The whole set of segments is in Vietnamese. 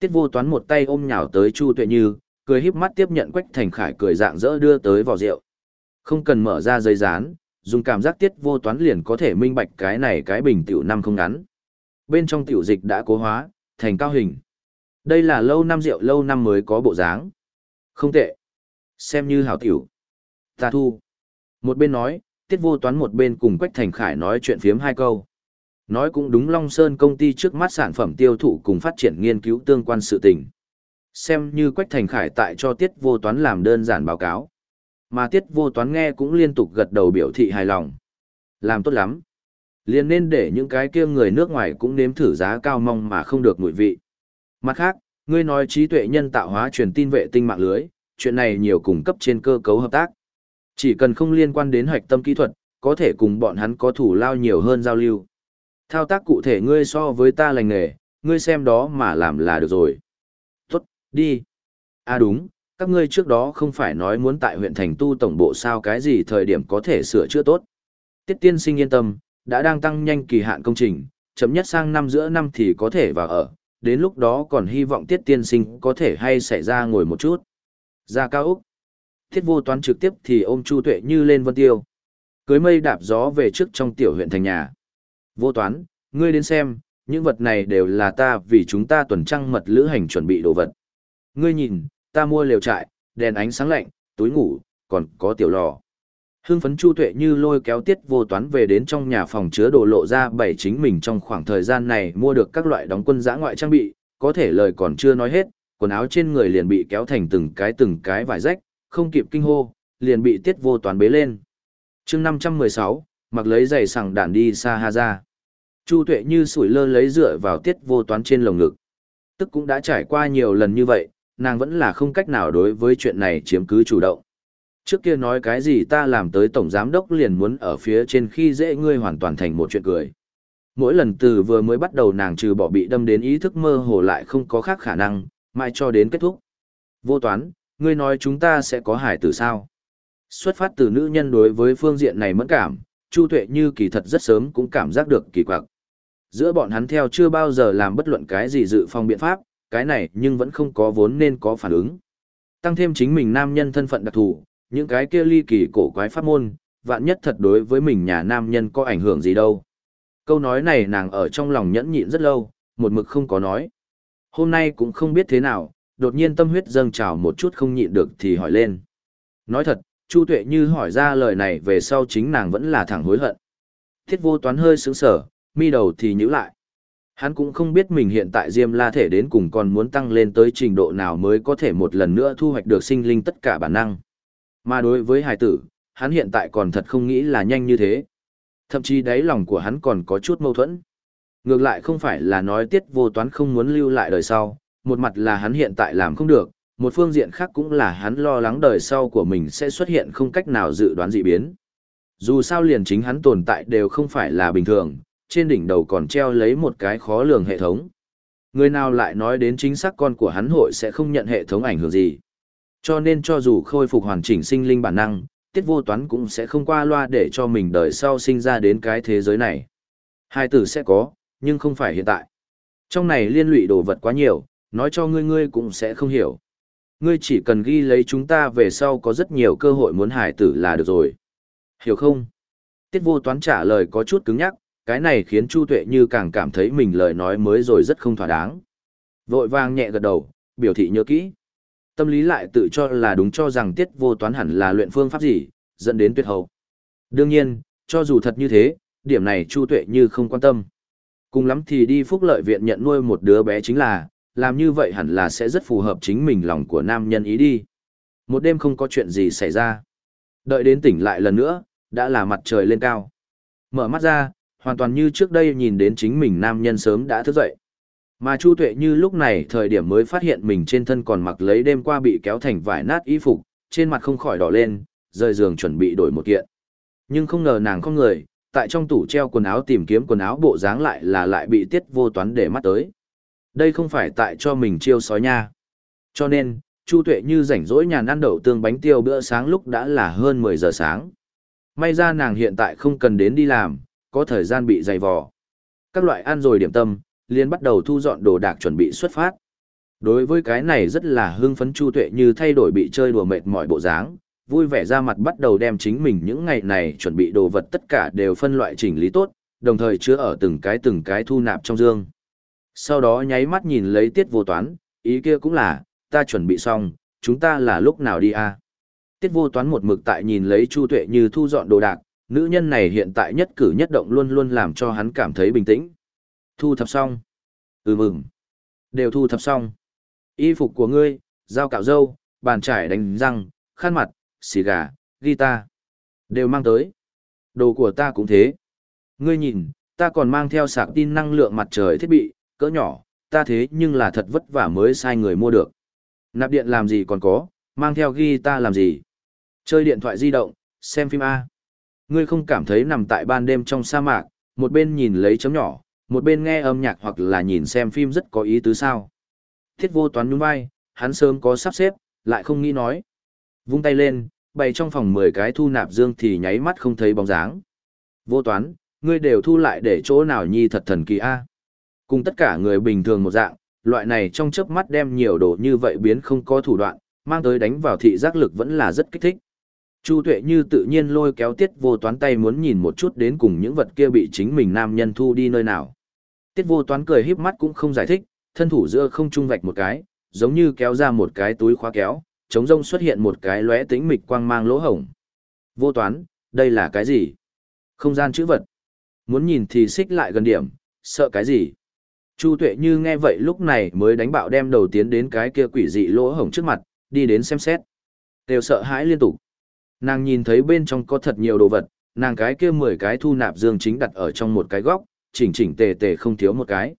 Tiết vô toán một tay ôm nhào tới Chu Tuệ Như, cười híp mắt tiếp nhận Quách Thành Khải cười dạng dỡ đưa tới vỏ rượu. Không cần mở ra giấy dán, dùng cảm giác tiết vô toán liền có thể minh bạch cái này cái bình tiểu năm không ngắn. Bên trong tiểu dịch đã cố hóa, thành cao hình. Đây là lâu năm rượu lâu năm mới có bộ dáng. Không tệ. Xem như hảo tiểu. Ta thu. Một bên nói, tiết vô toán một bên cùng Quách Thành Khải nói chuyện phiếm hai câu. Nói cũng đúng Long Sơn công ty trước mắt sản phẩm tiêu thụ cùng phát triển nghiên cứu tương quan sự tình. Xem như Quách Thành Khải tại cho tiết vô toán làm đơn giản báo cáo. Mà tiết vô toán nghe cũng liên tục gật đầu biểu thị hài lòng. Làm tốt lắm. liền nên để những cái kia người nước ngoài cũng nếm thử giá cao mong mà không được mùi vị. Mặt khác, ngươi nói trí tuệ nhân tạo hóa truyền tin vệ tinh mạng lưới, chuyện này nhiều cung cấp trên cơ cấu hợp tác. Chỉ cần không liên quan đến hoạch tâm kỹ thuật, có thể cùng bọn hắn có thủ lao nhiều hơn giao lưu. Thao tác cụ thể ngươi so với ta lành nghề, ngươi xem đó mà làm là được rồi. Tốt, đi. À đúng, các ngươi trước đó không phải nói muốn tại huyện thành tu tổng bộ sao cái gì thời điểm có thể sửa chữa tốt. Tiết tiên sinh yên tâm, đã đang tăng nhanh kỳ hạn công trình, chấm nhất sang năm giữa năm thì có thể vào ở, đến lúc đó còn hy vọng tiết tiên sinh có thể hay xảy ra ngồi một chút. Ra cao Úc. Thiết vô toán trực tiếp thì ôm Chu Tuệ như lên vân tiêu. Cưới mây đạp gió về trước trong tiểu huyện thành nhà. Vô toán, ngươi đến xem, những vật này đều là ta vì chúng ta tuần trăng mật lữ hành chuẩn bị đồ vật. Ngươi nhìn, ta mua lều trại, đèn ánh sáng lạnh, túi ngủ, còn có tiểu lò. Hương phấn Chu Tuệ như lôi kéo tiết vô toán về đến trong nhà phòng chứa đồ lộ ra bảy chính mình trong khoảng thời gian này mua được các loại đóng quân giã ngoại trang bị, có thể lời còn chưa nói hết, quần áo trên người liền bị kéo thành từng cái từng cái vải rách, không kịp kinh hô, liền bị tiết vô toán bế lên. chương 516, mặc lấy giày sẳng đàn đi xa ha ra. Chu Tuệ như sủi lơ lấy dựa vào tiết vô toán trên lồng ngực. Tức cũng đã trải qua nhiều lần như vậy, nàng vẫn là không cách nào đối với chuyện này chiếm cứ chủ động. Trước kia nói cái gì ta làm tới tổng giám đốc liền muốn ở phía trên khi dễ ngươi hoàn toàn thành một chuyện cười. Mỗi lần từ vừa mới bắt đầu nàng trừ bỏ bị đâm đến ý thức mơ hồ lại không có khác khả năng, mãi cho đến kết thúc. Vô toán, ngươi nói chúng ta sẽ có hải tử sao? Xuất phát từ nữ nhân đối với phương diện này mẫn cảm, Chu Tuệ như kỳ thật rất sớm cũng cảm giác được kỳ quặc. Giữa bọn hắn theo chưa bao giờ làm bất luận cái gì dự phòng biện pháp, cái này nhưng vẫn không có vốn nên có phản ứng. Tăng thêm chính mình nam nhân thân phận đặc thù, những cái kia ly kỳ cổ quái pháp môn, vạn nhất thật đối với mình nhà nam nhân có ảnh hưởng gì đâu. Câu nói này nàng ở trong lòng nhẫn nhịn rất lâu, một mực không có nói. Hôm nay cũng không biết thế nào, đột nhiên tâm huyết dâng trào một chút không nhịn được thì hỏi lên. Nói thật, Chu Tuệ như hỏi ra lời này về sau chính nàng vẫn là thẳng hối hận. Thiết vô toán hơi sướng sở, mi đầu thì nhữ lại. Hắn cũng không biết mình hiện tại Diêm La thể đến cùng còn muốn tăng lên tới trình độ nào mới có thể một lần nữa thu hoạch được sinh linh tất cả bản năng. Mà đối với hài tử, hắn hiện tại còn thật không nghĩ là nhanh như thế. Thậm chí đáy lòng của hắn còn có chút mâu thuẫn. Ngược lại không phải là nói tiết vô toán không muốn lưu lại đời sau, một mặt là hắn hiện tại làm không được, một phương diện khác cũng là hắn lo lắng đời sau của mình sẽ xuất hiện không cách nào dự đoán dị biến. Dù sao liền chính hắn tồn tại đều không phải là bình thường, trên đỉnh đầu còn treo lấy một cái khó lường hệ thống. Người nào lại nói đến chính xác con của hắn hội sẽ không nhận hệ thống ảnh hưởng gì. Cho nên cho dù khôi phục hoàn chỉnh sinh linh bản năng, tiết vô toán cũng sẽ không qua loa để cho mình đời sau sinh ra đến cái thế giới này. Hai tử sẽ có, nhưng không phải hiện tại. Trong này liên lụy đồ vật quá nhiều, nói cho ngươi ngươi cũng sẽ không hiểu. Ngươi chỉ cần ghi lấy chúng ta về sau có rất nhiều cơ hội muốn hải tử là được rồi. Hiểu không? Tiết vô toán trả lời có chút cứng nhắc, cái này khiến Chu Tuệ như càng cảm thấy mình lời nói mới rồi rất không thỏa đáng. Vội vàng nhẹ gật đầu, biểu thị nhớ kỹ. Tâm lý lại tự cho là đúng cho rằng tiết vô toán hẳn là luyện phương pháp gì, dẫn đến tuyệt hậu. Đương nhiên, cho dù thật như thế, điểm này Chu Tuệ như không quan tâm. Cùng lắm thì đi phúc lợi viện nhận nuôi một đứa bé chính là, làm như vậy hẳn là sẽ rất phù hợp chính mình lòng của nam nhân ý đi. Một đêm không có chuyện gì xảy ra. Đợi đến tỉnh lại lần nữa, đã là mặt trời lên cao. Mở mắt ra, hoàn toàn như trước đây nhìn đến chính mình nam nhân sớm đã thức dậy. Mà Chu Tuệ như lúc này thời điểm mới phát hiện mình trên thân còn mặc lấy đêm qua bị kéo thành vải nát y phục, trên mặt không khỏi đỏ lên, rời giường chuẩn bị đổi một kiện. Nhưng không ngờ nàng không người, tại trong tủ treo quần áo tìm kiếm quần áo bộ dáng lại là lại bị tiết vô toán để mắt tới. Đây không phải tại cho mình chiêu sói nha. Cho nên, Chu Tuệ như rảnh rỗi nhàn ăn đậu tương bánh tiêu bữa sáng lúc đã là hơn 10 giờ sáng. May ra nàng hiện tại không cần đến đi làm, có thời gian bị dày vò. Các loại ăn rồi điểm tâm, liền bắt đầu thu dọn đồ đạc chuẩn bị xuất phát. Đối với cái này rất là hưng phấn Chu Tuệ như thay đổi bị chơi đùa mệt mỏi bộ dáng, vui vẻ ra mặt bắt đầu đem chính mình những ngày này chuẩn bị đồ vật tất cả đều phân loại chỉnh lý tốt, đồng thời chứa ở từng cái từng cái thu nạp trong dương. Sau đó nháy mắt nhìn lấy tiết vô toán, ý kia cũng là, ta chuẩn bị xong, chúng ta là lúc nào đi à? Tiết vô toán một mực tại nhìn lấy Chu Tuệ như thu dọn đồ đạc, nữ nhân này hiện tại nhất cử nhất động luôn luôn làm cho hắn cảm thấy bình tĩnh. Thu thập xong. Ừ mừng. Đều thu thập xong. Y phục của ngươi, dao cạo râu, bàn trải đánh răng, khăn mặt, xì gà, guitar. Đều mang tới. Đồ của ta cũng thế. Ngươi nhìn, ta còn mang theo sạc tin năng lượng mặt trời thiết bị, cỡ nhỏ, ta thế nhưng là thật vất vả mới sai người mua được. Nạp điện làm gì còn có, mang theo guitar làm gì. Chơi điện thoại di động, xem phim A. Ngươi không cảm thấy nằm tại ban đêm trong sa mạc, một bên nhìn lấy chấm nhỏ, một bên nghe âm nhạc hoặc là nhìn xem phim rất có ý tứ sao. Thiết vô toán nhún vai, hắn sớm có sắp xếp, lại không nghĩ nói. Vung tay lên, bày trong phòng 10 cái thu nạp dương thì nháy mắt không thấy bóng dáng. Vô toán, ngươi đều thu lại để chỗ nào nhi thật thần kỳ a. Cùng tất cả người bình thường một dạng, loại này trong chớp mắt đem nhiều đồ như vậy biến không có thủ đoạn, mang tới đánh vào thị giác lực vẫn là rất kích thích. Chu Tuệ như tự nhiên lôi kéo tiết vô toán tay muốn nhìn một chút đến cùng những vật kia bị chính mình nam nhân thu đi nơi nào. Tiết vô toán cười híp mắt cũng không giải thích, thân thủ giữa không trung vạch một cái, giống như kéo ra một cái túi khóa kéo, chống rông xuất hiện một cái lóe tĩnh mịch quang mang lỗ hổng. Vô toán, đây là cái gì? Không gian chữ vật. Muốn nhìn thì xích lại gần điểm, sợ cái gì? Chu Tuệ như nghe vậy lúc này mới đánh bạo đem đầu tiến đến cái kia quỷ dị lỗ hổng trước mặt, đi đến xem xét. Đều sợ hãi liên tục. Nàng nhìn thấy bên trong có thật nhiều đồ vật, nàng cái kia mười cái thu nạp dương chính đặt ở trong một cái góc, chỉnh chỉnh tề tề không thiếu một cái.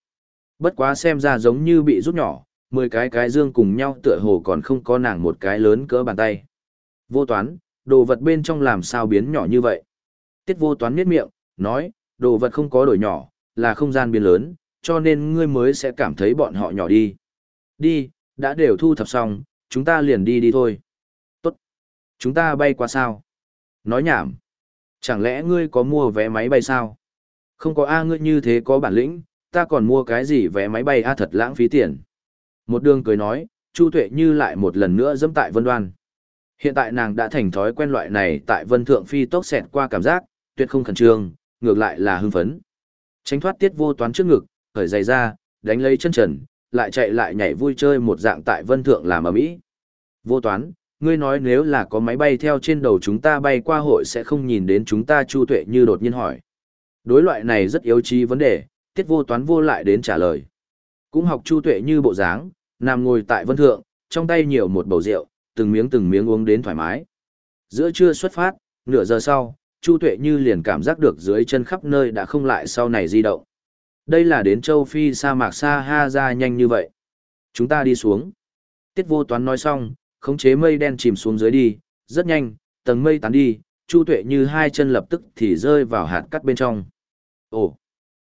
Bất quá xem ra giống như bị rút nhỏ, mười cái cái dương cùng nhau tựa hồ còn không có nàng một cái lớn cỡ bàn tay. Vô toán, đồ vật bên trong làm sao biến nhỏ như vậy? Tiết vô toán miết miệng, nói, đồ vật không có đổi nhỏ, là không gian biến lớn, cho nên ngươi mới sẽ cảm thấy bọn họ nhỏ đi. Đi, đã đều thu thập xong, chúng ta liền đi đi thôi. Chúng ta bay qua sao? Nói nhảm. Chẳng lẽ ngươi có mua vé máy bay sao? Không có A ngươi như thế có bản lĩnh, ta còn mua cái gì vé máy bay A thật lãng phí tiền. Một đường cười nói, Chu Tuệ như lại một lần nữa dẫm tại Vân Đoan. Hiện tại nàng đã thành thói quen loại này tại Vân Thượng Phi tốc xẹt qua cảm giác, tuyệt không khẩn trương, ngược lại là hưng phấn. Tránh thoát tiết vô toán trước ngực, khởi giày ra, đánh lấy chân trần, lại chạy lại nhảy vui chơi một dạng tại Vân Thượng làm ở mỹ. Vô toán, ngươi nói nếu là có máy bay theo trên đầu chúng ta bay qua hội sẽ không nhìn đến chúng ta Chu Tuệ như đột nhiên hỏi. Đối loại này rất yếu trí vấn đề, tiết vô toán vô lại đến trả lời. Cũng học Chu Tuệ như bộ dáng, nằm ngồi tại vân thượng, trong tay nhiều một bầu rượu, từng miếng từng miếng uống đến thoải mái. Giữa trưa xuất phát, nửa giờ sau, Chu Tuệ Như liền cảm giác được dưới chân khắp nơi đã không lại sau này di động. Đây là đến châu Phi sa mạc sa ha ra nhanh như vậy. Chúng ta đi xuống. Tiết vô toán nói xong, khống chế mây đen chìm xuống dưới đi, rất nhanh, tầng mây tán đi, Chu Tuệ Như hai chân lập tức thì rơi vào hạt cắt bên trong. Ồ,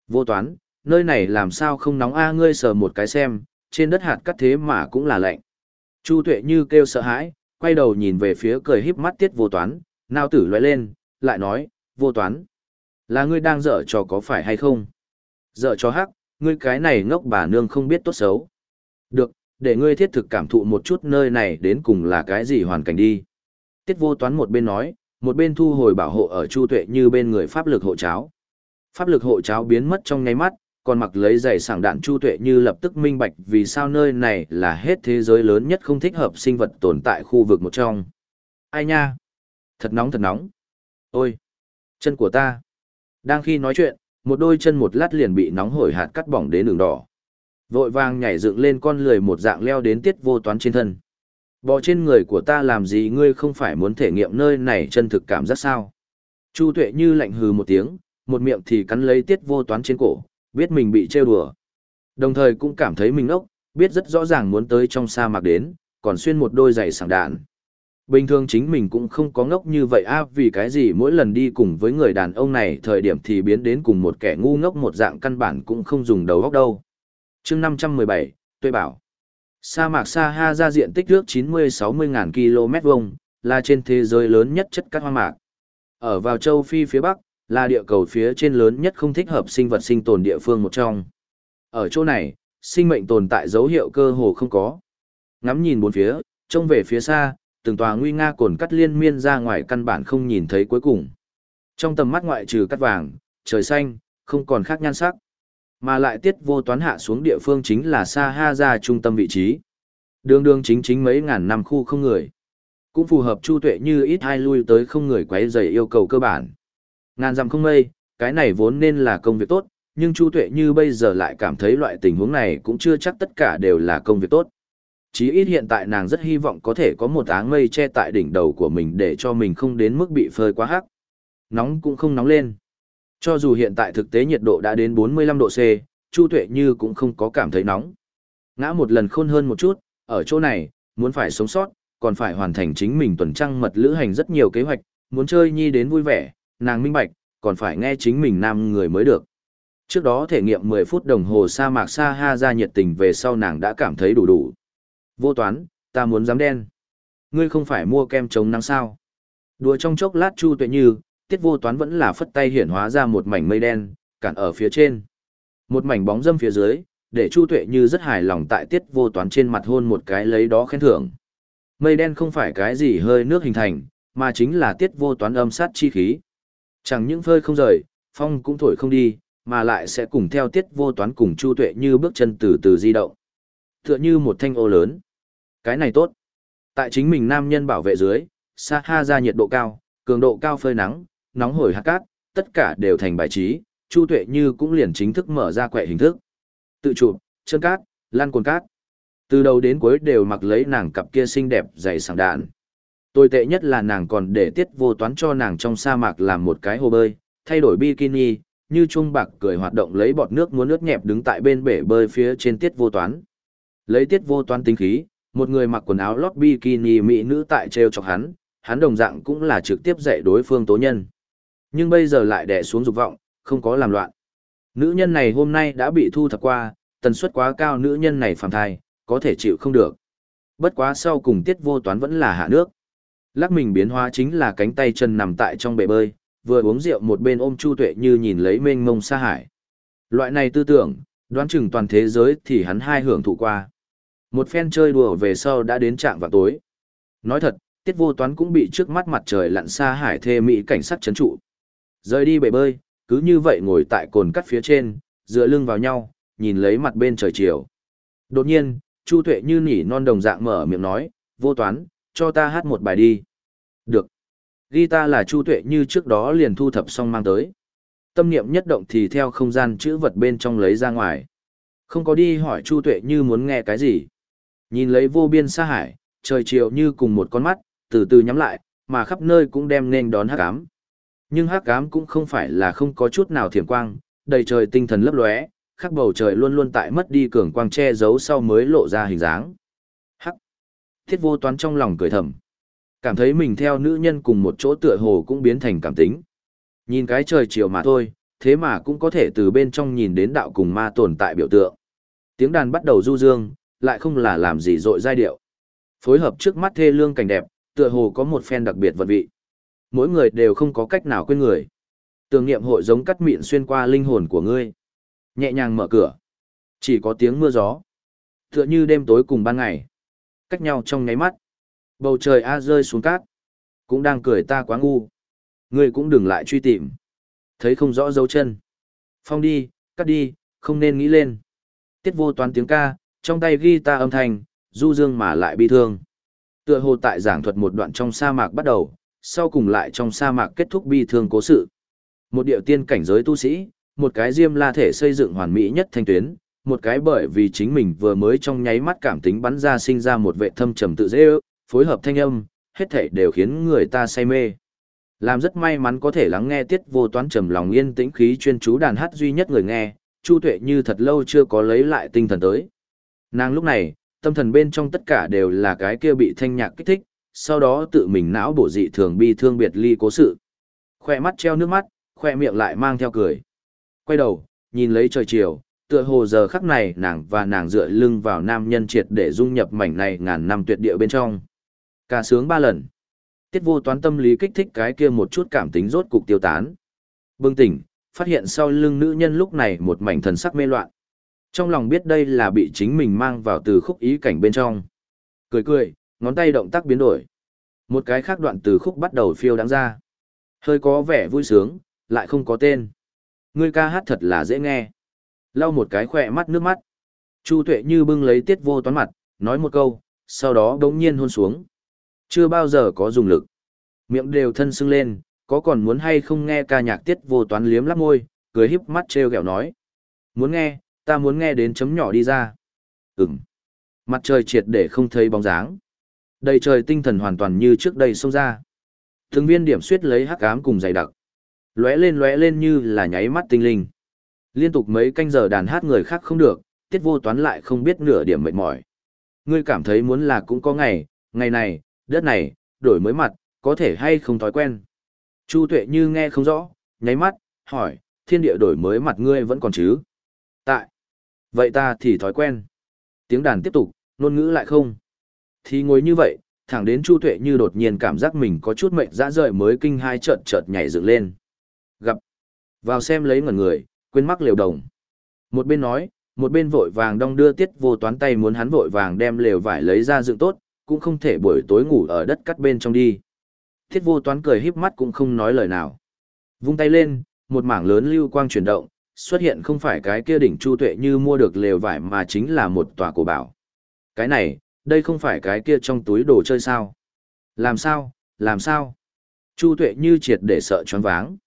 vô toán, nơi này làm sao không nóng a ngươi sờ một cái xem, trên đất hạt cắt thế mà cũng là lạnh. Chu tuệ như kêu sợ hãi, quay đầu nhìn về phía cười híp mắt tiết vô toán, nao tử loại lên, lại nói, vô toán. Là ngươi đang dở trò có phải hay không? Dở trò hắc, ngươi cái này ngốc bà nương không biết tốt xấu. Được, để ngươi thiết thực cảm thụ một chút nơi này đến cùng là cái gì hoàn cảnh đi. Tiết vô toán một bên nói, một bên thu hồi bảo hộ ở chu tuệ như bên người pháp lực hộ cháo. Pháp lực hộ cháo biến mất trong ngay mắt, còn mặc lấy giày sảng đạn chu tuệ như lập tức minh bạch vì sao nơi này là hết thế giới lớn nhất không thích hợp sinh vật tồn tại khu vực một trong. Ai nha? Thật nóng thật nóng. Ôi! Chân của ta! Đang khi nói chuyện, một đôi chân một lát liền bị nóng hổi hạt cắt bỏng đến đường đỏ. Vội vàng nhảy dựng lên con lười một dạng leo đến tiết vô toán trên thân. Bò trên người của ta làm gì ngươi không phải muốn thể nghiệm nơi này chân thực cảm giác sao? Chu tuệ như lạnh hừ một tiếng, một miệng thì cắn lấy tiết vô toán trên cổ, biết mình bị trêu đùa. Đồng thời cũng cảm thấy mình ốc, biết rất rõ ràng muốn tới trong sa mạc đến, còn xuyên một đôi giày sảng đạn. Bình thường chính mình cũng không có ngốc như vậy a vì cái gì mỗi lần đi cùng với người đàn ông này thời điểm thì biến đến cùng một kẻ ngu ngốc một dạng căn bản cũng không dùng đầu óc đâu chương 517, tôi bảo. Sa mạc Sa ra diện tích ước 90-60 ngàn km vuông, là trên thế giới lớn nhất chất cát hoang mạc. Ở vào châu Phi phía Bắc, là địa cầu phía trên lớn nhất không thích hợp sinh vật sinh tồn địa phương một trong. Ở chỗ này, sinh mệnh tồn tại dấu hiệu cơ hồ không có. Ngắm nhìn bốn phía, trông về phía xa, từng tòa nguy nga cồn cắt liên miên ra ngoài căn bản không nhìn thấy cuối cùng. Trong tầm mắt ngoại trừ cắt vàng, trời xanh, không còn khác nhan sắc. Mà lại tiết vô toán hạ xuống địa phương chính là Sa Ha ra trung tâm vị trí. Đường đường chính chính mấy ngàn năm khu không người. Cũng phù hợp chu tuệ như ít hai lui tới không người quấy rầy yêu cầu cơ bản. Ngàn dặm không mây, cái này vốn nên là công việc tốt, nhưng chu tuệ như bây giờ lại cảm thấy loại tình huống này cũng chưa chắc tất cả đều là công việc tốt. Chí ít hiện tại nàng rất hy vọng có thể có một áng mây che tại đỉnh đầu của mình để cho mình không đến mức bị phơi quá hắc. Nóng cũng không nóng lên. Cho dù hiện tại thực tế nhiệt độ đã đến 45 độ C, Chu Tuệ Như cũng không có cảm thấy nóng. Ngã một lần khôn hơn một chút, ở chỗ này, muốn phải sống sót, còn phải hoàn thành chính mình tuần trăng mật lữ hành rất nhiều kế hoạch, muốn chơi nhi đến vui vẻ, nàng minh bạch, còn phải nghe chính mình nam người mới được. Trước đó thể nghiệm 10 phút đồng hồ sa mạc sa ha ra nhiệt tình về sau nàng đã cảm thấy đủ đủ. Vô toán, ta muốn dám đen. Ngươi không phải mua kem chống nắng sao. Đùa trong chốc lát Chu Tuệ Như, tiết vô toán vẫn là phất tay hiển hóa ra một mảnh mây đen, cản ở phía trên. Một mảnh bóng dâm phía dưới, để Chu Tuệ Như rất hài lòng tại tiết vô toán trên mặt hôn một cái lấy đó khen thưởng. Mây đen không phải cái gì hơi nước hình thành, mà chính là tiết vô toán âm sát chi khí. Chẳng những phơi không rời, phong cũng thổi không đi, mà lại sẽ cùng theo tiết vô toán cùng Chu Tuệ Như bước chân từ từ di động. Tựa như một thanh ô lớn. Cái này tốt. Tại chính mình nam nhân bảo vệ dưới, sa ha ra nhiệt độ cao, cường độ cao phơi nắng, nóng hổi hạt cát, tất cả đều thành bài trí, Chu Tuệ Như cũng liền chính thức mở ra quẹ hình thức. Tự chụp, chân cát, lan cồn cát. Từ đầu đến cuối đều mặc lấy nàng cặp kia xinh đẹp dày sảng đạn. Tồi tệ nhất là nàng còn để tiết vô toán cho nàng trong sa mạc làm một cái hồ bơi, thay đổi bikini, như trung bạc cười hoạt động lấy bọt nước muốn nước nhẹp đứng tại bên bể bơi phía trên tiết vô toán. Lấy tiết vô toán tính khí, một người mặc quần áo lót bikini mỹ nữ tại treo chọc hắn, hắn đồng dạng cũng là trực tiếp dạy đối phương tố nhân. Nhưng bây giờ lại đè xuống dục vọng, không có làm loạn. Nữ nhân này hôm nay đã bị thu thập qua, tần suất quá cao nữ nhân này phàm thai, có thể chịu không được. Bất quá sau cùng tiết vô toán vẫn là hạ nước. Lắc mình biến hóa chính là cánh tay chân nằm tại trong bể bơi, vừa uống rượu một bên ôm Chu Tuệ như nhìn lấy mênh mông xa hải. Loại này tư tưởng, đoán chừng toàn thế giới thì hắn hai hưởng thụ qua. Một phen chơi đùa về sau đã đến trạng vào tối. Nói thật, tiết vô toán cũng bị trước mắt mặt trời lặn xa hải thê mỹ cảnh sát chấn trụ. Rời đi bể bơi, cứ như vậy ngồi tại cồn cắt phía trên, dựa lưng vào nhau, nhìn lấy mặt bên trời chiều. Đột nhiên, Chu Tuệ như nỉ non đồng dạng mở miệng nói, vô toán, cho ta hát một bài đi. Được. Guitar là Chu Tuệ như trước đó liền thu thập xong mang tới. Tâm niệm nhất động thì theo không gian chữ vật bên trong lấy ra ngoài. Không có đi hỏi Chu Tuệ như muốn nghe cái gì. Nhìn lấy vô biên xa hải, trời chiều như cùng một con mắt, từ từ nhắm lại, mà khắp nơi cũng đem nên đón hắc ám. Nhưng hắc ám cũng không phải là không có chút nào thiểm quang, đầy trời tinh thần lấp lóe, khắc bầu trời luôn luôn tại mất đi cường quang che giấu sau mới lộ ra hình dáng. Hắc. Thiết vô toán trong lòng cười thầm. Cảm thấy mình theo nữ nhân cùng một chỗ tựa hồ cũng biến thành cảm tính. Nhìn cái trời chiều mà thôi, thế mà cũng có thể từ bên trong nhìn đến đạo cùng ma tồn tại biểu tượng. Tiếng đàn bắt đầu du dương, lại không là làm gì dội giai điệu. Phối hợp trước mắt thê lương cảnh đẹp, tựa hồ có một phen đặc biệt vật vị. Mỗi người đều không có cách nào quên người. Tưởng niệm hội giống cắt mịn xuyên qua linh hồn của ngươi. Nhẹ nhàng mở cửa. Chỉ có tiếng mưa gió. Tựa như đêm tối cùng ban ngày. Cách nhau trong nháy mắt. Bầu trời A rơi xuống cát. Cũng đang cười ta quá ngu. Ngươi cũng đừng lại truy tìm. Thấy không rõ dấu chân. Phong đi, cắt đi, không nên nghĩ lên. Tiết vô toán tiếng ca, trong tay ghi ta âm thanh, du dương mà lại bi thương. Tựa hồ tại giảng thuật một đoạn trong sa mạc bắt đầu, sau cùng lại trong sa mạc kết thúc bi thương cố sự. Một điệu tiên cảnh giới tu sĩ, một cái diêm la thể xây dựng hoàn mỹ nhất thanh tuyến, một cái bởi vì chính mình vừa mới trong nháy mắt cảm tính bắn ra sinh ra một vệ thâm trầm tự dễ ước, phối hợp thanh âm, hết thảy đều khiến người ta say mê. Làm rất may mắn có thể lắng nghe tiết vô toán trầm lòng yên tĩnh khí chuyên chú đàn hát duy nhất người nghe, Chu Tuệ như thật lâu chưa có lấy lại tinh thần tới. Nàng lúc này, tâm thần bên trong tất cả đều là cái kia bị thanh nhạc kích thích, sau đó tự mình não bổ dị thường bi thương biệt ly cố sự. Khoe mắt treo nước mắt, khoe miệng lại mang theo cười. Quay đầu, nhìn lấy trời chiều, tựa hồ giờ khắc này nàng và nàng dựa lưng vào nam nhân triệt để dung nhập mảnh này ngàn năm tuyệt địa bên trong. Cả sướng ba lần. Tiết vô toán tâm lý kích thích cái kia một chút cảm tính rốt cục tiêu tán. Bừng tỉnh, phát hiện sau lưng nữ nhân lúc này một mảnh thần sắc mê loạn. Trong lòng biết đây là bị chính mình mang vào từ khúc ý cảnh bên trong. Cười cười, ngón tay động tác biến đổi. Một cái khác đoạn từ khúc bắt đầu phiêu đáng ra. Hơi có vẻ vui sướng, lại không có tên. Ngươi ca hát thật là dễ nghe. Lau một cái khỏe mắt nước mắt. Chu tuệ như bưng lấy tiết vô toán mặt, nói một câu, sau đó đống nhiên hôn xuống. Chưa bao giờ có dùng lực. Miệng đều thân sưng lên, có còn muốn hay không nghe ca nhạc tiết vô toán liếm lắp môi, cười híp mắt treo gẹo nói. Muốn nghe, ta muốn nghe đến chấm nhỏ đi ra. Ừm. Mặt trời triệt để không thấy bóng dáng. Đầy trời tinh thần hoàn toàn như trước đây xông ra. Từng viên điểm suyết lấy hắc ám cùng dày đặc. Lóe lên lóe lên như là nháy mắt tinh linh. Liên tục mấy canh giờ đàn hát người khác không được, tiết vô toán lại không biết nửa điểm mệt mỏi. Ngươi cảm thấy muốn là cũng có ngày, ngày này, đất này, đổi mới mặt, có thể hay không thói quen. Chu tuệ như nghe không rõ, nháy mắt, hỏi, thiên địa đổi mới mặt ngươi vẫn còn chứ? Tại. Vậy ta thì thói quen. Tiếng đàn tiếp tục, ngôn ngữ lại không. Thì ngồi như vậy, thẳng đến Chu Tuệ như đột nhiên cảm giác mình có chút mệnh dã rời mới kinh hai chợt chợt nhảy dựng lên. Gặp. Vào xem lấy ngẩn người, quên mắc liều đồng. Một bên nói, một bên vội vàng đong đưa tiết vô toán tay muốn hắn vội vàng đem lều vải lấy ra dựng tốt, cũng không thể buổi tối ngủ ở đất cắt bên trong đi. Tiết vô toán cười híp mắt cũng không nói lời nào. Vung tay lên, một mảng lớn lưu quang chuyển động, xuất hiện không phải cái kia đỉnh chu tuệ như mua được lều vải mà chính là một tòa cổ bảo. Cái này, đây không phải cái kia trong túi đồ chơi sao? Làm sao, làm sao? Chu tuệ như triệt để sợ choáng váng.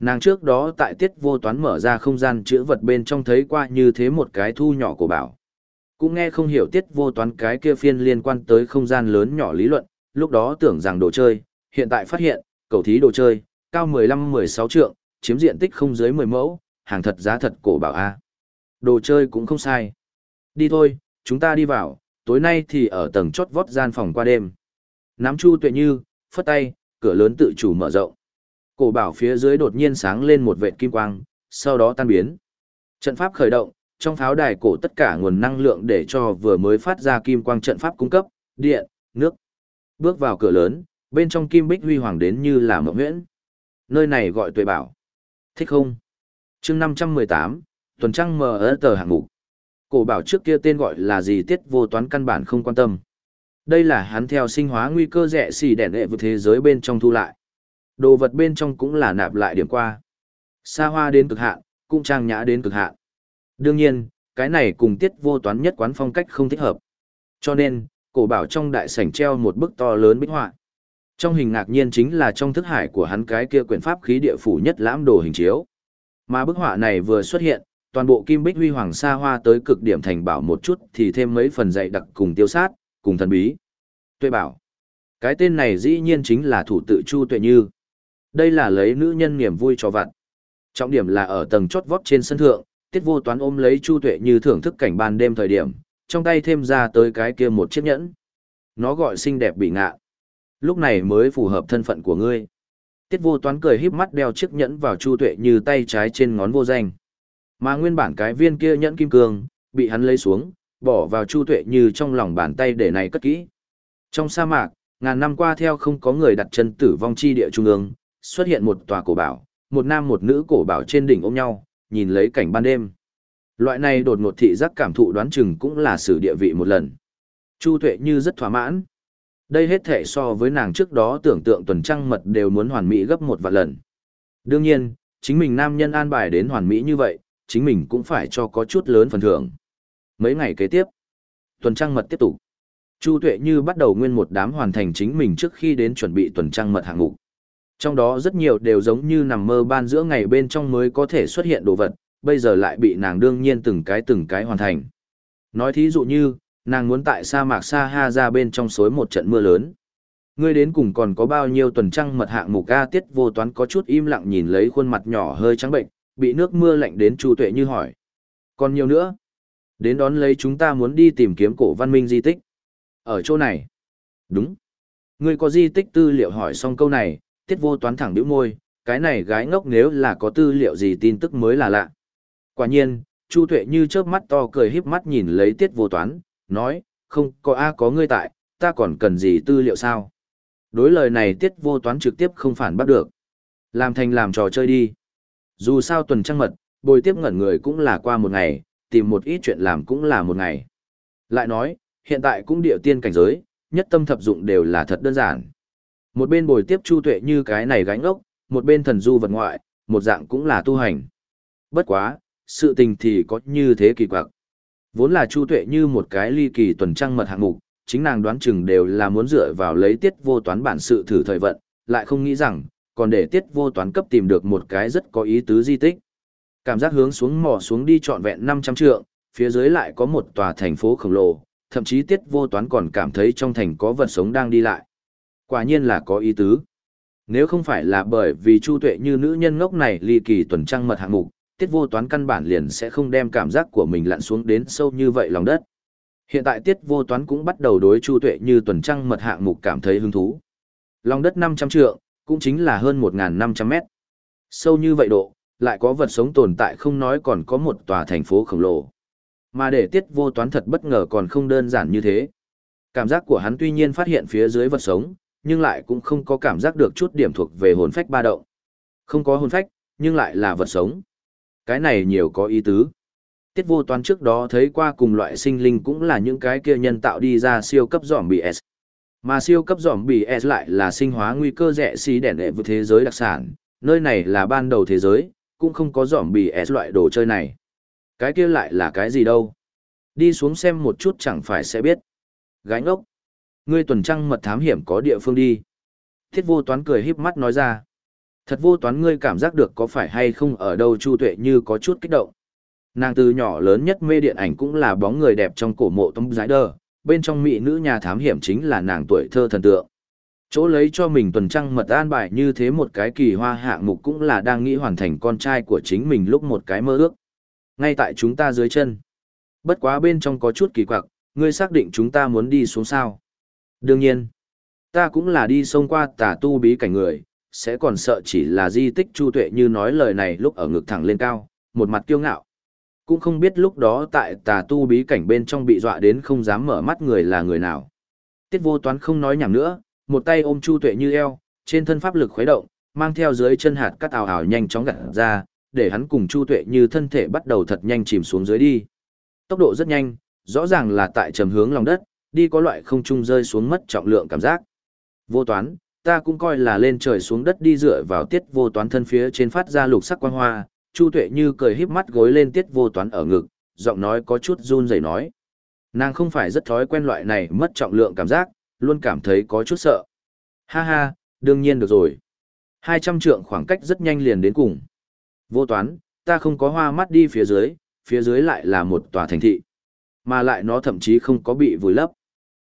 Nàng trước đó tại tiết vô toán mở ra không gian chữ vật bên trong thấy qua như thế một cái thu nhỏ của bảo. Cũng nghe không hiểu tiết vô toán cái kia phiên liên quan tới không gian lớn nhỏ lý luận, lúc đó tưởng rằng đồ chơi, hiện tại phát hiện, cầu thí đồ chơi, cao 15-16 trượng, chiếm diện tích không dưới 10 mẫu, hàng thật giá thật cổ bảo A. Đồ chơi cũng không sai. Đi thôi, chúng ta đi vào, tối nay thì ở tầng chót vót gian phòng qua đêm. Nắm chu tuệ như, phất tay, cửa lớn tự chủ mở rộng. Cổ bảo phía dưới đột nhiên sáng lên một vệt kim quang, sau đó tan biến. Trận pháp khởi động, trong pháo đài cổ tất cả nguồn năng lượng để cho vừa mới phát ra kim quang trận pháp cung cấp, điện, nước. Bước vào cửa lớn, bên trong kim bích huy hoàng đến như là mộng huyễn. Nơi này gọi tuệ bảo. Thích không? chương 518, tuần trăng mờ ở tờ hạng mục. Cổ bảo trước kia tên gọi là gì tiết vô toán căn bản không quan tâm. Đây là hắn theo sinh hóa nguy cơ rẻ xì đèn đệ vượt thế giới bên trong thu lại. Đồ vật bên trong cũng là nạp lại điểm qua. Xa hoa đến cực hạn, cũng trang nhã đến cực hạn. Đương nhiên, cái này cùng tiết vô toán nhất quán phong cách không thích hợp. Cho nên, cổ bảo trong đại sảnh treo một bức to lớn bích họa. Trong hình ngạc nhiên chính là trong thức hải của hắn cái kia quyển pháp khí địa phủ nhất lãm đồ hình chiếu. Mà bức họa này vừa xuất hiện, toàn bộ kim bích huy hoàng xa hoa tới cực điểm thành bảo một chút thì thêm mấy phần dạy đặc cùng tiêu sát, cùng thần bí. Tuệ bảo. Cái tên này dĩ nhiên chính là thủ tự Chu Tuệ Như. Đây là lấy nữ nhân niềm vui cho vặt. Trọng điểm là ở tầng chót vót trên sân thượng, tiết vô toán ôm lấy Chu Tuệ Như thưởng thức cảnh ban đêm thời điểm, trong tay thêm ra tới cái kia một chiếc nhẫn. Nó gọi xinh đẹp bị ngạ. Lúc này mới phù hợp thân phận của ngươi. Tiết vô toán cười híp mắt đeo chiếc nhẫn vào Chu Tuệ Như tay trái trên ngón vô danh. Mà nguyên bản cái viên kia nhẫn kim cương, bị hắn lấy xuống, bỏ vào Chu Tuệ Như trong lòng bàn tay để này cất kỹ. Trong sa mạc, ngàn năm qua theo không có người đặt chân tử vong chi địa trung ương, xuất hiện một tòa cổ bảo, một nam một nữ cổ bảo trên đỉnh ôm nhau, nhìn lấy cảnh ban đêm. Loại này đột ngột thị giác cảm thụ đoán chừng cũng là xử địa vị một lần. Chu Tuệ Như rất thỏa mãn. Đây hết thể so với nàng trước đó tưởng tượng tuần trăng mật đều muốn hoàn mỹ gấp một vạn lần. Đương nhiên, chính mình nam nhân an bài đến hoàn mỹ như vậy, chính mình cũng phải cho có chút lớn phần thưởng. Mấy ngày kế tiếp, tuần trăng mật tiếp tục. Chu Tuệ Như bắt đầu nguyên một đám hoàn thành chính mình trước khi đến chuẩn bị tuần trăng mật hạng mục. Trong đó rất nhiều đều giống như nằm mơ ban giữa ngày bên trong mới có thể xuất hiện đồ vật, bây giờ lại bị nàng đương nhiên từng cái từng cái hoàn thành. Nói thí dụ như, nàng muốn tại sa mạc Sa Ha ra bên trong suối một trận mưa lớn. Ngươi đến cùng còn có bao nhiêu tuần trăng mật hạng mục A tiết vô toán có chút im lặng nhìn lấy khuôn mặt nhỏ hơi trắng bệnh, bị nước mưa lạnh đến chu tuệ như hỏi. Còn nhiều nữa. Đến đón lấy chúng ta muốn đi tìm kiếm cổ văn minh di tích. Ở chỗ này. Đúng. Ngươi có di tích tư liệu hỏi xong câu này, tiết vô toán thẳng bĩu môi, cái này gái ngốc nếu là có tư liệu gì tin tức mới là lạ. Quả nhiên, Chu Tuệ như chớp mắt to cười híp mắt nhìn lấy tiết vô toán, nói, không có A có ngươi tại, ta còn cần gì tư liệu sao? Đối lời này tiết vô toán trực tiếp không phản bắt được. Làm thành làm trò chơi đi. Dù sao tuần trăng mật, bồi tiếp ngẩn người cũng là qua một ngày, tìm một ít chuyện làm cũng là một ngày. Lại nói, hiện tại cũng địa tiên cảnh giới, nhất tâm thập dụng đều là thật đơn giản. Một bên bồi tiếp Chu Tuệ như cái này gánh ốc, một bên thần du vật ngoại, một dạng cũng là tu hành. Bất quá, sự tình thì có như thế kỳ quặc. Vốn là Chu Tuệ như một cái ly kỳ tuần trăng mật hạng mục, chính nàng đoán chừng đều là muốn dựa vào lấy tiết vô toán bản sự thử thời vận, lại không nghĩ rằng, còn để tiết vô toán cấp tìm được một cái rất có ý tứ di tích. Cảm giác hướng xuống mò xuống đi trọn vẹn 500 trượng, phía dưới lại có một tòa thành phố khổng lồ, thậm chí tiết vô toán còn cảm thấy trong thành có vật sống đang đi lại. Quả nhiên là có ý tứ. Nếu không phải là bởi vì Chu Tuệ như nữ nhân ngốc này ly kỳ tuần trăng mật hạng mục, tiết vô toán căn bản liền sẽ không đem cảm giác của mình lặn xuống đến sâu như vậy lòng đất. Hiện tại tiết vô toán cũng bắt đầu đối Chu Tuệ như tuần trăng mật hạng mục cảm thấy hứng thú. Lòng đất 500 trượng, cũng chính là hơn 1.500 mét. Sâu như vậy độ, lại có vật sống tồn tại không nói còn có một tòa thành phố khổng lồ. Mà để tiết vô toán thật bất ngờ còn không đơn giản như thế. Cảm giác của hắn tuy nhiên phát hiện phía dưới vật sống, nhưng lại cũng không có cảm giác được chút điểm thuộc về hồn phách ba động. Không có hồn phách, nhưng lại là vật sống. Cái này nhiều có ý tứ. Tiết vô toán trước đó thấy qua cùng loại sinh linh cũng là những cái kia nhân tạo đi ra siêu cấp giỏm bị S. Mà siêu cấp giỏm bì S lại là sinh hóa nguy cơ rẻ xí đẻn đệ với thế giới đặc sản, nơi này là ban đầu thế giới, cũng không có giỏm bì S loại đồ chơi này. Cái kia lại là cái gì đâu? Đi xuống xem một chút chẳng phải sẽ biết. Gánh ốc. Ngươi tuần trăng mật thám hiểm có địa phương đi. Thiết vô toán cười híp mắt nói ra. Thật vô toán ngươi cảm giác được có phải hay không ở đâu chu tuệ như có chút kích động. Nàng từ nhỏ lớn nhất mê điện ảnh cũng là bóng người đẹp trong cổ mộ tông giái đờ, bên trong mỹ nữ nhà thám hiểm chính là nàng tuổi thơ thần tượng. Chỗ lấy cho mình tuần trăng mật an bài như thế một cái kỳ hoa hạng mục cũng là đang nghĩ hoàn thành con trai của chính mình lúc một cái mơ ước. Ngay tại chúng ta dưới chân. Bất quá bên trong có chút kỳ quặc, ngươi xác định chúng ta muốn đi xuống sao. Đương nhiên, ta cũng là đi xông qua tà tu bí cảnh người, sẽ còn sợ chỉ là di tích chu tuệ như nói lời này lúc ở ngực thẳng lên cao, một mặt kiêu ngạo. Cũng không biết lúc đó tại tà tu bí cảnh bên trong bị dọa đến không dám mở mắt người là người nào. Tiết vô toán không nói nhảm nữa, một tay ôm chu tuệ như eo, trên thân pháp lực khuấy động, mang theo dưới chân hạt cắt ảo ảo nhanh chóng gặt ra, để hắn cùng chu tuệ như thân thể bắt đầu thật nhanh chìm xuống dưới đi. Tốc độ rất nhanh, rõ ràng là tại trầm hướng lòng đất, đi có loại không trung rơi xuống mất trọng lượng cảm giác. Vô toán, ta cũng coi là lên trời xuống đất đi dựa vào tiết vô toán thân phía trên phát ra lục sắc quang hoa, Chu Tuệ như cười híp mắt gối lên tiết vô toán ở ngực, giọng nói có chút run rẩy nói. Nàng không phải rất thói quen loại này mất trọng lượng cảm giác, luôn cảm thấy có chút sợ. Ha ha, đương nhiên được rồi. 200 trượng khoảng cách rất nhanh liền đến cùng. Vô toán, ta không có hoa mắt đi phía dưới, phía dưới lại là một tòa thành thị. Mà lại nó thậm chí không có bị vùi lấp.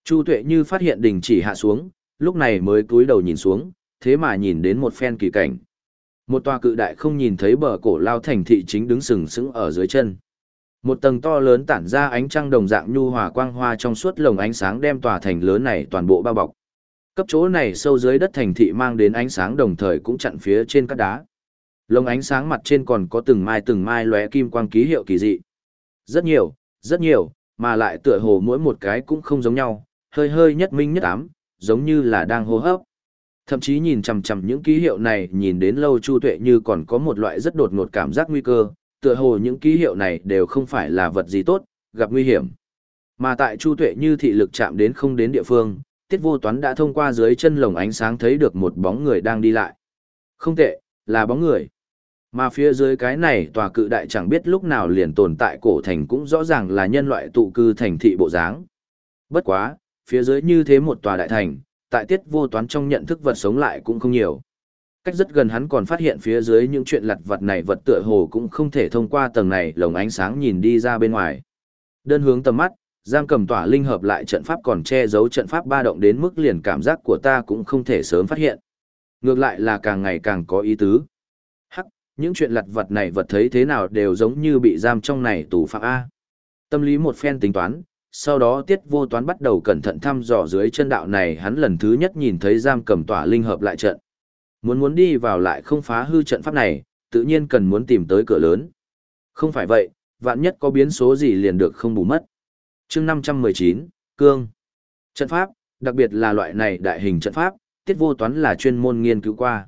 Chu Tuệ như phát hiện đình chỉ hạ xuống, lúc này mới cúi đầu nhìn xuống, thế mà nhìn đến một phen kỳ cảnh. Một tòa cự đại không nhìn thấy bờ cổ lao thành thị chính đứng sừng sững ở dưới chân. Một tầng to lớn tản ra ánh trăng đồng dạng nhu hòa quang hoa trong suốt lồng ánh sáng đem tòa thành lớn này toàn bộ bao bọc. Cấp chỗ này sâu dưới đất thành thị mang đến ánh sáng đồng thời cũng chặn phía trên các đá. Lồng ánh sáng mặt trên còn có từng mai từng mai lóe kim quang ký hiệu kỳ dị. Rất nhiều, rất nhiều, mà lại tựa hồ mỗi một cái cũng không giống nhau, hơi hơi nhất minh nhất ám, giống như là đang hô hấp. Thậm chí nhìn chằm chằm những ký hiệu này nhìn đến lâu chu tuệ như còn có một loại rất đột ngột cảm giác nguy cơ, tựa hồ những ký hiệu này đều không phải là vật gì tốt, gặp nguy hiểm. Mà tại chu tuệ như thị lực chạm đến không đến địa phương, tiết vô toán đã thông qua dưới chân lồng ánh sáng thấy được một bóng người đang đi lại. Không tệ, là bóng người. Mà phía dưới cái này tòa cự đại chẳng biết lúc nào liền tồn tại cổ thành cũng rõ ràng là nhân loại tụ cư thành thị bộ dáng. Bất quá, phía dưới như thế một tòa đại thành, tại tiết vô toán trong nhận thức vật sống lại cũng không nhiều. Cách rất gần hắn còn phát hiện phía dưới những chuyện lặt vật này vật tựa hồ cũng không thể thông qua tầng này lồng ánh sáng nhìn đi ra bên ngoài. Đơn hướng tầm mắt, giam cầm tỏa linh hợp lại trận pháp còn che giấu trận pháp ba động đến mức liền cảm giác của ta cũng không thể sớm phát hiện. Ngược lại là càng ngày càng có ý tứ. Hắc, những chuyện lặt vật này vật thấy thế nào đều giống như bị giam trong này tù phạm A. Tâm lý một phen tính toán, sau đó tiết vô toán bắt đầu cẩn thận thăm dò dưới chân đạo này hắn lần thứ nhất nhìn thấy giam cầm tỏa linh hợp lại trận. Muốn muốn đi vào lại không phá hư trận pháp này, tự nhiên cần muốn tìm tới cửa lớn. Không phải vậy, vạn nhất có biến số gì liền được không bù mất. chương 519, Cương. Trận pháp, đặc biệt là loại này đại hình trận pháp, tiết vô toán là chuyên môn nghiên cứu qua.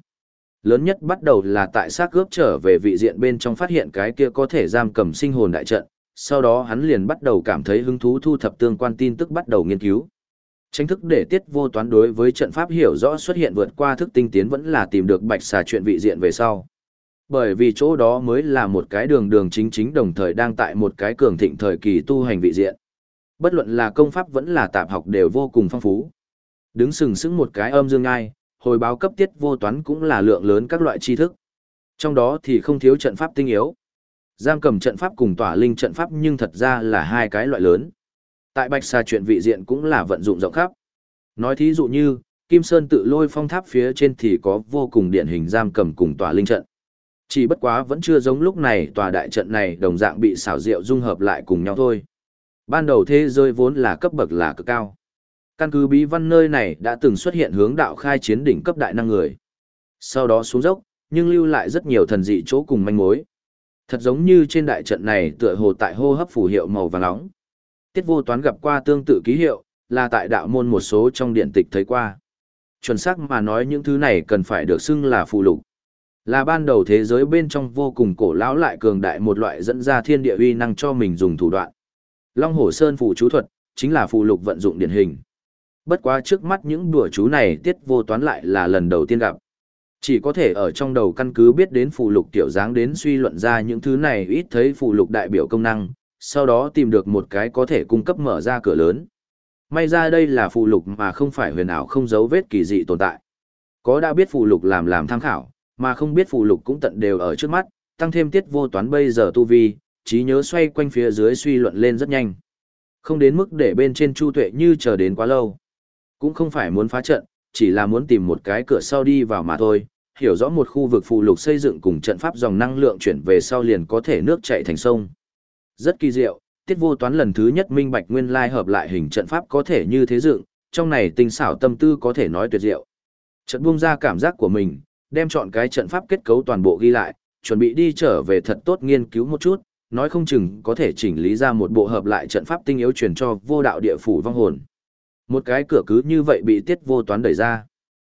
Lớn nhất bắt đầu là tại xác cướp trở về vị diện bên trong phát hiện cái kia có thể giam cầm sinh hồn đại trận, sau đó hắn liền bắt đầu cảm thấy hứng thú thu thập tương quan tin tức bắt đầu nghiên cứu. Tranh thức để tiết vô toán đối với trận pháp hiểu rõ xuất hiện vượt qua thức tinh tiến vẫn là tìm được bạch xà chuyện vị diện về sau. Bởi vì chỗ đó mới là một cái đường đường chính chính đồng thời đang tại một cái cường thịnh thời kỳ tu hành vị diện. Bất luận là công pháp vẫn là tạp học đều vô cùng phong phú. Đứng sừng sững một cái âm dương ngai, hồi báo cấp tiết vô toán cũng là lượng lớn các loại tri thức. Trong đó thì không thiếu trận pháp tinh yếu. Giam cầm trận pháp cùng tỏa linh trận pháp nhưng thật ra là hai cái loại lớn. Tại Bạch Sa chuyện vị diện cũng là vận dụng rộng khắp. Nói thí dụ như, Kim Sơn tự lôi phong tháp phía trên thì có vô cùng điển hình giam cầm cùng tỏa linh trận. Chỉ bất quá vẫn chưa giống lúc này tòa đại trận này đồng dạng bị xảo diệu dung hợp lại cùng nhau thôi. Ban đầu thế giới vốn là cấp bậc là cực cao. Căn cứ bí văn nơi này đã từng xuất hiện hướng đạo khai chiến đỉnh cấp đại năng người. Sau đó xuống dốc, nhưng lưu lại rất nhiều thần dị chỗ cùng manh mối. Thật giống như trên đại trận này tựa hồ tại hô hấp phù hiệu màu vàng nóng. Tiết vô toán gặp qua tương tự ký hiệu, là tại đạo môn một số trong điện tịch thấy qua. Chuẩn xác mà nói những thứ này cần phải được xưng là phù lục. Là ban đầu thế giới bên trong vô cùng cổ lão lại cường đại một loại dẫn ra thiên địa uy năng cho mình dùng thủ đoạn. Long Hổ Sơn phù chú thuật, chính là phù lục vận dụng điển hình. Bất quá trước mắt những đùa chú này tiết vô toán lại là lần đầu tiên gặp. Chỉ có thể ở trong đầu căn cứ biết đến phụ lục tiểu dáng đến suy luận ra những thứ này ít thấy phụ lục đại biểu công năng, sau đó tìm được một cái có thể cung cấp mở ra cửa lớn. May ra đây là phụ lục mà không phải huyền ảo không dấu vết kỳ dị tồn tại. Có đã biết phụ lục làm làm tham khảo, mà không biết phụ lục cũng tận đều ở trước mắt, tăng thêm tiết vô toán bây giờ tu vi, trí nhớ xoay quanh phía dưới suy luận lên rất nhanh. Không đến mức để bên trên chu tuệ như chờ đến quá lâu. Cũng không phải muốn phá trận, chỉ là muốn tìm một cái cửa sau đi vào mà thôi, hiểu rõ một khu vực phụ lục xây dựng cùng trận pháp dòng năng lượng chuyển về sau liền có thể nước chảy thành sông. Rất kỳ diệu, tiết vô toán lần thứ nhất minh bạch nguyên lai hợp lại hình trận pháp có thể như thế dựng, trong này tinh xảo tâm tư có thể nói tuyệt diệu. Trận buông ra cảm giác của mình, đem chọn cái trận pháp kết cấu toàn bộ ghi lại, chuẩn bị đi trở về thật tốt nghiên cứu một chút, nói không chừng có thể chỉnh lý ra một bộ hợp lại trận pháp tinh yếu truyền cho vô đạo địa phủ vong hồn. Một cái cửa cứ như vậy bị tiết vô toán đẩy ra.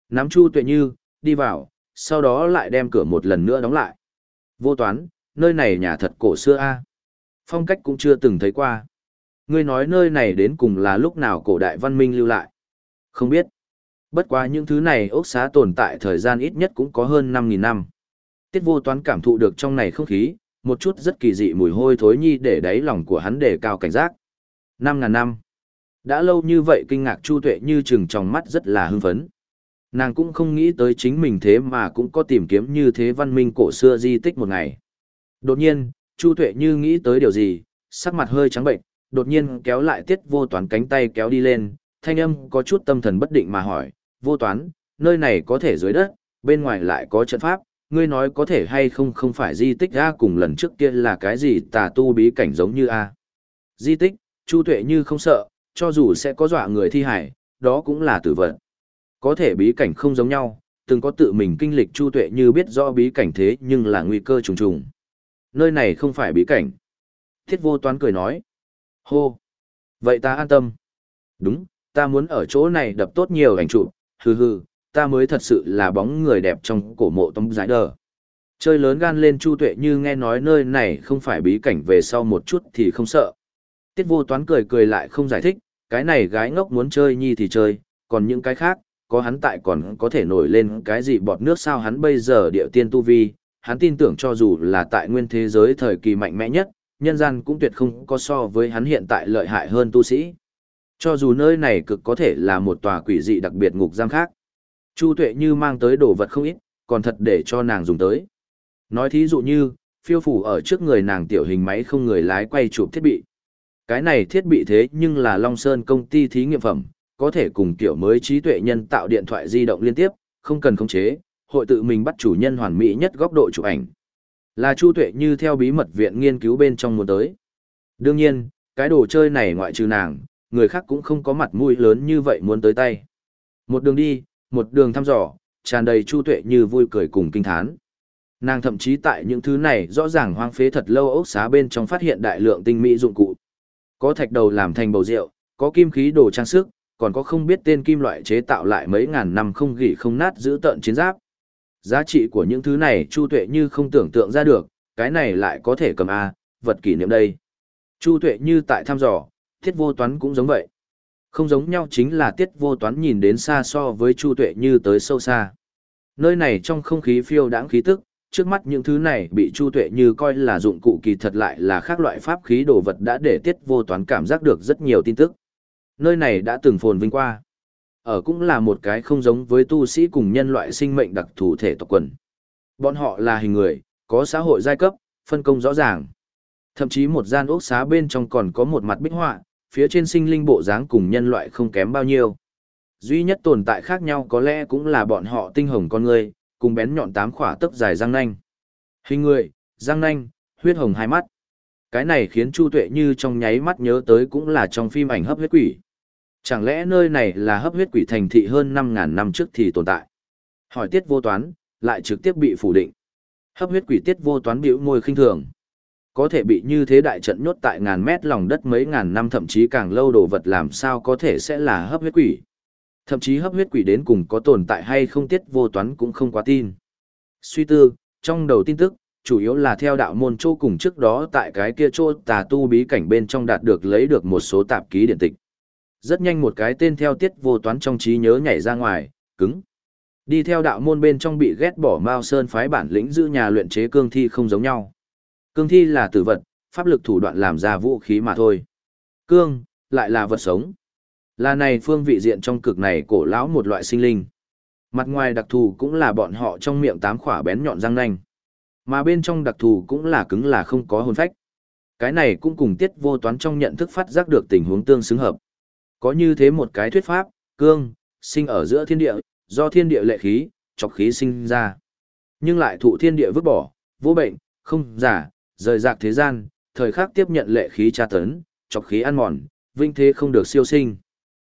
Nắm chu tuệ như, đi vào, sau đó lại đem cửa một lần nữa đóng lại. Vô toán, nơi này nhà thật cổ xưa a Phong cách cũng chưa từng thấy qua. Ngươi nói nơi này đến cùng là lúc nào cổ đại văn minh lưu lại. Không biết. Bất quá những thứ này ốc xá tồn tại thời gian ít nhất cũng có hơn 5.000 năm. Tiết vô toán cảm thụ được trong này không khí, một chút rất kỳ dị mùi hôi thối nhi để đáy lòng của hắn đề cao cảnh giác. 5.000 năm. Đã lâu như vậy kinh ngạc Chu Tuệ như chừng trong mắt rất là hưng phấn. Nàng cũng không nghĩ tới chính mình thế mà cũng có tìm kiếm như thế văn minh cổ xưa di tích một ngày. Đột nhiên, Chu Tuệ như nghĩ tới điều gì, sắc mặt hơi trắng bệnh, đột nhiên kéo lại tiết vô toán cánh tay kéo đi lên, thanh âm có chút tâm thần bất định mà hỏi, vô toán, nơi này có thể dưới đất, bên ngoài lại có trận pháp, ngươi nói có thể hay không không phải di tích A cùng lần trước kia là cái gì tà tu bí cảnh giống như A. Di tích, Chu Tuệ như không sợ, cho dù sẽ có dọa người thi hải, đó cũng là tử vận. Có thể bí cảnh không giống nhau, từng có tự mình kinh lịch Chu Tuệ như biết rõ bí cảnh thế nhưng là nguy cơ trùng trùng. Nơi này không phải bí cảnh. Thiết vô toán cười nói. Hô! Vậy ta an tâm. Đúng, ta muốn ở chỗ này đập tốt nhiều ảnh chụp, hừ hừ, ta mới thật sự là bóng người đẹp trong cổ mộ tông giải đờ. Chơi lớn gan lên Chu Tuệ như nghe nói nơi này không phải bí cảnh về sau một chút thì không sợ. Tiết vô toán cười cười lại không giải thích, cái này gái ngốc muốn chơi nhi thì chơi, còn những cái khác, có hắn tại còn có thể nổi lên cái gì bọt nước sao hắn bây giờ địa tiên tu vi, hắn tin tưởng cho dù là tại nguyên thế giới thời kỳ mạnh mẽ nhất, nhân gian cũng tuyệt không có so với hắn hiện tại lợi hại hơn tu sĩ. Cho dù nơi này cực có thể là một tòa quỷ dị đặc biệt ngục giam khác. Chu tuệ như mang tới đồ vật không ít, còn thật để cho nàng dùng tới. Nói thí dụ như, phiêu phủ ở trước người nàng tiểu hình máy không người lái quay chụp thiết bị. Cái này thiết bị thế nhưng là Long Sơn công ty thí nghiệm phẩm, có thể cùng kiểu mới trí tuệ nhân tạo điện thoại di động liên tiếp, không cần khống chế, hội tự mình bắt chủ nhân hoàn mỹ nhất góc độ chụp ảnh. Là Chu Tuệ như theo bí mật viện nghiên cứu bên trong muốn tới. Đương nhiên, cái đồ chơi này ngoại trừ nàng, người khác cũng không có mặt mũi lớn như vậy muốn tới tay. Một đường đi, một đường thăm dò, tràn đầy Chu Tuệ như vui cười cùng kinh thán. Nàng thậm chí tại những thứ này rõ ràng hoang phế thật lâu ốc xá bên trong phát hiện đại lượng tinh mỹ dụng cụ. Có thạch đầu làm thành bầu rượu, có kim khí đồ trang sức, còn có không biết tên kim loại chế tạo lại mấy ngàn năm không gỉ không nát giữ tận chiến giáp. Giá trị của những thứ này Chu Tuệ như không tưởng tượng ra được, cái này lại có thể cầm A, vật kỷ niệm đây. Chu tuệ như tại thăm dò, tiết vô toán cũng giống vậy. Không giống nhau chính là tiết vô toán nhìn đến xa so với chu tuệ như tới sâu xa. Nơi này trong không khí phiêu đãng khí tức, trước mắt những thứ này bị chu tuệ như coi là dụng cụ kỳ thật lại là khác loại pháp khí đồ vật đã để tiết vô toán cảm giác được rất nhiều tin tức. Nơi này đã từng phồn vinh qua. Ở cũng là một cái không giống với tu sĩ cùng nhân loại sinh mệnh đặc thù thể tộc quần. Bọn họ là hình người, có xã hội giai cấp, phân công rõ ràng. Thậm chí một gian ốc xá bên trong còn có một mặt bích họa, phía trên sinh linh bộ dáng cùng nhân loại không kém bao nhiêu. Duy nhất tồn tại khác nhau có lẽ cũng là bọn họ tinh hồng con người, cùng bén nhọn tám khỏa tấc dài răng nanh. Hình người, răng nanh, huyết hồng hai mắt. Cái này khiến Chu Tuệ như trong nháy mắt nhớ tới cũng là trong phim ảnh hấp huyết quỷ. Chẳng lẽ nơi này là hấp huyết quỷ thành thị hơn 5.000 năm trước thì tồn tại? Hỏi tiết vô toán, lại trực tiếp bị phủ định. Hấp huyết quỷ tiết vô toán biểu môi khinh thường. Có thể bị như thế đại trận nhốt tại ngàn mét lòng đất mấy ngàn năm thậm chí càng lâu đồ vật làm sao có thể sẽ là hấp huyết quỷ. Thậm chí hấp huyết quỷ đến cùng có tồn tại hay không tiết vô toán cũng không quá tin. Suy tư, trong đầu tin tức, chủ yếu là theo đạo môn châu cùng trước đó tại cái kia chỗ tà tu bí cảnh bên trong đạt được lấy được một số tạp ký điện tịch. Rất nhanh một cái tên theo tiết vô toán trong trí nhớ nhảy ra ngoài, cứng. Đi theo đạo môn bên trong bị ghét bỏ Mao Sơn phái bản lĩnh giữ nhà luyện chế cương thi không giống nhau. Cương thi là tử vật, pháp lực thủ đoạn làm ra vũ khí mà thôi. Cương, lại là vật sống. Là này phương vị diện trong cực này cổ lão một loại sinh linh. Mặt ngoài đặc thù cũng là bọn họ trong miệng tám khỏa bén nhọn răng nanh. Mà bên trong đặc thù cũng là cứng là không có hồn phách. Cái này cũng cùng tiết vô toán trong nhận thức phát giác được tình huống tương xứng hợp. Có như thế một cái thuyết pháp, cương, sinh ở giữa thiên địa, do thiên địa lệ khí, chọc khí sinh ra. Nhưng lại thụ thiên địa vứt bỏ, vô bệnh, không giả, rời rạc thế gian, thời khắc tiếp nhận lệ khí tra tấn, chọc khí ăn mòn, vinh thế không được siêu sinh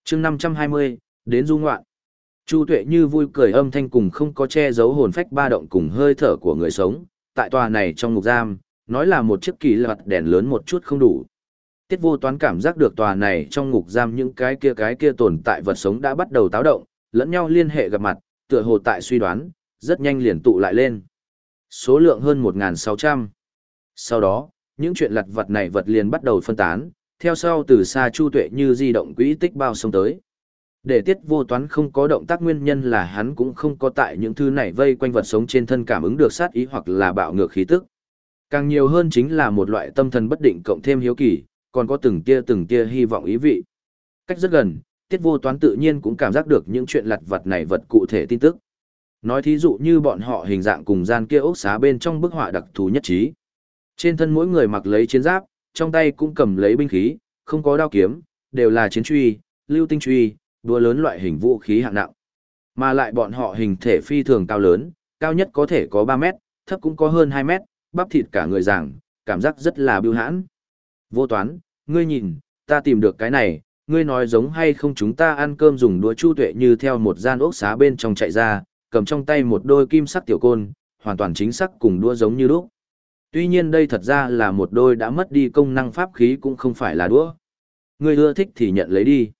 chương 520, đến du ngoạn. Chu tuệ như vui cười âm thanh cùng không có che giấu hồn phách ba động cùng hơi thở của người sống, tại tòa này trong ngục giam, nói là một chiếc kỳ lật đèn lớn một chút không đủ. Tiết vô toán cảm giác được tòa này trong ngục giam những cái kia cái kia tồn tại vật sống đã bắt đầu táo động, lẫn nhau liên hệ gặp mặt, tựa hồ tại suy đoán, rất nhanh liền tụ lại lên. Số lượng hơn 1.600. Sau đó, những chuyện lặt vật này vật liền bắt đầu phân tán, theo sau từ xa chu tuệ như di động quỹ tích bao sông tới. Để tiết vô toán không có động tác nguyên nhân là hắn cũng không có tại những thứ này vây quanh vật sống trên thân cảm ứng được sát ý hoặc là bạo ngược khí tức. Càng nhiều hơn chính là một loại tâm thần bất định cộng thêm hiếu kỳ, còn có từng tia từng tia hy vọng ý vị. Cách rất gần, tiết vô toán tự nhiên cũng cảm giác được những chuyện lặt vật này vật cụ thể tin tức. Nói thí dụ như bọn họ hình dạng cùng gian kia ốc xá bên trong bức họa đặc thù nhất trí. Trên thân mỗi người mặc lấy chiến giáp, trong tay cũng cầm lấy binh khí, không có đao kiếm, đều là chiến truy, lưu tinh truy, đua lớn loại hình vũ khí hạng nặng. Mà lại bọn họ hình thể phi thường cao lớn, cao nhất có thể có 3 mét, thấp cũng có hơn 2 mét, bắp thịt cả người ràng, cảm giác rất là biêu hãn. Vô toán, ngươi nhìn, ta tìm được cái này, ngươi nói giống hay không chúng ta ăn cơm dùng đũa chu tuệ như theo một gian ốc xá bên trong chạy ra, cầm trong tay một đôi kim sắc tiểu côn, hoàn toàn chính xác cùng đũa giống như lúc. Tuy nhiên đây thật ra là một đôi đã mất đi công năng pháp khí cũng không phải là đũa. Người ưa thích thì nhận lấy đi.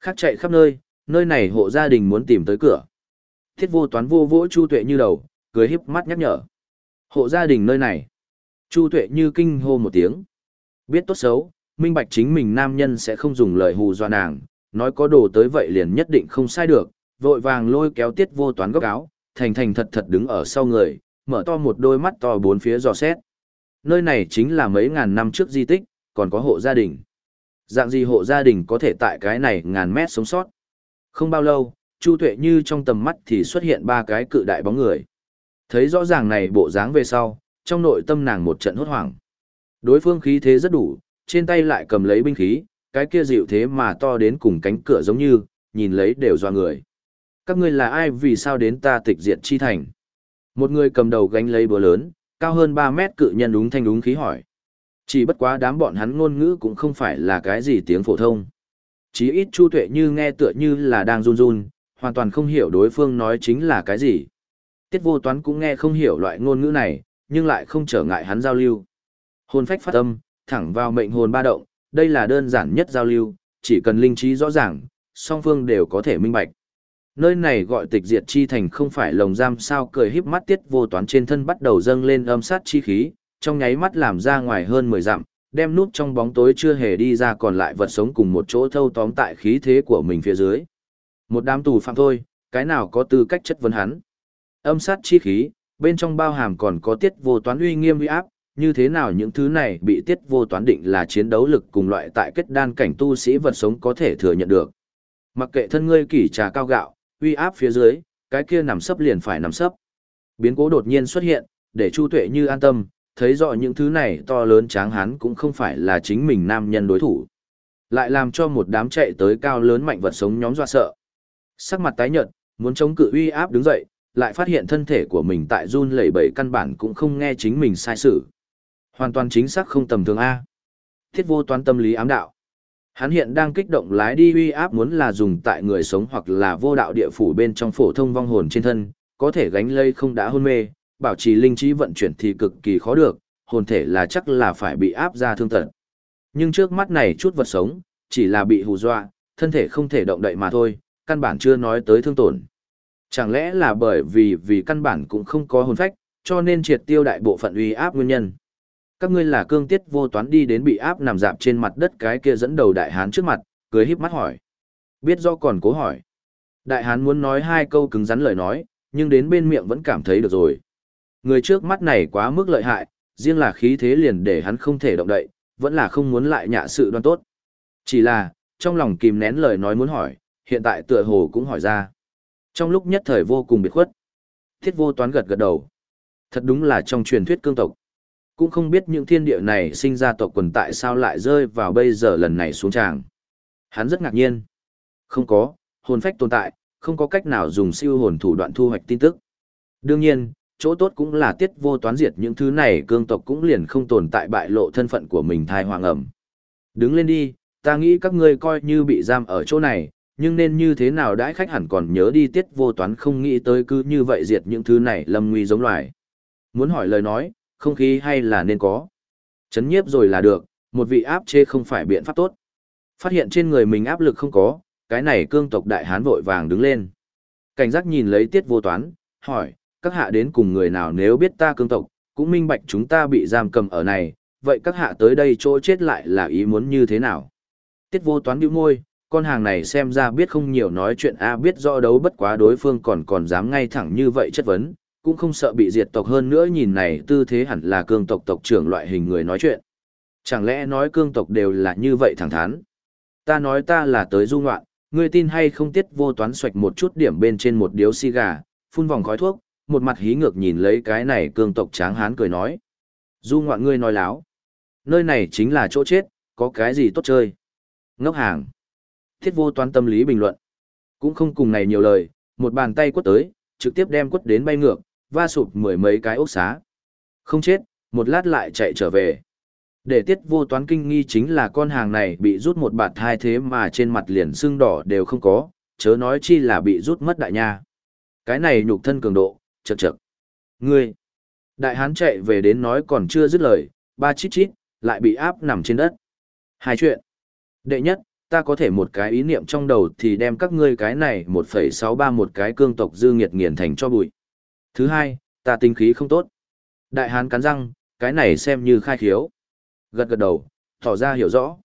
Khác chạy khắp nơi, nơi này hộ gia đình muốn tìm tới cửa. Thiết vô toán vô vỗ Chu Tuệ như đầu, cười híp mắt nhắc nhở. Hộ gia đình nơi này. Chu Tuệ như kinh hô một tiếng. Biết tốt xấu, minh bạch chính mình nam nhân sẽ không dùng lời hù dọa nàng, nói có đồ tới vậy liền nhất định không sai được, vội vàng lôi kéo tiết vô toán góc áo, thành thành thật thật đứng ở sau người, mở to một đôi mắt to bốn phía dò xét. Nơi này chính là mấy ngàn năm trước di tích, còn có hộ gia đình. Dạng gì hộ gia đình có thể tại cái này ngàn mét sống sót. Không bao lâu, Chu Tuệ như trong tầm mắt thì xuất hiện ba cái cự đại bóng người. Thấy rõ ràng này bộ dáng về sau, trong nội tâm nàng một trận hốt hoảng. Đối phương khí thế rất đủ, trên tay lại cầm lấy binh khí, cái kia dịu thế mà to đến cùng cánh cửa giống như, nhìn lấy đều doa người. Các ngươi là ai vì sao đến ta tịch diệt chi thành? Một người cầm đầu gánh lấy búa lớn, cao hơn 3 mét cự nhân đúng thanh đúng khí hỏi. Chỉ bất quá đám bọn hắn ngôn ngữ cũng không phải là cái gì tiếng phổ thông. Chí ít Chu Tuệ như nghe tựa như là đang run run, hoàn toàn không hiểu đối phương nói chính là cái gì. Tiết vô toán cũng nghe không hiểu loại ngôn ngữ này, nhưng lại không trở ngại hắn giao lưu. Hồn phách phát âm, thẳng vào mệnh hồn ba động, đây là đơn giản nhất giao lưu, chỉ cần linh trí rõ ràng, song phương đều có thể minh bạch. Nơi này gọi tịch diệt chi thành không phải lồng giam sao cười híp mắt tiết vô toán trên thân bắt đầu dâng lên âm sát chi khí, trong nháy mắt làm ra ngoài hơn 10 dặm, đem nút trong bóng tối chưa hề đi ra còn lại vật sống cùng một chỗ thâu tóm tại khí thế của mình phía dưới. Một đám tù phạm thôi, cái nào có tư cách chất vấn hắn. Âm sát chi khí, bên trong bao hàm còn có tiết vô toán uy nghiêm uy áp, như thế nào những thứ này bị tiết vô toán định là chiến đấu lực cùng loại tại kết đan cảnh tu sĩ vật sống có thể thừa nhận được. Mặc kệ thân ngươi kỷ trà cao gạo, uy áp phía dưới, cái kia nằm sấp liền phải nằm sấp. Biến cố đột nhiên xuất hiện, để Chu Tuệ như an tâm, thấy rõ những thứ này to lớn tráng hán cũng không phải là chính mình nam nhân đối thủ. Lại làm cho một đám chạy tới cao lớn mạnh vật sống nhóm dọa sợ. Sắc mặt tái nhợt, muốn chống cự uy áp đứng dậy, lại phát hiện thân thể của mình tại run lẩy bẩy căn bản cũng không nghe chính mình sai sự. Hoàn toàn chính xác không tầm thường A. Thiết vô toán tâm lý ám đạo. Hắn hiện đang kích động lái đi uy áp muốn là dùng tại người sống hoặc là vô đạo địa phủ bên trong phổ thông vong hồn trên thân, có thể gánh lây không đã hôn mê, bảo trì linh trí vận chuyển thì cực kỳ khó được, hồn thể là chắc là phải bị áp ra thương tật. Nhưng trước mắt này chút vật sống, chỉ là bị hù dọa, thân thể không thể động đậy mà thôi, căn bản chưa nói tới thương tổn. Chẳng lẽ là bởi vì vì căn bản cũng không có hồn phách, cho nên triệt tiêu đại bộ phận uy áp nguyên nhân. Các ngươi là cương tiết vô toán đi đến bị áp nằm dạp trên mặt đất cái kia dẫn đầu đại hán trước mặt, cười híp mắt hỏi. Biết do còn cố hỏi. Đại hán muốn nói hai câu cứng rắn lời nói, nhưng đến bên miệng vẫn cảm thấy được rồi. Người trước mắt này quá mức lợi hại, riêng là khí thế liền để hắn không thể động đậy, vẫn là không muốn lại nhạ sự đoan tốt. Chỉ là, trong lòng kìm nén lời nói muốn hỏi, hiện tại tựa hồ cũng hỏi ra. Trong lúc nhất thời vô cùng biệt khuất, thiết vô toán gật gật đầu. Thật đúng là trong truyền thuyết cương tộc. Cũng không biết những thiên địa này sinh ra tộc quần tại sao lại rơi vào bây giờ lần này xuống tràng. Hắn rất ngạc nhiên. Không có, hồn phách tồn tại, không có cách nào dùng siêu hồn thủ đoạn thu hoạch tin tức. Đương nhiên, chỗ tốt cũng là tiết vô toán diệt những thứ này cương tộc cũng liền không tồn tại bại lộ thân phận của mình thai hoàng ẩm. Đứng lên đi, ta nghĩ các ngươi coi như bị giam ở chỗ này, nhưng nên như thế nào đãi khách hẳn còn nhớ đi tiết vô toán không nghĩ tới cứ như vậy diệt những thứ này lâm nguy giống loài. Muốn hỏi lời nói, không khí hay là nên có. Chấn nhiếp rồi là được, một vị áp chế không phải biện pháp tốt. Phát hiện trên người mình áp lực không có, cái này cương tộc đại hán vội vàng đứng lên. Cảnh giác nhìn lấy tiết vô toán, hỏi, các hạ đến cùng người nào nếu biết ta cương tộc, cũng minh bạch chúng ta bị giam cầm ở này, vậy các hạ tới đây chỗ chết lại là ý muốn như thế nào? Tiết vô toán điệu môi, con hàng này xem ra biết không nhiều nói chuyện a biết rõ đấu bất quá đối phương còn còn dám ngay thẳng như vậy chất vấn, cũng không sợ bị diệt tộc hơn nữa nhìn này tư thế hẳn là cương tộc tộc trưởng loại hình người nói chuyện. Chẳng lẽ nói cương tộc đều là như vậy thẳng thắn? Ta nói ta là tới du ngoạn, ngươi tin hay không tiết vô toán xoạch một chút điểm bên trên một điếu xi gà, phun vòng khói thuốc, một mặt hí ngược nhìn lấy cái này cương tộc tráng hán cười nói. Du ngoạn ngươi nói láo. Nơi này chính là chỗ chết, có cái gì tốt chơi. Ngốc hàng. Thiết vô toán tâm lý bình luận. Cũng không cùng này nhiều lời, một bàn tay quất tới, trực tiếp đem quất đến bay ngược, va sụp mười mấy cái ốc xá. Không chết, một lát lại chạy trở về. Để tiết vô toán kinh nghi chính là con hàng này bị rút một bạt hai thế mà trên mặt liền sưng đỏ đều không có, chớ nói chi là bị rút mất đại nha. Cái này nhục thân cường độ, chật chật. Ngươi! Đại hán chạy về đến nói còn chưa dứt lời, ba chít chít, lại bị áp nằm trên đất. Hai chuyện. Đệ nhất, ta có thể một cái ý niệm trong đầu thì đem các ngươi cái này 1,63 một cái cương tộc dư nghiệt nghiền thành cho bụi. Thứ hai, ta tinh khí không tốt. Đại hán cắn răng, cái này xem như khai khiếu. Gật gật đầu, tỏ ra hiểu rõ.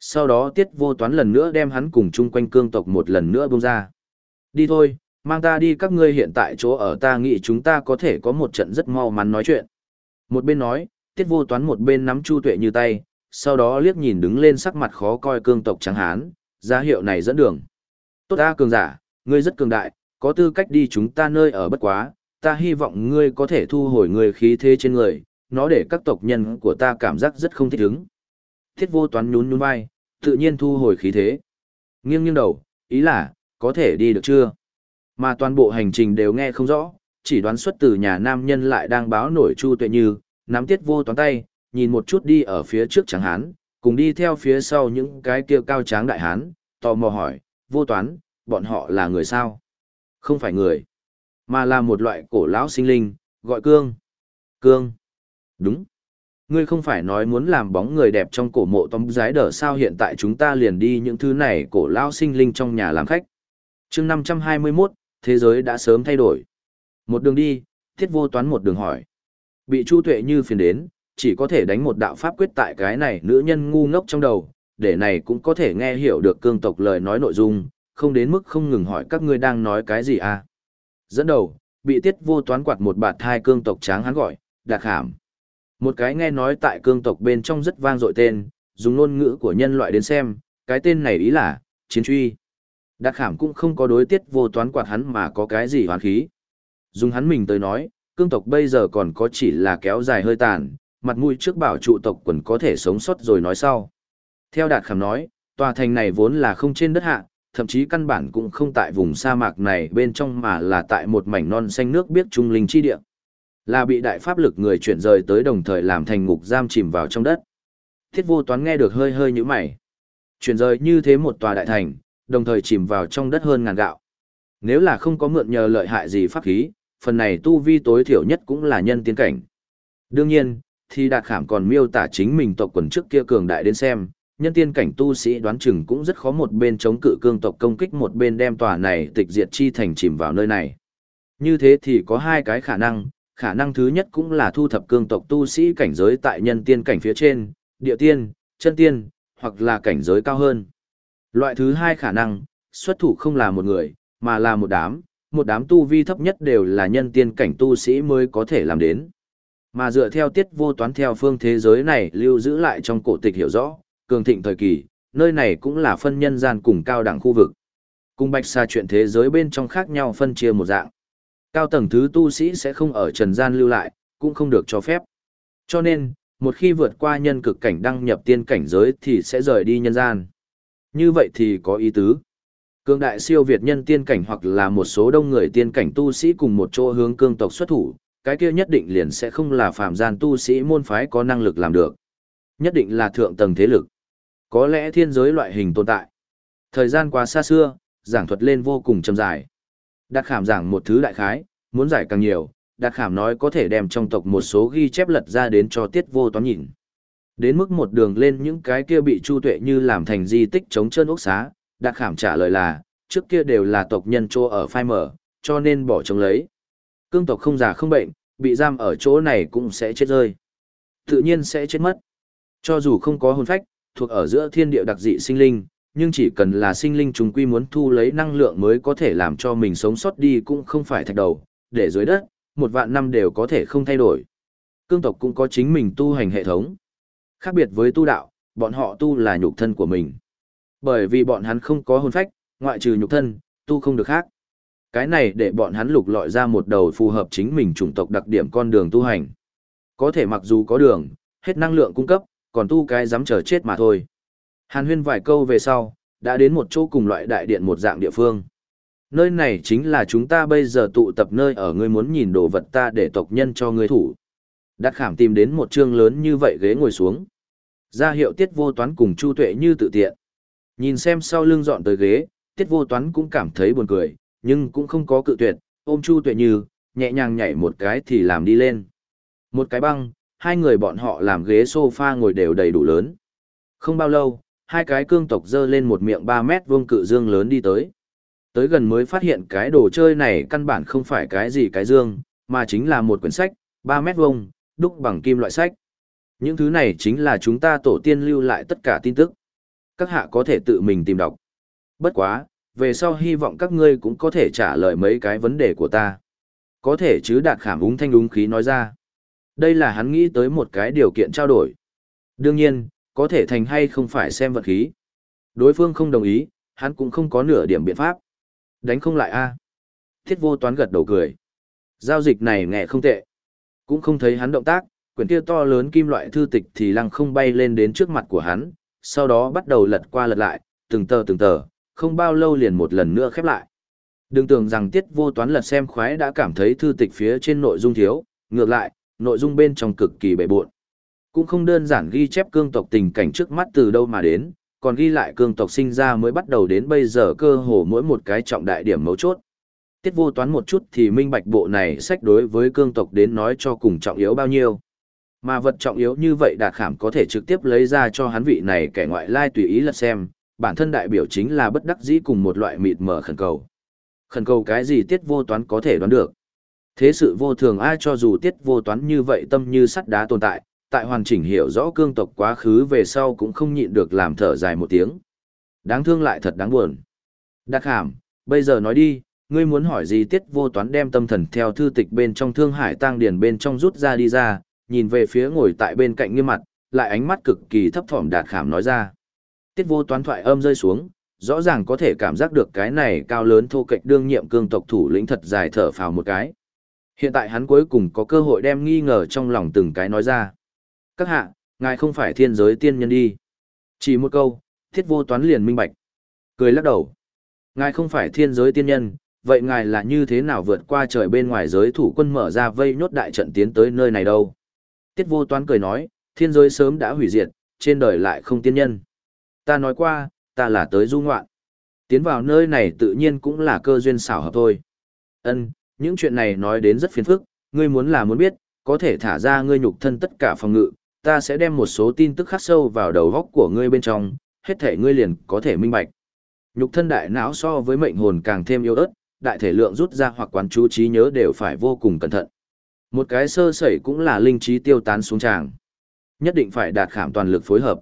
Sau đó tiết vô toán lần nữa đem hắn cùng chung quanh cương tộc một lần nữa buông ra. Đi thôi, mang ta đi các ngươi hiện tại chỗ ở ta nghĩ chúng ta có thể có một trận rất mau mắn nói chuyện. Một bên nói, tiết vô toán một bên nắm chu tuệ như tay, sau đó liếc nhìn đứng lên sắc mặt khó coi cương tộc trắng hán, ra hiệu này dẫn đường. Tốt ta cường giả, ngươi rất cường đại, có tư cách đi chúng ta nơi ở bất quá, ta hy vọng ngươi có thể thu hồi người khí thế trên người, nó để các tộc nhân của ta cảm giác rất không thích ứng. Thiết vô toán nhún nhún vai, tự nhiên thu hồi khí thế. Nghiêng nghiêng đầu, ý là, có thể đi được chưa? Mà toàn bộ hành trình đều nghe không rõ, chỉ đoán xuất từ nhà nam nhân lại đang báo nổi Chu Tuệ Như, nắm tiết vô toán tay, nhìn một chút đi ở phía trước tráng hán, cùng đi theo phía sau những cái kia cao tráng đại hán, tò mò hỏi, vô toán, bọn họ là người sao? Không phải người, mà là một loại cổ lão sinh linh, gọi cương. Cương. Đúng. Ngươi không phải nói muốn làm bóng người đẹp trong cổ mộ tóm giái đỡ sao hiện tại chúng ta liền đi những thứ này cổ lão sinh linh trong nhà làm khách. chương 521, thế giới đã sớm thay đổi. Một đường đi, thiết vô toán một đường hỏi. Bị Chu Tuệ như phiền đến, chỉ có thể đánh một đạo pháp quyết tại cái này nữ nhân ngu ngốc trong đầu, để này cũng có thể nghe hiểu được cương tộc lời nói nội dung, không đến mức không ngừng hỏi các ngươi đang nói cái gì à. Dẫn đầu, bị tiết vô toán quạt một bạt thai cương tộc tráng hắn gọi, đặc hàm. Một cái nghe nói tại cương tộc bên trong rất vang dội tên, dùng ngôn ngữ của nhân loại đến xem, cái tên này ý là, chiến truy. Đặc hàm cũng không có đối tiết vô toán quạt hắn mà có cái gì hoán khí. Dùng hắn mình tới nói, cương tộc bây giờ còn có chỉ là kéo dài hơi tàn, mặt mũi trước bảo trụ tộc quần có thể sống sót rồi nói sau. Theo Đạt Khảm nói, tòa thành này vốn là không trên đất hạ, thậm chí căn bản cũng không tại vùng sa mạc này bên trong mà là tại một mảnh non xanh nước biếc trung linh chi địa. Là bị đại pháp lực người chuyển rời tới đồng thời làm thành ngục giam chìm vào trong đất. Thiết vô toán nghe được hơi hơi như mày. Chuyển rời như thế một tòa đại thành, đồng thời chìm vào trong đất hơn ngàn gạo. Nếu là không có mượn nhờ lợi hại gì pháp khí, phần này tu vi tối thiểu nhất cũng là nhân tiến cảnh. Đương nhiên, thì đạt khảm còn miêu tả chính mình tộc quần trước kia cường đại đến xem, nhân tiên cảnh tu sĩ đoán chừng cũng rất khó một bên chống cự cương tộc công kích một bên đem tòa này tịch diệt chi thành chìm vào nơi này. Như thế thì có hai cái khả năng, khả năng thứ nhất cũng là thu thập cương tộc tu sĩ cảnh giới tại nhân tiên cảnh phía trên, địa tiên, chân tiên, hoặc là cảnh giới cao hơn. Loại thứ hai khả năng, xuất thủ không là một người, mà là một đám, một đám tu vi thấp nhất đều là nhân tiên cảnh tu sĩ mới có thể làm đến. Mà dựa theo tiết vô toán theo phương thế giới này lưu giữ lại trong cổ tịch hiểu rõ, cường thịnh thời kỳ, nơi này cũng là phân nhân gian cùng cao đẳng khu vực. Cùng bạch xa chuyện thế giới bên trong khác nhau phân chia một dạng. Cao tầng thứ tu sĩ sẽ không ở trần gian lưu lại, cũng không được cho phép. Cho nên, một khi vượt qua nhân cực cảnh đăng nhập tiên cảnh giới thì sẽ rời đi nhân gian. Như vậy thì có ý tứ. Cương đại siêu Việt nhân tiên cảnh hoặc là một số đông người tiên cảnh tu sĩ cùng một chỗ hướng cương tộc xuất thủ, cái kia nhất định liền sẽ không là phàm gian tu sĩ môn phái có năng lực làm được. Nhất định là thượng tầng thế lực. Có lẽ thiên giới loại hình tồn tại. Thời gian quá xa xưa, giảng thuật lên vô cùng chậm dài. Đạt khảm giảng một thứ đại khái, muốn giải càng nhiều, Đạt khảm nói có thể đem trong tộc một số ghi chép lật ra đến cho tiết vô toán nhìn. Đến mức một đường lên những cái kia bị chu tuệ như làm thành di tích chống chân ốc xá, Đạt khảm trả lời là, trước kia đều là tộc nhân trô ở phai mở, cho nên bỏ trống lấy. Cương tộc không già không bệnh, bị giam ở chỗ này cũng sẽ chết rơi. Tự nhiên sẽ chết mất. Cho dù không có hồn phách, thuộc ở giữa thiên địa đặc dị sinh linh, nhưng chỉ cần là sinh linh chúng quy muốn thu lấy năng lượng mới có thể làm cho mình sống sót đi cũng không phải thạch đầu, để dưới đất, một vạn năm đều có thể không thay đổi. Cương tộc cũng có chính mình tu hành hệ thống. Khác biệt với tu đạo, bọn họ tu là nhục thân của mình. Bởi vì bọn hắn không có hồn phách, ngoại trừ nhục thân, tu không được khác. Cái này để bọn hắn lục lọi ra một đầu phù hợp chính mình chủng tộc đặc điểm con đường tu hành. Có thể mặc dù có đường, hết năng lượng cung cấp, còn tu cái dám chờ chết mà thôi. Hàn huyên vài câu về sau, đã đến một chỗ cùng loại đại điện một dạng địa phương. Nơi này chính là chúng ta bây giờ tụ tập nơi ở ngươi muốn nhìn đồ vật ta để tộc nhân cho ngươi thủ. Đắc khảm tìm đến một chương lớn như vậy ghế ngồi xuống. Ra hiệu tiết vô toán cùng chu tuệ như tự tiện. Nhìn xem sau lưng dọn tới ghế, tiết vô toán cũng cảm thấy buồn cười, nhưng cũng không có cự tuyệt, ôm chu tuệ như, nhẹ nhàng nhảy một cái thì làm đi lên. Một cái băng, hai người bọn họ làm ghế sofa ngồi đều đầy đủ lớn. Không bao lâu, hai cái cương tộc dơ lên một miệng 3 mét vuông cự dương lớn đi tới. Tới gần mới phát hiện cái đồ chơi này căn bản không phải cái gì cái dương, mà chính là một quyển sách, 3 mét vuông, đúc bằng kim loại sách. Những thứ này chính là chúng ta tổ tiên lưu lại tất cả tin tức. Các hạ có thể tự mình tìm đọc. Bất quá, về sau hy vọng các ngươi cũng có thể trả lời mấy cái vấn đề của ta. Có thể chứ đạt khảm úng thanh úng khí nói ra. Đây là hắn nghĩ tới một cái điều kiện trao đổi. Đương nhiên, có thể thành hay không phải xem vật khí. Đối phương không đồng ý, hắn cũng không có nửa điểm biện pháp. Đánh không lại a Thiết vô toán gật đầu cười. Giao dịch này nghe không tệ. Cũng không thấy hắn động tác, quyển kia to lớn kim loại thư tịch thì lăng không bay lên đến trước mặt của hắn, sau đó bắt đầu lật qua lật lại, từng tờ từng tờ, không bao lâu liền một lần nữa khép lại. Đừng tưởng rằng tiết vô toán lật xem khoái đã cảm thấy thư tịch phía trên nội dung thiếu, ngược lại, nội dung bên trong cực kỳ bệ buộn. Cũng không đơn giản ghi chép cương tộc tình cảnh trước mắt từ đâu mà đến, còn ghi lại cương tộc sinh ra mới bắt đầu đến bây giờ cơ hồ mỗi một cái trọng đại điểm mấu chốt. Tiết vô toán một chút thì minh bạch bộ này sách đối với cương tộc đến nói cho cùng trọng yếu bao nhiêu. Mà vật trọng yếu như vậy đạt khảm có thể trực tiếp lấy ra cho hắn vị này kẻ ngoại lai tùy ý lật xem, bản thân đại biểu chính là bất đắc dĩ cùng một loại mịt mờ khẩn cầu. Khẩn cầu cái gì tiết vô toán có thể đoán được. Thế sự vô thường ai cho dù tiết vô toán như vậy tâm như sắt đá tồn tại, tại hoàn chỉnh hiểu rõ cương tộc quá khứ về sau cũng không nhịn được làm thở dài một tiếng. Đáng thương lại thật đáng buồn. Đặc hàm, bây giờ nói đi, ngươi muốn hỏi gì tiết vô toán đem tâm thần theo thư tịch bên trong thương hải tăng điển bên trong rút ra đi ra, nhìn về phía ngồi tại bên cạnh nghiêm mặt, lại ánh mắt cực kỳ thấp thỏm đạt khảm nói ra. Tiết vô toán thoại âm rơi xuống, rõ ràng có thể cảm giác được cái này cao lớn thô kệch đương nhiệm cương tộc thủ lĩnh thật dài thở phào một cái. Hiện tại hắn cuối cùng có cơ hội đem nghi ngờ trong lòng từng cái nói ra. Các hạ, ngài không phải thiên giới tiên nhân đi. Chỉ một câu, thiết vô toán liền minh bạch. Cười lắc đầu. Ngài không phải thiên giới tiên nhân, vậy ngài là như thế nào vượt qua trời bên ngoài giới thủ quân mở ra vây nhốt đại trận tiến tới nơi này đâu? Tiết vô toán cười nói, thiên giới sớm đã hủy diệt, trên đời lại không tiên nhân. Ta nói qua, ta là tới du ngoạn. Tiến vào nơi này tự nhiên cũng là cơ duyên xảo hợp thôi. Ân, những chuyện này nói đến rất phiền phức, ngươi muốn là muốn biết, có thể thả ra ngươi nhục thân tất cả phòng ngự, ta sẽ đem một số tin tức khắc sâu vào đầu góc của ngươi bên trong, hết thể ngươi liền có thể minh bạch. Nhục thân đại não so với mệnh hồn càng thêm yếu ớt, đại thể lượng rút ra hoặc quán chú trí nhớ đều phải vô cùng cẩn thận. Một cái sơ sẩy cũng là linh trí tiêu tán xuống tràng. Nhất định phải đạt khảm toàn lực phối hợp.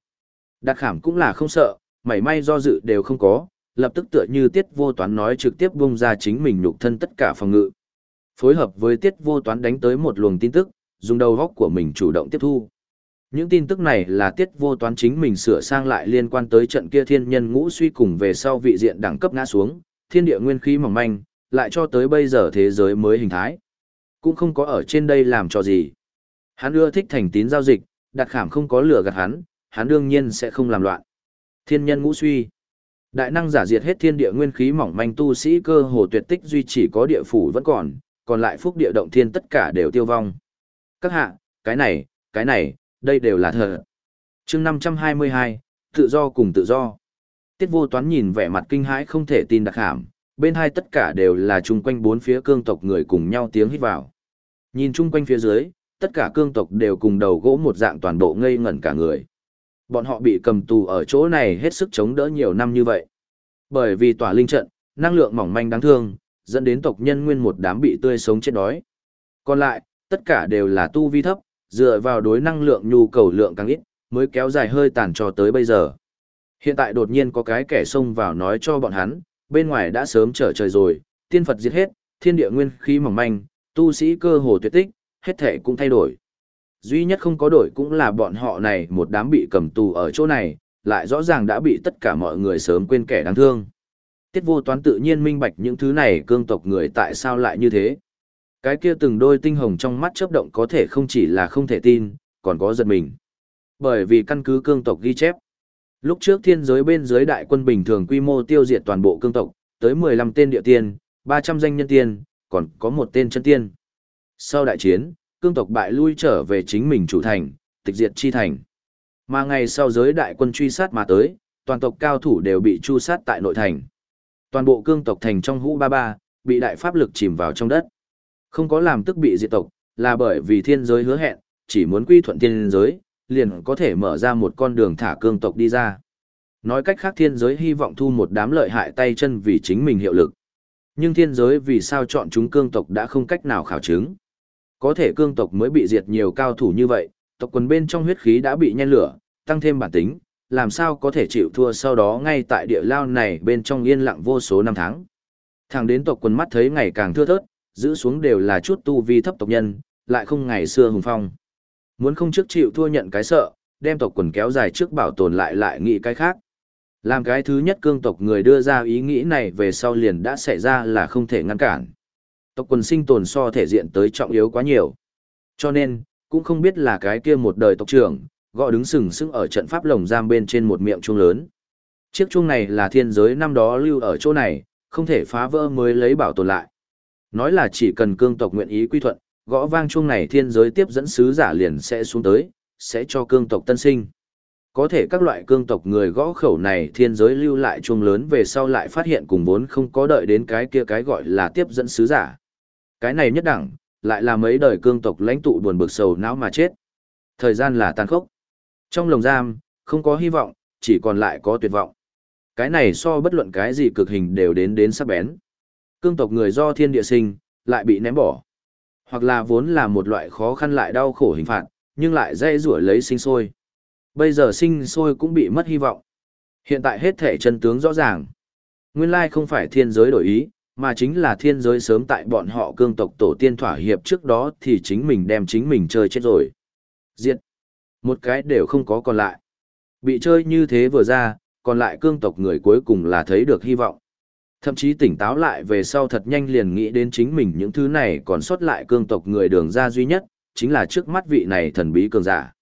Đạt khảm cũng là không sợ, mảy may do dự đều không có, lập tức tựa như tiết vô toán nói trực tiếp bung ra chính mình nhục thân tất cả phòng ngự. Phối hợp với tiết vô toán đánh tới một luồng tin tức, dùng đầu góc của mình chủ động tiếp thu. Những tin tức này là tiết vô toán chính mình sửa sang lại liên quan tới trận kia thiên nhân ngũ suy cùng về sau vị diện đẳng cấp ngã xuống, thiên địa nguyên khí mỏng manh, lại cho tới bây giờ thế giới mới hình thái. Cũng không có ở trên đây làm cho gì. Hắn ưa thích thành tín giao dịch, đặt khảm không có lửa gạt hắn, hắn đương nhiên sẽ không làm loạn. Thiên nhân ngũ suy. Đại năng giả diệt hết thiên địa nguyên khí mỏng manh tu sĩ cơ hồ tuyệt tích duy chỉ có địa phủ vẫn còn, còn lại phúc địa động thiên tất cả đều tiêu vong. Các hạ, cái này, cái này, đây đều là thật. chương 522, tự do cùng tự do. Tiết vô toán nhìn vẻ mặt kinh hãi không thể tin đặc hàm, bên hai tất cả đều là chung quanh bốn phía cương tộc người cùng nhau tiếng hít vào. Nhìn chung quanh phía dưới, tất cả cương tộc đều cùng đầu gỗ một dạng toàn bộ ngây ngẩn cả người. Bọn họ bị cầm tù ở chỗ này hết sức chống đỡ nhiều năm như vậy. Bởi vì tỏa linh trận, năng lượng mỏng manh đáng thương, dẫn đến tộc nhân nguyên một đám bị tươi sống chết đói. Còn lại, tất cả đều là tu vi thấp, dựa vào đối năng lượng nhu cầu lượng càng ít, mới kéo dài hơi tàn cho tới bây giờ. Hiện tại đột nhiên có cái kẻ xông vào nói cho bọn hắn, bên ngoài đã sớm trở trời rồi, tiên Phật giết hết, thiên địa nguyên khí mỏng manh, tu sĩ cơ hồ tuyệt tích, hết thể cũng thay đổi. Duy nhất không có đổi cũng là bọn họ này một đám bị cầm tù ở chỗ này, lại rõ ràng đã bị tất cả mọi người sớm quên kẻ đáng thương. Tiết vô toán tự nhiên minh bạch những thứ này cương tộc người tại sao lại như thế. Cái kia từng đôi tinh hồng trong mắt chớp động có thể không chỉ là không thể tin, còn có giật mình. Bởi vì căn cứ cương tộc ghi chép. Lúc trước thiên giới bên dưới đại quân bình thường quy mô tiêu diệt toàn bộ cương tộc, tới 15 tên địa tiên, 300 danh nhân tiên, còn có một tên chân tiên. Sau đại chiến, cương tộc bại lui trở về chính mình chủ thành, tịch diệt chi thành. Mà ngày sau giới đại quân truy sát mà tới, toàn tộc cao thủ đều bị tru sát tại nội thành. Toàn bộ cương tộc thành trong hũ ba ba, bị đại pháp lực chìm vào trong đất. Không có làm tức bị diệt tộc, là bởi vì thiên giới hứa hẹn, chỉ muốn quy thuận thiên giới, liền có thể mở ra một con đường thả cương tộc đi ra. Nói cách khác thiên giới hy vọng thu một đám lợi hại tay chân vì chính mình hiệu lực. Nhưng thiên giới vì sao chọn chúng cương tộc đã không cách nào khảo chứng. Có thể cương tộc mới bị diệt nhiều cao thủ như vậy, tộc quần bên trong huyết khí đã bị nhen lửa, tăng thêm bản tính, làm sao có thể chịu thua sau đó ngay tại địa lao này bên trong yên lặng vô số năm tháng. thằng đến tộc quần mắt thấy ngày càng thưa thớt, giữ xuống đều là chút tu vi thấp tộc nhân, lại không ngày xưa hùng phong. Muốn không trước chịu thua nhận cái sợ, đem tộc quần kéo dài trước bảo tồn lại lại nghĩ cái khác. Làm cái thứ nhất cương tộc người đưa ra ý nghĩ này về sau liền đã xảy ra là không thể ngăn cản. Tộc quần sinh tồn so thể diện tới trọng yếu quá nhiều. Cho nên, cũng không biết là cái kia một đời tộc trưởng, gõ đứng sừng sững ở trận pháp lồng giam bên trên một miệng chuông lớn. Chiếc chuông này là thiên giới năm đó lưu ở chỗ này, không thể phá vỡ mới lấy bảo tồn lại. Nói là chỉ cần cương tộc nguyện ý quy thuận, gõ vang chuông này thiên giới tiếp dẫn sứ giả liền sẽ xuống tới, sẽ cho cương tộc tân sinh. Có thể các loại cương tộc người gõ khẩu này thiên giới lưu lại chuông lớn về sau lại phát hiện cùng vốn không có đợi đến cái kia cái gọi là tiếp dẫn sứ giả. Cái này nhất đẳng, lại là mấy đời cương tộc lãnh tụ buồn bực sầu não mà chết. Thời gian là tàn khốc. Trong lồng giam, không có hy vọng, chỉ còn lại có tuyệt vọng. Cái này so bất luận cái gì cực hình đều đến đến sắc bén. Cương tộc người do thiên địa sinh, lại bị ném bỏ. Hoặc là vốn là một loại khó khăn lại đau khổ hình phạt, nhưng lại dây rủa lấy sinh sôi. Bây giờ sinh sôi cũng bị mất hy vọng. Hiện tại hết thể chân tướng rõ ràng. Nguyên lai không phải thiên giới đổi ý, mà chính là thiên giới sớm tại bọn họ cương tộc tổ tiên thỏa hiệp trước đó thì chính mình đem chính mình chơi chết rồi. Diệt. Một cái đều không có còn lại. Bị chơi như thế vừa ra, còn lại cương tộc người cuối cùng là thấy được hy vọng. Thậm chí tỉnh táo lại về sau thật nhanh liền nghĩ đến chính mình những thứ này còn sót lại cương tộc người đường ra duy nhất, chính là trước mắt vị này thần bí cường giả.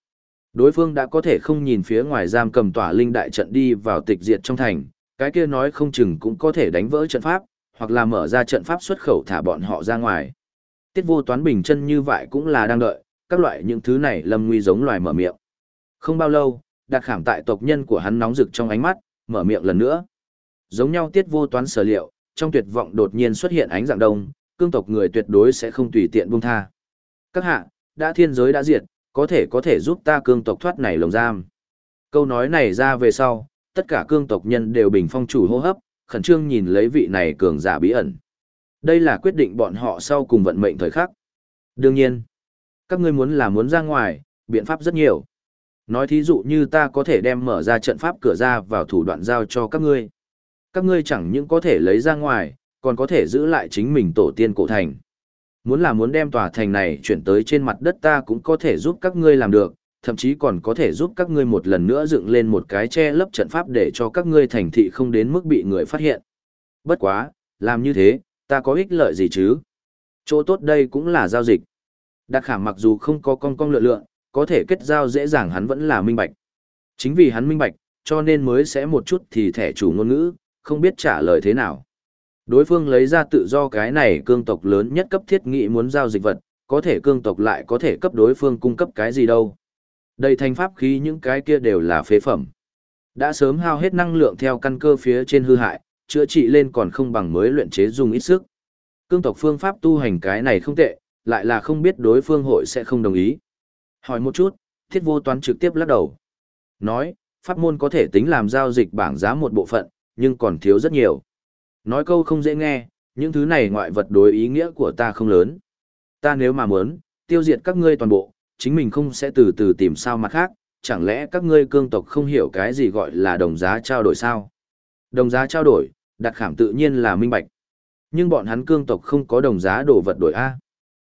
Đối phương đã có thể không nhìn phía ngoài giam cầm tỏa linh đại trận đi vào tịch diệt trong thành, cái kia nói không chừng cũng có thể đánh vỡ trận pháp, hoặc là mở ra trận pháp xuất khẩu thả bọn họ ra ngoài. Tiết vô toán bình chân như vậy cũng là đang đợi, các loại những thứ này lâm nguy giống loài mở miệng. Không bao lâu, đặc khảm tại tộc nhân của hắn nóng rực trong ánh mắt, mở miệng lần nữa. Giống nhau tiết vô toán sở liệu, trong tuyệt vọng đột nhiên xuất hiện ánh dạng đông, cương tộc người tuyệt đối sẽ không tùy tiện buông tha. Các hạ, đã thiên giới đã diệt, có thể có thể giúp ta cương tộc thoát này lồng giam. Câu nói này ra về sau, tất cả cương tộc nhân đều bình phong chủ hô hấp, khẩn trương nhìn lấy vị này cường giả bí ẩn. Đây là quyết định bọn họ sau cùng vận mệnh thời khắc. Đương nhiên, các ngươi muốn là muốn ra ngoài, biện pháp rất nhiều. Nói thí dụ như ta có thể đem mở ra trận pháp cửa ra vào thủ đoạn giao cho các ngươi. Các ngươi chẳng những có thể lấy ra ngoài, còn có thể giữ lại chính mình tổ tiên cổ thành. Muốn là muốn đem tòa thành này chuyển tới trên mặt đất ta cũng có thể giúp các ngươi làm được, thậm chí còn có thể giúp các ngươi một lần nữa dựng lên một cái che lấp trận pháp để cho các ngươi thành thị không đến mức bị người phát hiện. Bất quá, làm như thế, ta có ích lợi gì chứ? Chỗ tốt đây cũng là giao dịch. Đặc khảm mặc dù không có con con lựa lựa, có thể kết giao dễ dàng hắn vẫn là minh bạch. Chính vì hắn minh bạch, cho nên mới sẽ một chút thì thẻ chủ ngôn ngữ, không biết trả lời thế nào. Đối phương lấy ra tự do cái này cương tộc lớn nhất cấp thiết nghị muốn giao dịch vật, có thể cương tộc lại có thể cấp đối phương cung cấp cái gì đâu. Đầy thành pháp khí những cái kia đều là phế phẩm. Đã sớm hao hết năng lượng theo căn cơ phía trên hư hại, chữa trị lên còn không bằng mới luyện chế dùng ít sức. Cương tộc phương pháp tu hành cái này không tệ, lại là không biết đối phương hội sẽ không đồng ý. Hỏi một chút, thiết vô toán trực tiếp lắc đầu. Nói, pháp môn có thể tính làm giao dịch bảng giá một bộ phận, nhưng còn thiếu rất nhiều. Nói câu không dễ nghe, những thứ này ngoại vật đối ý nghĩa của ta không lớn. Ta nếu mà muốn, tiêu diệt các ngươi toàn bộ, chính mình không sẽ từ từ tìm sao mặt khác, chẳng lẽ các ngươi cương tộc không hiểu cái gì gọi là đồng giá trao đổi sao? Đồng giá trao đổi, đặt khảm tự nhiên là minh bạch. Nhưng bọn hắn cương tộc không có đồng giá đồ vật đổi A.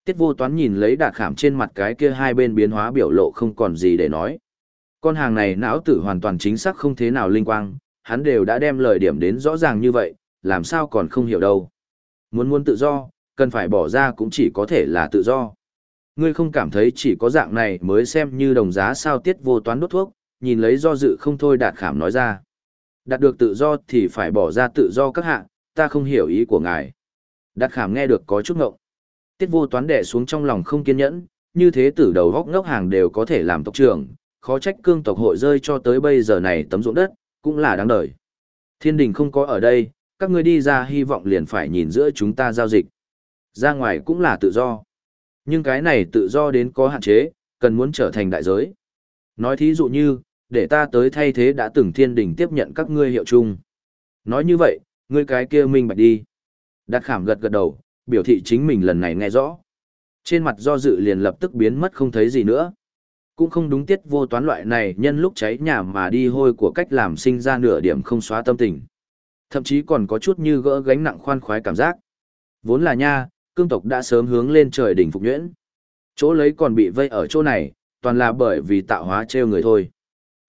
Tiết vô toán nhìn lấy đạt khảm trên mặt cái kia hai bên biến hóa biểu lộ không còn gì để nói. Con hàng này não tử hoàn toàn chính xác không thế nào linh quang, hắn đều đã đem lời điểm đến rõ ràng như vậy, làm sao còn không hiểu đâu. Muốn muốn tự do, cần phải bỏ ra cũng chỉ có thể là tự do. Ngươi không cảm thấy chỉ có dạng này mới xem như đồng giá sao tiết vô toán đốt thuốc, nhìn lấy do dự không thôi đạt khảm nói ra. Đạt được tự do thì phải bỏ ra tự do các hạng, ta không hiểu ý của ngài. Đạt khảm nghe được có chút ngộng. Tiết vô toán đẻ xuống trong lòng không kiên nhẫn, như thế tử đầu góc ngốc hàng đều có thể làm tộc trưởng, khó trách cương tộc hội rơi cho tới bây giờ này tấm ruộng đất, cũng là đáng đời. Thiên đình không có ở đây, các ngươi đi ra hy vọng liền phải nhìn giữa chúng ta giao dịch. Ra ngoài cũng là tự do. Nhưng cái này tự do đến có hạn chế, cần muốn trở thành đại giới. Nói thí dụ như, để ta tới thay thế đã từng thiên đình tiếp nhận các ngươi hiệu chung. Nói như vậy, ngươi cái kia minh bạch đi. Đạt khảm gật gật đầu, biểu thị chính mình lần này nghe rõ. Trên mặt do dự liền lập tức biến mất không thấy gì nữa. Cũng không đúng tiết vô toán loại này nhân lúc cháy nhà mà đi hôi của cách làm sinh ra nửa điểm không xóa tâm tình. Thậm chí còn có chút như gỡ gánh nặng khoan khoái cảm giác. Vốn là nha, cương tộc đã sớm hướng lên trời đỉnh phục nhuyễn. Chỗ lấy còn bị vây ở chỗ này, toàn là bởi vì tạo hóa treo người thôi.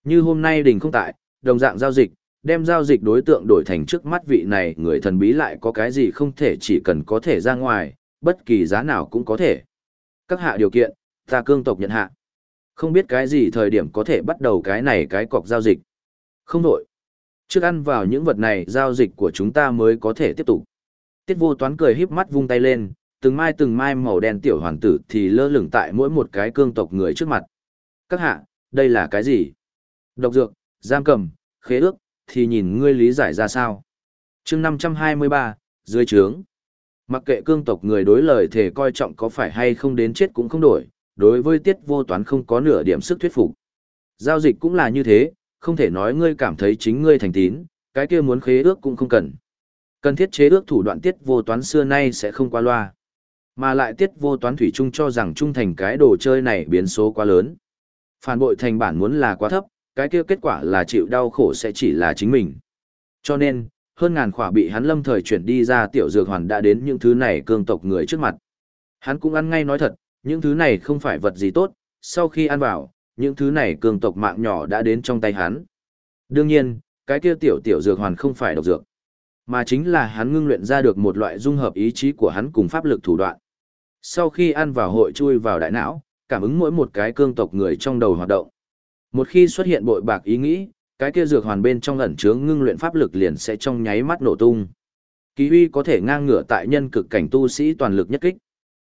Như hôm nay đỉnh không tại, đồng dạng giao dịch, đem giao dịch đối tượng đổi thành trước mắt vị này người thần bí lại có cái gì không thể chỉ cần có thể ra ngoài, bất kỳ giá nào cũng có thể. Các hạ điều kiện, ta cương tộc nhận hạ. Không biết cái gì thời điểm có thể bắt đầu cái này cái cọc giao dịch. Không đổi. Trước ăn vào những vật này giao dịch của chúng ta mới có thể tiếp tục. Tiết vô toán cười híp mắt vung tay lên, từng mai từng mai màu đen tiểu hoàn tử thì lơ lửng tại mỗi một cái cương tộc người trước mặt. Các hạ, đây là cái gì? Độc dược, giam cầm, khế ước, thì nhìn ngươi lý giải ra sao. chương 523, dưới trướng. Mặc kệ cương tộc người đối lời thể coi trọng có phải hay không đến chết cũng không đổi, đối với tiết vô toán không có nửa điểm sức thuyết phục. Giao dịch cũng là như thế, không thể nói ngươi cảm thấy chính ngươi thành tín, cái kia muốn khế ước cũng không cần. Cần thiết chế ước thủ đoạn tiết vô toán xưa nay sẽ không qua loa. Mà lại tiết vô toán thủy chung cho rằng trung thành cái đồ chơi này biến số quá lớn. Phản bội thành bản muốn là quá thấp, cái kia kết quả là chịu đau khổ sẽ chỉ là chính mình. Cho nên, hơn ngàn khỏa bị hắn lâm thời chuyển đi ra tiểu dược hoàn đã đến những thứ này cương tộc người trước mặt. Hắn cũng ăn ngay nói thật, những thứ này không phải vật gì tốt, sau khi ăn vào, những thứ này cương tộc mạng nhỏ đã đến trong tay hắn. Đương nhiên, cái kia tiểu tiểu dược hoàn không phải độc dược, mà chính là hắn ngưng luyện ra được một loại dung hợp ý chí của hắn cùng pháp lực thủ đoạn. Sau khi ăn vào hội chui vào đại não, cảm ứng mỗi một cái cương tộc người trong đầu hoạt động. Một khi xuất hiện bội bạc ý nghĩ, cái kia dược hoàn bên trong ẩn chứa ngưng luyện pháp lực liền sẽ trong nháy mắt nổ tung. Kỳ uy có thể ngang ngửa tại nhân cực cảnh tu sĩ toàn lực nhất kích.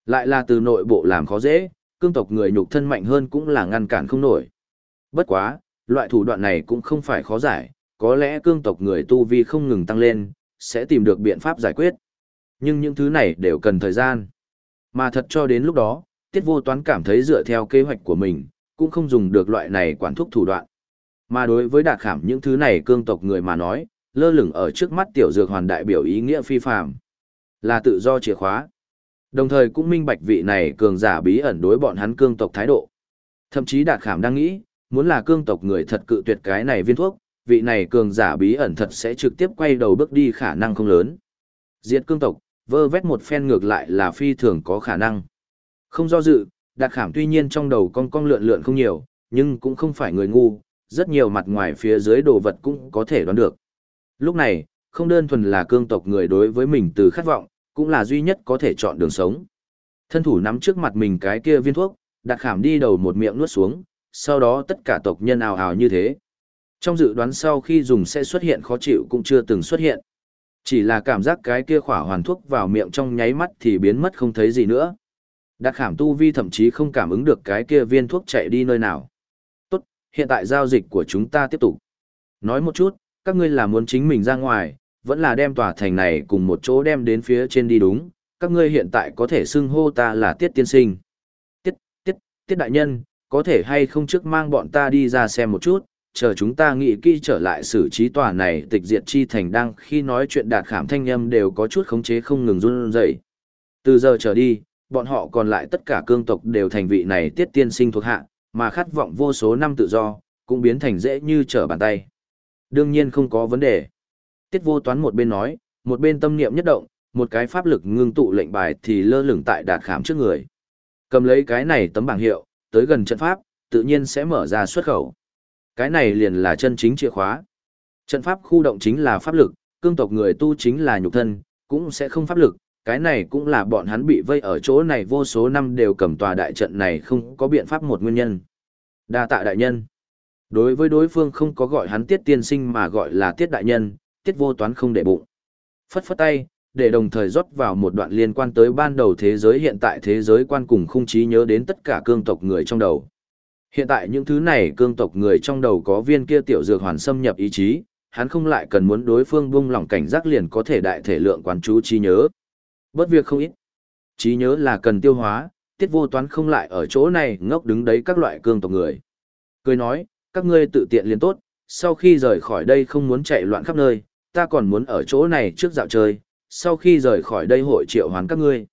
Lại là từ nội bộ làm khó dễ, cương tộc người nhục thân mạnh hơn cũng là ngăn cản không nổi. Bất quá, loại thủ đoạn này cũng không phải khó giải, có lẽ cương tộc người tu vi không ngừng tăng lên, sẽ tìm được biện pháp giải quyết. Nhưng những thứ này đều cần thời gian. Mà thật cho đến lúc đó, tiết vô toán cảm thấy dựa theo kế hoạch của mình, cũng không dùng được loại này quản thúc thủ đoạn. Mà đối với đạt khảm những thứ này cương tộc người mà nói, lơ lửng ở trước mắt tiểu dược hoàn đại biểu ý nghĩa phi phạm, là tự do chìa khóa. Đồng thời cũng minh bạch vị này cường giả bí ẩn đối bọn hắn cương tộc thái độ. Thậm chí đạt khảm đang nghĩ, muốn là cương tộc người thật cự tuyệt cái này viên thuốc, vị này cường giả bí ẩn thật sẽ trực tiếp quay đầu bước đi khả năng không lớn. Diệt cương tộc, vơ vét một phen ngược lại là phi thường có khả năng. Không do dự, đạt khảm tuy nhiên trong đầu con con lượn lượn không nhiều, nhưng cũng không phải người ngu, rất nhiều mặt ngoài phía dưới đồ vật cũng có thể đoán được. Lúc này, không đơn thuần là cương tộc người đối với mình từ khát vọng, cũng là duy nhất có thể chọn đường sống. Thân thủ nắm trước mặt mình cái kia viên thuốc, Đạt khảm đi đầu một miệng nuốt xuống, sau đó tất cả tộc nhân ào ào như thế. Trong dự đoán sau khi dùng sẽ xuất hiện khó chịu cũng chưa từng xuất hiện. Chỉ là cảm giác cái kia khỏa hoàn thuốc vào miệng trong nháy mắt thì biến mất không thấy gì nữa đạt khảm tu vi thậm chí không cảm ứng được cái kia viên thuốc chạy đi nơi nào. Tốt, hiện tại giao dịch của chúng ta tiếp tục. Nói một chút, các ngươi là muốn chính mình ra ngoài, vẫn là đem tòa thành này cùng một chỗ đem đến phía trên đi đúng. Các ngươi hiện tại có thể xưng hô ta là Tiết Tiên Sinh. Tiết, Tiết, Tiết Đại Nhân, có thể hay không trước mang bọn ta đi ra xem một chút, chờ chúng ta nghĩ kỹ trở lại xử trí tòa này tịch diệt chi thành đang khi nói chuyện đạt khảm thanh âm đều có chút khống chế không ngừng run rẩy. Từ giờ trở đi, bọn họ còn lại tất cả cương tộc đều thành vị này tiết tiên sinh thuộc hạ, mà khát vọng vô số năm tự do, cũng biến thành dễ như trở bàn tay. Đương nhiên không có vấn đề. Tiết vô toán một bên nói, một bên tâm niệm nhất động, một cái pháp lực ngưng tụ lệnh bài thì lơ lửng tại đạt khám trước người. Cầm lấy cái này tấm bảng hiệu, tới gần trận pháp, tự nhiên sẽ mở ra xuất khẩu. Cái này liền là chân chính chìa khóa. Trận pháp khu động chính là pháp lực, cương tộc người tu chính là nhục thân, cũng sẽ không pháp lực, cái này cũng là bọn hắn bị vây ở chỗ này vô số năm đều cầm tòa đại trận này không có biện pháp một nguyên nhân. Đa tạ đại nhân. Đối với đối phương không có gọi hắn tiết tiên sinh mà gọi là tiết đại nhân, tiết vô toán không để bụng. Phất phất tay, để đồng thời rót vào một đoạn liên quan tới ban đầu thế giới hiện tại thế giới quan cùng khung trí nhớ đến tất cả cương tộc người trong đầu. Hiện tại những thứ này cương tộc người trong đầu có viên kia tiểu dược hoàn xâm nhập ý chí, hắn không lại cần muốn đối phương buông lỏng cảnh giác liền có thể đại thể lượng quán chú trí nhớ. Bớt việc không ít. Trí nhớ là cần tiêu hóa, tiết vô toán không lại ở chỗ này ngốc đứng đấy các loại cương tộc người. Cười nói, các ngươi tự tiện liền tốt, sau khi rời khỏi đây không muốn chạy loạn khắp nơi, ta còn muốn ở chỗ này trước dạo chơi, sau khi rời khỏi đây hội triệu hoán các ngươi.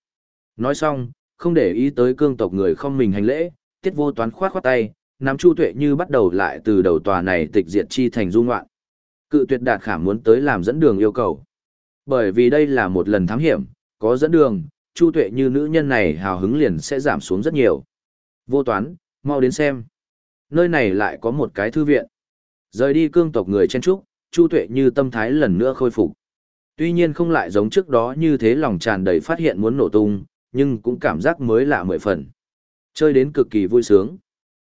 Nói xong, không để ý tới cương tộc người không mình hành lễ, tiết vô toán khoát khoát tay, nắm chu tuệ như bắt đầu lại từ đầu tòa này tịch diệt chi thành du ngoạn. Cự tuyệt đạt khả muốn tới làm dẫn đường yêu cầu. Bởi vì đây là một lần thám hiểm, có dẫn đường, chu tuệ như nữ nhân này hào hứng liền sẽ giảm xuống rất nhiều. Vô toán, mau đến xem. Nơi này lại có một cái thư viện. Rời đi cương tộc người chen trúc, chu tuệ như tâm thái lần nữa khôi phục. Tuy nhiên không lại giống trước đó như thế lòng tràn đầy phát hiện muốn nổ tung, nhưng cũng cảm giác mới lạ mười phần. Chơi đến cực kỳ vui sướng.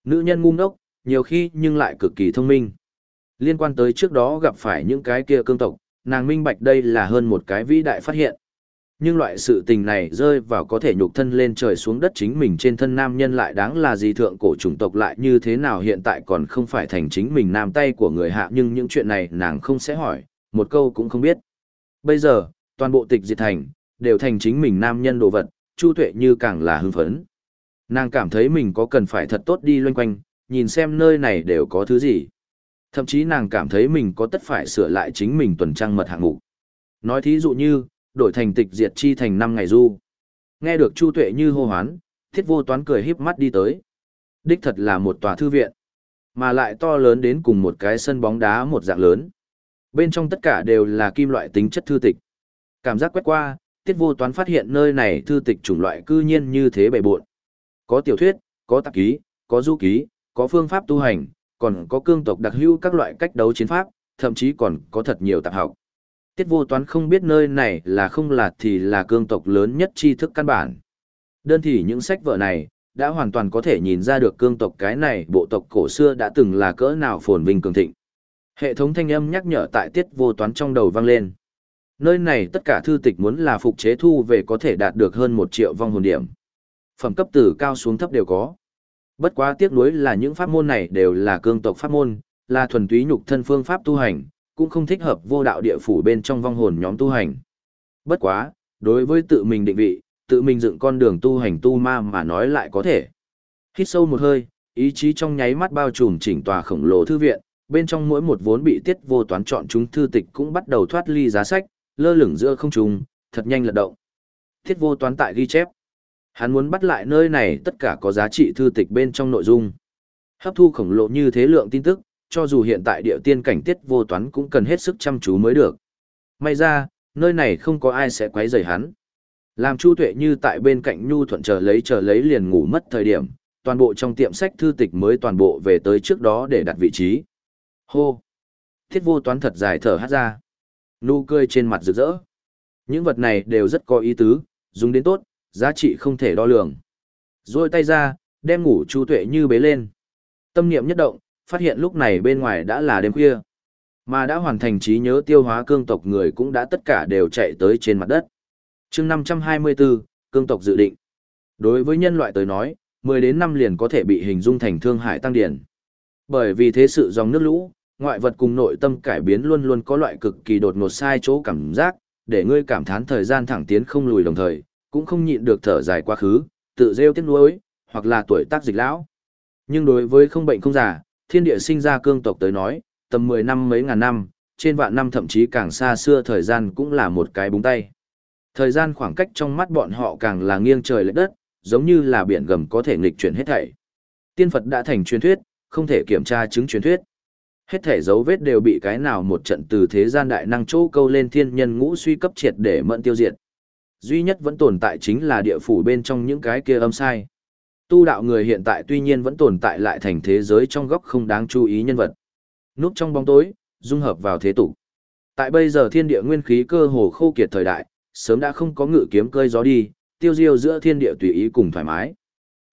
Nữ nhân ngu ngốc, nhiều khi nhưng lại cực kỳ thông minh. Liên quan tới trước đó gặp phải những cái kia cương tộc, nàng minh bạch đây là hơn một cái vĩ đại phát hiện. Nhưng loại sự tình này rơi vào có thể nhục thân lên trời xuống đất chính mình trên thân nam nhân lại đáng là gì thượng cổ chủng tộc lại như thế nào hiện tại còn không phải thành chính mình nam tay của người hạ nhưng những chuyện này nàng không sẽ hỏi, một câu cũng không biết. Bây giờ, toàn bộ tịch diệt thành, đều thành chính mình nam nhân đồ vật, Chu Tuệ như càng là hưng phấn. Nàng cảm thấy mình có cần phải thật tốt đi loanh quanh, nhìn xem nơi này đều có thứ gì. Thậm chí nàng cảm thấy mình có tất phải sửa lại chính mình tuần trăng mật hạng mục. Nói thí dụ như, đổi thành tịch diệt chi thành năm ngày du. Nghe được Chu Tuệ như hô hoán, thiết vô toán cười híp mắt đi tới. Đích thật là một tòa thư viện, mà lại to lớn đến cùng một cái sân bóng đá một dạng lớn. Bên trong tất cả đều là kim loại tính chất thư tịch. Cảm giác quét qua, tiết vô toán phát hiện nơi này thư tịch chủng loại cư nhiên như thế bề bộn. Có tiểu thuyết, có tạp ký, có du ký, có phương pháp tu hành, còn có cương tộc đặc hữu các loại cách đấu chiến pháp, thậm chí còn có thật nhiều tạp học. Tiết vô toán không biết nơi này là không là thì là cương tộc lớn nhất tri thức căn bản. Đơn thì những sách vở này, đã hoàn toàn có thể nhìn ra được cương tộc cái này bộ tộc cổ xưa đã từng là cỡ nào phồn vinh cường thịnh. Hệ thống thanh âm nhắc nhở tại tiết vô toán trong đầu vang lên. Nơi này tất cả thư tịch muốn là phục chế thu về có thể đạt được hơn một triệu vong hồn điểm. Phẩm cấp từ cao xuống thấp đều có. Bất quá tiếc nuối là những pháp môn này đều là cương tộc pháp môn, là thuần túy nhục thân phương pháp tu hành, cũng không thích hợp vô đạo địa phủ bên trong vong hồn nhóm tu hành. Bất quá, đối với tự mình định vị, tự mình dựng con đường tu hành tu ma mà nói lại có thể. Hít sâu một hơi, ý chí trong nháy mắt bao trùm chỉnh tòa khổng lồ thư viện, bên trong mỗi một vốn bị tiết vô toán chọn chúng thư tịch cũng bắt đầu thoát ly giá sách, lơ lửng giữa không trung, thật nhanh lật động. Tiết vô toán tại ghi chép. Hắn muốn bắt lại nơi này tất cả có giá trị thư tịch bên trong nội dung. Hấp thu khổng lồ như thế lượng tin tức, cho dù hiện tại địa tiên cảnh tiết vô toán cũng cần hết sức chăm chú mới được. May ra, nơi này không có ai sẽ quấy rầy hắn. Làm Chu Tuệ như tại bên cạnh Nhu thuận chờ lấy chờ lấy liền ngủ mất thời điểm, toàn bộ trong tiệm sách thư tịch mới toàn bộ về tới trước đó để đặt vị trí. Hô! Thiết vô toán thật dài thở hát ra. Nụ cười trên mặt rực rỡ. Những vật này đều rất có ý tứ, dùng đến tốt, giá trị không thể đo lường. Rồi tay ra, đem ngủ Chu Tuệ như bế lên. Tâm niệm nhất động, phát hiện lúc này bên ngoài đã là đêm khuya. Mà đã hoàn thành trí nhớ tiêu hóa cương tộc người cũng đã tất cả đều chạy tới trên mặt đất. chương 524, cương tộc dự định. Đối với nhân loại tới nói, 10 đến 5 liền có thể bị hình dung thành thương hải tăng điển. Bởi vì thế sự dòng nước lũ, ngoại vật cùng nội tâm cải biến luôn luôn có loại cực kỳ đột ngột sai chỗ cảm giác, để ngươi cảm thán thời gian thẳng tiến không lùi đồng thời, cũng không nhịn được thở dài quá khứ, tự rêu tiếc nuối, hoặc là tuổi tác dịch lão. Nhưng đối với không bệnh không già, thiên địa sinh ra cương tộc tới nói, tầm 10 năm mấy ngàn năm, trên vạn năm thậm chí càng xa xưa thời gian cũng là một cái búng tay. Thời gian khoảng cách trong mắt bọn họ càng là nghiêng trời lệch đất, giống như là biển gầm có thể nghịch chuyển hết thảy. Tiên Phật đã thành truyền thuyết, không thể kiểm tra chứng truyền thuyết. Hết thể dấu vết đều bị cái nào một trận từ thế gian đại năng chỗ câu lên thiên nhân ngũ suy cấp triệt để mận tiêu diệt. Duy nhất vẫn tồn tại chính là địa phủ bên trong những cái kia âm sai. Tu đạo người hiện tại tuy nhiên vẫn tồn tại lại thành thế giới trong góc không đáng chú ý nhân vật. Núp trong bóng tối, dung hợp vào thế tục. Tại bây giờ thiên địa nguyên khí cơ hồ khô kiệt thời đại, sớm đã không có ngự kiếm cơi gió đi, tiêu diêu giữa thiên địa tùy ý cùng thoải mái.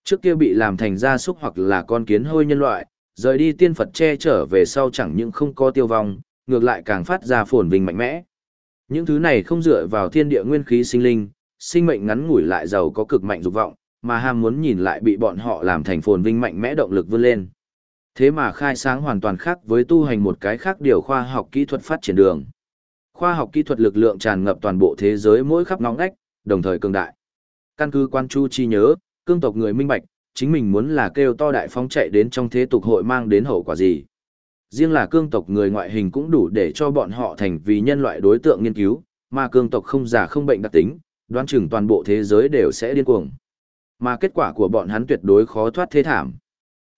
Trước kia bị làm thành gia súc hoặc là con kiến hôi nhân loại, rời đi tiên Phật che trở về sau chẳng những không có tiêu vong, ngược lại càng phát ra phồn vinh mạnh mẽ. Những thứ này không dựa vào thiên địa nguyên khí sinh linh, sinh mệnh ngắn ngủi lại giàu có cực mạnh dục vọng, mà ham muốn nhìn lại bị bọn họ làm thành phồn vinh mạnh mẽ động lực vươn lên. Thế mà khai sáng hoàn toàn khác với tu hành một cái khác điều khoa học kỹ thuật phát triển đường. Khoa học kỹ thuật lực lượng tràn ngập toàn bộ thế giới mỗi khắp ngóc ngách, đồng thời cường đại. Căn cứ quan chu chi nhớ, cương tộc người minh bạch, chính mình muốn là kêu to đại phóng chạy đến trong thế tục hội mang đến hậu quả gì. Riêng là cương tộc người ngoại hình cũng đủ để cho bọn họ thành vì nhân loại đối tượng nghiên cứu, mà cương tộc không giả không bệnh đặc tính, đoán chừng toàn bộ thế giới đều sẽ điên cuồng. Mà kết quả của bọn hắn tuyệt đối khó thoát thế thảm.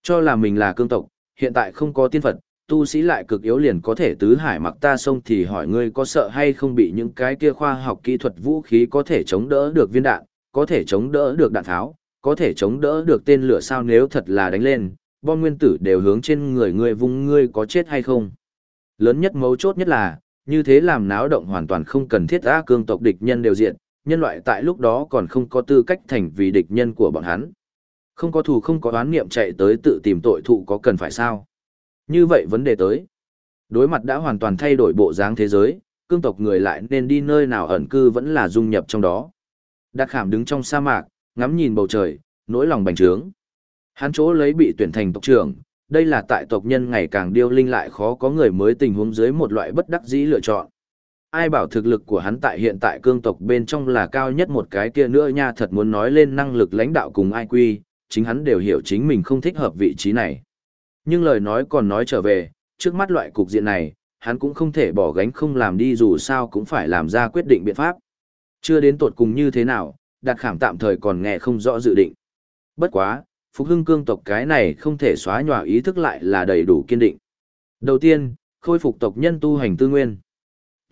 Cho là mình là cương tộc, hiện tại không có tiên Phật, tu sĩ lại cực yếu liền có thể tứ hải mặc ta sông thì hỏi ngươi có sợ hay không bị những cái kia khoa học kỹ thuật vũ khí có thể chống đỡ được viên đạn, có thể chống đỡ được đạn tháo, có thể chống đỡ được tên lửa sao nếu thật là đánh lên, bom nguyên tử đều hướng trên người ngươi vung ngươi có chết hay không. Lớn nhất mấu chốt nhất là, như thế làm náo động hoàn toàn không cần thiết á cương tộc địch nhân đều diện, nhân loại tại lúc đó còn không có tư cách thành vì địch nhân của bọn hắn. Không có thù không có oán niệm chạy tới tự tìm tội thụ có cần phải sao. Như vậy vấn đề tới. Đối mặt đã hoàn toàn thay đổi bộ dáng thế giới, cương tộc người lại nên đi nơi nào ẩn cư vẫn là dung nhập trong đó. Đặc khảm đứng trong sa mạc, ngắm nhìn bầu trời, nỗi lòng bành trướng. Hắn chỗ lấy bị tuyển thành tộc trưởng, đây là tại tộc nhân ngày càng điêu linh lại khó có người mới tình huống dưới một loại bất đắc dĩ lựa chọn. Ai bảo thực lực của hắn tại hiện tại cương tộc bên trong là cao nhất một cái kia nữa nha thật muốn nói lên năng lực lãnh đạo cùng ai quy, chính hắn đều hiểu chính mình không thích hợp vị trí này. Nhưng lời nói còn nói trở về, trước mắt loại cục diện này, hắn cũng không thể bỏ gánh không làm đi dù sao cũng phải làm ra quyết định biện pháp. Chưa đến tột cùng như thế nào, đặc khảm tạm thời còn nghe không rõ dự định. Bất quá, phục hưng cương tộc cái này không thể xóa nhòa ý thức lại là đầy đủ kiên định. Đầu tiên, khôi phục tộc nhân tu hành tư nguyên.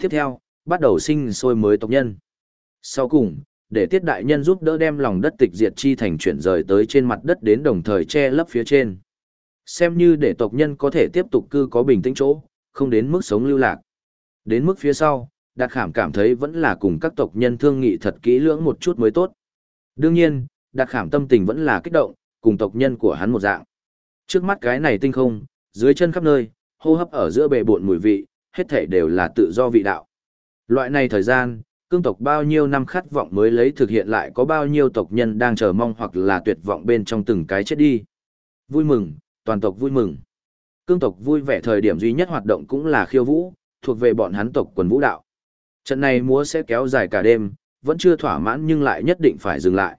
Tiếp theo, bắt đầu sinh sôi mới tộc nhân. Sau cùng, để tiết đại nhân giúp đỡ đem lòng đất tịch diệt chi thành chuyển rời tới trên mặt đất đến đồng thời che lấp phía trên. Xem như để tộc nhân có thể tiếp tục cư có bình tĩnh chỗ, không đến mức sống lưu lạc. Đến mức phía sau, Đạt Khảm cảm thấy vẫn là cùng các tộc nhân thương nghị thật kỹ lưỡng một chút mới tốt. Đương nhiên, Đạt Khảm tâm tình vẫn là kích động, cùng tộc nhân của hắn một dạng. Trước mắt cái này tinh không, dưới chân khắp nơi, hô hấp ở giữa bề bộn mùi vị, hết thể đều là tự do vị đạo. Loại này thời gian, cương tộc bao nhiêu năm khát vọng mới lấy thực hiện lại có bao nhiêu tộc nhân đang chờ mong hoặc là tuyệt vọng bên trong từng cái chết đi. Vui mừng, toàn tộc vui mừng. Cương tộc vui vẻ thời điểm duy nhất hoạt động cũng là khiêu vũ, thuộc về bọn hắn tộc quần vũ đạo. Trận này múa sẽ kéo dài cả đêm, vẫn chưa thỏa mãn nhưng lại nhất định phải dừng lại.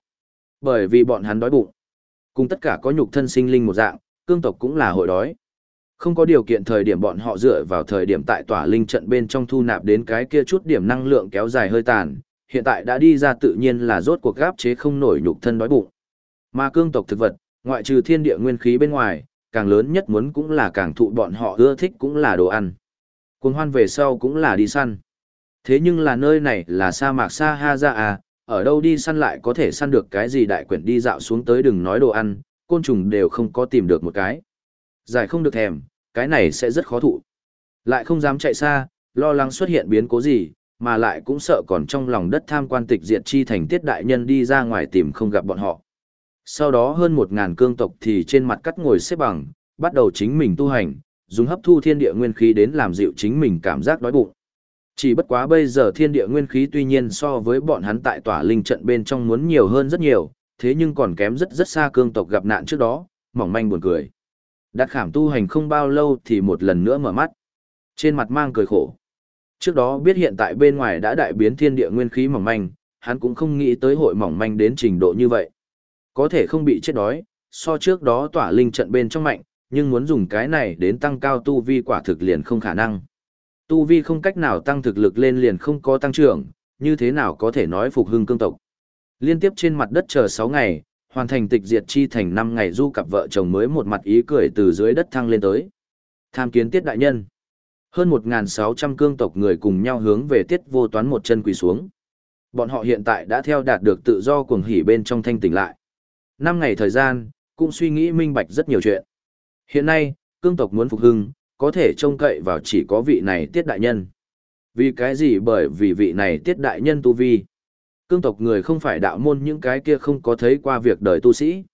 Bởi vì bọn hắn đói bụng. Cùng tất cả có nhục thân sinh linh một dạng, cương tộc cũng là hội đói. Không có điều kiện thời điểm bọn họ dựa vào thời điểm tại tỏa linh trận bên trong thu nạp đến cái kia chút điểm năng lượng kéo dài hơi tàn, hiện tại đã đi ra tự nhiên là rốt cuộc gáp chế không nổi nhục thân đói bụng. Mà cương tộc thực vật, ngoại trừ thiên địa nguyên khí bên ngoài, càng lớn nhất muốn cũng là càng thụ bọn họ ưa thích cũng là đồ ăn. Cuồng hoan về sau cũng là đi săn. Thế nhưng là nơi này là sa mạc sa ha ra à, ở đâu đi săn lại có thể săn được cái gì đại quyển đi dạo xuống tới đừng nói đồ ăn, côn trùng đều không có tìm được một cái. Giải không được thèm, cái này sẽ rất khó thụ. Lại không dám chạy xa, lo lắng xuất hiện biến cố gì, mà lại cũng sợ còn trong lòng đất tham quan tịch diệt chi thành tiết đại nhân đi ra ngoài tìm không gặp bọn họ. Sau đó hơn một ngàn cương tộc thì trên mặt cắt ngồi xếp bằng, bắt đầu chính mình tu hành, dùng hấp thu thiên địa nguyên khí đến làm dịu chính mình cảm giác đói bụng. Chỉ bất quá bây giờ thiên địa nguyên khí tuy nhiên so với bọn hắn tại tỏa linh trận bên trong muốn nhiều hơn rất nhiều, thế nhưng còn kém rất rất xa cương tộc gặp nạn trước đó, mỏng manh buồn cười. Đạt khảm tu hành không bao lâu thì một lần nữa mở mắt. Trên mặt mang cười khổ. Trước đó biết hiện tại bên ngoài đã đại biến thiên địa nguyên khí mỏng manh, hắn cũng không nghĩ tới hội mỏng manh đến trình độ như vậy. Có thể không bị chết đói, so trước đó tỏa linh trận bên trong mạnh, nhưng muốn dùng cái này đến tăng cao tu vi quả thực liền không khả năng. Tu vi không cách nào tăng thực lực lên liền không có tăng trưởng, như thế nào có thể nói phục hưng cương tộc. Liên tiếp trên mặt đất chờ 6 ngày, hoàn thành tịch diệt chi thành 5 ngày du cặp vợ chồng mới một mặt ý cười từ dưới đất thăng lên tới. Tham kiến tiết đại nhân. Hơn 1.600 cương tộc người cùng nhau hướng về tiết vô toán một chân quỳ xuống. Bọn họ hiện tại đã theo đạt được tự do cuồng hỉ bên trong thanh tỉnh lại. 5 ngày thời gian, cũng suy nghĩ minh bạch rất nhiều chuyện. Hiện nay, cương tộc muốn phục hưng, có thể trông cậy vào chỉ có vị này tiết đại nhân. Vì cái gì bởi vì vị này tiết đại nhân tu vi. Cương tộc người không phải đạo môn những cái kia không có thấy qua việc đời tu sĩ.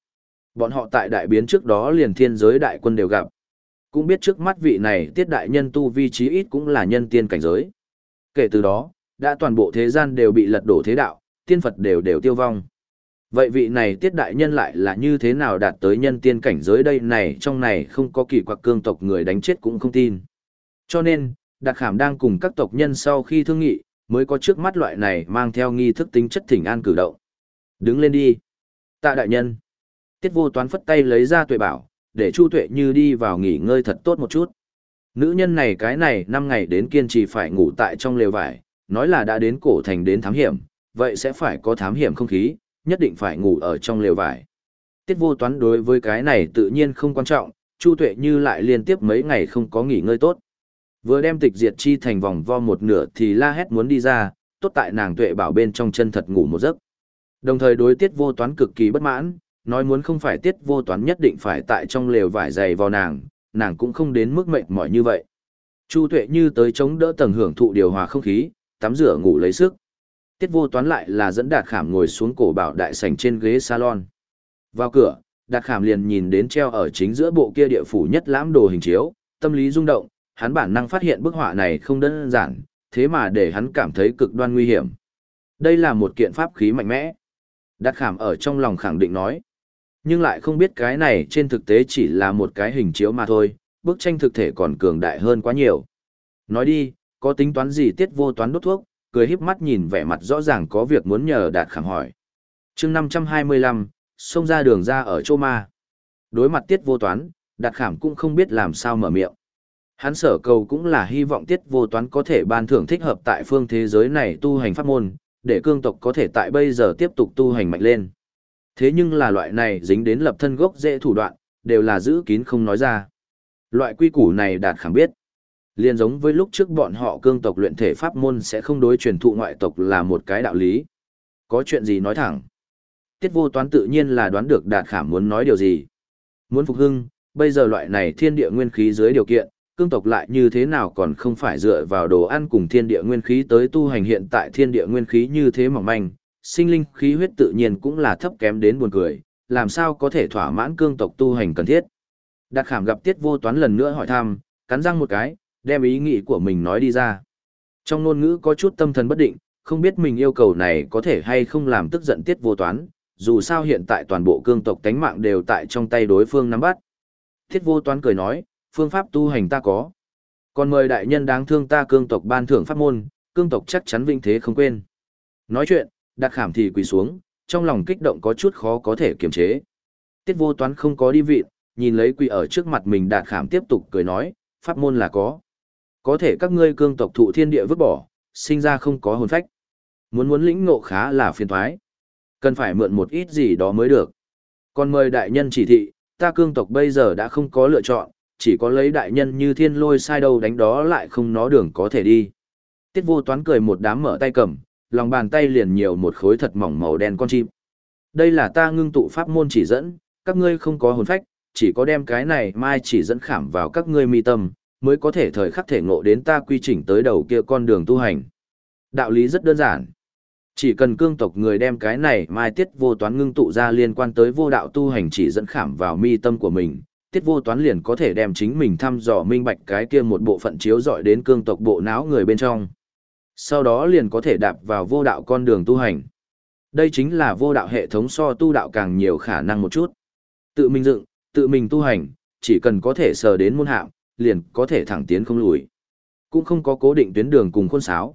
Bọn họ tại đại biến trước đó liền thiên giới đại quân đều gặp. Cũng biết trước mắt vị này tiết đại nhân tu vi trí ít cũng là nhân tiên cảnh giới. Kể từ đó, đã toàn bộ thế gian đều bị lật đổ thế đạo, tiên Phật đều đều tiêu vong. Vậy vị này tiết đại nhân lại là như thế nào đạt tới nhân tiên cảnh giới đây này trong này không có kỳ quặc cương tộc người đánh chết cũng không tin. Cho nên, Đạt Khảm đang cùng các tộc nhân sau khi thương nghị, mới có trước mắt loại này mang theo nghi thức tính chất thỉnh an cử động. Đứng lên đi. Tạ đại nhân. Tiết vô toán phất tay lấy ra tuệ bảo, để Chu tuệ như đi vào nghỉ ngơi thật tốt một chút. Nữ nhân này cái này năm ngày đến kiên trì phải ngủ tại trong lều vải, nói là đã đến cổ thành đến thám hiểm, vậy sẽ phải có thám hiểm không khí, nhất định phải ngủ ở trong lều vải. Tiết vô toán đối với cái này tự nhiên không quan trọng, Chu Tuệ Như lại liên tiếp mấy ngày không có nghỉ ngơi tốt. Vừa đem tịch diệt chi thành vòng vo một nửa thì la hét muốn đi ra, tốt tại nàng Tuệ bảo bên trong chân thật ngủ một giấc. Đồng thời đối tiết vô toán cực kỳ bất mãn, nói muốn không phải tiết vô toán nhất định phải tại trong lều vải dày vào nàng, nàng cũng không đến mức mệt mỏi như vậy. Chu Tuệ Như tới chống đỡ tầng hưởng thụ điều hòa không khí, tắm rửa ngủ lấy sức tiết vô toán lại là dẫn đạt khảm ngồi xuống cổ bảo đại sảnh trên ghế salon. Vào cửa, đạt khảm liền nhìn đến treo ở chính giữa bộ kia địa phủ nhất lãm đồ hình chiếu, tâm lý rung động, hắn bản năng phát hiện bức họa này không đơn giản, thế mà để hắn cảm thấy cực đoan nguy hiểm. Đây là một kiện pháp khí mạnh mẽ. Đạt khảm ở trong lòng khẳng định nói. Nhưng lại không biết cái này trên thực tế chỉ là một cái hình chiếu mà thôi, bức tranh thực thể còn cường đại hơn quá nhiều. Nói đi, có tính toán gì tiết vô toán đốt thuốc, cười híp mắt nhìn vẻ mặt rõ ràng có việc muốn nhờ đạt khảm hỏi. chương 525, xông ra đường ra ở Chô ma. Đối mặt tiết vô toán, đạt khảm cũng không biết làm sao mở miệng. Hắn sở cầu cũng là hy vọng tiết vô toán có thể ban thưởng thích hợp tại phương thế giới này tu hành pháp môn, để cương tộc có thể tại bây giờ tiếp tục tu hành mạnh lên. Thế nhưng là loại này dính đến lập thân gốc dễ thủ đoạn, đều là giữ kín không nói ra. Loại quy củ này đạt khảm biết. Liên giống với lúc trước bọn họ cương tộc luyện thể pháp môn sẽ không đối truyền thụ ngoại tộc là một cái đạo lý. Có chuyện gì nói thẳng. Tiết vô toán tự nhiên là đoán được đạt khảm muốn nói điều gì. Muốn phục hưng, bây giờ loại này thiên địa nguyên khí dưới điều kiện, cương tộc lại như thế nào còn không phải dựa vào đồ ăn cùng thiên địa nguyên khí tới tu hành hiện tại thiên địa nguyên khí như thế mỏng manh, sinh linh khí huyết tự nhiên cũng là thấp kém đến buồn cười, làm sao có thể thỏa mãn cương tộc tu hành cần thiết. Đạt khảm gặp tiết vô toán lần nữa hỏi thăm, cắn răng một cái, đem ý nghĩ của mình nói đi ra. Trong ngôn ngữ có chút tâm thần bất định, không biết mình yêu cầu này có thể hay không làm tức giận tiết vô toán, dù sao hiện tại toàn bộ cương tộc tánh mạng đều tại trong tay đối phương nắm bắt. Tiết vô toán cười nói, phương pháp tu hành ta có. Còn mời đại nhân đáng thương ta cương tộc ban thưởng pháp môn, cương tộc chắc chắn vinh thế không quên. Nói chuyện, đặc khảm thì quỳ xuống, trong lòng kích động có chút khó có thể kiềm chế. Tiết vô toán không có đi vị, nhìn lấy quỳ ở trước mặt mình đạt khảm tiếp tục cười nói, pháp môn là có. Có thể các ngươi cương tộc thụ thiên địa vứt bỏ, sinh ra không có hồn phách. Muốn muốn lĩnh ngộ khá là phiền thoái. Cần phải mượn một ít gì đó mới được. Còn mời đại nhân chỉ thị, ta cương tộc bây giờ đã không có lựa chọn, chỉ có lấy đại nhân như thiên lôi sai đầu đánh đó lại không nó đường có thể đi. Tiết vô toán cười một đám mở tay cầm, lòng bàn tay liền nhiều một khối thật mỏng màu đen con chim. Đây là ta ngưng tụ pháp môn chỉ dẫn, các ngươi không có hồn phách, chỉ có đem cái này mai chỉ dẫn khảm vào các ngươi mi tâm, mới có thể thời khắc thể ngộ đến ta quy trình tới đầu kia con đường tu hành. Đạo lý rất đơn giản. Chỉ cần cương tộc người đem cái này mai tiết vô toán ngưng tụ ra liên quan tới vô đạo tu hành chỉ dẫn khảm vào mi tâm của mình, tiết vô toán liền có thể đem chính mình thăm dò minh bạch cái kia một bộ phận chiếu dọi đến cương tộc bộ não người bên trong. Sau đó liền có thể đạp vào vô đạo con đường tu hành. Đây chính là vô đạo hệ thống so tu đạo càng nhiều khả năng một chút. Tự mình dựng, tự mình tu hành, chỉ cần có thể sờ đến môn hạng, liền có thể thẳng tiến không lùi. Cũng không có cố định tuyến đường cùng khuôn sáo.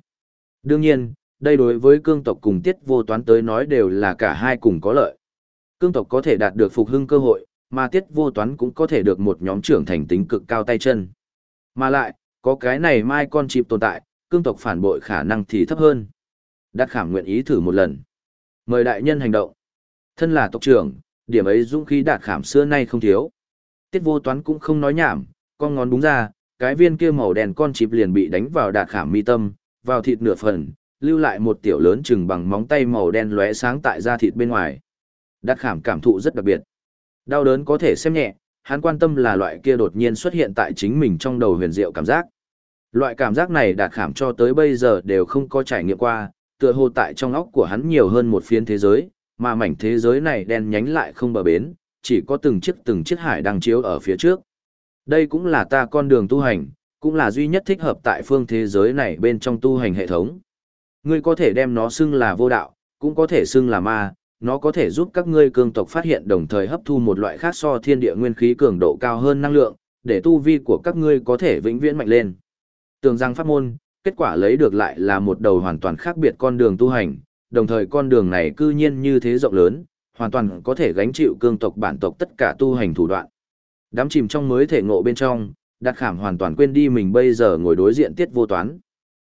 Đương nhiên, đây đối với cương tộc cùng tiết vô toán tới nói đều là cả hai cùng có lợi. Cương tộc có thể đạt được phục hưng cơ hội, mà tiết vô toán cũng có thể được một nhóm trưởng thành tính cực cao tay chân. Mà lại, có cái này mai con chịp tồn tại, cương tộc phản bội khả năng thì thấp hơn. Đạt khảm nguyện ý thử một lần. Mời đại nhân hành động. Thân là tộc trưởng, điểm ấy dũng khí đạt khảm xưa nay không thiếu. Tiết vô toán cũng không nói nhảm, con ngón búng ra, cái viên kia màu đen con chip liền bị đánh vào đạt khảm mi tâm, vào thịt nửa phần, lưu lại một tiểu lớn chừng bằng móng tay màu đen lóe sáng tại da thịt bên ngoài. Đạt khảm cảm thụ rất đặc biệt. Đau đớn có thể xem nhẹ, hắn quan tâm là loại kia đột nhiên xuất hiện tại chính mình trong đầu huyền diệu cảm giác. Loại cảm giác này đạt khảm cho tới bây giờ đều không có trải nghiệm qua, tựa hồ tại trong óc của hắn nhiều hơn một phiến thế giới, mà mảnh thế giới này đen nhánh lại không bờ bến, chỉ có từng chiếc từng chiếc hải đang chiếu ở phía trước. Đây cũng là ta con đường tu hành, cũng là duy nhất thích hợp tại phương thế giới này bên trong tu hành hệ thống. Ngươi có thể đem nó xưng là vô đạo, cũng có thể xưng là ma, nó có thể giúp các ngươi cương tộc phát hiện đồng thời hấp thu một loại khác so thiên địa nguyên khí cường độ cao hơn năng lượng, để tu vi của các ngươi có thể vĩnh viễn mạnh lên. Tường rằng pháp môn, kết quả lấy được lại là một đầu hoàn toàn khác biệt con đường tu hành, đồng thời con đường này cư nhiên như thế rộng lớn, hoàn toàn có thể gánh chịu cương tộc bản tộc tất cả tu hành thủ đoạn. Đám chìm trong mới thể ngộ bên trong, đặt Khảm hoàn toàn quên đi mình bây giờ ngồi đối diện tiết vô toán.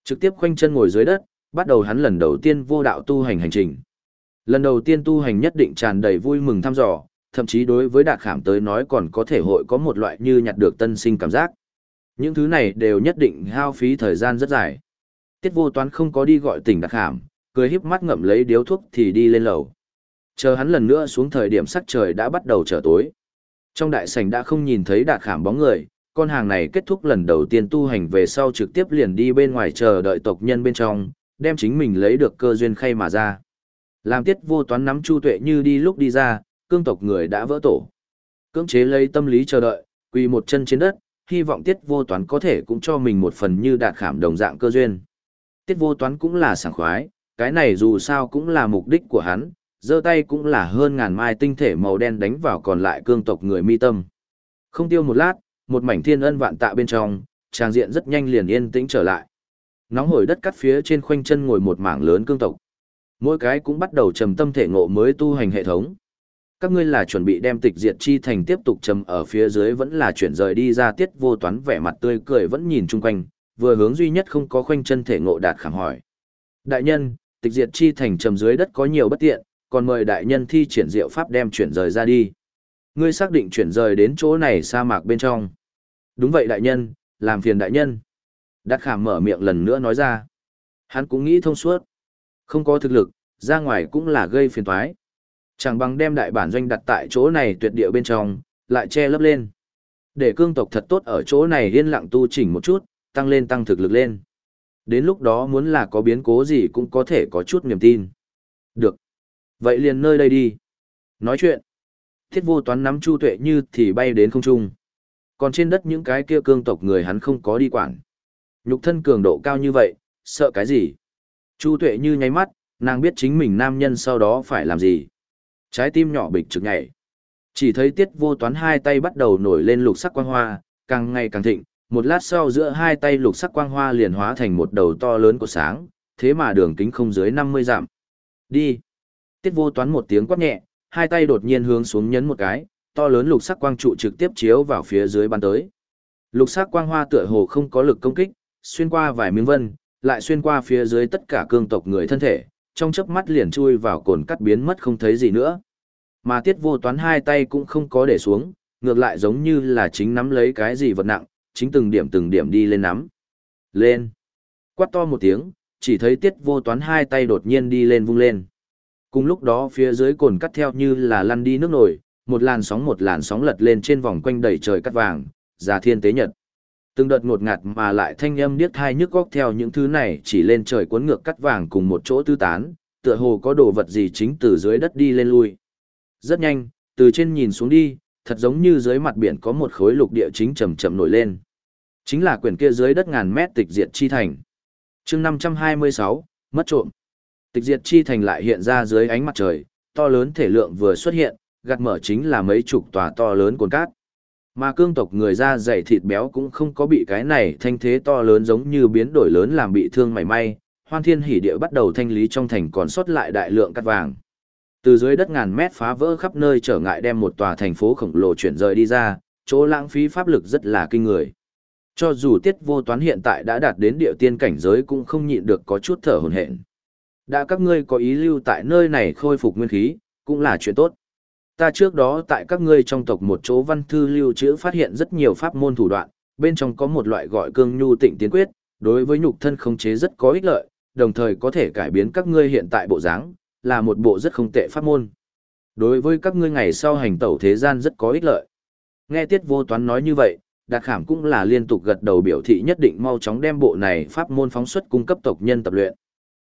Trực tiếp khoanh chân ngồi dưới đất, bắt đầu hắn lần đầu tiên vô đạo tu hành hành trình. Lần đầu tiên tu hành nhất định tràn đầy vui mừng thăm dò, thậm chí đối với Đạt Khảm tới nói còn có thể hội có một loại như nhặt được tân sinh cảm giác. Những thứ này đều nhất định hao phí thời gian rất dài. Tiết vô toán không có đi gọi tỉnh Đạt Khảm, cười híp mắt ngậm lấy điếu thuốc thì đi lên lầu. Chờ hắn lần nữa xuống thời điểm sắc trời đã bắt đầu trở tối. Trong đại sảnh đã không nhìn thấy đạt khảm bóng người, con hàng này kết thúc lần đầu tiên tu hành về sau trực tiếp liền đi bên ngoài chờ đợi tộc nhân bên trong, đem chính mình lấy được cơ duyên khay mà ra. Làm tiết vô toán nắm chu tuệ như đi lúc đi ra, cương tộc người đã vỡ tổ. Cưỡng chế lấy tâm lý chờ đợi, quỳ một chân trên đất, hy vọng tiết vô toán có thể cũng cho mình một phần như đạt khảm đồng dạng cơ duyên. Tiết vô toán cũng là sảng khoái, cái này dù sao cũng là mục đích của hắn, giơ tay cũng là hơn ngàn mai tinh thể màu đen đánh vào còn lại cương tộc người mi tâm. Không tiêu một lát, một mảnh thiên ân vạn tạ bên trong, trang diện rất nhanh liền yên tĩnh trở lại. Nóng hổi đất cắt phía trên khoanh chân ngồi một mảng lớn cương tộc. Mỗi cái cũng bắt đầu trầm tâm thể ngộ mới tu hành hệ thống. Các ngươi là chuẩn bị đem tịch diệt chi thành tiếp tục trầm ở phía dưới vẫn là chuyển rời đi ra tiết vô toán vẻ mặt tươi cười vẫn nhìn chung quanh, vừa hướng duy nhất không có khoanh chân thể ngộ đạt khảm hỏi. Đại nhân, tịch diệt chi thành trầm dưới đất có nhiều bất tiện, còn mời đại nhân thi triển diệu pháp đem chuyển rời ra đi. Ngươi xác định chuyển rời đến chỗ này sa mạc bên trong. Đúng vậy đại nhân, làm phiền đại nhân. Đắc khảm mở miệng lần nữa nói ra. Hắn cũng nghĩ thông suốt. Không có thực lực, ra ngoài cũng là gây phiền toái. Chẳng bằng đem đại bản doanh đặt tại chỗ này tuyệt địa bên trong, lại che lấp lên. Để cương tộc thật tốt ở chỗ này yên lặng tu chỉnh một chút, tăng lên tăng thực lực lên. Đến lúc đó muốn là có biến cố gì cũng có thể có chút niềm tin. Được. Vậy liền nơi đây đi. Nói chuyện. Thiết vô toán nắm Chu Tuệ Như thì bay đến không trung. Còn trên đất những cái kia cương tộc người hắn không có đi quản. Nhục thân cường độ cao như vậy, sợ cái gì? Chu Tuệ Như nháy mắt, nàng biết chính mình nam nhân sau đó phải làm gì. Trái tim nhỏ bịch trực nhảy. Chỉ thấy tiết vô toán hai tay bắt đầu nổi lên lục sắc quang hoa, càng ngày càng thịnh, một lát sau giữa hai tay lục sắc quang hoa liền hóa thành một đầu to lớn của sáng, thế mà đường kính không dưới 50 dặm. Đi. Tiết vô toán một tiếng quát nhẹ, hai tay đột nhiên hướng xuống nhấn một cái, to lớn lục sắc quang trụ trực tiếp chiếu vào phía dưới bắn tới. Lục sắc quang hoa tựa hồ không có lực công kích, xuyên qua vài miếng vân, lại xuyên qua phía dưới tất cả cương tộc người thân thể, trong chớp mắt liền chui vào cồn cắt biến mất không thấy gì nữa. Mà tiết vô toán hai tay cũng không có để xuống, ngược lại giống như là chính nắm lấy cái gì vật nặng, chính từng điểm từng điểm đi lên nắm. Lên. Quát to một tiếng, chỉ thấy tiết vô toán hai tay đột nhiên đi lên vung lên. Cùng lúc đó phía dưới cồn cắt theo như là lăn đi nước nổi, một làn sóng một làn sóng lật lên trên vòng quanh đầy trời cắt vàng, già thiên tế nhật. Từng đợt ngột ngạt mà lại thanh âm điếc thai nhức góc theo những thứ này chỉ lên trời cuốn ngược cắt vàng cùng một chỗ tư tán, tựa hồ có đồ vật gì chính từ dưới đất đi lên lui. Rất nhanh, từ trên nhìn xuống đi, thật giống như dưới mặt biển có một khối lục địa chính chậm chậm nổi lên. Chính là quyển kia dưới đất ngàn mét tịch diệt chi thành. chương 526, mất trộm. Tịch diệt chi thành lại hiện ra dưới ánh mặt trời, to lớn thể lượng vừa xuất hiện, gạt mở chính là mấy chục tòa to lớn cồn cát. Mà cương tộc người da dày thịt béo cũng không có bị cái này thanh thế to lớn giống như biến đổi lớn làm bị thương mảy may, hoan thiên hỉ địa bắt đầu thanh lý trong thành còn sót lại đại lượng cát vàng. Từ dưới đất ngàn mét phá vỡ khắp nơi trở ngại đem một tòa thành phố khổng lồ chuyển rời đi ra, chỗ lãng phí pháp lực rất là kinh người. Cho dù tiết vô toán hiện tại đã đạt đến địa tiên cảnh giới cũng không nhịn được có chút thở hồn hển. Đã các ngươi có ý lưu tại nơi này khôi phục nguyên khí, cũng là chuyện tốt. Ta trước đó tại các ngươi trong tộc một chỗ văn thư lưu trữ phát hiện rất nhiều pháp môn thủ đoạn, bên trong có một loại gọi cương nhu tịnh tiến quyết, đối với nhục thân khống chế rất có ích lợi, đồng thời có thể cải biến các ngươi hiện tại bộ dáng, là một bộ rất không tệ pháp môn. Đối với các ngươi ngày sau hành tẩu thế gian rất có ích lợi. Nghe Tiết Vô Toán nói như vậy, Đạt Khảm cũng là liên tục gật đầu biểu thị nhất định mau chóng đem bộ này pháp môn phóng xuất cung cấp tộc nhân tập luyện.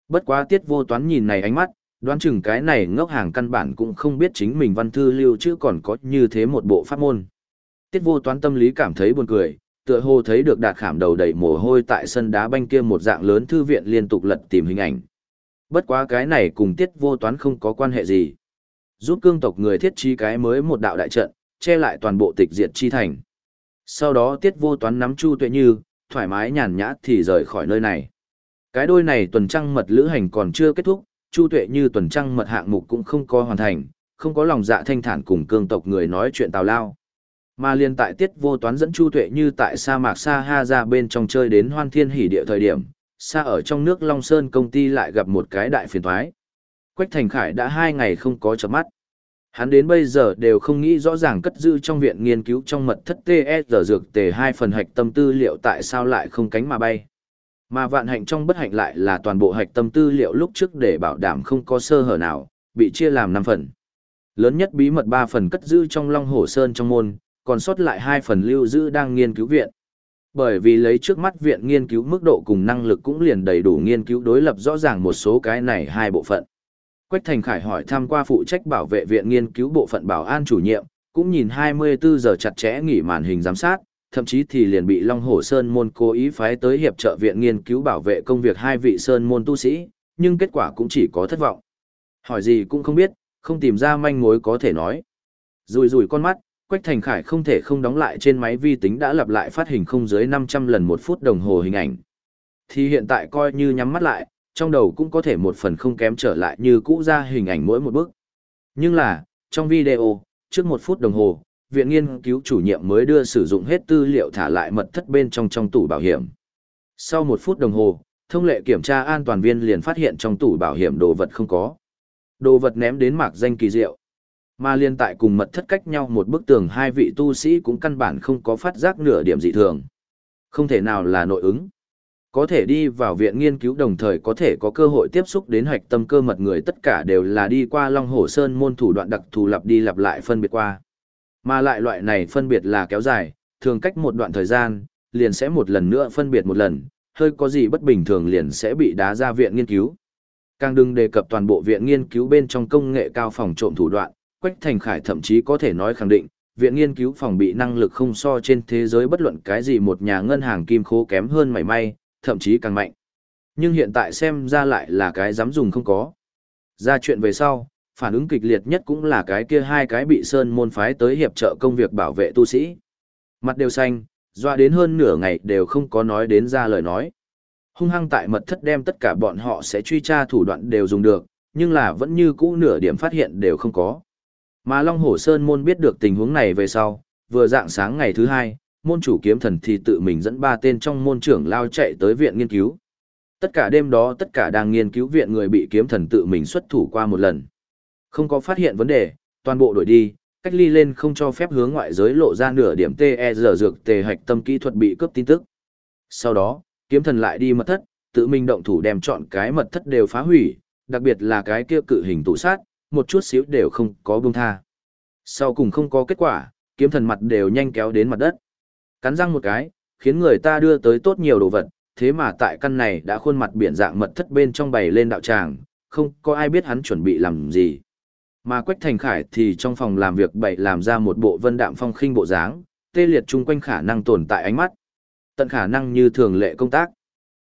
Bất quá Tiết Vô Toán nhìn này ánh mắt, đoán chừng cái này ngốc hàng căn bản cũng không biết chính mình văn thư lưu chứ còn có như thế một bộ pháp môn. Tiết Vô Toán tâm lý cảm thấy buồn cười, tựa hồ thấy được Đạt Khảm đầu đầy mồ hôi tại sân đá banh kia một dạng lớn thư viện liên tục lật tìm hình ảnh. Bất quá cái này cùng tiết vô toán không có quan hệ gì. Giúp cương tộc người thiết trí cái mới một đạo đại trận, che lại toàn bộ tịch diệt chi thành. Sau đó tiết vô toán nắm Chu Tuệ Như, thoải mái nhàn nhã thì rời khỏi nơi này. Cái đôi này tuần trăng mật lữ hành còn chưa kết thúc, Chu Tuệ Như tuần trăng mật hạng mục cũng không có hoàn thành, không có lòng dạ thanh thản cùng cương tộc người nói chuyện tào lao. Mà liên tại tiết vô toán dẫn Chu Tuệ Như tại sa mạc Sa Ha ra bên trong chơi đến hoan thiên hỉ địa thời điểm, xa ở trong nước Long Sơn công ty lại gặp một cái đại phiền thoái. Quách Thành Khải đã hai ngày không có chợp mắt. Hắn đến bây giờ đều không nghĩ rõ ràng cất giữ trong viện nghiên cứu trong mật thất TSR dược tề hai phần hạch tâm tư liệu tại sao lại không cánh mà bay. Mà vạn hạnh trong bất hạnh lại là toàn bộ hạch tâm tư liệu lúc trước để bảo đảm không có sơ hở nào, bị chia làm 5 phần. Lớn nhất bí mật 3 phần cất giữ trong Long Hồ Sơn trong môn, còn sót lại 2 phần lưu giữ đang nghiên cứu viện bởi vì lấy trước mắt viện nghiên cứu mức độ cùng năng lực cũng liền đầy đủ nghiên cứu đối lập rõ ràng một số cái này hai bộ phận. Quách Thành Khải hỏi thăm qua phụ trách bảo vệ viện nghiên cứu bộ phận bảo an chủ nhiệm, cũng nhìn 24 giờ chặt chẽ nghỉ màn hình giám sát, thậm chí thì liền bị Long Hổ Sơn môn cố ý phái tới hiệp trợ viện nghiên cứu bảo vệ công việc hai vị Sơn môn tu sĩ, nhưng kết quả cũng chỉ có thất vọng. Hỏi gì cũng không biết, không tìm ra manh mối có thể nói. Rùi rùi con mắt, Quách Thành Khải không thể không đóng lại trên máy vi tính đã lặp lại phát hình không dưới 500 lần một phút đồng hồ hình ảnh. Thì hiện tại coi như nhắm mắt lại, trong đầu cũng có thể một phần không kém trở lại như cũ ra hình ảnh mỗi một bước. Nhưng là, trong video, trước một phút đồng hồ, viện nghiên cứu chủ nhiệm mới đưa sử dụng hết tư liệu thả lại mật thất bên trong trong tủ bảo hiểm. Sau một phút đồng hồ, thông lệ kiểm tra an toàn viên liền phát hiện trong tủ bảo hiểm đồ vật không có. Đồ vật ném đến mạc danh kỳ diệu. Mà liên tại cùng mật thất cách nhau một bức tường hai vị tu sĩ cũng căn bản không có phát giác nửa điểm dị thường. Không thể nào là nội ứng. Có thể đi vào viện nghiên cứu đồng thời có thể có cơ hội tiếp xúc đến hạch tâm cơ mật người tất cả đều là đi qua Long hồ Sơn môn thủ đoạn đặc thù lặp đi lặp lại phân biệt qua. Mà lại loại này phân biệt là kéo dài, thường cách một đoạn thời gian, liền sẽ một lần nữa phân biệt một lần, hơi có gì bất bình thường liền sẽ bị đá ra viện nghiên cứu. Càng đừng đề cập toàn bộ viện nghiên cứu bên trong công nghệ cao phòng trộm thủ đoạn, Quách Thành Khải thậm chí có thể nói khẳng định, viện nghiên cứu phòng bị năng lực không so trên thế giới bất luận cái gì một nhà ngân hàng kim khố kém hơn mảy may, thậm chí càng mạnh. Nhưng hiện tại xem ra lại là cái dám dùng không có. Ra chuyện về sau, phản ứng kịch liệt nhất cũng là cái kia hai cái bị Sơn môn phái tới hiệp trợ công việc bảo vệ tu sĩ. Mặt đều xanh, doa đến hơn nửa ngày đều không có nói đến ra lời nói. Hung hăng tại mật thất đem tất cả bọn họ sẽ truy tra thủ đoạn đều dùng được, nhưng là vẫn như cũ nửa điểm phát hiện đều không có. Mà Long Hổ Sơn môn biết được tình huống này về sau, vừa dạng sáng ngày thứ hai, môn chủ kiếm thần thì tự mình dẫn ba tên trong môn trưởng lao chạy tới viện nghiên cứu. Tất cả đêm đó tất cả đang nghiên cứu viện người bị kiếm thần tự mình xuất thủ qua một lần. Không có phát hiện vấn đề, toàn bộ đổi đi, cách ly lên không cho phép hướng ngoại giới lộ ra nửa điểm TE dược tề hạch tâm kỹ thuật bị cướp tin tức. Sau đó, kiếm thần lại đi mật thất, tự mình động thủ đem chọn cái mật thất đều phá hủy, đặc biệt là cái kia cự hình tủ sát, một chút xíu đều không có buông tha. Sau cùng không có kết quả, kiếm thần mặt đều nhanh kéo đến mặt đất. Cắn răng một cái, khiến người ta đưa tới tốt nhiều đồ vật, thế mà tại căn này đã khuôn mặt biển dạng mật thất bên trong bày lên đạo tràng, không có ai biết hắn chuẩn bị làm gì. Mà Quách Thành Khải thì trong phòng làm việc bậy làm ra một bộ vân đạm phong khinh bộ dáng, tê liệt chung quanh khả năng tồn tại ánh mắt. Tận khả năng như thường lệ công tác.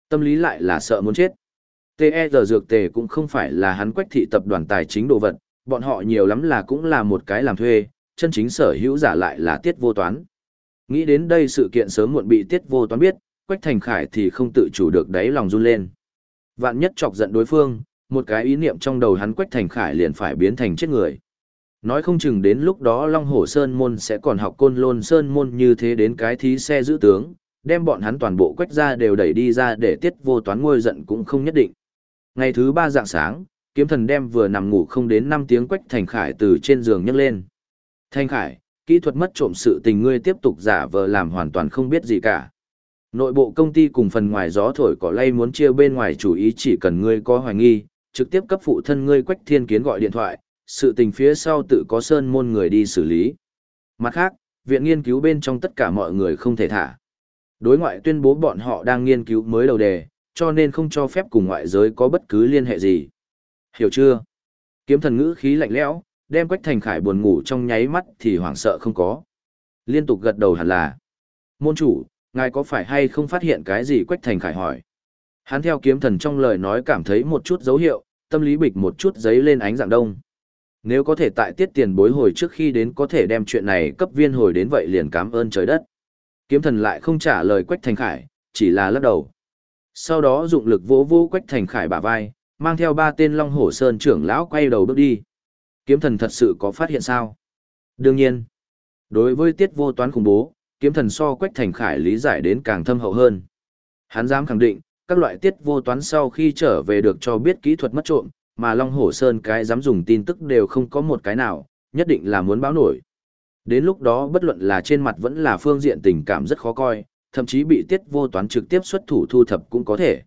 Tâm lý lại là sợ muốn chết. TR e dược tề cũng không phải là hắn Quách thị tập đoàn tài chính đồ vật, bọn họ nhiều lắm là cũng là một cái làm thuê, chân chính sở hữu giả lại là tiết vô toán. Nghĩ đến đây sự kiện sớm muộn bị tiết vô toán biết, Quách Thành Khải thì không tự chủ được đáy lòng run lên. Vạn nhất chọc giận đối phương, một cái ý niệm trong đầu hắn Quách Thành Khải liền phải biến thành chết người. Nói không chừng đến lúc đó Long Hổ Sơn Môn sẽ còn học côn lôn Sơn Môn như thế đến cái thí xe giữ tướng, đem bọn hắn toàn bộ quách ra đều đẩy đi ra để tiết vô toán ngôi giận cũng không nhất định. Ngày thứ ba dạng sáng, kiếm thần đem vừa nằm ngủ không đến 5 tiếng Quách Thành Khải từ trên giường nhấc lên. Thành Khải, kỹ thuật mất trộm sự tình ngươi tiếp tục giả vờ làm hoàn toàn không biết gì cả. Nội bộ công ty cùng phần ngoài gió thổi cỏ lay muốn chia bên ngoài chủ ý chỉ cần ngươi có hoài nghi, trực tiếp cấp phụ thân ngươi Quách Thiên Kiến gọi điện thoại, sự tình phía sau tự có sơn môn người đi xử lý. Mặt khác, viện nghiên cứu bên trong tất cả mọi người không thể thả. Đối ngoại tuyên bố bọn họ đang nghiên cứu mới đầu đề, cho nên không cho phép cùng ngoại giới có bất cứ liên hệ gì. Hiểu chưa? Kiếm thần ngữ khí lạnh lẽo, đem Quách Thành Khải buồn ngủ trong nháy mắt thì hoảng sợ không có. Liên tục gật đầu hẳn là. Môn chủ, ngài có phải hay không phát hiện cái gì Quách Thành Khải hỏi. Hắn theo kiếm thần trong lời nói cảm thấy một chút dấu hiệu, tâm lý bịch một chút giấy lên ánh dạng đông. Nếu có thể tại tiết tiền bối hồi trước khi đến có thể đem chuyện này cấp viên hồi đến vậy liền cảm ơn trời đất. Kiếm thần lại không trả lời Quách Thành Khải, chỉ là lắc đầu. Sau đó dụng lực vỗ vỗ Quách Thành Khải bả vai, mang theo ba tên Long Hổ Sơn trưởng lão quay đầu bước đi. Kiếm thần thật sự có phát hiện sao? Đương nhiên. Đối với tiết vô toán khủng bố, kiếm thần so Quách Thành Khải lý giải đến càng thâm hậu hơn. Hắn dám khẳng định, các loại tiết vô toán sau khi trở về được cho biết kỹ thuật mất trộm, mà Long Hổ Sơn cái dám dùng tin tức đều không có một cái nào, nhất định là muốn báo nổi. Đến lúc đó bất luận là trên mặt vẫn là phương diện tình cảm rất khó coi, thậm chí bị tiết vô toán trực tiếp xuất thủ thu thập cũng có thể.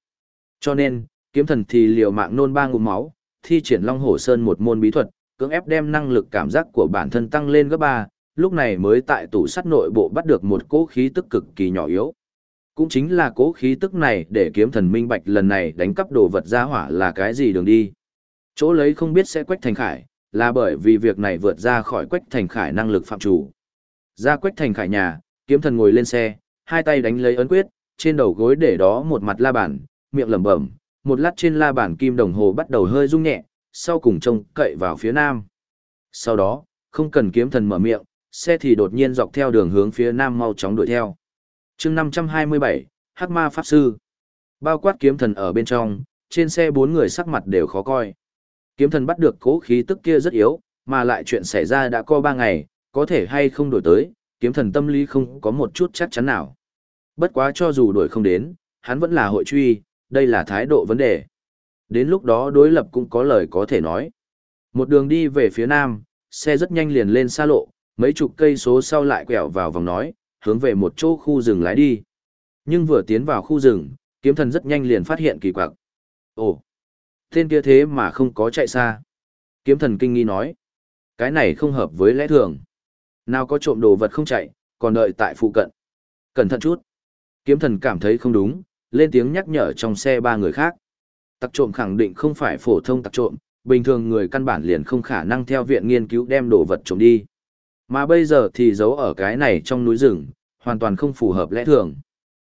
Cho nên, kiếm thần thì liều mạng nôn ba ngụm máu, thi triển Long Hổ Sơn một môn bí thuật, cưỡng ép đem năng lực cảm giác của bản thân tăng lên gấp ba, lúc này mới tại tủ sắt nội bộ bắt được một cỗ khí tức cực kỳ nhỏ yếu. Cũng chính là cố khí tức này để kiếm thần minh bạch lần này đánh cắp đồ vật ra hỏa là cái gì đường đi. Chỗ lấy không biết sẽ quách thành khải, là bởi vì việc này vượt ra khỏi quách thành khải năng lực phạm chủ. Ra quách thành khải nhà, kiếm thần ngồi lên xe, hai tay đánh lấy ấn quyết, trên đầu gối để đó một mặt la bàn, miệng lẩm bẩm, một lát trên la bàn kim đồng hồ bắt đầu hơi rung nhẹ, sau cùng trông cậy vào phía nam. Sau đó, không cần kiếm thần mở miệng, xe thì đột nhiên dọc theo đường hướng phía nam mau chóng đuổi theo chương 527, Hắc Ma Pháp Sư. Bao quát kiếm thần ở bên trong, trên xe bốn người sắc mặt đều khó coi. Kiếm thần bắt được cố khí tức kia rất yếu, mà lại chuyện xảy ra đã co ba ngày, có thể hay không đổi tới, kiếm thần tâm lý không có một chút chắc chắn nào. Bất quá cho dù đuổi không đến, hắn vẫn là hội truy, đây là thái độ vấn đề. Đến lúc đó đối lập cũng có lời có thể nói. Một đường đi về phía nam, xe rất nhanh liền lên xa lộ, mấy chục cây số sau lại quẹo vào vòng nói, hướng về một chỗ khu rừng lái đi. Nhưng vừa tiến vào khu rừng, kiếm thần rất nhanh liền phát hiện kỳ quặc. Ồ, tên kia thế mà không có chạy xa. Kiếm thần kinh nghi nói, cái này không hợp với lẽ thường. Nào có trộm đồ vật không chạy, còn đợi tại phụ cận. Cẩn thận chút. Kiếm thần cảm thấy không đúng, lên tiếng nhắc nhở trong xe ba người khác. Tặc trộm khẳng định không phải phổ thông tặc trộm, bình thường người căn bản liền không khả năng theo viện nghiên cứu đem đồ vật trộm đi. Mà bây giờ thì giấu ở cái này trong núi rừng, hoàn toàn không phù hợp lẽ thường.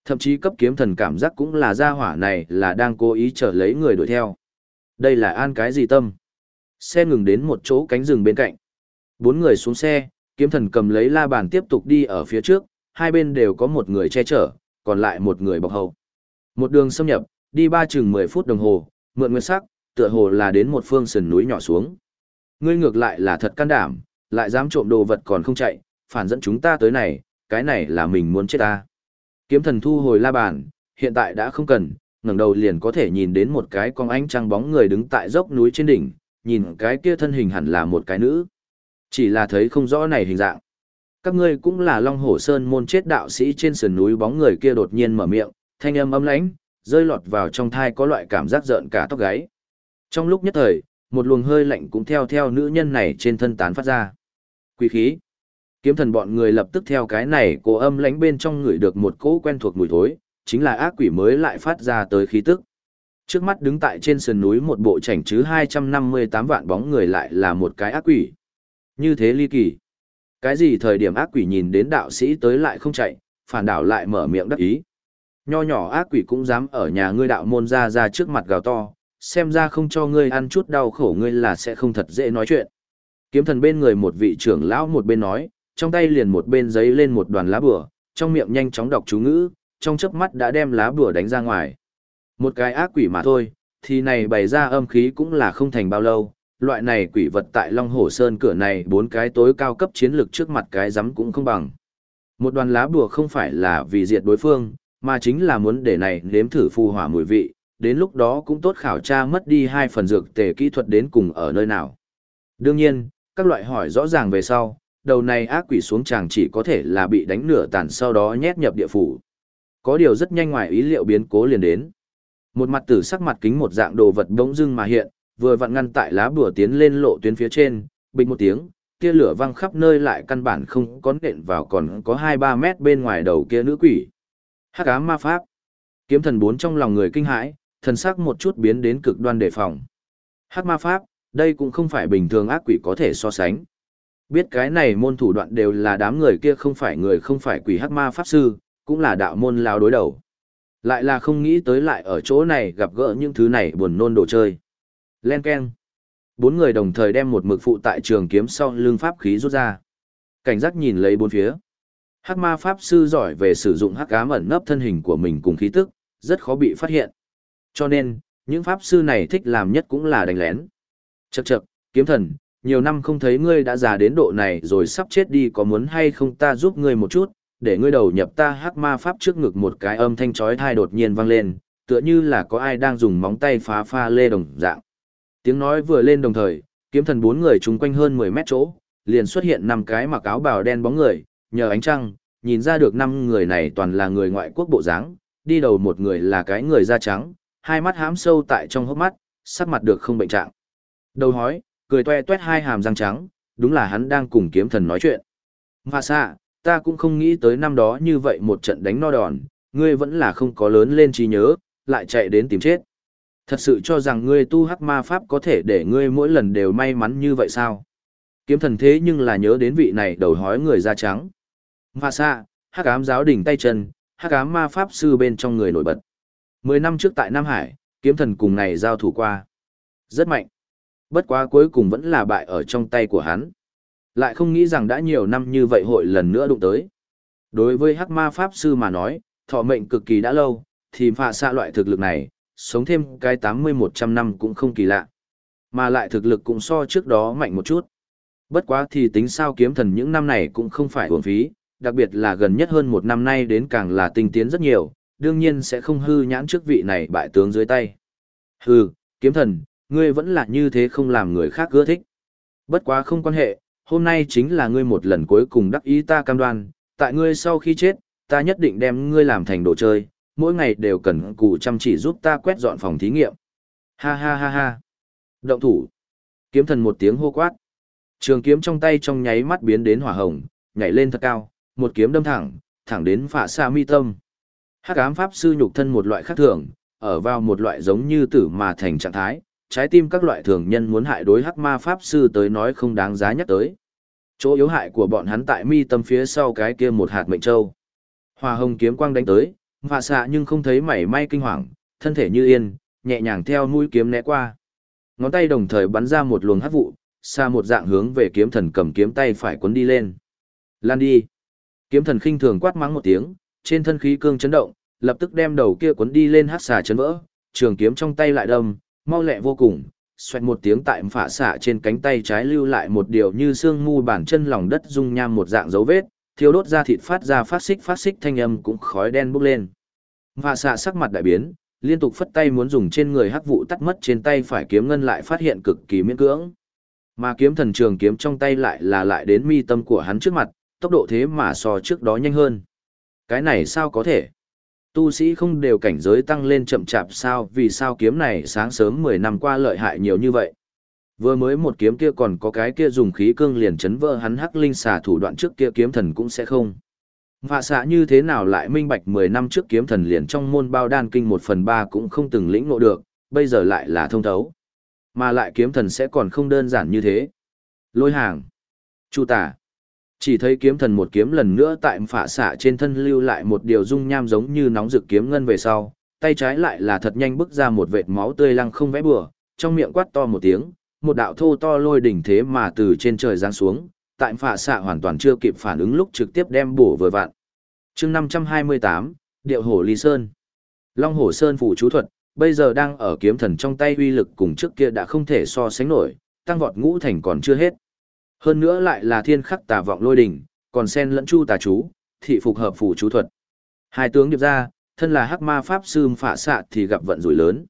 Thậm chí cấp kiếm thần cảm giác cũng là gia hỏa này là đang cố ý trở lấy người đuổi theo. Đây là an cái gì tâm? Xe ngừng đến một chỗ cánh rừng bên cạnh. Bốn người xuống xe, kiếm thần cầm lấy la bàn tiếp tục đi ở phía trước, hai bên đều có một người che chở, còn lại một người bọc hậu. Một đường xâm nhập, đi ba chừng 10 phút đồng hồ, mượn nguyên sắc, tựa hồ là đến một phương sườn núi nhỏ xuống. Ngươi ngược lại là thật can đảm, lại dám trộm đồ vật còn không chạy, phản dẫn chúng ta tới này, cái này là mình muốn chết ta. Kiếm thần thu hồi la bàn, hiện tại đã không cần, ngẩng đầu liền có thể nhìn đến một cái con ánh trăng bóng người đứng tại dốc núi trên đỉnh, nhìn cái kia thân hình hẳn là một cái nữ. Chỉ là thấy không rõ này hình dạng. Các ngươi cũng là Long Hổ Sơn môn chết đạo sĩ trên sườn núi bóng người kia đột nhiên mở miệng, thanh âm ấm lãnh, rơi lọt vào trong thai có loại cảm giác giận cả tóc gáy. Trong lúc nhất thời, một luồng hơi lạnh cũng theo theo nữ nhân này trên thân tán phát ra. Quý khí. Kiếm thần bọn người lập tức theo cái này cổ âm lãnh bên trong người được một cỗ quen thuộc mùi thối, chính là ác quỷ mới lại phát ra tới khí tức. Trước mắt đứng tại trên sườn núi một bộ chảnh chứ 258 vạn bóng người lại là một cái ác quỷ. Như thế ly kỳ. Cái gì thời điểm ác quỷ nhìn đến đạo sĩ tới lại không chạy, phản đảo lại mở miệng đắc ý. Nho nhỏ ác quỷ cũng dám ở nhà ngươi đạo môn ra ra trước mặt gào to, xem ra không cho ngươi ăn chút đau khổ ngươi là sẽ không thật dễ nói chuyện. Kiếm thần bên người một vị trưởng lão một bên nói, trong tay liền một bên giấy lên một đoàn lá bùa, trong miệng nhanh chóng đọc chú ngữ, trong chớp mắt đã đem lá bùa đánh ra ngoài. Một cái ác quỷ mà thôi, thì này bày ra âm khí cũng là không thành bao lâu, loại này quỷ vật tại Long Hổ Sơn cửa này bốn cái tối cao cấp chiến lực trước mặt cái rắm cũng không bằng. Một đoàn lá bùa không phải là vì diệt đối phương, mà chính là muốn để này nếm thử phù hỏa mùi vị, đến lúc đó cũng tốt khảo tra mất đi hai phần dược tề kỹ thuật đến cùng ở nơi nào. Đương nhiên, các loại hỏi rõ ràng về sau, đầu này ác quỷ xuống chàng chỉ có thể là bị đánh nửa tàn sau đó nhét nhập địa phủ. Có điều rất nhanh ngoài ý liệu biến cố liền đến. Một mặt tử sắc mặt kính một dạng đồ vật bỗng dưng mà hiện, vừa vặn ngăn tại lá bùa tiến lên lộ tuyến phía trên, bình một tiếng, tia lửa văng khắp nơi lại căn bản không có nện vào còn có 2-3 mét bên ngoài đầu kia nữ quỷ. Hắc ám ma pháp. Kiếm thần bốn trong lòng người kinh hãi, thần sắc một chút biến đến cực đoan đề phòng. Hắc ma pháp, đây cũng không phải bình thường ác quỷ có thể so sánh. Biết cái này môn thủ đoạn đều là đám người kia không phải người không phải quỷ hắc ma pháp sư, cũng là đạo môn lao đối đầu. Lại là không nghĩ tới lại ở chỗ này gặp gỡ những thứ này buồn nôn đồ chơi. Len Ken. Bốn người đồng thời đem một mực phụ tại trường kiếm sau lưng pháp khí rút ra. Cảnh giác nhìn lấy bốn phía. Hắc ma pháp sư giỏi về sử dụng hắc ám ẩn nấp thân hình của mình cùng khí tức, rất khó bị phát hiện. Cho nên, những pháp sư này thích làm nhất cũng là đánh lén. Chậc chậc, kiếm thần, nhiều năm không thấy ngươi đã già đến độ này rồi sắp chết đi có muốn hay không ta giúp ngươi một chút, để ngươi đầu nhập ta hắc ma pháp trước ngực một cái âm thanh chói tai đột nhiên vang lên, tựa như là có ai đang dùng móng tay phá pha lê đồng dạng. Tiếng nói vừa lên đồng thời, kiếm thần bốn người chung quanh hơn 10 mét chỗ, liền xuất hiện năm cái mặc áo bào đen bóng người, nhờ ánh trăng, nhìn ra được năm người này toàn là người ngoại quốc bộ dáng, đi đầu một người là cái người da trắng, hai mắt hám sâu tại trong hốc mắt, sắc mặt được không bệnh trạng. Đầu hói, cười toe toét hai hàm răng trắng, đúng là hắn đang cùng kiếm thần nói chuyện. Mà xạ, ta cũng không nghĩ tới năm đó như vậy một trận đánh no đòn, ngươi vẫn là không có lớn lên trí nhớ, lại chạy đến tìm chết. Thật sự cho rằng ngươi tu hắc ma pháp có thể để ngươi mỗi lần đều may mắn như vậy sao? Kiếm thần thế nhưng là nhớ đến vị này đầu hói người da trắng. Mà xạ, hắc ám giáo đỉnh tay chân, hắc ám ma pháp sư bên trong người nổi bật. Mười năm trước tại Nam Hải, kiếm thần cùng này giao thủ qua. Rất mạnh. Bất quá cuối cùng vẫn là bại ở trong tay của hắn. Lại không nghĩ rằng đã nhiều năm như vậy hội lần nữa đụng tới. Đối với hắc ma pháp sư mà nói, thọ mệnh cực kỳ đã lâu, thì phạ xạ loại thực lực này, sống thêm cái tám mươi một trăm năm cũng không kỳ lạ. Mà lại thực lực cũng so trước đó mạnh một chút. Bất quá thì tính sao kiếm thần những năm này cũng không phải uổng phí, đặc biệt là gần nhất hơn một năm nay đến càng là tinh tiến rất nhiều, đương nhiên sẽ không hư nhãn trước vị này bại tướng dưới tay. Hừ, kiếm thần, Ngươi vẫn là như thế không làm người khác ưa thích. Bất quá không quan hệ, hôm nay chính là ngươi một lần cuối cùng đắc ý ta cam đoan, tại ngươi sau khi chết, ta nhất định đem ngươi làm thành đồ chơi, mỗi ngày đều cần cụ chăm chỉ giúp ta quét dọn phòng thí nghiệm. Ha ha ha ha. Động thủ. Kiếm thần một tiếng hô quát. Trường kiếm trong tay trong nháy mắt biến đến hỏa hồng, nhảy lên thật cao, một kiếm đâm thẳng, thẳng đến phạ xa mi tâm. Hắc ám pháp sư nhục thân một loại khác thường, ở vào một loại giống như tử mà thành trạng thái, trái tim các loại thường nhân muốn hại đối hắc ma pháp sư tới nói không đáng giá nhắc tới. Chỗ yếu hại của bọn hắn tại mi tâm phía sau cái kia một hạt mệnh châu. Hoa hồng kiếm quang đánh tới, phạ xạ nhưng không thấy mảy may kinh hoàng, thân thể như yên, nhẹ nhàng theo mũi kiếm né qua. Ngón tay đồng thời bắn ra một luồng hắc vụ, xa một dạng hướng về kiếm thần cầm kiếm tay phải cuốn đi lên. Lan đi. Kiếm thần khinh thường quát mắng một tiếng, trên thân khí cương chấn động, lập tức đem đầu kia cuốn đi lên hắc xà chấn vỡ, trường kiếm trong tay lại đâm, mau lẹ vô cùng, xoẹt một tiếng tại phả xạ trên cánh tay trái lưu lại một điều như xương mu bản chân lòng đất dung nham một dạng dấu vết, thiêu đốt ra thịt phát ra phát xích phát xích thanh âm cũng khói đen bốc lên. Phả xạ sắc mặt đại biến, liên tục phất tay muốn dùng trên người hắc vụ tắt mất trên tay phải kiếm ngân lại phát hiện cực kỳ miễn cưỡng. Mà kiếm thần trường kiếm trong tay lại là lại đến mi tâm của hắn trước mặt, tốc độ thế mà so trước đó nhanh hơn. Cái này sao có thể? Tu sĩ không đều cảnh giới tăng lên chậm chạp sao vì sao kiếm này sáng sớm 10 năm qua lợi hại nhiều như vậy. Vừa mới một kiếm kia còn có cái kia dùng khí cương liền chấn vỡ hắn hắc linh xà thủ đoạn trước kia kiếm thần cũng sẽ không. Vạ xạ như thế nào lại minh bạch 10 năm trước kiếm thần liền trong môn bao đan kinh 1 phần 3 cũng không từng lĩnh ngộ được, bây giờ lại là thông thấu. Mà lại kiếm thần sẽ còn không đơn giản như thế. Lôi hàng. Chu tả. Chỉ thấy kiếm thần một kiếm lần nữa tại phạ xạ trên thân lưu lại một điều dung nham giống như nóng rực kiếm ngân về sau, tay trái lại là thật nhanh bức ra một vệt máu tươi lăng không vẽ bừa, trong miệng quát to một tiếng, một đạo thô to lôi đỉnh thế mà từ trên trời giáng xuống, tại phạ xạ hoàn toàn chưa kịp phản ứng lúc trực tiếp đem bổ vừa vạn. chương 528, Điệu Hổ Ly Sơn. Long Hổ Sơn phủ chú thuật, bây giờ đang ở kiếm thần trong tay uy lực cùng trước kia đã không thể so sánh nổi, tăng vọt ngũ thành còn chưa hết. Hơn nữa lại là thiên khắc tà vọng lôi đỉnh, còn sen lẫn chu tà chú, thị phục hợp phủ chú thuật. Hai tướng điệp ra, thân là hắc ma pháp sư phạ xạ thì gặp vận rủi lớn.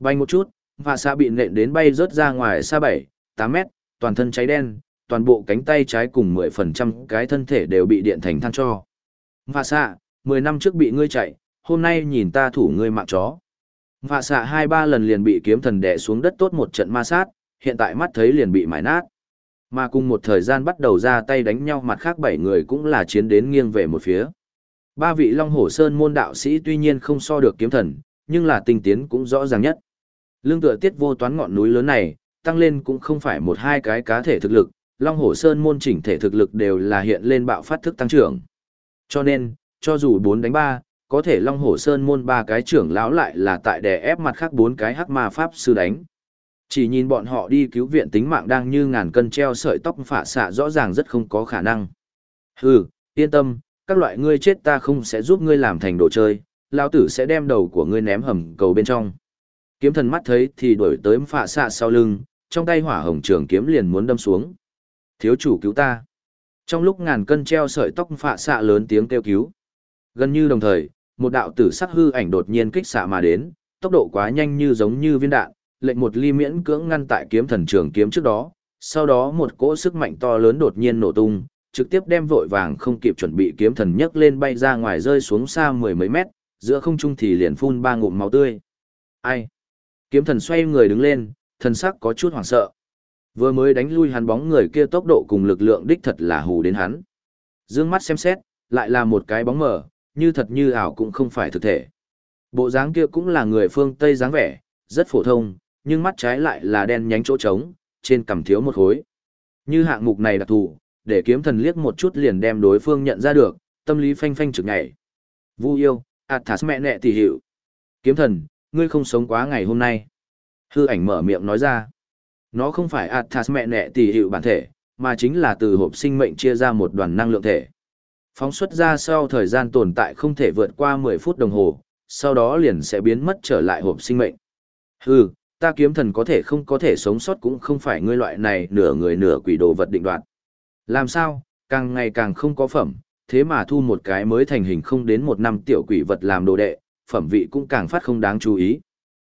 Bay một chút, phạ xạ bị nện đến bay rớt ra ngoài xa 7, 8 mét, toàn thân cháy đen, toàn bộ cánh tay trái cùng 10% cái thân thể đều bị điện thành than cho. Phạ xạ, 10 năm trước bị ngươi chạy, hôm nay nhìn ta thủ ngươi mạng chó. Phạ xạ hai ba lần liền bị kiếm thần đè xuống đất tốt một trận ma sát, hiện tại mắt thấy liền bị mài nát. Mà cùng một thời gian bắt đầu ra tay đánh nhau mặt khác bảy người cũng là chiến đến nghiêng về một phía. Ba vị Long Hổ Sơn môn đạo sĩ tuy nhiên không so được kiếm thần, nhưng là tinh tiến cũng rõ ràng nhất. Lương tựa tiết vô toán ngọn núi lớn này, tăng lên cũng không phải một hai cái cá thể thực lực, Long Hổ Sơn môn chỉnh thể thực lực đều là hiện lên bạo phát thức tăng trưởng. Cho nên, cho dù 4 đánh 3, có thể Long Hổ Sơn môn ba cái trưởng lão lại là tại đè ép mặt khác bốn cái hắc ma pháp sư đánh. Chỉ nhìn bọn họ đi cứu viện tính mạng đang như ngàn cân treo sợi tóc phả xạ rõ ràng rất không có khả năng. Hừ, yên tâm, các loại ngươi chết ta không sẽ giúp ngươi làm thành đồ chơi, lão tử sẽ đem đầu của ngươi ném hầm cầu bên trong. Kiếm thần mắt thấy thì đuổi tới phả xạ sau lưng, trong tay hỏa hồng trường kiếm liền muốn đâm xuống. Thiếu chủ cứu ta. Trong lúc ngàn cân treo sợi tóc phạ xạ lớn tiếng kêu cứu. Gần như đồng thời, một đạo tử sắc hư ảnh đột nhiên kích xạ mà đến, tốc độ quá nhanh như giống như viên đạn, lệnh một ly miễn cưỡng ngăn tại kiếm thần trường kiếm trước đó, sau đó một cỗ sức mạnh to lớn đột nhiên nổ tung, trực tiếp đem vội vàng không kịp chuẩn bị kiếm thần nhấc lên bay ra ngoài rơi xuống xa mười mấy mét, giữa không trung thì liền phun ba ngụm máu tươi. Ai? Kiếm thần xoay người đứng lên, thần sắc có chút hoảng sợ. Vừa mới đánh lui hắn bóng người kia tốc độ cùng lực lượng đích thật là hù đến hắn. Dương mắt xem xét, lại là một cái bóng mờ, như thật như ảo cũng không phải thực thể. Bộ dáng kia cũng là người phương Tây dáng vẻ, rất phổ thông, nhưng mắt trái lại là đen nhánh chỗ trống, trên cằm thiếu một khối. Như hạng mục này đặc thù, để kiếm thần liếc một chút liền đem đối phương nhận ra được, tâm lý phanh phanh trực ngày. Vu yêu, Athas mẹ nẹ tỷ hiệu. Kiếm thần, ngươi không sống quá ngày hôm nay. Hư ảnh mở miệng nói ra. Nó không phải Athas mẹ nẹ tỷ hiệu bản thể, mà chính là từ hộp sinh mệnh chia ra một đoàn năng lượng thể. Phóng xuất ra sau thời gian tồn tại không thể vượt qua 10 phút đồng hồ, sau đó liền sẽ biến mất trở lại hộp sinh mệnh. Hừ, ta kiếm thần có thể không có thể sống sót cũng không phải ngươi loại này nửa người nửa quỷ đồ vật định đoạt. Làm sao, càng ngày càng không có phẩm, thế mà thu một cái mới thành hình không đến một năm tiểu quỷ vật làm đồ đệ, phẩm vị cũng càng phát không đáng chú ý.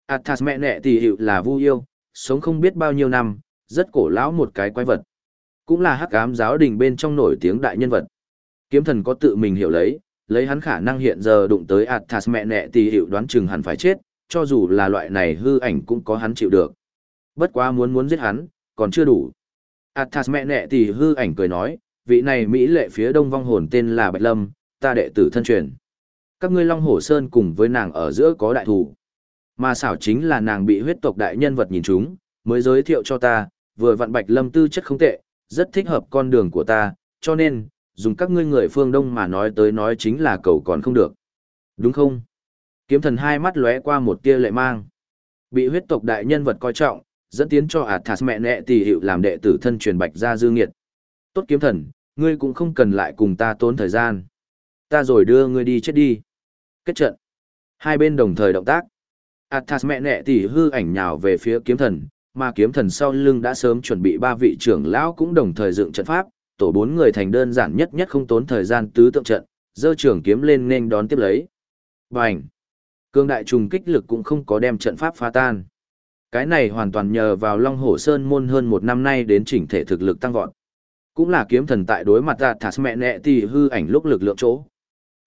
Athas mẹ nẹ tỷ hiệu là vu yêu, sống không biết bao nhiêu năm, rất cổ lão một cái quái vật. Cũng là hắc ám giáo đình bên trong nổi tiếng đại nhân vật. Kiếm thần có tự mình hiểu lấy, lấy hắn khả năng hiện giờ đụng tới Athas mẹ nẹ thì hiệu đoán chừng hẳn phải chết, cho dù là loại này hư ảnh cũng có hắn chịu được. Bất quá muốn muốn giết hắn, còn chưa đủ. Athas mẹ nẹ thì hư ảnh cười nói, vị này Mỹ lệ phía đông vong hồn tên là Bạch Lâm, ta đệ tử thân truyền. Các ngươi Long Hổ Sơn cùng với nàng ở giữa có đại thủ. Mà xảo chính là nàng bị huyết tộc đại nhân vật nhìn chúng, mới giới thiệu cho ta, vừa vặn Bạch Lâm tư chất không tệ, rất thích hợp con đường của ta, cho nên, dùng các ngươi người phương Đông mà nói tới nói chính là cầu còn không được. Đúng không? Kiếm thần hai mắt lóe qua một tia lệ mang. Bị huyết tộc đại nhân vật coi trọng, dẫn tiến cho Athas mẹ nẹ tỷ hiệu làm đệ tử thân truyền bạch ra dư nghiệt. Tốt kiếm thần, ngươi cũng không cần lại cùng ta tốn thời gian. Ta rồi đưa ngươi đi chết đi. Kết trận. Hai bên đồng thời động tác. Athas mẹ nẹ tỷ hư ảnh nhào về phía kiếm thần, mà kiếm thần sau lưng đã sớm chuẩn bị ba vị trưởng lão cũng đồng thời dựng trận pháp, tổ bốn người thành đơn giản nhất nhất không tốn thời gian tứ tượng trận, dơ trường kiếm lên nên đón tiếp lấy. Bành! Cương đại trùng kích lực cũng không có đem trận pháp phá tan. Cái này hoàn toàn nhờ vào Long Hổ Sơn môn hơn một năm nay đến chỉnh thể thực lực tăng vọt. Cũng là kiếm thần tại đối mặt ra thả mẹ nẹ thì hư ảnh lúc lực lượng chỗ.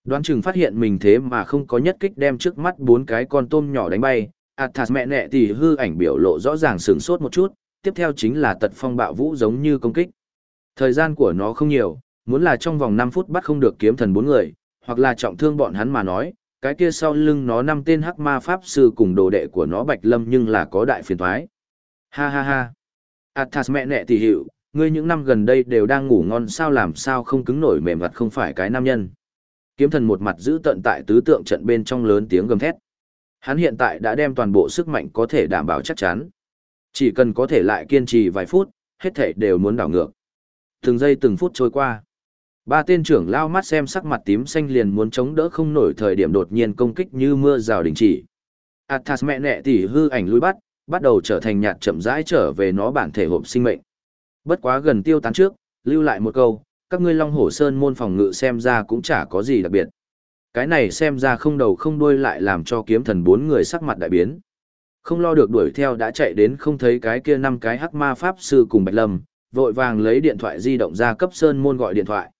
Đoán chừng phát hiện mình thế mà không có nhất kích đem trước mắt bốn cái con tôm nhỏ đánh bay, Athas mẹ nẹ thì hư ảnh biểu lộ rõ ràng sướng sốt một chút, tiếp theo chính là tật phong bạo vũ giống như công kích. Thời gian của nó không nhiều, muốn là trong vòng 5 phút bắt không được kiếm thần bốn người, hoặc là trọng thương bọn hắn mà nói, cái kia sau lưng nó năm tên hắc ma pháp sư cùng đồ đệ của nó Bạch Lâm nhưng là có đại phiền toái. Ha ha ha. Athas mẹ nẹ thì hiểu, ngươi những năm gần đây đều đang ngủ ngon sao làm sao không cứng nổi mềm mặt không phải cái nam nhân. Kiếm thần một mặt giữ tận tại tứ tượng trận bên trong lớn tiếng gầm thét. Hắn hiện tại đã đem toàn bộ sức mạnh có thể đảm bảo chắc chắn. Chỉ cần có thể lại kiên trì vài phút, hết thể đều muốn đảo ngược. Từng giây từng phút trôi qua. Ba tên trưởng lao mắt xem sắc mặt tím xanh liền muốn chống đỡ không nổi thời điểm đột nhiên công kích như mưa rào đình chỉ. Athas mẹ nẹ tỉ hư ảnh lui bắt, bắt đầu trở thành nhạt chậm rãi trở về nó bản thể hộp sinh mệnh. Bất quá gần tiêu tán trước, lưu lại một câu, các ngươi Long Hổ Sơn môn phòng ngự xem ra cũng chả có gì đặc biệt. Cái này xem ra không đầu không đuôi lại làm cho kiếm thần bốn người sắc mặt đại biến. Không lo được đuổi theo đã chạy đến không thấy cái kia năm cái hắc ma pháp sư cùng Bạch Lâm, vội vàng lấy điện thoại di động ra cấp Sơn môn gọi điện thoại.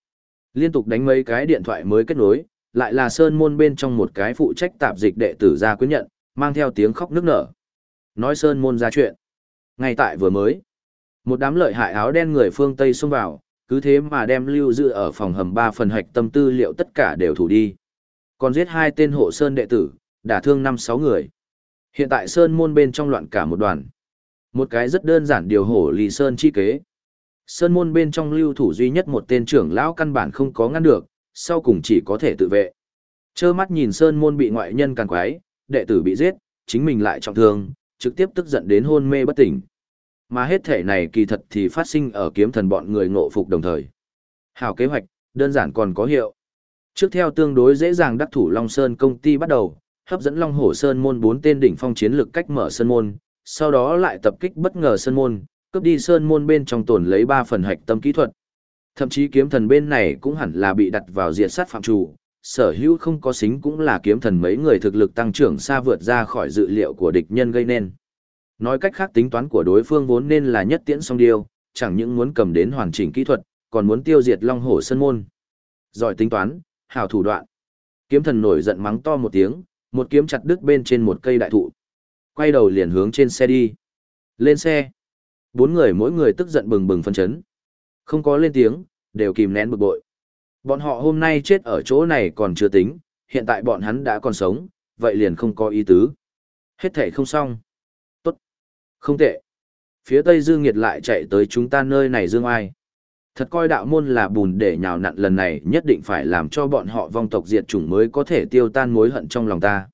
Liên tục đánh mấy cái điện thoại mới kết nối, lại là Sơn môn bên trong một cái phụ trách tạp dịch đệ tử ra quyết nhận, mang theo tiếng khóc nức nở. Nói Sơn môn ra chuyện. Ngay tại vừa mới, một đám lợi hại áo đen người phương Tây xông vào, cứ thế mà đem lưu giữ ở phòng hầm ba phần hạch tâm tư liệu tất cả đều thủ đi. Còn giết hai tên hộ Sơn đệ tử, đả thương năm sáu người. Hiện tại Sơn môn bên trong loạn cả một đoàn. Một cái rất đơn giản điều hổ lì Sơn chi kế. Sơn môn bên trong lưu thủ duy nhất một tên trưởng lão căn bản không có ngăn được, sau cùng chỉ có thể tự vệ. Chơ mắt nhìn Sơn môn bị ngoại nhân càng quái, đệ tử bị giết, chính mình lại trọng thương, trực tiếp tức giận đến hôn mê bất tỉnh. Mà hết thể này kỳ thật thì phát sinh ở kiếm thần bọn người ngộ phục đồng thời. Hảo kế hoạch, đơn giản còn có hiệu. Trước theo tương đối dễ dàng đắc thủ Long Sơn công ty bắt đầu, hấp dẫn Long Hổ Sơn môn bốn tên đỉnh phong chiến lực cách mở Sơn môn, sau đó lại tập kích bất ngờ Sơn môn, cướp đi Sơn môn bên trong tổn lấy ba phần hạch tâm kỹ thuật. Thậm chí kiếm thần bên này cũng hẳn là bị đặt vào diện sát phạm chủ, sở hữu không có xính cũng là kiếm thần mấy người thực lực tăng trưởng xa vượt ra khỏi dự liệu của địch nhân gây nên. Nói cách khác tính toán của đối phương vốn nên là nhất tiễn song điêu, chẳng những muốn cầm đến hoàn chỉnh kỹ thuật, còn muốn tiêu diệt Long Hổ Sơn môn. Giỏi tính toán, hảo thủ đoạn. Kiếm thần nổi giận mắng to một tiếng, một kiếm chặt đứt bên trên một cây đại thụ. Quay đầu liền hướng trên xe đi. Lên xe. Bốn người mỗi người tức giận bừng bừng phân chấn. Không có lên tiếng, đều kìm nén bực bội. Bọn họ hôm nay chết ở chỗ này còn chưa tính, hiện tại bọn hắn đã còn sống, vậy liền không có ý tứ. Hết thể không xong. Tốt. Không tệ. Phía Tây Dương Nghiệt lại chạy tới chúng ta nơi này Dương Ai. Thật coi đạo môn là bùn để nhào nặn lần này nhất định phải làm cho bọn họ vong tộc diệt chủng mới có thể tiêu tan mối hận trong lòng ta.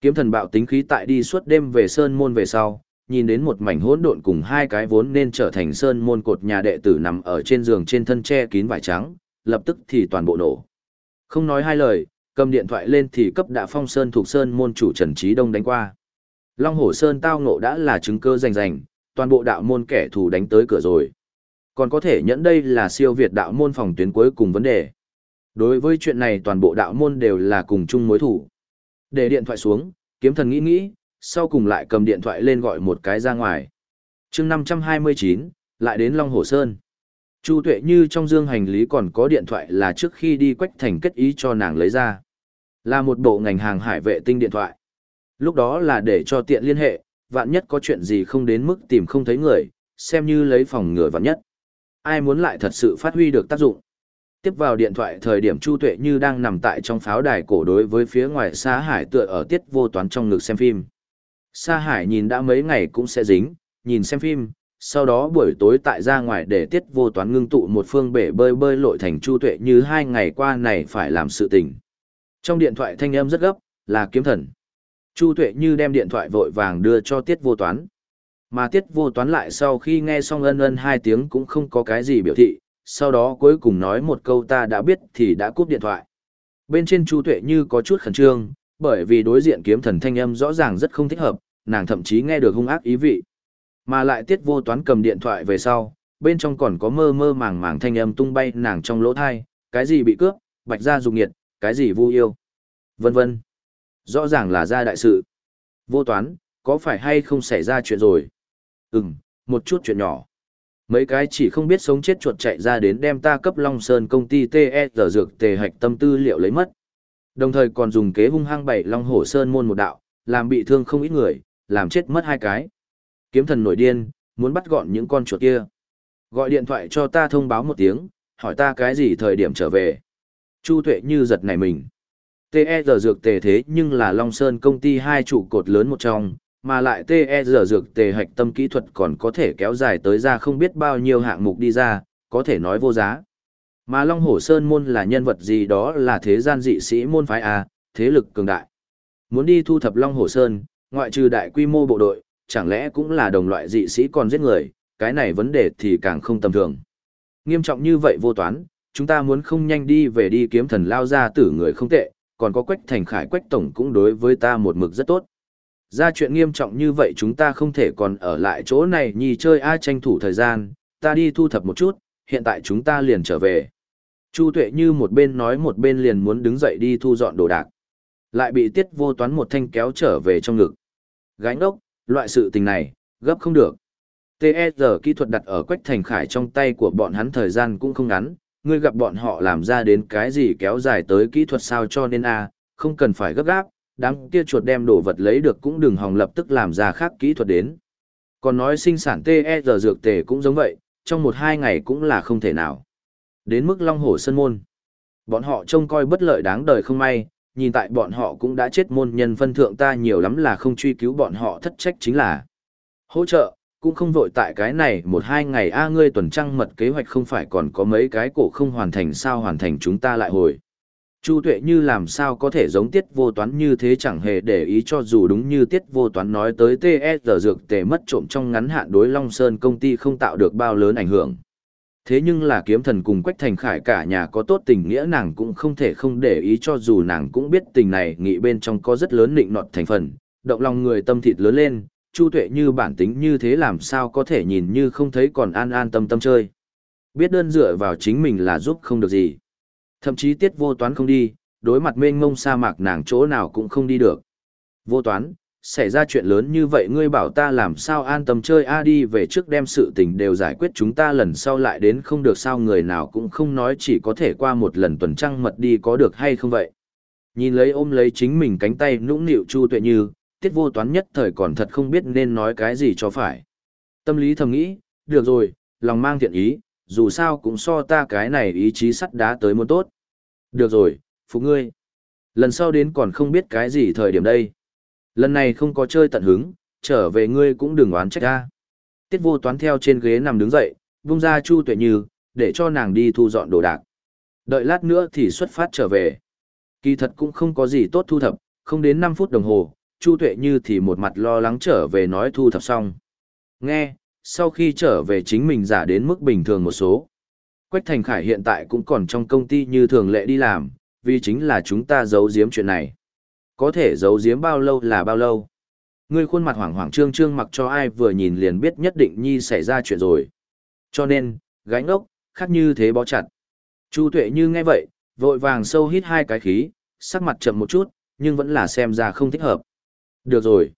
Kiếm thần bạo tính khí tại đi suốt đêm về sơn môn về sau, nhìn đến một mảnh hỗn độn cùng hai cái vốn nên trở thành sơn môn cột nhà đệ tử nằm ở trên giường trên thân che kín vải trắng, lập tức thì toàn bộ nổ. Không nói hai lời, cầm điện thoại lên thì cấp đã phong sơn thuộc sơn môn chủ Trần Trí Đông đánh qua. Long Hổ Sơn tao ngộ đã là chứng cơ rành rành, toàn bộ đạo môn kẻ thù đánh tới cửa rồi. Còn có thể nhẫn đây là siêu việt đạo môn phòng tuyến cuối cùng vấn đề. Đối với chuyện này toàn bộ đạo môn đều là cùng chung mối thủ. Để điện thoại xuống, kiếm thần nghĩ nghĩ, sau cùng lại cầm điện thoại lên gọi một cái ra ngoài. chương 529, lại đến Long Hồ Sơn. Chu Tuệ như trong dương hành lý còn có điện thoại là trước khi đi quách thành kết ý cho nàng lấy ra. Là một bộ ngành hàng hải vệ tinh điện thoại. Lúc đó là để cho tiện liên hệ, vạn nhất có chuyện gì không đến mức tìm không thấy người, xem như lấy phòng ngừa vạn nhất. Ai muốn lại thật sự phát huy được tác dụng. Tiếp vào điện thoại thời điểm Chu Tuệ như đang nằm tại trong pháo đài cổ đối với phía ngoài xa hải tựa ở tiết vô toán trong ngực xem phim. Sa hải nhìn đã mấy ngày cũng sẽ dính, nhìn xem phim, sau đó buổi tối tại ra ngoài để tiết vô toán ngưng tụ một phương bể bơi bơi lội thành chu tuệ như hai ngày qua này phải làm sự tình. Trong điện thoại thanh âm rất gấp, là kiếm thần. Chu tuệ như đem điện thoại vội vàng đưa cho tiết vô toán. Mà tiết vô toán lại sau khi nghe xong ân ân hai tiếng cũng không có cái gì biểu thị, sau đó cuối cùng nói một câu ta đã biết thì đã cúp điện thoại. Bên trên chu tuệ như có chút khẩn trương, bởi vì đối diện kiếm thần thanh âm rõ ràng rất không thích hợp, nàng thậm chí nghe được hung ác ý vị. Mà lại tiết vô toán cầm điện thoại về sau, bên trong còn có mơ mơ màng màng thanh âm tung bay nàng trong lỗ thai, cái gì bị cướp, bạch gia dục nghiệt, cái gì vu yêu, vân vân. Rõ ràng là ra đại sự. Vô toán, có phải hay không xảy ra chuyện rồi? Ừm, một chút chuyện nhỏ. Mấy cái chỉ không biết sống chết chuột chạy ra đến đem ta cấp Long Sơn công ty TE dược tề hạch tâm tư liệu lấy mất. Đồng thời còn dùng kế hung hăng bảy Long Hổ Sơn môn một đạo, làm bị thương không ít người, làm chết mất hai cái. Kiếm thần nổi điên, muốn bắt gọn những con chuột kia. Gọi điện thoại cho ta thông báo một tiếng, hỏi ta cái gì thời điểm trở về. Chu tuệ như giật nảy mình. TE dược tề thế nhưng là Long Sơn công ty hai trụ cột lớn một trong, mà lại TE dược tề hạch tâm kỹ thuật còn có thể kéo dài tới ra không biết bao nhiêu hạng mục đi ra, có thể nói vô giá. Mà Long Hổ Sơn môn là nhân vật gì đó là thế gian dị sĩ môn phái A, thế lực cường đại. Muốn đi thu thập Long Hổ Sơn, ngoại trừ đại quy mô bộ đội, chẳng lẽ cũng là đồng loại dị sĩ còn giết người, cái này vấn đề thì càng không tầm thường. Nghiêm trọng như vậy vô toán, chúng ta muốn không nhanh đi về đi kiếm thần lao ra tử người không tệ, còn có quách thành khải quách tổng cũng đối với ta một mực rất tốt. Ra chuyện nghiêm trọng như vậy chúng ta không thể còn ở lại chỗ này nhì chơi ai tranh thủ thời gian, ta đi thu thập một chút, hiện tại chúng ta liền trở về. Chu tuệ như một bên nói một bên liền muốn đứng dậy đi thu dọn đồ đạc. Lại bị tiết vô toán một thanh kéo trở về trong ngực. Gánh ốc, loại sự tình này, gấp không được. TSR e kỹ thuật đặt ở Quách Thành Khải trong tay của bọn hắn thời gian cũng không ngắn, ngươi gặp bọn họ làm ra đến cái gì kéo dài tới kỹ thuật sao cho nên a không cần phải gấp gáp, đám kia chuột đem đồ vật lấy được cũng đừng hòng lập tức làm ra khác kỹ thuật đến. Còn nói sinh sản TSR e dược tề cũng giống vậy, trong một hai ngày cũng là không thể nào. Đến mức long hổ sân môn. Bọn họ trông coi bất lợi đáng đời không may, nhìn tại bọn họ cũng đã chết môn nhân phân thượng ta nhiều lắm là không truy cứu bọn họ thất trách chính là hỗ trợ, cũng không vội tại cái này một hai ngày a ngươi tuần trăng mật kế hoạch không phải còn có mấy cái cổ không hoàn thành sao hoàn thành chúng ta lại hồi. Chu tuệ như làm sao có thể giống tiết vô toán như thế chẳng hề để ý cho dù đúng như tiết vô toán nói tới TSR dược tề mất trộm trong ngắn hạn đối Long Sơn công ty không tạo được bao lớn ảnh hưởng. Thế nhưng là kiếm thần cùng Quách Thành Khải cả nhà có tốt tình nghĩa nàng cũng không thể không để ý cho dù nàng cũng biết tình này nghị bên trong có rất lớn định nọt thành phần, động lòng người tâm thịt lớn lên, Chu Tuệ như bản tính như thế làm sao có thể nhìn như không thấy còn an an tâm tâm chơi. Biết đơn dựa vào chính mình là giúp không được gì. Thậm chí tiết vô toán không đi, đối mặt mênh mông sa mạc nàng chỗ nào cũng không đi được. Vô toán, xảy ra chuyện lớn như vậy ngươi bảo ta làm sao an tâm chơi a đi về trước đem sự tình đều giải quyết chúng ta lần sau lại đến không được sao người nào cũng không nói chỉ có thể qua một lần tuần trăng mật đi có được hay không vậy. Nhìn lấy ôm lấy chính mình cánh tay nũng nịu chu tuệ như, tiết vô toán nhất thời còn thật không biết nên nói cái gì cho phải. Tâm lý thầm nghĩ, được rồi, lòng mang thiện ý, dù sao cũng so ta cái này ý chí sắt đá tới muốn tốt. Được rồi, phụ ngươi. Lần sau đến còn không biết cái gì thời điểm đây. Lần này không có chơi tận hứng, trở về ngươi cũng đừng oán trách ta. Tiết vô toán theo trên ghế nằm đứng dậy, vung ra Chu Tuệ Như, để cho nàng đi thu dọn đồ đạc. Đợi lát nữa thì xuất phát trở về. Kỳ thật cũng không có gì tốt thu thập, không đến 5 phút đồng hồ, Chu Tuệ Như thì một mặt lo lắng trở về nói thu thập xong. Nghe, sau khi trở về chính mình giả đến mức bình thường một số. Quách Thành Khải hiện tại cũng còn trong công ty như thường lệ đi làm, vì chính là chúng ta giấu giếm chuyện này có thể giấu giếm bao lâu là bao lâu. Ngươi khuôn mặt hoảng hoảng trương trương mặc cho ai vừa nhìn liền biết nhất định nhi xảy ra chuyện rồi. Cho nên, gánh ốc, khác như thế bó chặt. Chu tuệ như nghe vậy, vội vàng sâu hít hai cái khí, sắc mặt chậm một chút, nhưng vẫn là xem ra không thích hợp. Được rồi.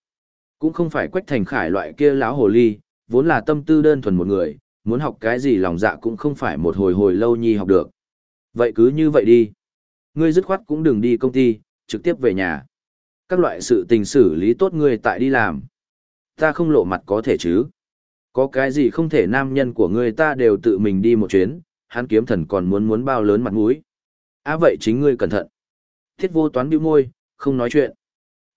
Cũng không phải quách thành khải loại kia láo hồ ly, vốn là tâm tư đơn thuần một người, muốn học cái gì lòng dạ cũng không phải một hồi hồi lâu nhi học được. Vậy cứ như vậy đi. Ngươi dứt khoát cũng đừng đi công ty, trực tiếp về nhà. Các loại sự tình xử lý tốt ngươi tại đi làm. Ta không lộ mặt có thể chứ. Có cái gì không thể nam nhân của ngươi ta đều tự mình đi một chuyến, hắn kiếm thần còn muốn muốn bao lớn mặt mũi. À vậy chính ngươi cẩn thận. Thiết vô toán bĩu môi, không nói chuyện.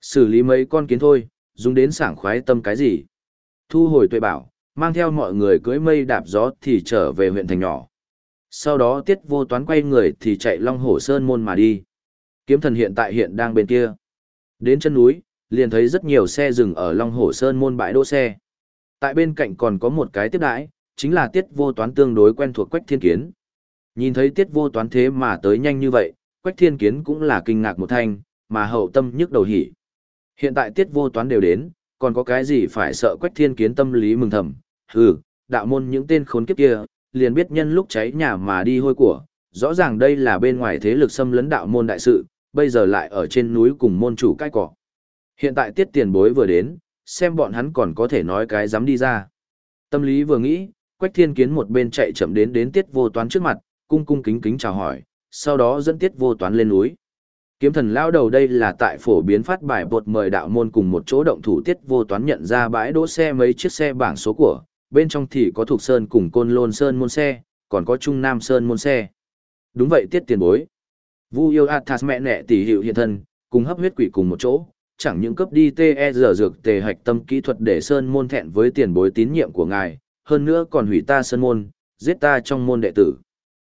Xử lý mấy con kiến thôi, dùng đến sảng khoái tâm cái gì. Thu hồi tuệ bảo, mang theo mọi người cưới mây đạp gió thì trở về huyện thành nhỏ. Sau đó tiết vô toán quay người thì chạy Long Hổ Sơn môn mà đi. Kiếm thần hiện tại hiện đang bên kia. Đến chân núi, liền thấy rất nhiều xe dừng ở Long Hổ Sơn môn bãi đỗ xe. Tại bên cạnh còn có một cái tiếp đãi, chính là tiết vô toán tương đối quen thuộc Quách Thiên Kiến. Nhìn thấy tiết vô toán thế mà tới nhanh như vậy, Quách Thiên Kiến cũng là kinh ngạc một thanh, mà hậu tâm nhức đầu hỉ. Hiện tại tiết vô toán đều đến, còn có cái gì phải sợ Quách Thiên Kiến tâm lý mừng thầm. Hừ, đạo môn những tên khốn kiếp kia, liền biết nhân lúc cháy nhà mà đi hôi của, rõ ràng đây là bên ngoài thế lực xâm lấn đạo môn đại sự, bây giờ lại ở trên núi cùng môn chủ cai cỏ. Hiện tại tiết tiền bối vừa đến, xem bọn hắn còn có thể nói cái dám đi ra. Tâm lý vừa nghĩ, Quách Thiên Kiến một bên chạy chậm đến đến tiết vô toán trước mặt, cung cung kính kính chào hỏi, sau đó dẫn tiết vô toán lên núi. Kiếm thần lao đầu đây là tại phổ biến phát bài bột mời đạo môn cùng một chỗ động thủ tiết vô toán nhận ra bãi đỗ xe mấy chiếc xe bảng số của, bên trong thì có thuộc sơn cùng côn lôn sơn môn xe, còn có trung nam sơn môn xe. Đúng vậy tiết tiền bối. Vu yêu Athas mẹ nẹ tỷ hiệu hiện thân, cùng hấp huyết quỷ cùng một chỗ, chẳng những cấp đi TEZ dược tề hạch tâm kỹ thuật để sơn môn thẹn với tiền bối tín nhiệm của ngài, hơn nữa còn hủy ta sơn môn, giết ta trong môn đệ tử.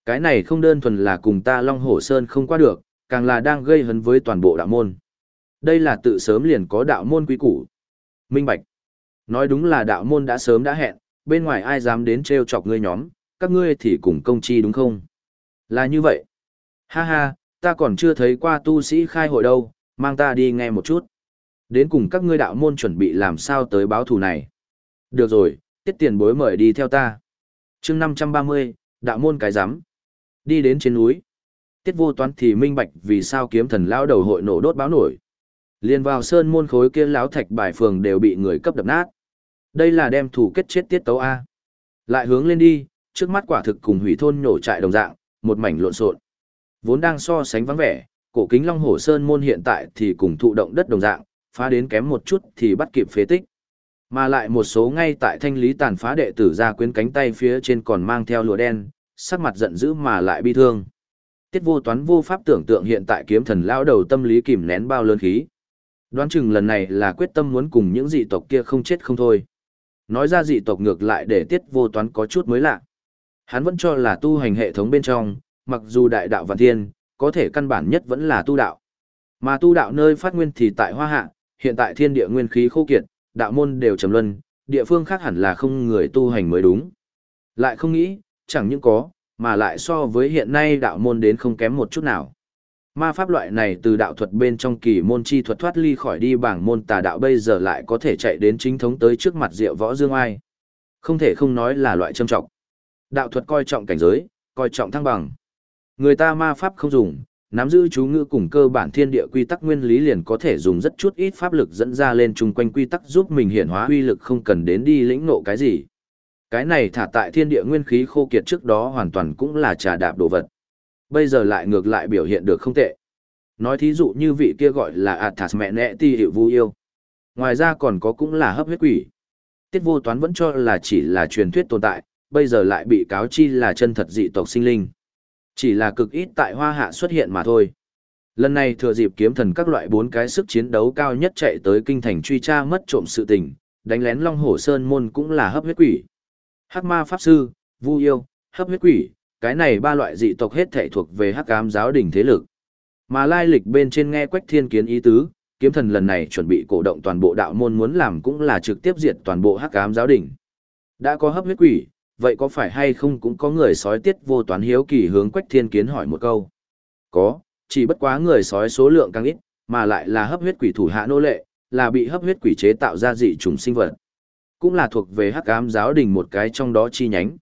Cái này không đơn thuần là cùng ta Long Hổ Sơn không qua được, càng là đang gây hấn với toàn bộ đạo môn. Đây là tự sớm liền có đạo môn quý củ. Minh Bạch. Nói đúng là đạo môn đã sớm đã hẹn, bên ngoài ai dám đến trêu chọc ngươi nhóm, các ngươi thì cùng công chi đúng không? Là như vậy. Ha ha, ta còn chưa thấy qua tu sĩ khai hội đâu, mang ta đi nghe một chút. Đến cùng các ngươi đạo môn chuẩn bị làm sao tới báo thù này. Được rồi, tiết tiền bối mời đi theo ta. chương 530, đạo môn cái giám. Đi đến trên núi. Tiết vô toán thì minh bạch vì sao kiếm thần lao đầu hội nổ đốt báo nổi. Liên vào sơn môn khối kia láo thạch bài phường đều bị người cấp đập nát. Đây là đem thủ kết chết tiết tấu A. Lại hướng lên đi, trước mắt quả thực cùng hủy thôn nổ trại đồng dạng, một mảnh lộn xộn. Vốn đang so sánh vắng vẻ, cổ kính Long Hổ Sơn môn hiện tại thì cùng thụ động đất đồng dạng, phá đến kém một chút thì bắt kịp phế tích. Mà lại một số ngay tại thanh lý tàn phá đệ tử ra quyến cánh tay phía trên còn mang theo lụa đen, sắc mặt giận dữ mà lại bi thương. Tiết vô toán vô pháp tưởng tượng hiện tại kiếm thần lao đầu tâm lý kìm nén bao lớn khí. Đoán chừng lần này là quyết tâm muốn cùng những dị tộc kia không chết không thôi. Nói ra dị tộc ngược lại để tiết vô toán có chút mới lạ. Hắn vẫn cho là tu hành hệ thống bên trong, mặc dù đại đạo vạn thiên, có thể căn bản nhất vẫn là tu đạo. Mà tu đạo nơi phát nguyên thì tại hoa hạ, hiện tại thiên địa nguyên khí khô kiệt, đạo môn đều trầm luân, địa phương khác hẳn là không người tu hành mới đúng. Lại không nghĩ, chẳng những có, mà lại so với hiện nay đạo môn đến không kém một chút nào. Ma pháp loại này từ đạo thuật bên trong kỳ môn chi thuật thoát ly khỏi đi bảng môn tà đạo bây giờ lại có thể chạy đến chính thống tới trước mặt diệu võ dương ai. Không thể không nói là loại châm trọng. Đạo thuật coi trọng cảnh giới, coi trọng thăng bằng. Người ta ma pháp không dùng, nắm giữ chú ngữ cùng cơ bản thiên địa quy tắc nguyên lý liền có thể dùng rất chút ít pháp lực dẫn ra lên chung quanh quy tắc giúp mình hiện hóa uy lực không cần đến đi lĩnh ngộ cái gì. Cái này thả tại thiên địa nguyên khí khô kiệt trước đó hoàn toàn cũng là trà đạp đồ vật. Bây giờ lại ngược lại biểu hiện được không tệ. Nói thí dụ như vị kia gọi là Athas mẹ nẹ ti hiệu vu yêu. Ngoài ra còn có cũng là hấp huyết quỷ. Tiết vô toán vẫn cho là chỉ là truyền thuyết tồn tại, bây giờ lại bị cáo chi là chân thật dị tộc sinh linh. Chỉ là cực ít tại hoa hạ xuất hiện mà thôi. Lần này thừa dịp kiếm thần các loại bốn cái sức chiến đấu cao nhất chạy tới kinh thành truy tra mất trộm sự tình, đánh lén Long Hổ Sơn môn cũng là hấp huyết quỷ. Hắc ma pháp sư, vu yêu, hấp huyết quỷ, cái này ba loại dị tộc hết thảy thuộc về hắc ám giáo đình thế lực. Mà lai lịch bên trên nghe quách thiên kiến ý tứ, kiếm thần lần này chuẩn bị cổ động toàn bộ đạo môn muốn làm cũng là trực tiếp diệt toàn bộ hắc ám giáo đình. Đã có hấp huyết quỷ, vậy có phải hay không cũng có người sói tiết vô toán hiếu kỳ hướng quách thiên kiến hỏi một câu. Có, chỉ bất quá người sói số lượng càng ít, mà lại là hấp huyết quỷ thủ hạ nô lệ, là bị hấp huyết quỷ chế tạo ra dị trùng sinh vật. Cũng là thuộc về hắc ám giáo đình một cái trong đó chi nhánh.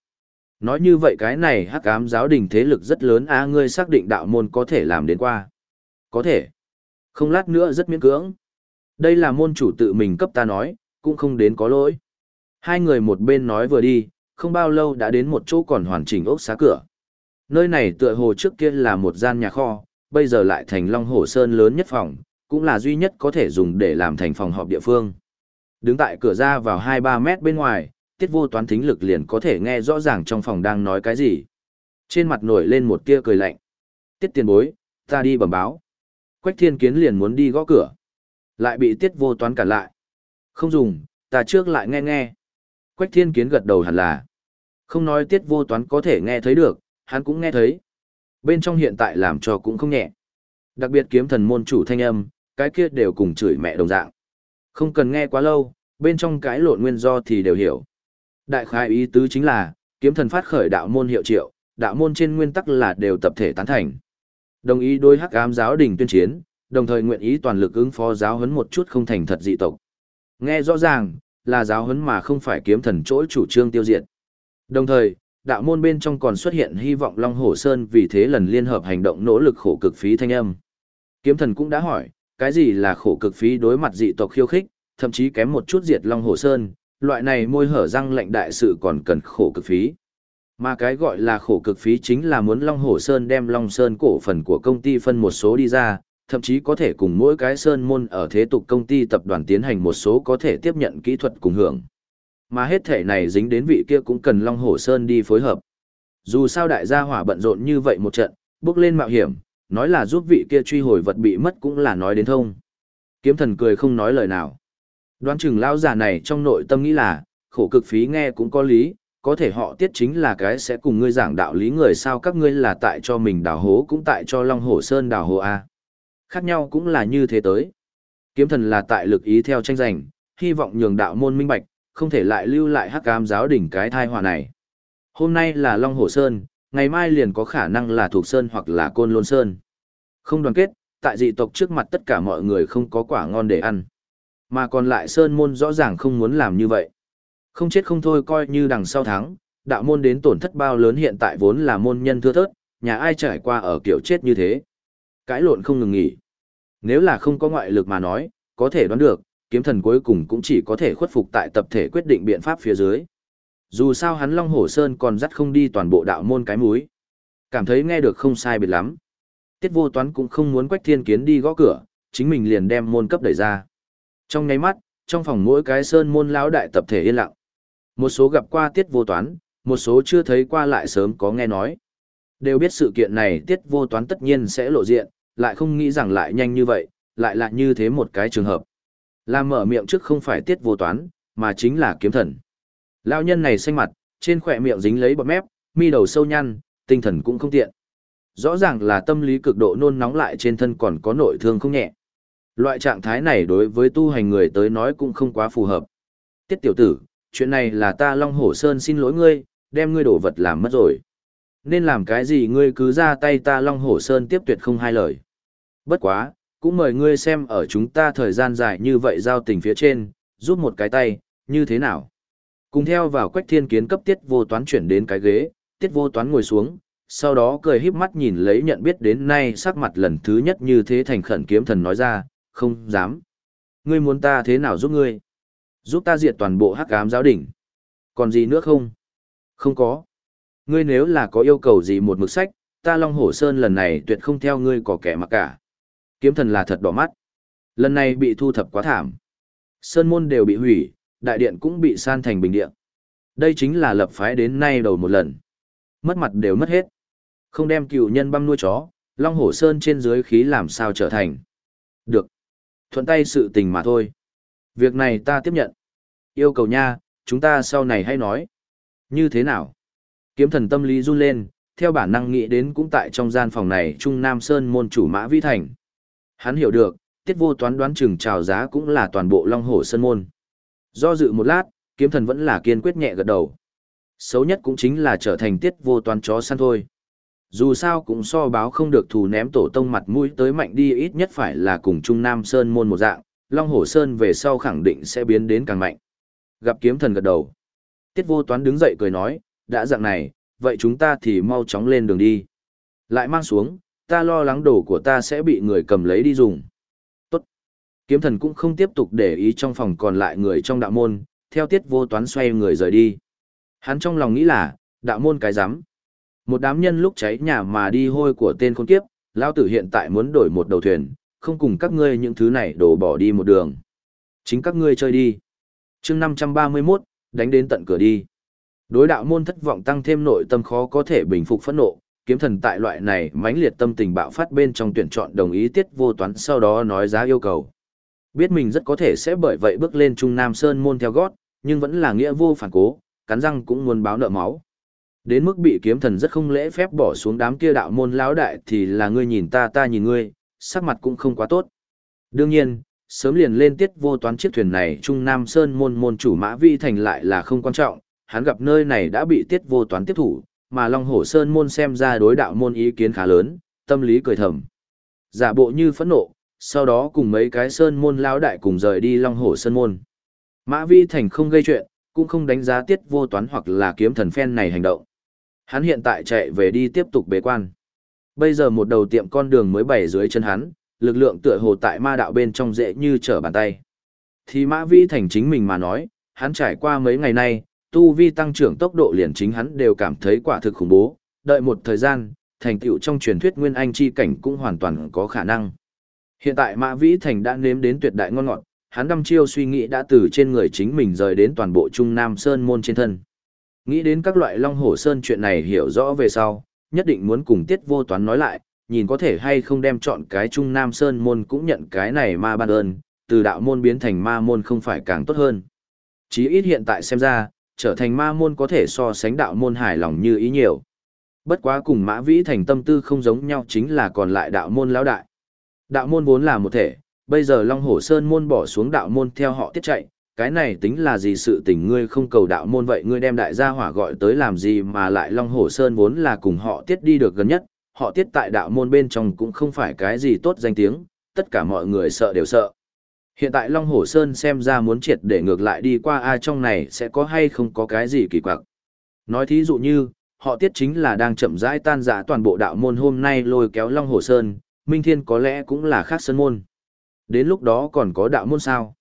Nói như vậy cái này hắc ám giáo đình thế lực rất lớn a ngươi xác định đạo môn có thể làm đến qua. Có thể. Không lát nữa rất miễn cưỡng. Đây là môn chủ tự mình cấp ta nói, cũng không đến có lỗi. Hai người một bên nói vừa đi, không bao lâu đã đến một chỗ còn hoàn chỉnh ốc xá cửa. Nơi này tựa hồ trước kia là một gian nhà kho, bây giờ lại thành Long Hồ Sơn lớn nhất phòng, cũng là duy nhất có thể dùng để làm thành phòng họp địa phương. Đứng tại cửa ra vào 2-3 mét bên ngoài, tiết vô toán thính lực liền có thể nghe rõ ràng trong phòng đang nói cái gì. Trên mặt nổi lên một tia cười lạnh. Tiết tiền bối, ta đi bẩm báo. Quách thiên kiến liền muốn đi gõ cửa. Lại bị tiết vô toán cản lại. Không dùng, ta trước lại nghe nghe. Quách thiên kiến gật đầu hẳn là. Không nói tiết vô toán có thể nghe thấy được, hắn cũng nghe thấy. Bên trong hiện tại làm cho cũng không nhẹ. Đặc biệt kiếm thần môn chủ thanh âm, cái kia đều cùng chửi mẹ đồng dạng. Không cần nghe quá lâu, bên trong cái lộn nguyên do thì đều hiểu. Đại khái ý tứ chính là, kiếm thần phát khởi đạo môn hiệu triệu, đạo môn trên nguyên tắc là đều tập thể tán thành. Đồng ý đối hắc ám giáo đình tuyên chiến, đồng thời nguyện ý toàn lực ứng phó giáo huấn một chút không thành thật dị tộc. Nghe rõ ràng, là giáo huấn mà không phải kiếm thần chỗ chủ trương tiêu diệt. Đồng thời, đạo môn bên trong còn xuất hiện hy vọng Long Hổ Sơn vì thế lần liên hợp hành động nỗ lực khổ cực phí thanh âm. Kiếm thần cũng đã hỏi, cái gì là khổ cực phí đối mặt dị tộc khiêu khích, thậm chí kém một chút diệt Long Hổ Sơn, loại này môi hở răng lệnh đại sự còn cần khổ cực phí. Mà cái gọi là khổ cực phí chính là muốn Long Hổ Sơn đem Long Sơn cổ phần của công ty phân một số đi ra, thậm chí có thể cùng mỗi cái Sơn môn ở thế tục công ty tập đoàn tiến hành một số có thể tiếp nhận kỹ thuật cùng hưởng. Mà hết thể này dính đến vị kia cũng cần Long Hổ Sơn đi phối hợp. Dù sao đại gia hỏa bận rộn như vậy một trận, bước lên mạo hiểm, nói là giúp vị kia truy hồi vật bị mất cũng là nói đến thông. Kiếm thần cười không nói lời nào. Đoán chừng lao giả này trong nội tâm nghĩ là, khổ cực phí nghe cũng có lý, có thể họ tiết chính là cái sẽ cùng ngươi giảng đạo lý người sao các ngươi là tại cho mình đào hố cũng tại cho Long Hổ Sơn đào hố A. Khác nhau cũng là như thế tới. Kiếm thần là tại lực ý theo tranh giành, hy vọng nhường đạo môn minh bạch, không thể lại lưu lại hắc ám giáo đỉnh cái thai họa này. Hôm nay là Long Hổ Sơn, ngày mai liền có khả năng là Thuộc Sơn hoặc là Côn Lôn Sơn. Không đoàn kết, tại dị tộc trước mặt tất cả mọi người không có quả ngon để ăn. Mà còn lại Sơn môn rõ ràng không muốn làm như vậy. Không chết không thôi coi như đằng sau thắng, đạo môn đến tổn thất bao lớn hiện tại vốn là môn nhân thưa thớt, nhà ai trải qua ở kiểu chết như thế. Cãi lộn không ngừng nghỉ. Nếu là không có ngoại lực mà nói, có thể đoán được, kiếm thần cuối cùng cũng chỉ có thể khuất phục tại tập thể quyết định biện pháp phía dưới. Dù sao hắn Long Hổ Sơn còn dắt không đi toàn bộ đạo môn cái múi. Cảm thấy nghe được không sai biệt lắm. Tiết vô toán cũng không muốn quách thiên kiến đi gõ cửa, chính mình liền đem môn cấp đẩy ra. Trong nháy mắt, trong phòng mỗi cái sơn môn lão đại tập thể yên lặng. Một số gặp qua tiết vô toán, một số chưa thấy qua lại sớm có nghe nói. Đều biết sự kiện này tiết vô toán tất nhiên sẽ lộ diện, lại không nghĩ rằng lại nhanh như vậy, lại là như thế một cái trường hợp. Làm mở miệng trước không phải tiết vô toán, mà chính là kiếm thần. Lão nhân này xanh mặt, trên khỏe miệng dính lấy bọt mép, mi đầu sâu nhăn, tinh thần cũng không tiện. Rõ ràng là tâm lý cực độ nôn nóng lại trên thân còn có nội thương không nhẹ. Loại trạng thái này đối với tu hành người tới nói cũng không quá phù hợp. Tiết tiểu tử, chuyện này là ta Long Hổ Sơn xin lỗi ngươi, đem ngươi đổ vật làm mất rồi. Nên làm cái gì ngươi cứ ra tay ta Long Hổ Sơn tiếp tuyệt không hai lời. Bất quá, cũng mời ngươi xem ở chúng ta thời gian dài như vậy giao tình phía trên, giúp một cái tay, như thế nào. Cùng theo vào quách thiên kiến cấp tiết vô toán chuyển đến cái ghế, tiết vô toán ngồi xuống, sau đó cười híp mắt nhìn lấy nhận biết đến nay sắc mặt lần thứ nhất như thế thành khẩn kiếm thần nói ra, không dám. Ngươi muốn ta thế nào giúp ngươi? Giúp ta diệt toàn bộ hắc ám giáo đỉnh. Còn gì nữa không? Không có. Ngươi nếu là có yêu cầu gì một mực sách, ta Long Hổ Sơn lần này tuyệt không theo ngươi có kẻ mặc cả. Kiếm thần là thật đỏ mắt. Lần này bị thu thập quá thảm. Sơn môn đều bị hủy, đại điện cũng bị san thành bình điện. Đây chính là lập phái đến nay đầu một lần. Mất mặt đều mất hết. Không đem cựu nhân băm nuôi chó, Long Hổ Sơn trên dưới khí làm sao trở thành. Được. Thuận tay sự tình mà thôi. Việc này ta tiếp nhận. Yêu cầu nha, chúng ta sau này hay nói. Như thế nào? Kiếm thần tâm lý run lên, theo bản năng nghĩ đến cũng tại trong gian phòng này Trung Nam Sơn môn chủ Mã Vĩ Thành. Hắn hiểu được, tiết vô toán đoán chừng trào giá cũng là toàn bộ Long Hổ Sơn môn. Do dự một lát, kiếm thần vẫn là kiên quyết nhẹ gật đầu. Xấu nhất cũng chính là trở thành tiết vô toán chó săn thôi. Dù sao cũng so báo không được thù ném tổ tông mặt mũi tới mạnh đi ít nhất phải là cùng Trung Nam Sơn môn một dạng, Long Hổ Sơn về sau khẳng định sẽ biến đến càng mạnh. Gặp kiếm thần gật đầu. Tiết vô toán đứng dậy cười nói, đã dạng này, vậy chúng ta thì mau chóng lên đường đi. Lại mang xuống, ta lo lắng đồ của ta sẽ bị người cầm lấy đi dùng. Tốt. Kiếm thần cũng không tiếp tục để ý trong phòng còn lại người trong đạo môn, theo tiết vô toán xoay người rời đi. Hắn trong lòng nghĩ là, đạo môn cái rắm Một đám nhân lúc cháy nhà mà đi hôi của tên khốn kiếp, lao tử hiện tại muốn đổi một đầu thuyền, không cùng các ngươi những thứ này đổ bỏ đi một đường. Chính các ngươi chơi đi. chương 531, đánh đến tận cửa đi. Đối đạo môn thất vọng tăng thêm nội tâm khó có thể bình phục phẫn nộ, kiếm thần tại loại này mãnh liệt tâm tình bạo phát bên trong tuyển chọn đồng ý tiết vô toán sau đó nói giá yêu cầu. Biết mình rất có thể sẽ bởi vậy bước lên Trung Nam Sơn môn theo gót, nhưng vẫn là nghĩa vô phản cố, cắn răng cũng muốn báo nợ máu. Đến mức bị kiếm thần rất không lễ phép bỏ xuống đám kia đạo môn lão đại thì là ngươi nhìn ta ta nhìn ngươi, sắc mặt cũng không quá tốt. Đương nhiên, sớm liền lên tiết vô toán chiếc thuyền này Trung Nam Sơn môn môn chủ Mã Vi Thành lại là không quan trọng, hắn gặp nơi này đã bị tiết vô toán tiếp thủ, mà Long Hổ Sơn môn xem ra đối đạo môn ý kiến khá lớn, tâm lý cười thầm. Giả bộ như phẫn nộ, sau đó cùng mấy cái Sơn môn lão đại cùng rời đi Long Hổ Sơn môn. Mã Vi Thành không gây chuyện, cũng không đánh giá tiết vô toán hoặc là kiếm thần phen này hành động. Hắn hiện tại chạy về đi tiếp tục bế quan. Bây giờ một đầu tiệm con đường mới bày dưới chân hắn, lực lượng tựa hồ tại ma đạo bên trong dễ như trở bàn tay. Thì Mã Vi Thành chính mình mà nói, hắn trải qua mấy ngày nay, tu vi tăng trưởng tốc độ liền chính hắn đều cảm thấy quả thực khủng bố, đợi một thời gian, thành tựu trong truyền thuyết nguyên anh chi cảnh cũng hoàn toàn có khả năng. Hiện tại Mã Vĩ Thành đã nếm đến tuyệt đại ngon ngọt, hắn đăm chiêu suy nghĩ đã từ trên người chính mình rời đến toàn bộ Trung Nam Sơn môn trên thân. Nghĩ đến các loại Long Hổ Sơn chuyện này hiểu rõ về sau, nhất định muốn cùng Tiết Vô Toán nói lại, nhìn có thể hay không đem chọn cái Trung Nam Sơn môn cũng nhận cái này ma ban ơn, từ đạo môn biến thành ma môn không phải càng tốt hơn. Chí ít hiện tại xem ra, trở thành ma môn có thể so sánh đạo môn hài lòng như ý nhiều. Bất quá cùng mã vĩ thành tâm tư không giống nhau chính là còn lại đạo môn lão đại. Đạo môn vốn là một thể, bây giờ Long Hổ Sơn môn bỏ xuống đạo môn theo họ tiết chạy, cái này tính là gì sự tình ngươi không cầu đạo môn vậy ngươi đem đại gia hỏa gọi tới làm gì mà lại Long Hổ Sơn vốn là cùng họ tiết đi được gần nhất, họ tiết tại đạo môn bên trong cũng không phải cái gì tốt danh tiếng, tất cả mọi người sợ đều sợ. Hiện tại Long Hổ Sơn xem ra muốn triệt để ngược lại đi qua ai trong này sẽ có hay không có cái gì kỳ quặc. Nói thí dụ như, họ tiết chính là đang chậm rãi tan rã toàn bộ đạo môn hôm nay lôi kéo Long Hổ Sơn, Minh Thiên có lẽ cũng là khác sơn môn. Đến lúc đó còn có đạo môn sao?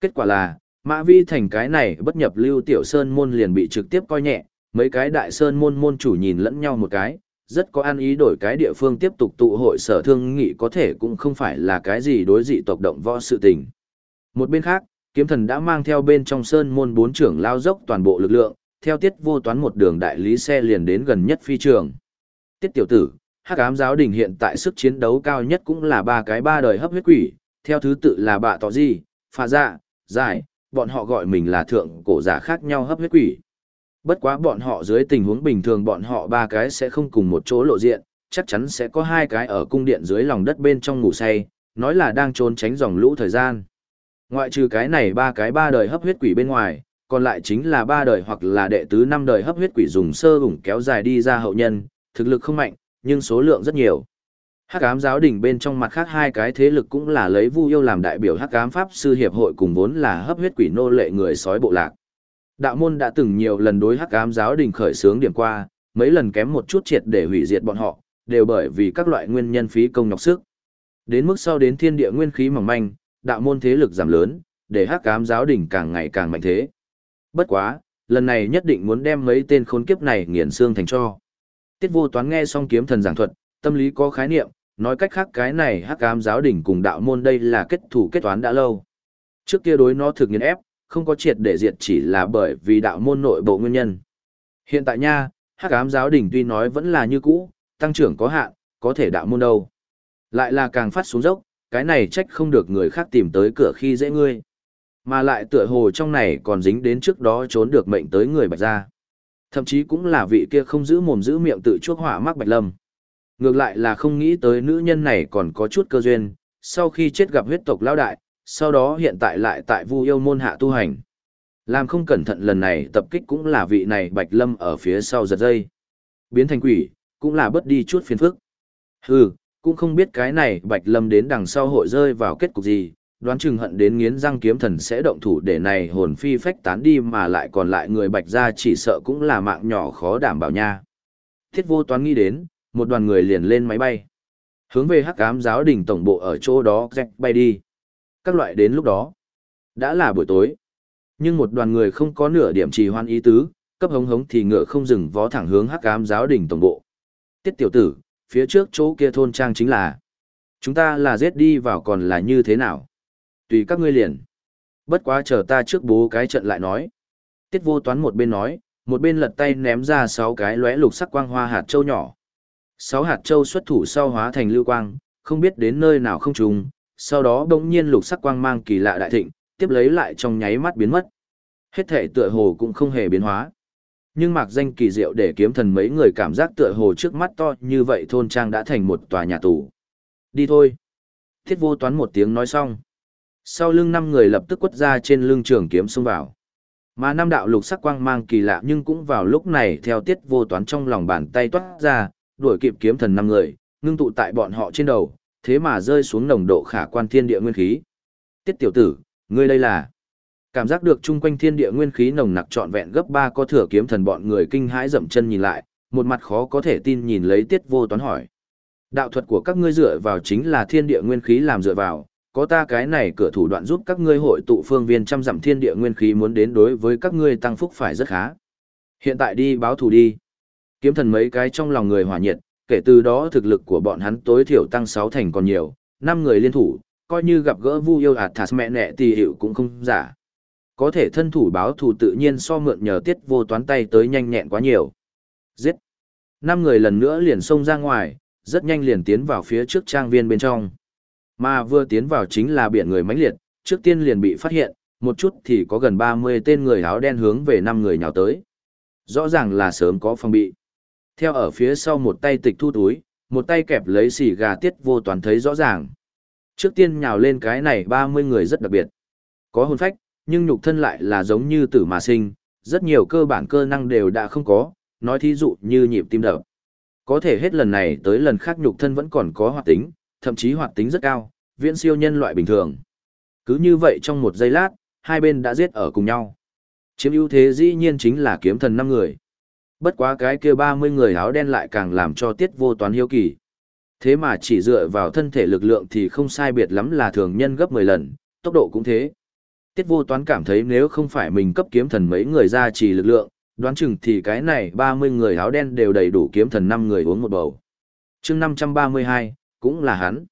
Kết quả là, Mã Vi thành cái này bất nhập lưu tiểu sơn môn liền bị trực tiếp coi nhẹ, mấy cái đại sơn môn môn chủ nhìn lẫn nhau một cái, rất có ăn ý đổi cái địa phương tiếp tục tụ hội sở thương nghị có thể cũng không phải là cái gì đối dị tộc động võ sự tình. Một bên khác, kiếm thần đã mang theo bên trong sơn môn bốn trưởng lao dốc toàn bộ lực lượng, theo tiết vô toán một đường đại lý xe liền đến gần nhất phi trường. Tiết tiểu tử, hắc ám giáo đình hiện tại sức chiến đấu cao nhất cũng là ba cái ba đời hấp huyết quỷ, theo thứ tự là bạ tỏ gì, pha dạ, giải, bọn họ gọi mình là thượng cổ giả khác nhau hấp huyết quỷ. Bất quá bọn họ dưới tình huống bình thường bọn họ ba cái sẽ không cùng một chỗ lộ diện, chắc chắn sẽ có hai cái ở cung điện dưới lòng đất bên trong ngủ say, nói là đang trốn tránh dòng lũ thời gian. Ngoại trừ cái này ba cái ba đời hấp huyết quỷ bên ngoài, còn lại chính là ba đời hoặc là đệ tứ năm đời hấp huyết quỷ dùng sơ ủng kéo dài đi ra hậu nhân, thực lực không mạnh, nhưng số lượng rất nhiều. Hắc ám giáo đỉnh bên trong mặt khác hai cái thế lực cũng là lấy Vu Yêu làm đại biểu Hắc ám pháp sư hiệp hội cùng vốn là hấp huyết quỷ nô lệ người sói bộ lạc. Đạo môn đã từng nhiều lần đối Hắc ám giáo đỉnh khởi xướng điểm qua, mấy lần kém một chút triệt để hủy diệt bọn họ, đều bởi vì các loại nguyên nhân phí công nhọc sức. Đến mức sau đến thiên địa nguyên khí mỏng manh, đạo môn thế lực giảm lớn, để Hắc ám giáo đỉnh càng ngày càng mạnh thế. Bất quá, lần này nhất định muốn đem mấy tên khốn kiếp này nghiền xương thành cho. Tiết vô toán nghe xong kiếm thần giảng thuật, tâm lý có khái niệm, nói cách khác cái này hắc ám giáo đỉnh cùng đạo môn đây là kết thủ kết toán đã lâu. Trước kia đối nó thực nghiền ép, không có triệt để diệt chỉ là bởi vì đạo môn nội bộ nguyên nhân. Hiện tại nha, hắc ám giáo đỉnh tuy nói vẫn là như cũ, tăng trưởng có hạn, có thể đạo môn đâu. Lại là càng phát xuống dốc, cái này trách không được người khác tìm tới cửa khi dễ ngươi. Mà lại tựa hồ trong này còn dính đến trước đó trốn được mệnh tới người bạch gia. Thậm chí cũng là vị kia không giữ mồm giữ miệng tự chuốc hỏa mắc bạch lâm. Ngược lại là không nghĩ tới nữ nhân này còn có chút cơ duyên, sau khi chết gặp huyết tộc lão đại, sau đó hiện tại lại tại Vu yêu môn hạ tu hành. Làm không cẩn thận lần này tập kích cũng là vị này Bạch Lâm ở phía sau giật dây. Biến thành quỷ, cũng là bớt đi chút phiền phức. Hừ, cũng không biết cái này Bạch Lâm đến đằng sau hội rơi vào kết cục gì, đoán chừng hận đến nghiến răng kiếm thần sẽ động thủ để này hồn phi phách tán đi mà lại còn lại người Bạch gia chỉ sợ cũng là mạng nhỏ khó đảm bảo nha. Thiết vô toán nghĩ đến, một đoàn người liền lên máy bay. Hướng về hắc ám giáo đình tổng bộ ở chỗ đó dẹp bay đi. Các loại đến lúc đó. Đã là buổi tối. Nhưng một đoàn người không có nửa điểm trì hoan ý tứ, cấp hống hống thì ngựa không dừng vó thẳng hướng hắc ám giáo đình tổng bộ. Tiết tiểu tử, phía trước chỗ kia thôn trang chính là. Chúng ta là giết đi vào còn là như thế nào? Tùy các ngươi liền. Bất quá chờ ta trước bố cái trận lại nói. Tiết vô toán một bên nói, một bên lật tay ném ra sáu cái lóe lục sắc quang hoa hạt châu nhỏ. Sáu hạt châu xuất thủ sau hóa thành lưu quang, không biết đến nơi nào không trùng, sau đó bỗng nhiên lục sắc quang mang kỳ lạ đại thịnh, tiếp lấy lại trong nháy mắt biến mất. Hết thể tựa hồ cũng không hề biến hóa. Nhưng mạc danh kỳ diệu để kiếm thần mấy người cảm giác tựa hồ trước mắt to như vậy thôn trang đã thành một tòa nhà tù. Đi thôi. Thiết vô toán một tiếng nói xong. Sau lưng năm người lập tức quất ra trên lưng trường kiếm xông vào. Mà năm đạo lục sắc quang mang kỳ lạ nhưng cũng vào lúc này theo tiết vô toán trong lòng bàn tay toát ra, đuổi kịp kiếm thần năm người, ngưng tụ tại bọn họ trên đầu, thế mà rơi xuống nồng độ khả quan thiên địa nguyên khí. Tiết tiểu tử, ngươi đây là... Cảm giác được chung quanh thiên địa nguyên khí nồng nặc trọn vẹn gấp ba có thừa kiếm thần bọn người kinh hãi dậm chân nhìn lại, một mặt khó có thể tin nhìn lấy tiết vô toán hỏi. Đạo thuật của các ngươi dựa vào chính là thiên địa nguyên khí làm dựa vào, có ta cái này cửa thủ đoạn giúp các ngươi hội tụ phương viên trăm dặm thiên địa nguyên khí muốn đến đối với các ngươi tăng phúc phải rất khá. Hiện tại đi báo thù đi. Kiếm thần mấy cái trong lòng người hỏa nhiệt, kể từ đó thực lực của bọn hắn tối thiểu tăng 6 thành còn nhiều, 5 người liên thủ, coi như gặp gỡ Vu yêu ạt thạt mẹ nẹ thì hiệu cũng không giả. Có thể thân thủ báo thù tự nhiên so mượn nhờ tiết vô toán tay tới nhanh nhẹn quá nhiều. Giết! Năm người lần nữa liền xông ra ngoài, rất nhanh liền tiến vào phía trước trang viên bên trong. Mà vừa tiến vào chính là biển người mãnh liệt, trước tiên liền bị phát hiện, một chút thì có gần 30 tên người áo đen hướng về năm người nhào tới. Rõ ràng là sớm có phòng bị. Theo ở phía sau một tay tịch thu túi, một tay kẹp lấy xì gà tiết vô toàn thấy rõ ràng. Trước tiên nhào lên cái này 30 người rất đặc biệt. Có hồn phách, nhưng nhục thân lại là giống như tử mà sinh, rất nhiều cơ bản cơ năng đều đã không có, nói thí dụ như nhịp tim đập. Có thể hết lần này tới lần khác nhục thân vẫn còn có hoạt tính, thậm chí hoạt tính rất cao, viễn siêu nhân loại bình thường. Cứ như vậy trong một giây lát, hai bên đã giết ở cùng nhau. Chiếm ưu thế dĩ nhiên chính là kiếm thần năm người. Bất quá cái kia 30 người áo đen lại càng làm cho tiết vô toán hiếu kỳ. Thế mà chỉ dựa vào thân thể lực lượng thì không sai biệt lắm là thường nhân gấp 10 lần, tốc độ cũng thế. Tiết vô toán cảm thấy nếu không phải mình cấp kiếm thần mấy người ra chỉ lực lượng, đoán chừng thì cái này 30 người áo đen đều đầy đủ kiếm thần 5 người uống một bầu. chương 532, cũng là hắn.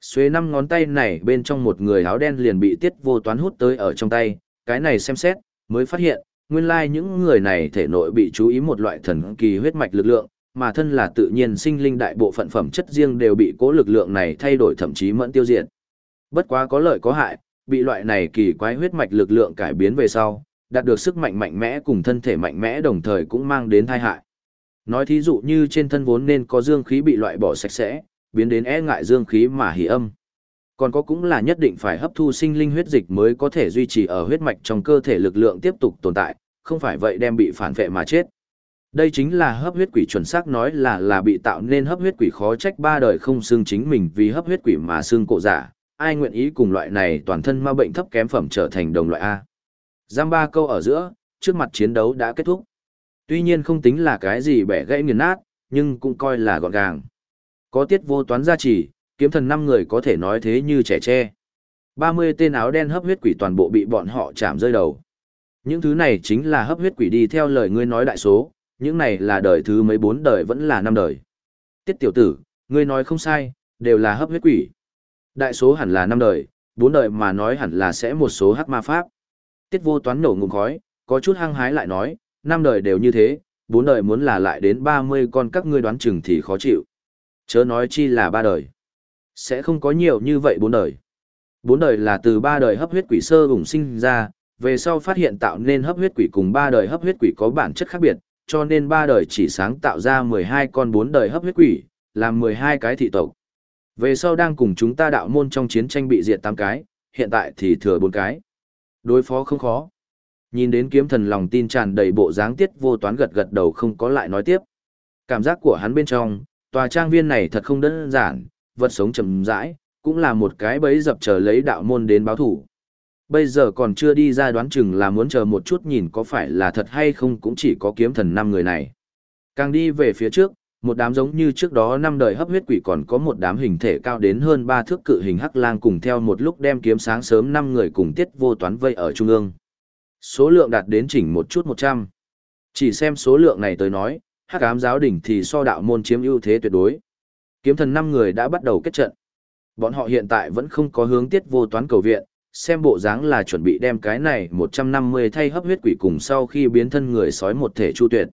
Xuế năm ngón tay này bên trong một người áo đen liền bị tiết vô toán hút tới ở trong tay, cái này xem xét, mới phát hiện, nguyên lai những người này thể nội bị chú ý một loại thần kỳ huyết mạch lực lượng, mà thân là tự nhiên sinh linh đại bộ phận phẩm chất riêng đều bị cố lực lượng này thay đổi thậm chí mẫn tiêu diệt. Bất quá có lợi có hại, bị loại này kỳ quái huyết mạch lực lượng cải biến về sau, đạt được sức mạnh mạnh mẽ cùng thân thể mạnh mẽ đồng thời cũng mang đến tai hại. Nói thí dụ như trên thân vốn nên có dương khí bị loại bỏ sạch sẽ, biến đến e ngại dương khí mà hỉ âm. Còn có cũng là nhất định phải hấp thu sinh linh huyết dịch mới có thể duy trì ở huyết mạch trong cơ thể lực lượng tiếp tục tồn tại, không phải vậy đem bị phản vệ mà chết. Đây chính là hấp huyết quỷ chuẩn xác nói là là bị tạo nên hấp huyết quỷ khó trách ba đời không xương chính mình vì hấp huyết quỷ mà xương cổ giả, ai nguyện ý cùng loại này toàn thân ma bệnh thấp kém phẩm trở thành đồng loại A. Giam ba câu ở giữa, trước mặt chiến đấu đã kết thúc. Tuy nhiên không tính là cái gì bẻ gãy nghiền nát, nhưng cũng coi là gọn gàng. Có tiết vô toán gia trì, kiếm thần năm người có thể nói thế như trẻ tre. 30 tên áo đen hấp huyết quỷ toàn bộ bị bọn họ chạm rơi đầu. Những thứ này chính là hấp huyết quỷ đi theo lời ngươi nói đại số, những này là đời thứ mấy bốn đời vẫn là năm đời. Tiết tiểu tử, ngươi nói không sai, đều là hấp huyết quỷ. Đại số hẳn là năm đời, bốn đời mà nói hẳn là sẽ một số hắc ma pháp. Tiết vô toán nổ ngụm khói, có chút hăng hái lại nói, năm đời đều như thế, bốn đời muốn là lại đến 30 con các ngươi đoán chừng thì khó chịu. Chớ nói chi là ba đời. Sẽ không có nhiều như vậy bốn đời. Bốn đời là từ ba đời hấp huyết quỷ sơ ủng sinh ra, về sau phát hiện tạo nên hấp huyết quỷ cùng ba đời hấp huyết quỷ có bản chất khác biệt, cho nên ba đời chỉ sáng tạo ra 12 con bốn đời hấp huyết quỷ, làm 12 cái thị tộc. Về sau đang cùng chúng ta đạo môn trong chiến tranh bị diệt 8 cái, hiện tại thì thừa 4 cái. Đối phó không khó. Nhìn đến kiếm thần lòng tin tràn đầy bộ dáng tiết vô toán gật gật đầu không có lại nói tiếp. Cảm giác của hắn bên trong, tòa trang viên này thật không đơn giản, vật sống chậm rãi, cũng là một cái bẫy dập chờ lấy đạo môn đến báo thủ. Bây giờ còn chưa đi ra đoán chừng là muốn chờ một chút nhìn có phải là thật hay không cũng chỉ có kiếm thần năm người này. Càng đi về phía trước, một đám giống như trước đó năm đời hấp huyết quỷ còn có một đám hình thể cao đến hơn ba thước cự hình hắc lang cùng theo một lúc đem kiếm sáng sớm năm người cùng tiết vô toán vây ở trung ương. Số lượng đạt đến chỉnh một chút 100. Chỉ xem số lượng này tới nói, hắc ám giáo đỉnh thì so đạo môn chiếm ưu thế tuyệt đối. Kiếm thần năm người đã bắt đầu kết trận. Bọn họ hiện tại vẫn không có hướng tiết vô toán cầu viện, xem bộ dáng là chuẩn bị đem cái này 150 thay hấp huyết quỷ cùng sau khi biến thân người sói một thể chu tuyệt.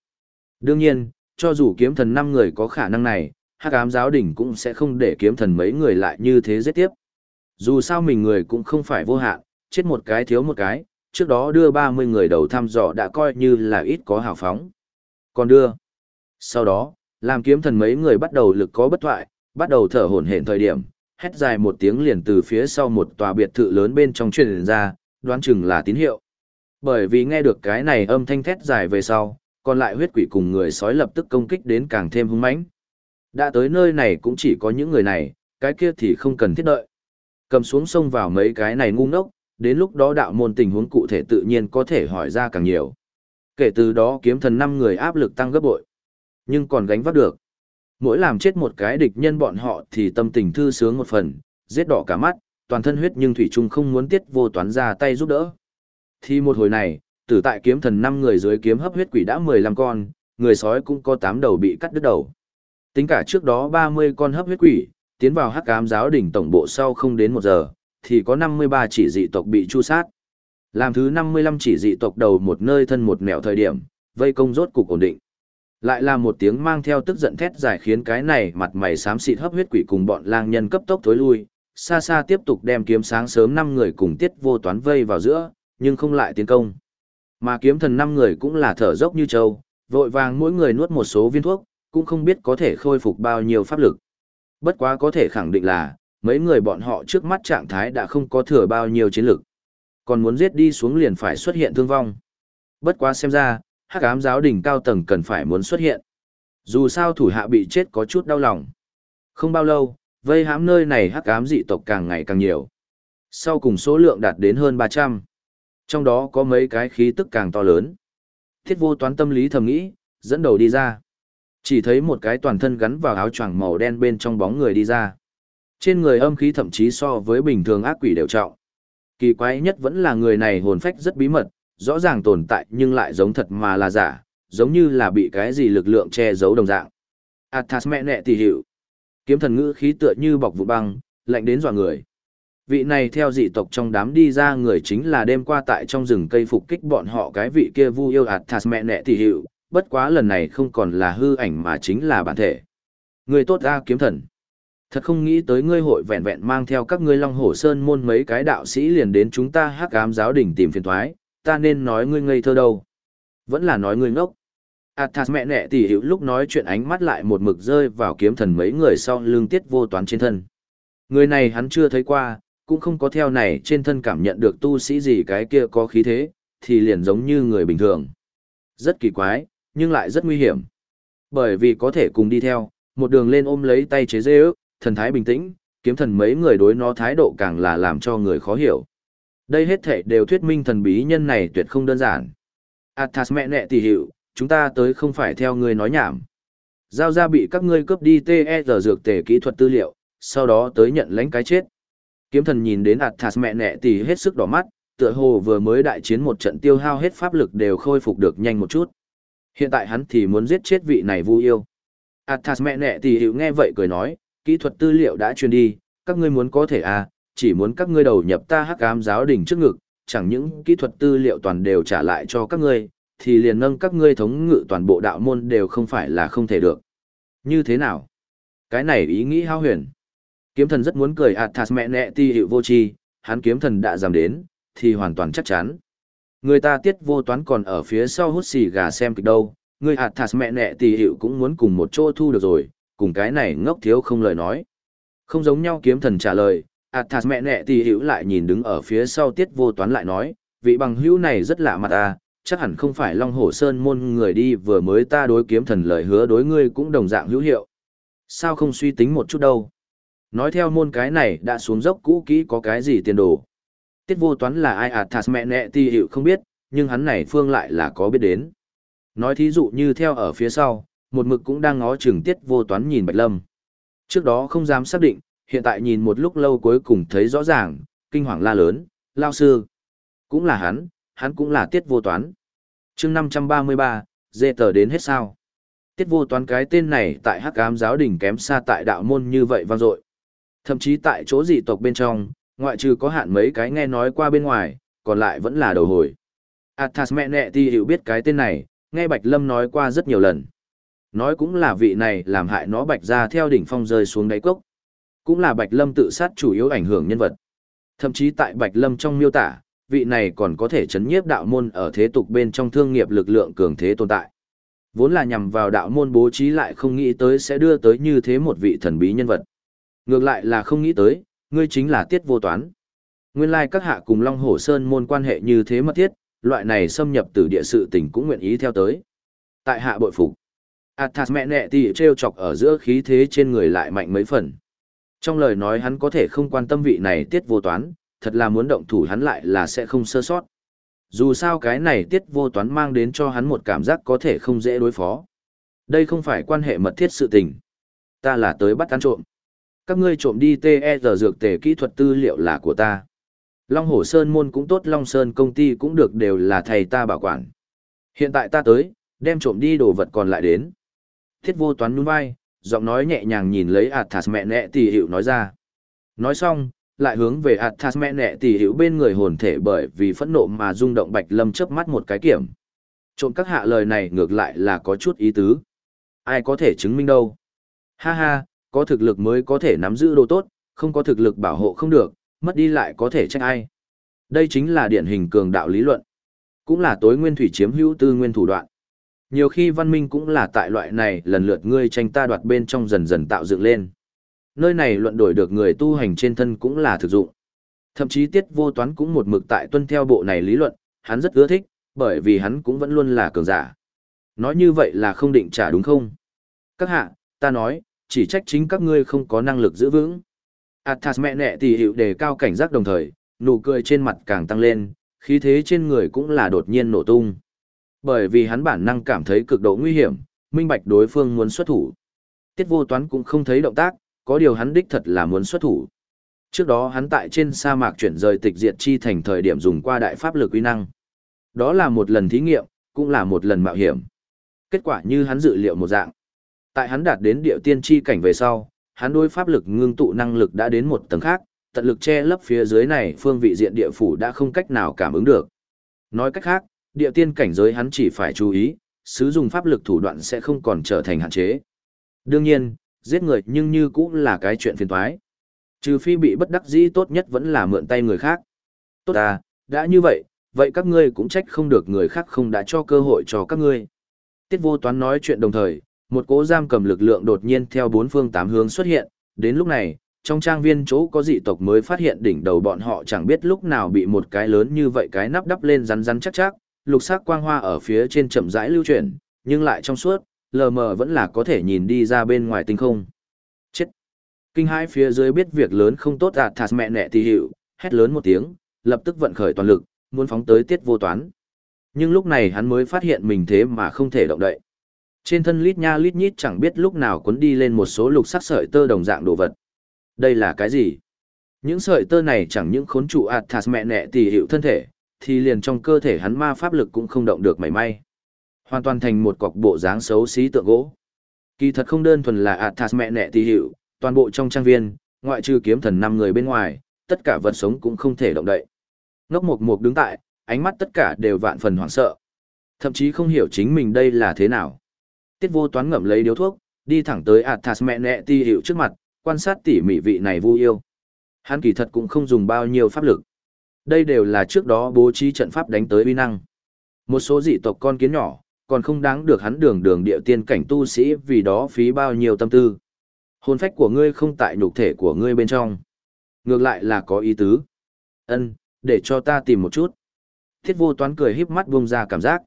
Đương nhiên, cho dù kiếm thần 5 người có khả năng này, hắc ám giáo đỉnh cũng sẽ không để kiếm thần mấy người lại như thế giết tiếp. Dù sao mình người cũng không phải vô hạn, chết một cái thiếu một cái, trước đó đưa 30 người đầu thăm dò đã coi như là ít có hào phóng. Còn đưa. Sau đó, làm kiếm thần mấy người bắt đầu lực có bất thoại, bắt đầu thở hổn hển thời điểm, hét dài một tiếng liền từ phía sau một tòa biệt thự lớn bên trong truyền ra, đoán chừng là tín hiệu. Bởi vì nghe được cái này âm thanh thét dài về sau, còn lại huyết quỷ cùng người sói lập tức công kích đến càng thêm hung mãnh. Đã tới nơi này cũng chỉ có những người này, cái kia thì không cần thiết đợi. Cầm xuống sông vào mấy cái này ngu ngốc, đến lúc đó đạo môn tình huống cụ thể tự nhiên có thể hỏi ra càng nhiều. Kể từ đó kiếm thần năm người áp lực tăng gấp bội. Nhưng còn gánh vác được. Mỗi làm chết một cái địch nhân bọn họ thì tâm tình thư sướng một phần, giết đỏ cả mắt, toàn thân huyết nhưng Thủy Trung không muốn tiết vô toán ra tay giúp đỡ. Thì một hồi này, tử tại kiếm thần năm người dưới kiếm hấp huyết quỷ đã 15 con, người sói cũng có 8 đầu bị cắt đứt đầu. Tính cả trước đó 30 con hấp huyết quỷ, tiến vào hắc ám giáo đỉnh tổng bộ sau không đến một giờ, thì có 53 chỉ dị tộc bị chu sát. Làm thứ 55 chỉ dị tộc đầu một nơi thân một mẹo thời điểm, vây công rốt cục ổn định. Lại là một tiếng mang theo tức giận thét dài khiến cái này mặt mày xám xịt hấp huyết quỷ cùng bọn lang nhân cấp tốc thối lui, xa xa tiếp tục đem kiếm sáng sớm năm người cùng tiết vô toán vây vào giữa, nhưng không lại tiến công. Mà kiếm thần năm người cũng là thở dốc như trâu, vội vàng mỗi người nuốt một số viên thuốc, cũng không biết có thể khôi phục bao nhiêu pháp lực. Bất quá có thể khẳng định là, mấy người bọn họ trước mắt trạng thái đã không có thừa bao nhiêu chiến lực. Còn muốn giết đi xuống liền phải xuất hiện thương vong. Bất quá xem ra, hắc ám giáo đỉnh cao tầng cần phải muốn xuất hiện. Dù sao thủ hạ bị chết có chút đau lòng. Không bao lâu, vây hãm nơi này hắc ám dị tộc càng ngày càng nhiều. Sau cùng số lượng đạt đến hơn 300. Trong đó có mấy cái khí tức càng to lớn. Thiết vô toán tâm lý thầm nghĩ, dẫn đầu đi ra. Chỉ thấy một cái toàn thân gắn vào áo choàng màu đen bên trong bóng người đi ra. Trên người âm khí thậm chí so với bình thường ác quỷ đều trọng. Kỳ quái nhất vẫn là người này hồn phách rất bí mật, rõ ràng tồn tại nhưng lại giống thật mà là giả, giống như là bị cái gì lực lượng che giấu đồng dạng. Athas mẹ nẹ tỷ hiệu. Kiếm thần ngữ khí tựa như bọc vụ băng, lạnh đến dọa người. Vị này theo dị tộc trong đám đi ra người chính là đêm qua tại trong rừng cây phục kích bọn họ cái vị kia vu yêu Athas mẹ nẹ tỷ hiệu, bất quá lần này không còn là hư ảnh mà chính là bản thể. Người tốt ra kiếm thần. Thật không nghĩ tới ngươi hội vẹn vẹn mang theo các ngươi Long Hổ Sơn môn mấy cái đạo sĩ liền đến chúng ta hắc ám giáo đỉnh tìm phiền thoái, ta nên nói ngươi ngây thơ đâu. Vẫn là nói ngươi ngốc. Athas mẹ nẹ tỉ hiểu lúc nói chuyện ánh mắt lại một mực rơi vào kiếm thần mấy người sau lưng tiết vô toán trên thân. Người này hắn chưa thấy qua, cũng không có theo này trên thân cảm nhận được tu sĩ gì cái kia có khí thế, thì liền giống như người bình thường. Rất kỳ quái, nhưng lại rất nguy hiểm. Bởi vì có thể cùng đi theo, một đường lên ôm lấy tay chế dê ước, thần thái bình tĩnh, kiếm thần mấy người đối nó thái độ càng là làm cho người khó hiểu. Đây hết thể đều thuyết minh thần bí nhân này tuyệt không đơn giản. Athas mẹ nẹ tỷ hiệu, chúng ta tới không phải theo ngươi nói nhảm. Giao ra bị các ngươi cướp đi TR e dược tể kỹ thuật tư liệu, sau đó tới nhận lãnh cái chết. Kiếm thần nhìn đến Athas mẹ nẹ tỷ hết sức đỏ mắt, tựa hồ vừa mới đại chiến một trận tiêu hao hết pháp lực đều khôi phục được nhanh một chút. Hiện tại hắn thì muốn giết chết vị này vu yêu. Athas mẹ nẹ tỷ hiệu nghe vậy cười nói, kỹ thuật tư liệu đã truyền đi, các ngươi muốn có thể à, chỉ muốn các ngươi đầu nhập ta hắc ám giáo đỉnh trước ngực, chẳng những kỹ thuật tư liệu toàn đều trả lại cho các ngươi, thì liền nâng các ngươi thống ngự toàn bộ đạo môn đều không phải là không thể được. Như thế nào? Cái này ý nghĩ hao huyền. Kiếm thần rất muốn cười Athas mẹ nẹ ti hiệu vô chi, hắn kiếm thần đã giảm đến, thì hoàn toàn chắc chắn. Người ta tiết vô toán còn ở phía sau hút xì gà xem kịch đâu, người Athas mẹ nẹ ti hiệu cũng muốn cùng một chỗ thu được rồi, cùng cái này ngốc thiếu không lời nói. Không giống nhau kiếm thần trả lời, Athas mẹ nẹ tì hữu lại nhìn đứng ở phía sau tiết vô toán lại nói, vị bằng hữu này rất lạ mặt à, chắc hẳn không phải Long Hổ Sơn môn người đi vừa mới ta đối kiếm thần lời hứa đối ngươi cũng đồng dạng hữu hiệu. Sao không suy tính một chút đâu? Nói theo môn cái này đã xuống dốc cũ kỹ có cái gì tiền đồ. Tiết vô toán là ai Athas mẹ nẹ tì hữu không biết, nhưng hắn này phương lại là có biết đến. Nói thí dụ như theo ở phía sau, một mực cũng đang ngó chừng tiết vô toán nhìn Bạch Lâm. Trước đó không dám xác định, hiện tại nhìn một lúc lâu cuối cùng thấy rõ ràng, kinh hoàng la lớn, lao sư. Cũng là hắn, hắn cũng là tiết vô toán. chương 533, dê tờ đến hết sao. Tiết vô toán cái tên này tại hắc ám giáo đình kém xa tại đạo môn như vậy vang dội Thậm chí tại chỗ dị tộc bên trong, ngoại trừ có hạn mấy cái nghe nói qua bên ngoài, còn lại vẫn là đầu hồi. Athas mẹ nẹ thì hiểu biết cái tên này, nghe Bạch Lâm nói qua rất nhiều lần. Nói cũng là vị này làm hại nó Bạch ra theo đỉnh phong rơi xuống đáy cốc. Cũng là Bạch Lâm tự sát chủ yếu ảnh hưởng nhân vật. Thậm chí tại Bạch Lâm trong miêu tả, vị này còn có thể chấn nhiếp đạo môn ở thế tục bên trong thương nghiệp lực lượng cường thế tồn tại. Vốn là nhằm vào đạo môn bố trí lại không nghĩ tới sẽ đưa tới như thế một vị thần bí nhân vật. Ngược lại là không nghĩ tới, ngươi chính là tiết vô toán. Nguyên lai các hạ cùng Long Hổ Sơn môn quan hệ như thế mật thiết, loại này xâm nhập từ địa sự tình cũng nguyện ý theo tới. Tại hạ bội phục. Athas mẹ nẹ thì treo chọc ở giữa khí thế trên người lại mạnh mấy phần. Trong lời nói hắn có thể không quan tâm vị này tiết vô toán, thật là muốn động thủ hắn lại là sẽ không sơ sót. Dù sao cái này tiết vô toán mang đến cho hắn một cảm giác có thể không dễ đối phó. Đây không phải quan hệ mật thiết sự tình. Ta là tới bắt ăn trộm. Các ngươi trộm đi TR e dược tề kỹ thuật tư liệu là của ta. Long Hổ Sơn môn cũng tốt Long Sơn công ty cũng được đều là thầy ta bảo quản. Hiện tại ta tới, đem trộm đi đồ vật còn lại đến. Thiết vô toán nhún vai, giọng nói nhẹ nhàng nhìn lấy Athas mẹ nẹ tỷ hiệu nói ra. Nói xong, lại hướng về Athas mẹ nẹ tỷ hiệu bên người hồn thể bởi vì phẫn nộ mà rung động Bạch Lâm chớp mắt một cái kiểm. Trộm các hạ lời này ngược lại là có chút ý tứ. Ai có thể chứng minh đâu. Ha ha, có thực lực mới có thể nắm giữ đồ tốt, không có thực lực bảo hộ không được, mất đi lại có thể trách ai. Đây chính là điển hình cường đạo lý luận. Cũng là tối nguyên thủy chiếm hữu tư nguyên thủ đoạn. Nhiều khi văn minh cũng là tại loại này lần lượt ngươi tranh ta đoạt bên trong dần dần tạo dựng lên. Nơi này luận đổi được người tu hành trên thân cũng là thực dụng. Thậm chí tiết vô toán cũng một mực tại tuân theo bộ này lý luận, hắn rất ưa thích, bởi vì hắn cũng vẫn luôn là cường giả. Nói như vậy là không định trả đúng không? Các hạ, ta nói, chỉ trách chính các ngươi không có năng lực giữ vững. Athas mẹ nẹ thì hiệu đề cao cảnh giác đồng thời, nụ cười trên mặt càng tăng lên, khí thế trên người cũng là đột nhiên nổ tung. Bởi vì hắn bản năng cảm thấy cực độ nguy hiểm, minh bạch đối phương muốn xuất thủ. Tiết vô toán cũng không thấy động tác, có điều hắn đích thật là muốn xuất thủ. Trước đó hắn tại trên sa mạc chuyển rời tịch diệt chi thành thời điểm dùng qua đại pháp lực uy năng. Đó là một lần thí nghiệm, cũng là một lần mạo hiểm. Kết quả như hắn dự liệu một dạng. Tại hắn đạt đến địa tiên chi cảnh về sau, hắn đối pháp lực ngưng tụ năng lực đã đến một tầng khác, tận lực che lấp phía dưới này phương vị diện địa phủ đã không cách nào cảm ứng được. Nói cách khác, địa tiên cảnh giới hắn chỉ phải chú ý, sử dụng pháp lực thủ đoạn sẽ không còn trở thành hạn chế. Đương nhiên, giết người nhưng như cũng là cái chuyện phiền toái. Trừ phi bị bất đắc dĩ tốt nhất vẫn là mượn tay người khác. Tốt à, đã như vậy, vậy các ngươi cũng trách không được người khác không đã cho cơ hội cho các ngươi. Tiết vô toán nói chuyện đồng thời, một cỗ giam cầm lực lượng đột nhiên theo bốn phương tám hướng xuất hiện, đến lúc này, trong trang viên chỗ có dị tộc mới phát hiện đỉnh đầu bọn họ chẳng biết lúc nào bị một cái lớn như vậy cái nắp đắp lên rắn rắn chắc chắc, lục sắc quang hoa ở phía trên chậm rãi lưu chuyển, nhưng lại trong suốt, lờ mờ vẫn là có thể nhìn đi ra bên ngoài tinh không. Chết! Kinh hãi phía dưới biết việc lớn không tốt à, ạt thạt mẹ nẹ tì hiệu, hét lớn một tiếng, lập tức vận khởi toàn lực, muốn phóng tới tiết vô toán. Nhưng lúc này hắn mới phát hiện mình thế mà không thể động đậy. Trên thân lít nha lít nhít chẳng biết lúc nào cuốn đi lên một số lục sắc sợi tơ đồng dạng đồ vật. Đây là cái gì? Những sợi tơ này chẳng những khốn trụ à, Athas mẹ nẹ tỷ hiệu thân thể, thì liền trong cơ thể hắn ma pháp lực cũng không động được mảy may. Hoàn toàn thành một cọc bộ dáng xấu xí tượng gỗ. Kỳ thật không đơn thuần là Athas mẹ nẹ tì hiệu, toàn bộ trong trang viên, ngoại trừ kiếm thần năm người bên ngoài, tất cả vật sống cũng không thể động đậy. Ngốc mục mục đứng tại, ánh mắt tất cả đều vạn phần hoảng sợ. Thậm chí không hiểu chính mình đây là thế nào. Tiết vô toán ngậm lấy điếu thuốc, đi thẳng tới Athas mẹ nẹ ti hiệu trước mặt, quan sát tỉ mỉ vị này vu yêu. Hắn kỳ thật cũng không dùng bao nhiêu pháp lực. Đây đều là trước đó bố trí trận pháp đánh tới uy năng. Một số dị tộc con kiến nhỏ, còn không đáng được hắn đường đường địa tiên cảnh tu sĩ vì đó phí bao nhiêu tâm tư. Hồn phách của ngươi không tại nhục thể của ngươi bên trong. Ngược lại là có ý tứ. Ân, để cho ta tìm một chút. Thiết vô toán cười híp mắt buông ra cảm giác.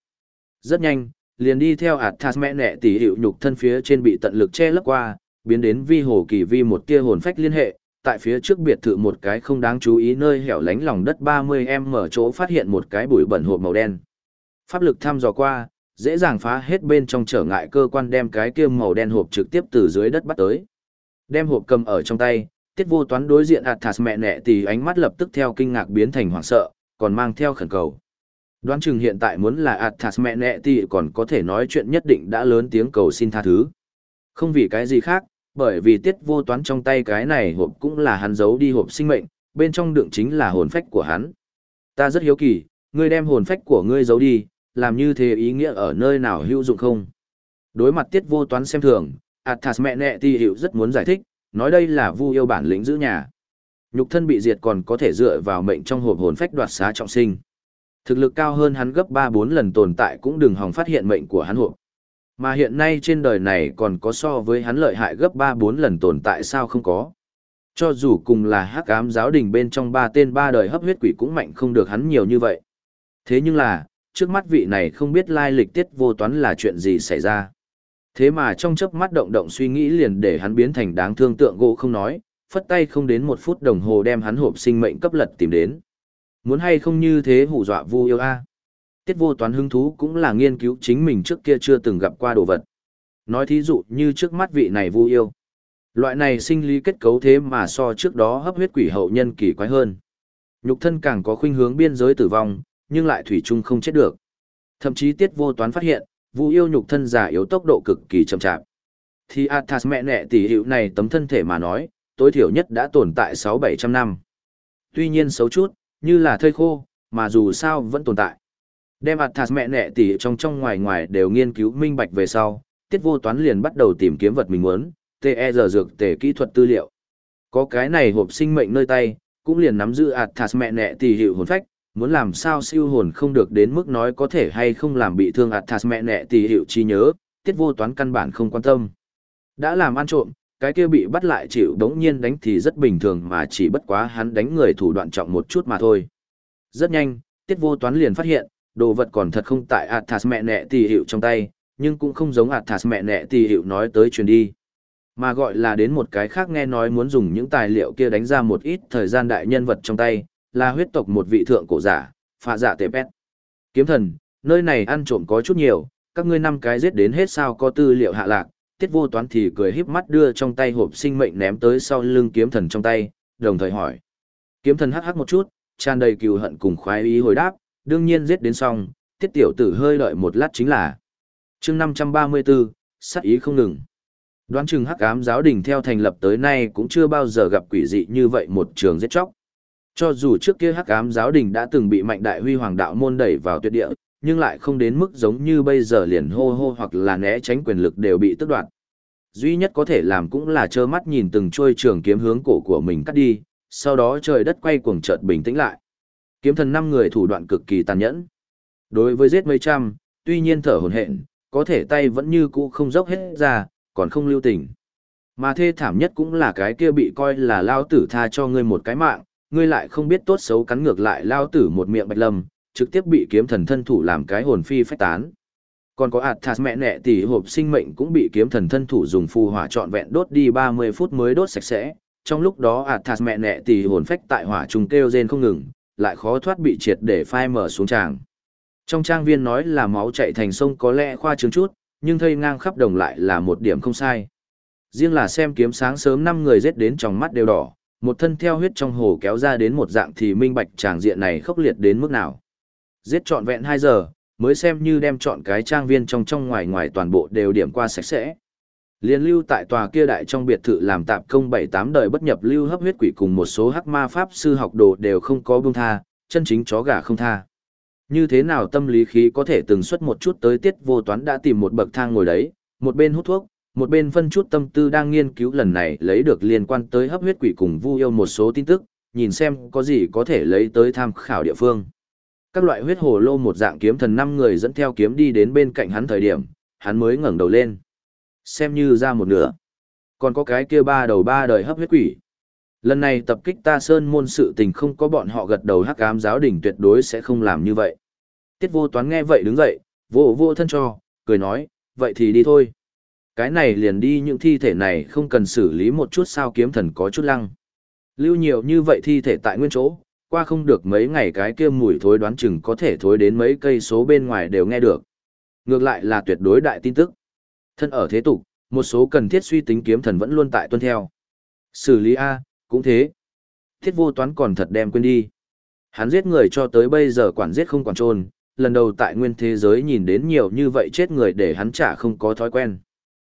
Rất nhanh, liền đi theo ạt thas mẹ nẹ tỉ hiệu nhục thân phía trên bị tận lực che lấp qua, biến đến vi hồ kỳ vi một tia hồn phách liên hệ, tại phía trước biệt thự một cái không đáng chú ý nơi hẻo lánh lòng đất 30 m mở chỗ phát hiện một cái bụi bẩn hộp màu đen. Pháp lực thăm dò qua, dễ dàng phá hết bên trong trở ngại cơ quan đem cái kia màu đen hộp trực tiếp từ dưới đất bắt tới. Đem hộp cầm ở trong tay, tiết vô toán đối diện Athas mẹ nẹ thì ánh mắt lập tức theo kinh ngạc biến thành hoảng sợ, còn mang theo khẩn cầu. Đoán chừng hiện tại muốn là Athas mẹ nẹ thì còn có thể nói chuyện nhất định đã lớn tiếng cầu xin tha thứ. Không vì cái gì khác, bởi vì tiết vô toán trong tay cái này hộp cũng là hắn giấu đi hộp sinh mệnh, bên trong đựng chính là hồn phách của hắn. Ta rất hiếu kỳ, ngươi đem hồn phách của ngươi giấu đi, làm như thế ý nghĩa ở nơi nào hữu dụng không? Đối mặt tiết vô toán xem thường, Athas mẹ nẹ ti hiệu rất muốn giải thích, nói đây là vu yêu bản lĩnh giữ nhà. Nhục thân bị diệt còn có thể dựa vào mệnh trong hộp hồn phách đoạt xá trọng sinh. Thực lực cao hơn hắn gấp 3-4 lần tồn tại cũng đừng hòng phát hiện mệnh của hắn hộp. Mà hiện nay trên đời này còn có so với hắn lợi hại gấp 3-4 lần tồn tại sao không có. Cho dù cùng là hắc ám giáo đình bên trong ba tên ba đời hấp huyết quỷ cũng mạnh không được hắn nhiều như vậy. Thế nhưng là, trước mắt vị này không biết lai lịch tiết vô toán là chuyện gì xảy ra. Thế mà trong chớp mắt động động suy nghĩ liền để hắn biến thành đáng thương tượng gỗ không nói, phất tay không đến một phút đồng hồ đem hắn hộp sinh mệnh cấp lật tìm đến. Muốn hay không như thế hù dọa vu yêu a Tiết vô toán hứng thú cũng là nghiên cứu chính mình trước kia chưa từng gặp qua đồ vật. Nói thí dụ như trước mắt vị này vu yêu. Loại này sinh lý kết cấu thế mà so trước đó hấp huyết quỷ hậu nhân kỳ quái hơn. Nhục thân càng có khuynh hướng biên giới tử vong, nhưng lại thủy chung không chết được. Thậm chí tiết vô toán phát hiện, vu yêu nhục thân giả yếu tốc độ cực kỳ chậm chạp. Thì Athas mẹ nẹ tỷ hiệu này tấm thân thể mà nói, tối thiểu nhất đã tồn tại 6-700 năm. Tuy nhiên xấu chút, như là thây khô, mà dù sao vẫn tồn tại. Đem Athas mẹ nẹ tỷ trong trong ngoài ngoài đều nghiên cứu minh bạch về sau, tiết vô toán liền bắt đầu tìm kiếm vật mình muốn, TE giờ dược tể kỹ thuật tư liệu. Có cái này hộp sinh mệnh nơi tay, cũng liền nắm giữ Athas mẹ nẹ tỷ hiệu hồn phách, muốn làm sao siêu hồn không được đến mức nói có thể hay không làm bị thương Athas mẹ nẹ tỷ hiệu trí nhớ, tiết vô toán căn bản không quan tâm. Đã làm ăn trộm, cái kia bị bắt lại chịu đống nhiên đánh thì rất bình thường mà chỉ bất quá hắn đánh người thủ đoạn trọng một chút mà thôi. Rất nhanh, tiết vô toán liền phát hiện, đồ vật còn thật không tại Athas mẹ nẹ tỷ hiệu trong tay, nhưng cũng không giống Athas mẹ nẹ tỷ hiệu nói tới truyền đi. Mà gọi là đến một cái khác nghe nói muốn dùng những tài liệu kia đánh ra một ít thời gian đại nhân vật trong tay, là huyết tộc một vị thượng cổ giả, phạ giả tệ bét Kiếm thần, nơi này ăn trộm có chút nhiều, các ngươi năm cái giết đến hết sao có tư liệu hạ lạc, tiết vô toán thì cười híp mắt đưa trong tay hộp sinh mệnh ném tới sau lưng kiếm thần trong tay, đồng thời hỏi. Kiếm thần hắc hắc một chút, tràn đầy cừu hận cùng khoái ý hồi đáp, đương nhiên giết đến xong, tiết tiểu tử hơi đợi một lát chính là. chương 534, sát ý không ngừng. Đoán chừng hắc ám giáo đình theo thành lập tới nay cũng chưa bao giờ gặp quỷ dị như vậy một trường giết chóc. Cho dù trước kia hắc ám giáo đình đã từng bị mạnh đại huy hoàng đạo môn đẩy vào tuyệt địa, nhưng lại không đến mức giống như bây giờ liền hô hô hoặc là né tránh quyền lực đều bị tước đoạt. Duy nhất có thể làm cũng là trơ mắt nhìn từng trôi trường kiếm hướng cổ của mình cắt đi, sau đó trời đất quay cuồng chợt bình tĩnh lại. Kiếm thần năm người thủ đoạn cực kỳ tàn nhẫn. Đối với giết mấy trăm, tuy nhiên thở hổn hển, có thể tay vẫn như cũ không dốc hết ra, còn không lưu tình. Mà thê thảm nhất cũng là cái kia bị coi là lao tử tha cho ngươi một cái mạng, ngươi lại không biết tốt xấu cắn ngược lại lao tử một miệng bạch lâm, trực tiếp bị kiếm thần thân thủ làm cái hồn phi phách tán. Còn có Athas mẹ nẹ tỷ hộp sinh mệnh cũng bị kiếm thần thân thủ dùng phù hỏa trọn vẹn đốt đi 30 phút mới đốt sạch sẽ. Trong lúc đó Athas mẹ nẹ tỷ hồn phách tại hỏa trùng kêu rên không ngừng, lại khó thoát bị triệt để phai mở xuống tràng. Trong trang viên nói là máu chạy thành sông có lẽ khoa trương chút, nhưng thây ngang khắp đồng lại là một điểm không sai. Riêng là xem kiếm sáng sớm năm người giết đến trong mắt đều đỏ, một thân theo huyết trong hồ kéo ra đến một dạng thì minh bạch tràng diện này khốc liệt đến mức nào. Giết trọn vẹn 2 giờ, mới xem như đem chọn cái trang viên trong trong ngoài ngoài toàn bộ đều điểm qua sạch sẽ. Liên lưu tại tòa kia đại trong biệt thự làm tạp công 7-8 đời bất nhập lưu hấp huyết quỷ cùng một số hắc ma pháp sư học đồ đều không có buông tha, chân chính chó gà không tha. Như thế nào tâm lý khí có thể từng xuất một chút tới tiết vô toán đã tìm một bậc thang ngồi đấy, một bên hút thuốc, một bên phân chút tâm tư đang nghiên cứu lần này lấy được liên quan tới hấp huyết quỷ cùng vu yêu một số tin tức, nhìn xem có gì có thể lấy tới tham khảo địa phương. Các loại huyết hồ lô một dạng kiếm thần năm người dẫn theo kiếm đi đến bên cạnh hắn thời điểm, hắn mới ngẩng đầu lên. Xem như ra một nửa. Còn có cái kia ba đầu ba đời hấp huyết quỷ. Lần này tập kích ta sơn môn sự tình không có bọn họ gật đầu hắc ám giáo đỉnh tuyệt đối sẽ không làm như vậy. Tiết vô toán nghe vậy đứng dậy, vô vô thân cho, cười nói, vậy thì đi thôi. Cái này liền đi những thi thể này không cần xử lý một chút sao kiếm thần có chút lăng. Lưu nhiều như vậy thi thể tại nguyên chỗ, qua không được mấy ngày cái kia mùi thối đoán chừng có thể thối đến mấy cây số bên ngoài đều nghe được. Ngược lại là tuyệt đối đại tin tức. Thân ở thế tục, một số cần thiết suy tính kiếm thần vẫn luôn tại tuân theo. Xử lý A, cũng thế. Thiết vô toán còn thật đem quên đi. Hắn giết người cho tới bây giờ quản giết không quản trôn, lần đầu tại nguyên thế giới nhìn đến nhiều như vậy chết người để hắn chả không có thói quen.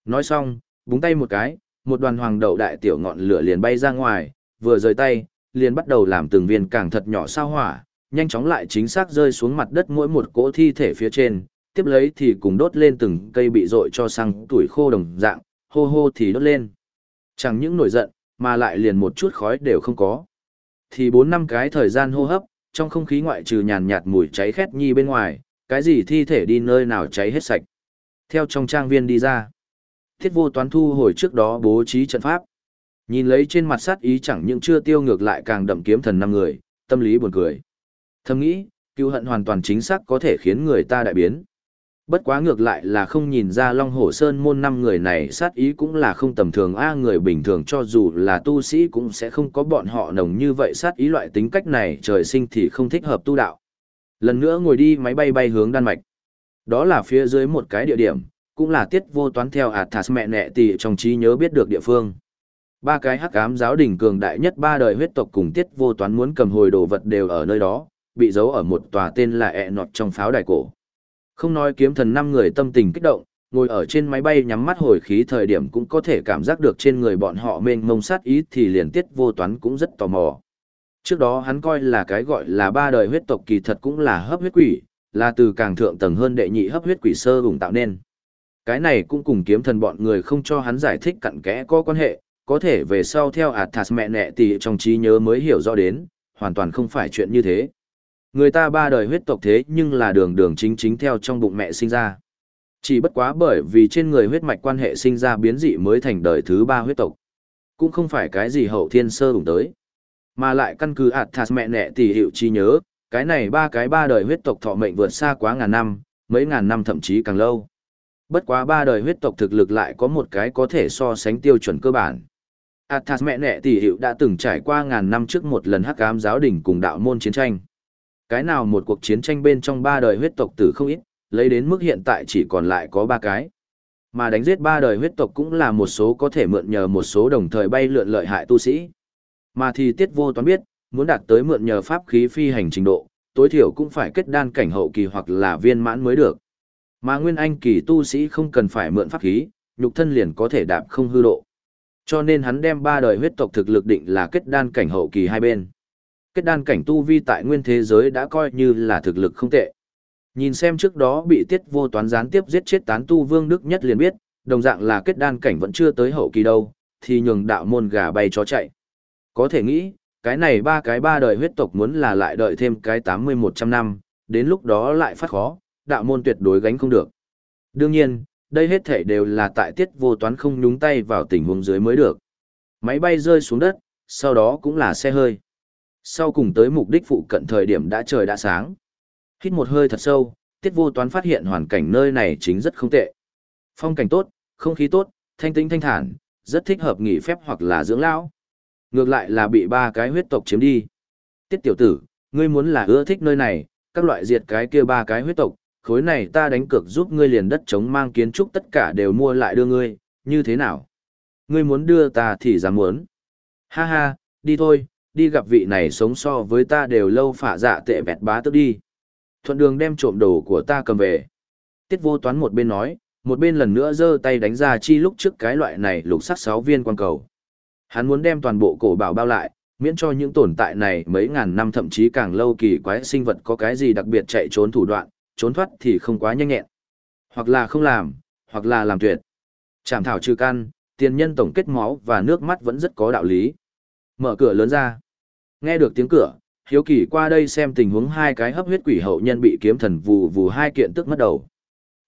Nói xong, búng tay một cái, một đoàn hoàng đậu đại tiểu ngọn lửa liền bay ra ngoài, vừa rời tay, liền bắt đầu làm từng viên càng thật nhỏ sao hỏa, nhanh chóng lại chính xác rơi xuống mặt đất mỗi một cỗ thi thể phía trên, tiếp lấy thì cùng đốt lên từng cây bị rội cho xăng tuổi khô đồng dạng, hô hô thì đốt lên. Chẳng những nổi giận, mà lại liền một chút khói đều không có. Thì bốn năm cái thời gian hô hấp, trong không khí ngoại trừ nhàn nhạt mùi cháy khét nhi bên ngoài, cái gì thi thể đi nơi nào cháy hết sạch. Theo trong trang viên đi ra, thiết vô toán thu hồi trước đó bố trí trận pháp. Nhìn lấy trên mặt sát ý chẳng những chưa tiêu ngược lại càng đậm kiếm thần năm người, tâm lý buồn cười. Thầm nghĩ, cứu hận hoàn toàn chính xác có thể khiến người ta đại biến. Bất quá ngược lại là không nhìn ra Long Hổ Sơn môn năm người này sát ý cũng là không tầm thường a người bình thường cho dù là tu sĩ cũng sẽ không có bọn họ nồng như vậy sát ý loại tính cách này trời sinh thì không thích hợp tu đạo. Lần nữa ngồi đi máy bay bay hướng Đan Mạch. Đó là phía dưới một cái địa điểm, cũng là tiết vô toán theo Athas mẹ nẹ tỷ trong trí nhớ biết được địa phương. Ba cái hắc ám giáo đỉnh cường đại nhất ba đời huyết tộc cùng tiết vô toán muốn cầm hồi đồ vật đều ở nơi đó, bị giấu ở một tòa tên là ẹ nọt trong pháo đài cổ. Không nói kiếm thần năm người tâm tình kích động, ngồi ở trên máy bay nhắm mắt hồi khí thời điểm cũng có thể cảm giác được trên người bọn họ mênh mông sát ý thì liền tiết vô toán cũng rất tò mò. Trước đó hắn coi là cái gọi là ba đời huyết tộc kỳ thật cũng là hấp huyết quỷ, là từ càng thượng tầng hơn đệ nhị hấp huyết quỷ sơ ủng tạo nên. Cái này cũng cùng kiếm thần bọn người không cho hắn giải thích cặn kẽ có quan hệ, có thể về sau theo Athas mẹ nẹ thì trong trí nhớ mới hiểu rõ đến, hoàn toàn không phải chuyện như thế. Người ta ba đời huyết tộc thế nhưng là đường đường chính chính theo trong bụng mẹ sinh ra. Chỉ bất quá bởi vì trên người huyết mạch quan hệ sinh ra biến dị mới thành đời thứ ba huyết tộc. Cũng không phải cái gì hậu thiên sơ đủng tới. Mà lại căn cứ Athas mẹ nẹ tỷ hiệu chi nhớ, cái này ba cái ba đời huyết tộc thọ mệnh vượt xa quá ngàn năm, mấy ngàn năm thậm chí càng lâu. Bất quá ba đời huyết tộc thực lực lại có một cái có thể so sánh tiêu chuẩn cơ bản. Athas mẹ nẹ tỷ hiệu đã từng trải qua ngàn năm trước một lần hắc ám giáo đình cùng đạo môn chiến tranh. Cái nào một cuộc chiến tranh bên trong ba đời huyết tộc tử không ít, lấy đến mức hiện tại chỉ còn lại có ba cái. Mà đánh giết ba đời huyết tộc cũng là một số có thể mượn nhờ một số đồng thời bay lượn lợi hại tu sĩ. Mà thì tiết vô toán biết, muốn đạt tới mượn nhờ pháp khí phi hành trình độ, tối thiểu cũng phải kết đan cảnh hậu kỳ hoặc là viên mãn mới được. Mà nguyên anh kỳ tu sĩ không cần phải mượn pháp khí, nhục thân liền có thể đạp không hư độ. Cho nên hắn đem ba đời huyết tộc thực lực định là kết đan cảnh hậu kỳ hai bên. Kết đan cảnh tu vi tại nguyên thế giới đã coi như là thực lực không tệ. Nhìn xem trước đó bị tiết vô toán gián tiếp giết chết tán tu vương đức nhất liền biết, đồng dạng là kết đan cảnh vẫn chưa tới hậu kỳ đâu, thì nhường đạo môn gà bay chó chạy. Có thể nghĩ, cái này ba cái ba đời huyết tộc muốn là lại đợi thêm cái tám mươi một trăm năm, đến lúc đó lại phát khó, đạo môn tuyệt đối gánh không được. Đương nhiên, đây hết thể đều là tại tiết vô toán không nhúng tay vào tình huống dưới mới được. Máy bay rơi xuống đất, sau đó cũng là xe hơi. Sau cùng tới mục đích phụ cận thời điểm đã trời đã sáng. Hít một hơi thật sâu, tiết vô toán phát hiện hoàn cảnh nơi này chính rất không tệ. Phong cảnh tốt, không khí tốt, thanh tĩnh thanh thản, rất thích hợp nghỉ phép hoặc là dưỡng lão. Ngược lại là bị ba cái huyết tộc chiếm đi. Tiết tiểu tử, ngươi muốn là ưa thích nơi này, các loại diệt cái kia ba cái huyết tộc, khối này ta đánh cược giúp ngươi liền đất chống mang kiến trúc tất cả đều mua lại đưa ngươi, như thế nào? Ngươi muốn đưa ta thì dám muốn. Ha ha, đi thôi, đi gặp vị này sống so với ta đều lâu phả dạ tệ bẹt bá tức đi. Thuận đường đem trộm đồ của ta cầm về. Tiết vô toán một bên nói, một bên lần nữa giơ tay đánh ra chi lúc trước cái loại này lục sắc sáu viên quan cầu. Hắn muốn đem toàn bộ cổ bảo bao lại, miễn cho những tồn tại này mấy ngàn năm thậm chí càng lâu kỳ quái sinh vật có cái gì đặc biệt chạy trốn thủ đoạn, trốn thoát thì không quá nhanh nhẹn. Hoặc là không làm, hoặc là làm tuyệt. chạm thảo trừ căn, tiền nhân tổng kết máu và nước mắt vẫn rất có đạo lý. Mở cửa lớn ra. Nghe được tiếng cửa, hiếu kỳ qua đây xem tình huống hai cái hấp huyết quỷ hậu nhân bị kiếm thần vù vù hai kiện tức mất đầu.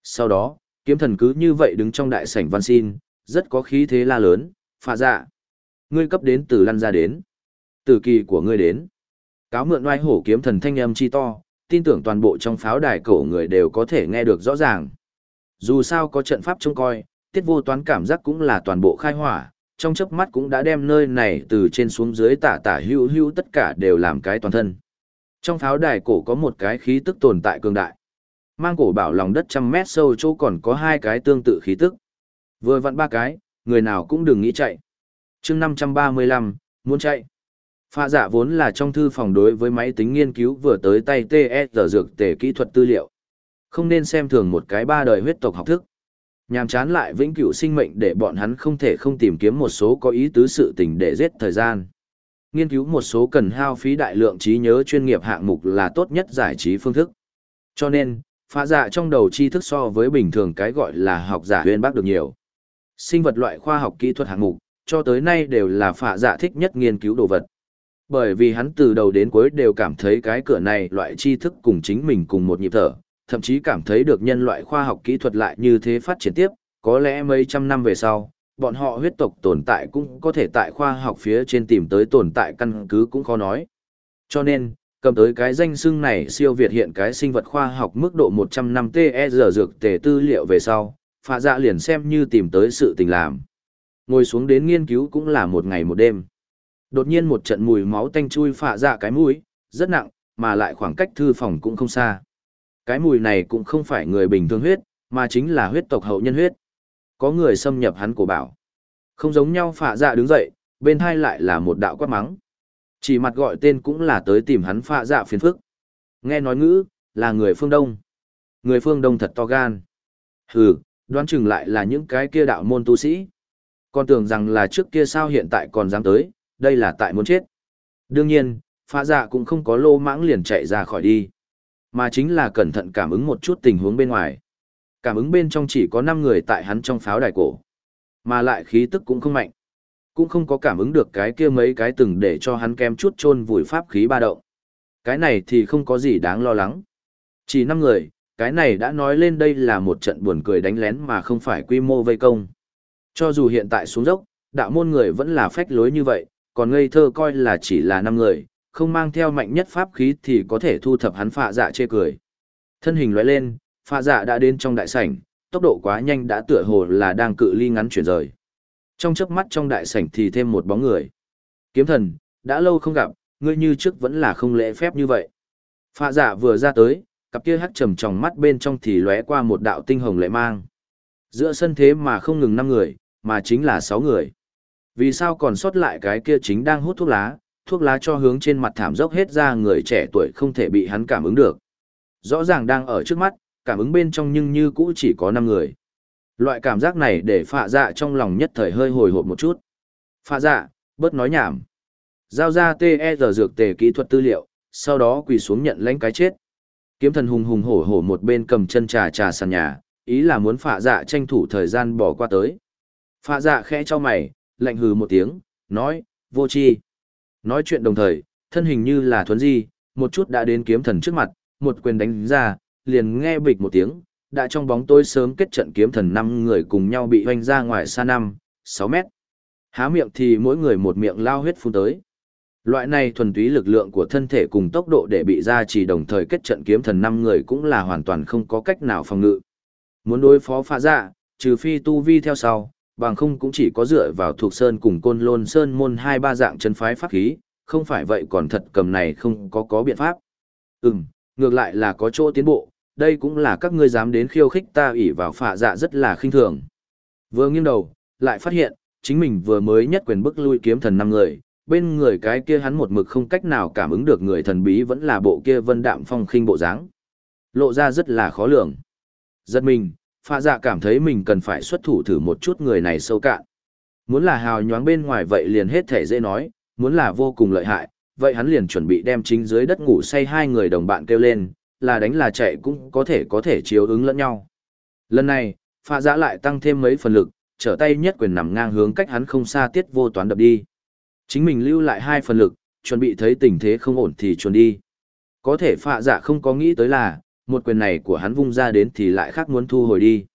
Sau đó, kiếm thần cứ như vậy đứng trong đại sảnh văn xin, rất có khí thế la lớn, phà dạ. Ngươi cấp đến từ lăn ra đến. Từ kỳ của ngươi đến. Cáo mượn oai hổ kiếm thần thanh âm chi to, tin tưởng toàn bộ trong pháo đài cổ người đều có thể nghe được rõ ràng. Dù sao có trận pháp trông coi, tiết vô toán cảm giác cũng là toàn bộ khai hỏa, trong chớp mắt cũng đã đem nơi này từ trên xuống dưới tả tả hữu hữu tất cả đều làm cái toàn thân. Trong pháo đài cổ có một cái khí tức tồn tại cường đại. Mang cổ bảo lòng đất trăm mét sâu chỗ còn có hai cái tương tự khí tức. Vừa vặn ba cái, người nào cũng đừng nghĩ chạy. chương 535, muốn chạy. Pha giả dạ vốn là trong thư phòng đối với máy tính nghiên cứu vừa tới tay TSR dược tề kỹ thuật tư liệu. Không nên xem thường một cái ba đời huyết tộc học thức. Nhàm chán lại vĩnh cửu sinh mệnh để bọn hắn không thể không tìm kiếm một số có ý tứ sự tình để giết thời gian. Nghiên cứu một số cần hao phí đại lượng trí nhớ chuyên nghiệp hạng mục là tốt nhất giải trí phương thức. Cho nên, phá dạ trong đầu tri thức so với bình thường cái gọi là học giả huyên bác được nhiều. Sinh vật loại khoa học kỹ thuật hạng mục, cho tới nay đều là phạ dạ thích nhất nghiên cứu đồ vật. Bởi vì hắn từ đầu đến cuối đều cảm thấy cái cửa này loại tri thức cùng chính mình cùng một nhịp thở, thậm chí cảm thấy được nhân loại khoa học kỹ thuật lại như thế phát triển tiếp, có lẽ mấy trăm năm về sau, bọn họ huyết tộc tồn tại cũng có thể tại khoa học phía trên tìm tới tồn tại căn cứ cũng khó nói. Cho nên, cầm tới cái danh xưng này siêu việt hiện cái sinh vật khoa học mức độ 100 năm te giờ dược tề tư liệu về sau, phạ dạ liền xem như tìm tới sự tình làm. Ngồi xuống đến nghiên cứu cũng là một ngày một đêm. Đột nhiên một trận mùi máu tanh chui phạ dạ cái mũi, rất nặng, mà lại khoảng cách thư phòng cũng không xa. Cái mùi này cũng không phải người bình thường huyết, mà chính là huyết tộc hậu nhân huyết. Có người xâm nhập hắn cổ bảo. Không giống nhau phạ dạ đứng dậy, bên hai lại là một đạo quát mắng. Chỉ mặt gọi tên cũng là tới tìm hắn phạ dạ phiền phức. Nghe nói ngữ, là người phương Đông. Người phương Đông thật to gan. Hừ, đoán chừng lại là những cái kia đạo môn tu sĩ. Còn tưởng rằng là trước kia sao hiện tại còn dám tới, đây là tại muốn chết. Đương nhiên, phạ dạ cũng không có lô mãng liền chạy ra khỏi đi. Mà chính là cẩn thận cảm ứng một chút tình huống bên ngoài. Cảm ứng bên trong chỉ có 5 người tại hắn trong pháo đài cổ. Mà lại khí tức cũng không mạnh. Cũng không có cảm ứng được cái kia mấy cái từng để cho hắn kem chút chôn vùi pháp khí ba động. Cái này thì không có gì đáng lo lắng. Chỉ 5 người, cái này đã nói lên đây là một trận buồn cười đánh lén mà không phải quy mô vây công. Cho dù hiện tại xuống dốc, đạo môn người vẫn là phách lối như vậy, còn ngây thơ coi là chỉ là 5 người, không mang theo mạnh nhất pháp khí thì có thể thu thập hắn phạ dạ chê cười. Thân hình lóe lên, phạ dạ đã đến trong đại sảnh, tốc độ quá nhanh đã tựa hồ là đang cự ly ngắn chuyển rời. Trong chớp mắt trong đại sảnh thì thêm một bóng người. Kiếm thần, đã lâu không gặp, ngươi như trước vẫn là không lễ phép như vậy. Phạ dạ vừa ra tới, cặp kia hắt trầm trong mắt bên trong thì lóe qua một đạo tinh hồng lệ mang. Giữa sân thế mà không ngừng 5 người, mà chính là 6 người. Vì sao còn sót lại cái kia chính đang hút thuốc lá, thuốc lá cho hướng trên mặt thảm dốc hết ra người trẻ tuổi không thể bị hắn cảm ứng được. Rõ ràng đang ở trước mắt, cảm ứng bên trong nhưng như cũ chỉ có 5 người. Loại cảm giác này để phạ dạ trong lòng nhất thời hơi hồi hộp một chút. Phạ dạ, bớt nói nhảm. Giao ra TR e dược tề kỹ thuật tư liệu, sau đó quỳ xuống nhận lãnh cái chết. Kiếm thần hùng hùng hổ hổ một bên cầm chân trà trà sàn nhà, ý là muốn phạ dạ tranh thủ thời gian bỏ qua tới. Phạ dạ khẽ cho mày, lạnh hừ một tiếng, nói, vô chi. Nói chuyện đồng thời, thân hình như là thuấn di, một chút đã đến kiếm thần trước mặt, một quyền đánh ra, liền nghe bịch một tiếng, đã trong bóng tối sớm kết trận kiếm thần năm người cùng nhau bị hoanh ra ngoài xa năm, 6 mét. Há miệng thì mỗi người một miệng lao huyết phun tới. Loại này thuần túy lực lượng của thân thể cùng tốc độ để bị ra chỉ đồng thời kết trận kiếm thần năm người cũng là hoàn toàn không có cách nào phòng ngự. Muốn đối phó phá dạ, trừ phi tu vi theo sau, bằng không cũng chỉ có dựa vào thuộc sơn cùng côn lôn sơn môn hai ba dạng chân phái pháp khí, không phải vậy còn thật cầm này không có có biện pháp. Ừm, ngược lại là có chỗ tiến bộ, đây cũng là các ngươi dám đến khiêu khích ta ủy vào phạ dạ rất là khinh thường. Vừa nghiêng đầu, lại phát hiện, chính mình vừa mới nhất quyền bức lui kiếm thần năm người, bên người cái kia hắn một mực không cách nào cảm ứng được người thần bí vẫn là bộ kia vân đạm phong khinh bộ dáng. Lộ ra rất là khó lường. Giật mình, pha dạ cảm thấy mình cần phải xuất thủ thử một chút người này sâu cạn. Muốn là hào nhoáng bên ngoài vậy liền hết thể dễ nói, muốn là vô cùng lợi hại, vậy hắn liền chuẩn bị đem chính dưới đất ngủ say hai người đồng bạn kêu lên, là đánh là chạy cũng có thể có thể chiếu ứng lẫn nhau. Lần này, pha dạ lại tăng thêm mấy phần lực, trở tay nhất quyền nằm ngang hướng cách hắn không xa tiết vô toán đập đi. Chính mình lưu lại hai phần lực, chuẩn bị thấy tình thế không ổn thì chuẩn đi. Có thể phạ dạ không có nghĩ tới là, một quyền này của hắn vung ra đến thì lại khác muốn thu hồi đi.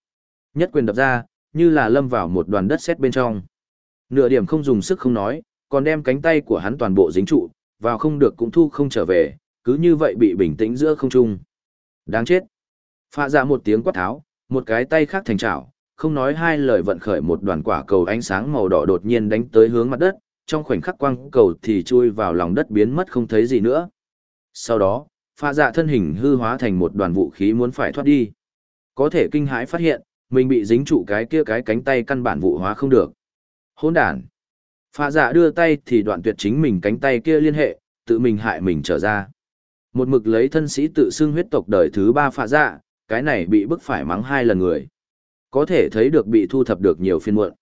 Nhất quyền đập ra, như là lâm vào một đoàn đất sét bên trong. Nửa điểm không dùng sức không nói, còn đem cánh tay của hắn toàn bộ dính trụ, vào không được cũng thu không trở về, cứ như vậy bị bình tĩnh giữa không trung. Đáng chết. Phạ ra một tiếng quát tháo, một cái tay khác thành chảo, không nói hai lời vận khởi một đoàn quả cầu ánh sáng màu đỏ đột nhiên đánh tới hướng mặt đất, trong khoảnh khắc quang cầu thì chui vào lòng đất biến mất không thấy gì nữa. Sau đó, pha dạ thân hình hư hóa thành một đoàn vũ khí muốn phải thoát đi. Có thể kinh hãi phát hiện, mình bị dính trụ cái kia cái cánh tay căn bản vụ hóa không được. Hỗn đản. Pha dạ đưa tay thì đoạn tuyệt chính mình cánh tay kia liên hệ, tự mình hại mình trở ra. Một mực lấy thân sĩ tự xưng huyết tộc đời thứ ba pha dạ, cái này bị bức phải mắng hai lần người. Có thể thấy được bị thu thập được nhiều phiên muộn.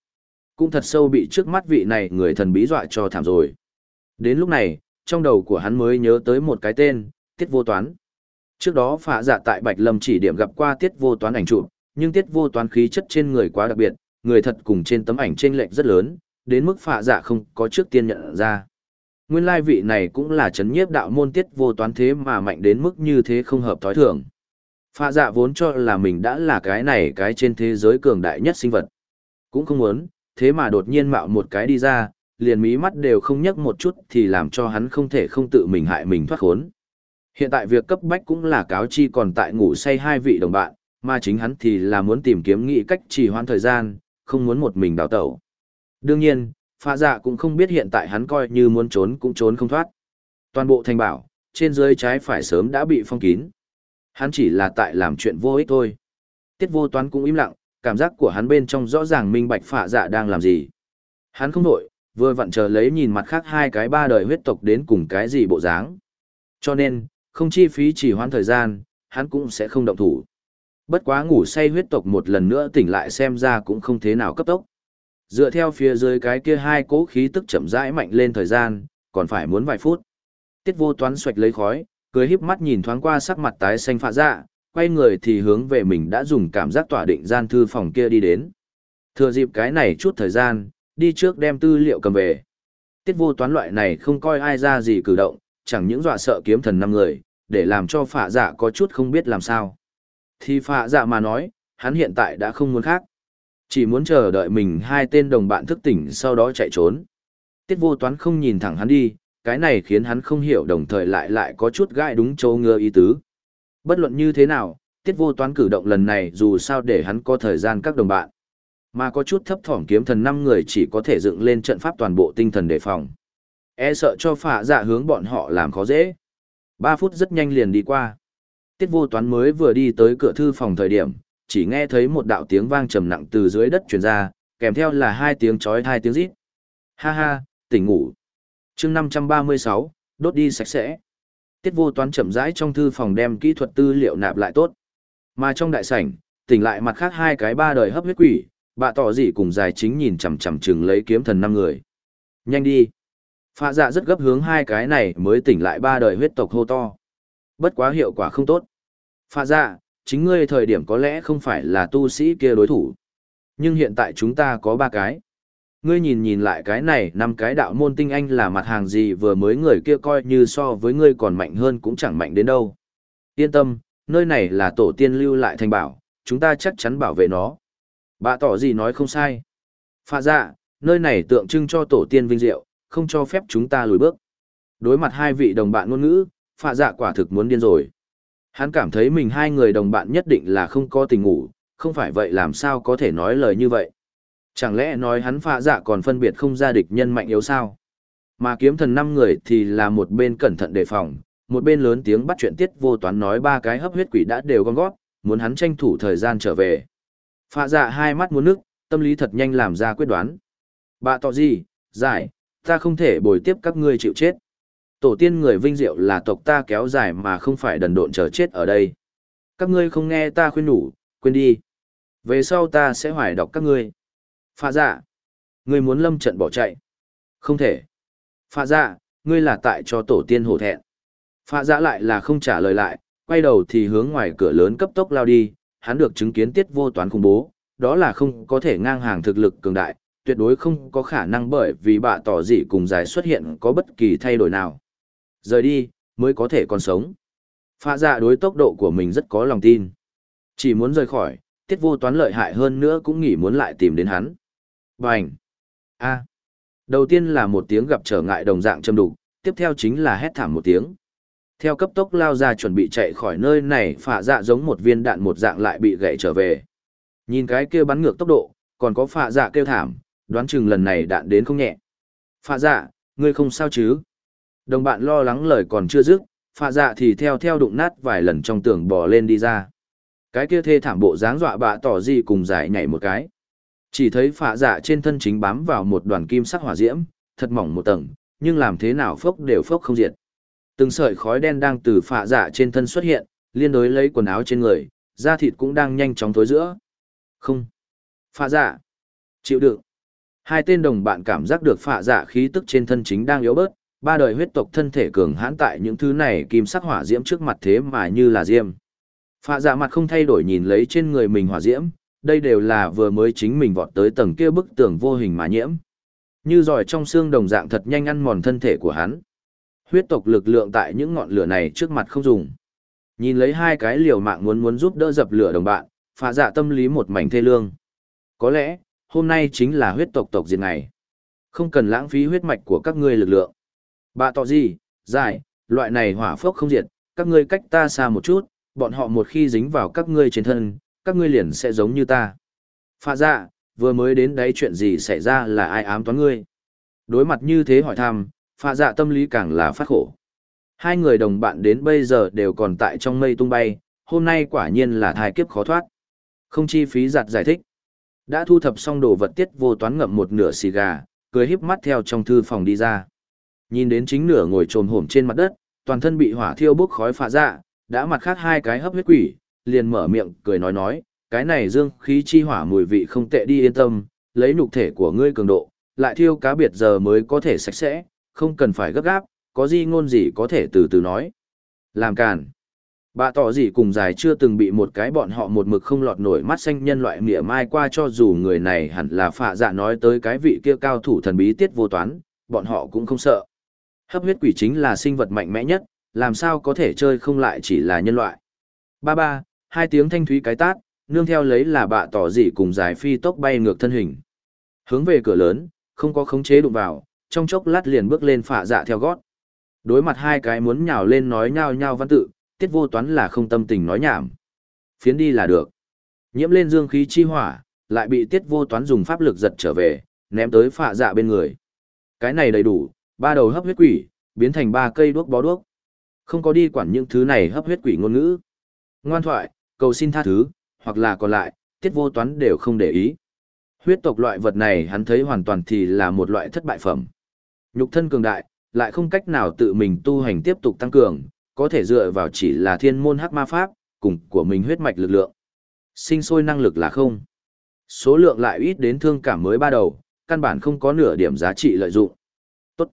Cũng thật sâu bị trước mắt vị này người thần bí dọa cho thảm rồi. Đến lúc này, trong đầu của hắn mới nhớ tới một cái tên, Tiết Vô Toán. Trước đó phạ dạ tại Bạch Lâm chỉ điểm gặp qua Tiết Vô Toán ảnh chụp, nhưng Tiết Vô Toán khí chất trên người quá đặc biệt, người thật cùng trên tấm ảnh trên lệch rất lớn, đến mức phạ dạ không có trước tiên nhận ra. Nguyên lai vị này cũng là chấn nhiếp đạo môn Tiết Vô Toán thế mà mạnh đến mức như thế không hợp thói thường. Phạ dạ vốn cho là mình đã là cái này cái trên thế giới cường đại nhất sinh vật. Cũng không muốn, thế mà đột nhiên mạo một cái đi ra, liền mí mắt đều không nhấc một chút thì làm cho hắn không thể không tự mình hại mình thoát khốn. Hiện tại việc cấp bách cũng là cáo chi còn tại ngủ say hai vị đồng bạn, mà chính hắn thì là muốn tìm kiếm nghị cách trì hoãn thời gian, không muốn một mình đào tẩu. Đương nhiên, pha dạ cũng không biết hiện tại hắn coi như muốn trốn cũng trốn không thoát. Toàn bộ thành bảo, trên dưới trái phải sớm đã bị phong kín. Hắn chỉ là tại làm chuyện vô ích thôi. Tiết vô toán cũng im lặng, cảm giác của hắn bên trong rõ ràng minh bạch phạ dạ đang làm gì. Hắn không nổi, vừa vặn chờ lấy nhìn mặt khác hai cái ba đời huyết tộc đến cùng cái gì bộ dáng. Cho nên, không chi phí chỉ hoãn thời gian, hắn cũng sẽ không động thủ. Bất quá ngủ say huyết tộc một lần nữa tỉnh lại xem ra cũng không thế nào cấp tốc. Dựa theo phía dưới cái kia hai cố khí tức chậm rãi mạnh lên thời gian, còn phải muốn vài phút. Tiết vô toán xoạch lấy khói, cười híp mắt nhìn thoáng qua sắc mặt tái xanh phạ dạ, quay người thì hướng về mình đã dùng cảm giác tỏa định gian thư phòng kia đi đến. Thừa dịp cái này chút thời gian, đi trước đem tư liệu cầm về. Tiết vô toán loại này không coi ai ra gì cử động, chẳng những dọa sợ kiếm thần năm người, để làm cho phạ dạ có chút không biết làm sao. Thì phạ dạ mà nói, hắn hiện tại đã không muốn khác. Chỉ muốn chờ đợi mình hai tên đồng bạn thức tỉnh sau đó chạy trốn. Tiết vô toán không nhìn thẳng hắn đi, cái này khiến hắn không hiểu đồng thời lại lại có chút gai đúng chỗ ngừa ý tứ. Bất luận như thế nào, tiết vô toán cử động lần này dù sao để hắn có thời gian các đồng bạn. Mà có chút thấp thỏm kiếm thần năm người chỉ có thể dựng lên trận pháp toàn bộ tinh thần đề phòng. E sợ cho phạ dạ hướng bọn họ làm khó dễ. Ba phút rất nhanh liền đi qua. Tiết vô toán mới vừa đi tới cửa thư phòng thời điểm, chỉ nghe thấy một đạo tiếng vang trầm nặng từ dưới đất truyền ra, kèm theo là hai tiếng chói hai tiếng rít. Ha ha, tỉnh ngủ. chương 536, đốt đi sạch sẽ. Tiết vô toán chậm rãi trong thư phòng đem kỹ thuật tư liệu nạp lại tốt. Mà trong đại sảnh, tỉnh lại mặt khác hai cái ba đời hấp huyết quỷ, bạ tỏ gì cùng dài chính nhìn chằm chằm chừng lấy kiếm thần năm người. Nhanh đi. Phạ dạ rất gấp hướng hai cái này mới tỉnh lại ba đời huyết tộc hô to. Bất quá hiệu quả không tốt. Phạ dạ, chính ngươi thời điểm có lẽ không phải là tu sĩ kia đối thủ. Nhưng hiện tại chúng ta có ba cái. Ngươi nhìn nhìn lại cái này, năm cái đạo môn tinh anh là mặt hàng gì vừa mới người kia coi như so với ngươi còn mạnh hơn cũng chẳng mạnh đến đâu. Yên tâm, nơi này là tổ tiên lưu lại thành bảo, chúng ta chắc chắn bảo vệ nó. Bà tỏ gì nói không sai. Phạ dạ, nơi này tượng trưng cho tổ tiên vinh diệu, không cho phép chúng ta lùi bước. Đối mặt hai vị đồng bạn ngôn ngữ, phạ dạ quả thực muốn điên rồi. Hắn cảm thấy mình hai người đồng bạn nhất định là không có tình ngủ, không phải vậy làm sao có thể nói lời như vậy. Chẳng lẽ nói hắn phạ dạ còn phân biệt không ra địch nhân mạnh yếu sao? Mà kiếm thần năm người thì là một bên cẩn thận đề phòng, một bên lớn tiếng bắt chuyện tiết vô toán nói ba cái hấp huyết quỷ đã đều gom gót, muốn hắn tranh thủ thời gian trở về. Phạ dạ hai mắt muốn nước, tâm lý thật nhanh làm ra quyết đoán. Bạ tỏ gì, giải, ta không thể bồi tiếp các ngươi chịu chết. Tổ tiên người vinh diệu là tộc ta kéo dài mà không phải đần độn chờ chết ở đây. Các ngươi không nghe ta khuyên nhủ, quên đi. Về sau ta sẽ hoài đọc các ngươi. Phạ dạ, ngươi muốn lâm trận bỏ chạy. Không thể. Phạ dạ, ngươi là tại cho tổ tiên hổ thẹn. Phạ dạ lại là không trả lời lại, quay đầu thì hướng ngoài cửa lớn cấp tốc lao đi, hắn được chứng kiến tiết vô toán khủng bố, đó là không có thể ngang hàng thực lực cường đại, tuyệt đối không có khả năng bởi vì bạ tỏ dị cùng giải xuất hiện có bất kỳ thay đổi nào. Rời đi, mới có thể còn sống. Phạ dạ đối tốc độ của mình rất có lòng tin. Chỉ muốn rời khỏi, tiết vô toán lợi hại hơn nữa cũng nghĩ muốn lại tìm đến hắn. Bành! a Đầu tiên là một tiếng gặp trở ngại đồng dạng châm đục, tiếp theo chính là hét thảm một tiếng. Theo cấp tốc lao ra chuẩn bị chạy khỏi nơi này phạ dạ giống một viên đạn một dạng lại bị gãy trở về. Nhìn cái kia bắn ngược tốc độ, còn có phạ dạ kêu thảm, đoán chừng lần này đạn đến không nhẹ. Phạ dạ, ngươi không sao chứ? Đồng bạn lo lắng lời còn chưa dứt, phạ dạ thì theo theo đụng nát vài lần trong tường bò lên đi ra. Cái kia thê thảm bộ dáng dọa bạ tỏ gì cùng giải nhảy một cái. Chỉ thấy phạ dạ trên thân chính bám vào một đoàn kim sắc hỏa diễm, thật mỏng một tầng, nhưng làm thế nào phốc đều phốc không diệt. Từng sợi khói đen đang từ phạ dạ trên thân xuất hiện, liên đối lấy quần áo trên người, da thịt cũng đang nhanh chóng thối giữa. Không. Phạ dạ. Chịu đựng. Hai tên đồng bạn cảm giác được phạ dạ khí tức trên thân chính đang yếu bớt, ba đời huyết tộc thân thể cường hãn tại những thứ này kim sắc hỏa diễm trước mặt thế mà như là diêm. Phạ dạ mặt không thay đổi nhìn lấy trên người mình hỏa diễm, đây đều là vừa mới chính mình vọt tới tầng kia bức tường vô hình mà nhiễm. Như giỏi trong xương đồng dạng thật nhanh ăn mòn thân thể của hắn. Huyết tộc lực lượng tại những ngọn lửa này trước mặt không dùng. Nhìn lấy hai cái liều mạng muốn muốn giúp đỡ dập lửa đồng bạn, phạ dạ tâm lý một mảnh thê lương. Có lẽ, hôm nay chính là huyết tộc tộc diệt ngày. Không cần lãng phí huyết mạch của các ngươi lực lượng. Bà tỏ gì, dài, loại này hỏa phốc không diệt, các ngươi cách ta xa một chút, bọn họ một khi dính vào các ngươi trên thân, các ngươi liền sẽ giống như ta. Phạ dạ, vừa mới đến đấy chuyện gì xảy ra là ai ám toán ngươi. Đối mặt như thế hỏi thăm, phạ dạ tâm lý càng là phát khổ. Hai người đồng bạn đến bây giờ đều còn tại trong mây tung bay, hôm nay quả nhiên là thai kiếp khó thoát. Không chi phí giặt giải thích. Đã thu thập xong đồ vật tiết vô toán ngậm một nửa xì gà, cười híp mắt theo trong thư phòng đi ra. Nhìn đến chính nửa ngồi trồm hổm trên mặt đất, toàn thân bị hỏa thiêu bốc khói phạ dạ, đã mặt khác hai cái hấp huyết quỷ, liền mở miệng cười nói nói, cái này dương khí chi hỏa mùi vị không tệ đi yên tâm, lấy nhục thể của ngươi cường độ, lại thiêu cá biệt giờ mới có thể sạch sẽ, không cần phải gấp gáp, có gì ngôn gì có thể từ từ nói. Làm càn. Bà tỏ gì cùng dài chưa từng bị một cái bọn họ một mực không lọt nổi mắt xanh nhân loại mỉa mai qua cho dù người này hẳn là phạ dạ nói tới cái vị kia cao thủ thần bí tiết vô toán, bọn họ cũng không sợ. Hấp huyết quỷ chính là sinh vật mạnh mẽ nhất, làm sao có thể chơi không lại chỉ là nhân loại. Ba ba, hai tiếng thanh thúy cái tát, nương theo lấy là bạ tỏ dị cùng dài phi tốc bay ngược thân hình. Hướng về cửa lớn, không có khống chế đụng vào, trong chốc lát liền bước lên phạ dạ theo gót. Đối mặt hai cái muốn nhào lên nói nhao nhao văn tự, tiết vô toán là không tâm tình nói nhảm. Phiến đi là được. Nhiễm lên dương khí chi hỏa, lại bị tiết vô toán dùng pháp lực giật trở về, ném tới phạ dạ bên người. Cái này đầy đủ, ba đầu hấp huyết quỷ, biến thành ba cây đuốc bó đuốc. Không có đi quản những thứ này hấp huyết quỷ ngôn ngữ. Ngoan thoại, cầu xin tha thứ, hoặc là còn lại, tiết vô toán đều không để ý. Huyết tộc loại vật này hắn thấy hoàn toàn thì là một loại thất bại phẩm. Nhục thân cường đại, lại không cách nào tự mình tu hành tiếp tục tăng cường, có thể dựa vào chỉ là thiên môn hắc ma pháp, cùng của mình huyết mạch lực lượng. Sinh sôi năng lực là không. Số lượng lại ít đến thương cảm mới ba đầu, căn bản không có nửa điểm giá trị lợi dụng. Tốt.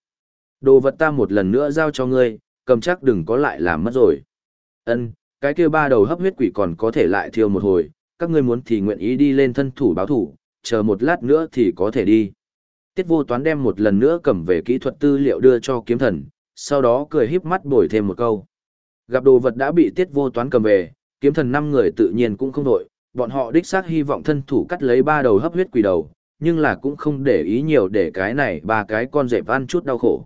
Đồ vật ta một lần nữa giao cho ngươi, cầm chắc đừng có lại làm mất rồi. Ân, cái kia ba đầu hấp huyết quỷ còn có thể lại thiêu một hồi, các ngươi muốn thì nguyện ý đi lên thân thủ báo thủ, chờ một lát nữa thì có thể đi. Tiết vô toán đem một lần nữa cầm về kỹ thuật tư liệu đưa cho kiếm thần, sau đó cười híp mắt bồi thêm một câu. Gặp đồ vật đã bị tiết vô toán cầm về, kiếm thần năm người tự nhiên cũng không đội, bọn họ đích xác hy vọng thân thủ cắt lấy ba đầu hấp huyết quỷ đầu, nhưng là cũng không để ý nhiều để cái này ba cái con rệp ăn chút đau khổ.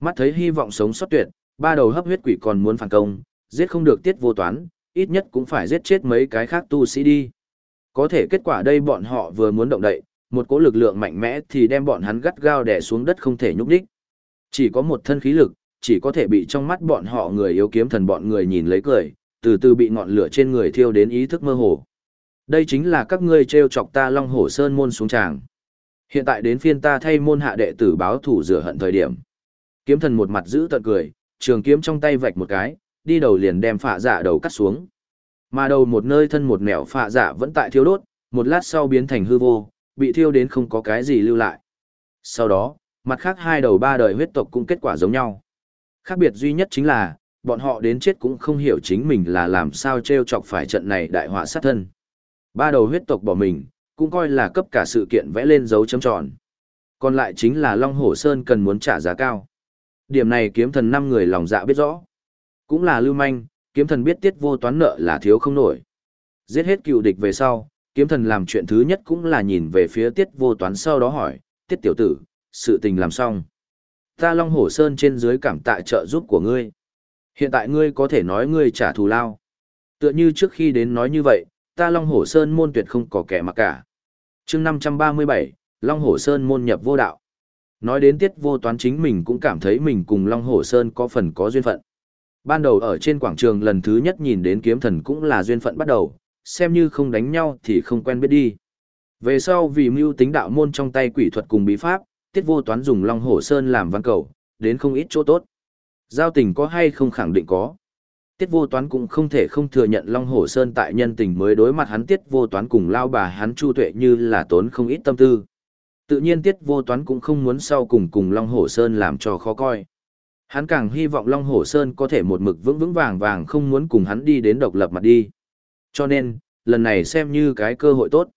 Mắt thấy hy vọng sống sót tuyệt, ba đầu hấp huyết quỷ còn muốn phản công, giết không được tiết vô toán, ít nhất cũng phải giết chết mấy cái khác tu sĩ đi. Có thể kết quả đây bọn họ vừa muốn động đậy, một cỗ lực lượng mạnh mẽ thì đem bọn hắn gắt gao đè xuống đất không thể nhúc đích. Chỉ có một thân khí lực, chỉ có thể bị trong mắt bọn họ người yếu kiếm thần bọn người nhìn lấy cười, từ từ bị ngọn lửa trên người thiêu đến ý thức mơ hồ. Đây chính là các ngươi treo chọc ta Long Hổ Sơn môn xuống tràng. Hiện tại đến phiên ta thay môn hạ đệ tử báo thủ rửa hận thời điểm. Kiếm thần một mặt giữ tận cười, trường kiếm trong tay vạch một cái, đi đầu liền đem phạ giả đầu cắt xuống. Mà đầu một nơi thân một nẻo phạ giả vẫn tại thiêu đốt, một lát sau biến thành hư vô, bị thiêu đến không có cái gì lưu lại. Sau đó, mặt khác hai đầu ba đời huyết tộc cũng kết quả giống nhau. Khác biệt duy nhất chính là, bọn họ đến chết cũng không hiểu chính mình là làm sao treo chọc phải trận này đại họa sát thân. Ba đầu huyết tộc bỏ mình, cũng coi là cấp cả sự kiện vẽ lên dấu chấm tròn. Còn lại chính là Long Hổ Sơn cần muốn trả giá cao. Điểm này kiếm thần năm người lòng dạ biết rõ. Cũng là lưu manh, kiếm thần biết tiết vô toán nợ là thiếu không nổi. Giết hết cựu địch về sau, kiếm thần làm chuyện thứ nhất cũng là nhìn về phía tiết vô toán sau đó hỏi, tiết tiểu tử, sự tình làm xong. Ta Long Hổ Sơn trên dưới cảm tạ trợ giúp của ngươi. Hiện tại ngươi có thể nói ngươi trả thù lao. Tựa như trước khi đến nói như vậy, ta Long Hổ Sơn môn tuyệt không có kẻ mặc cả. chương 537, Long Hổ Sơn môn nhập vô đạo. Nói đến tiết vô toán chính mình cũng cảm thấy mình cùng Long Hổ Sơn có phần có duyên phận. Ban đầu ở trên quảng trường lần thứ nhất nhìn đến kiếm thần cũng là duyên phận bắt đầu, xem như không đánh nhau thì không quen biết đi. Về sau vì mưu tính đạo môn trong tay quỷ thuật cùng bí pháp, tiết vô toán dùng Long Hổ Sơn làm văn cầu, đến không ít chỗ tốt. Giao tình có hay không khẳng định có. Tiết vô toán cũng không thể không thừa nhận Long Hổ Sơn tại nhân tình mới đối mặt hắn tiết vô toán cùng lao bà hắn chu tuệ như là tốn không ít tâm tư. Tự nhiên tiết vô toán cũng không muốn sau cùng cùng Long Hổ Sơn làm cho khó coi. Hắn càng hy vọng Long Hổ Sơn có thể một mực vững vững vàng vàng không muốn cùng hắn đi đến độc lập mặt đi. Cho nên, lần này xem như cái cơ hội tốt.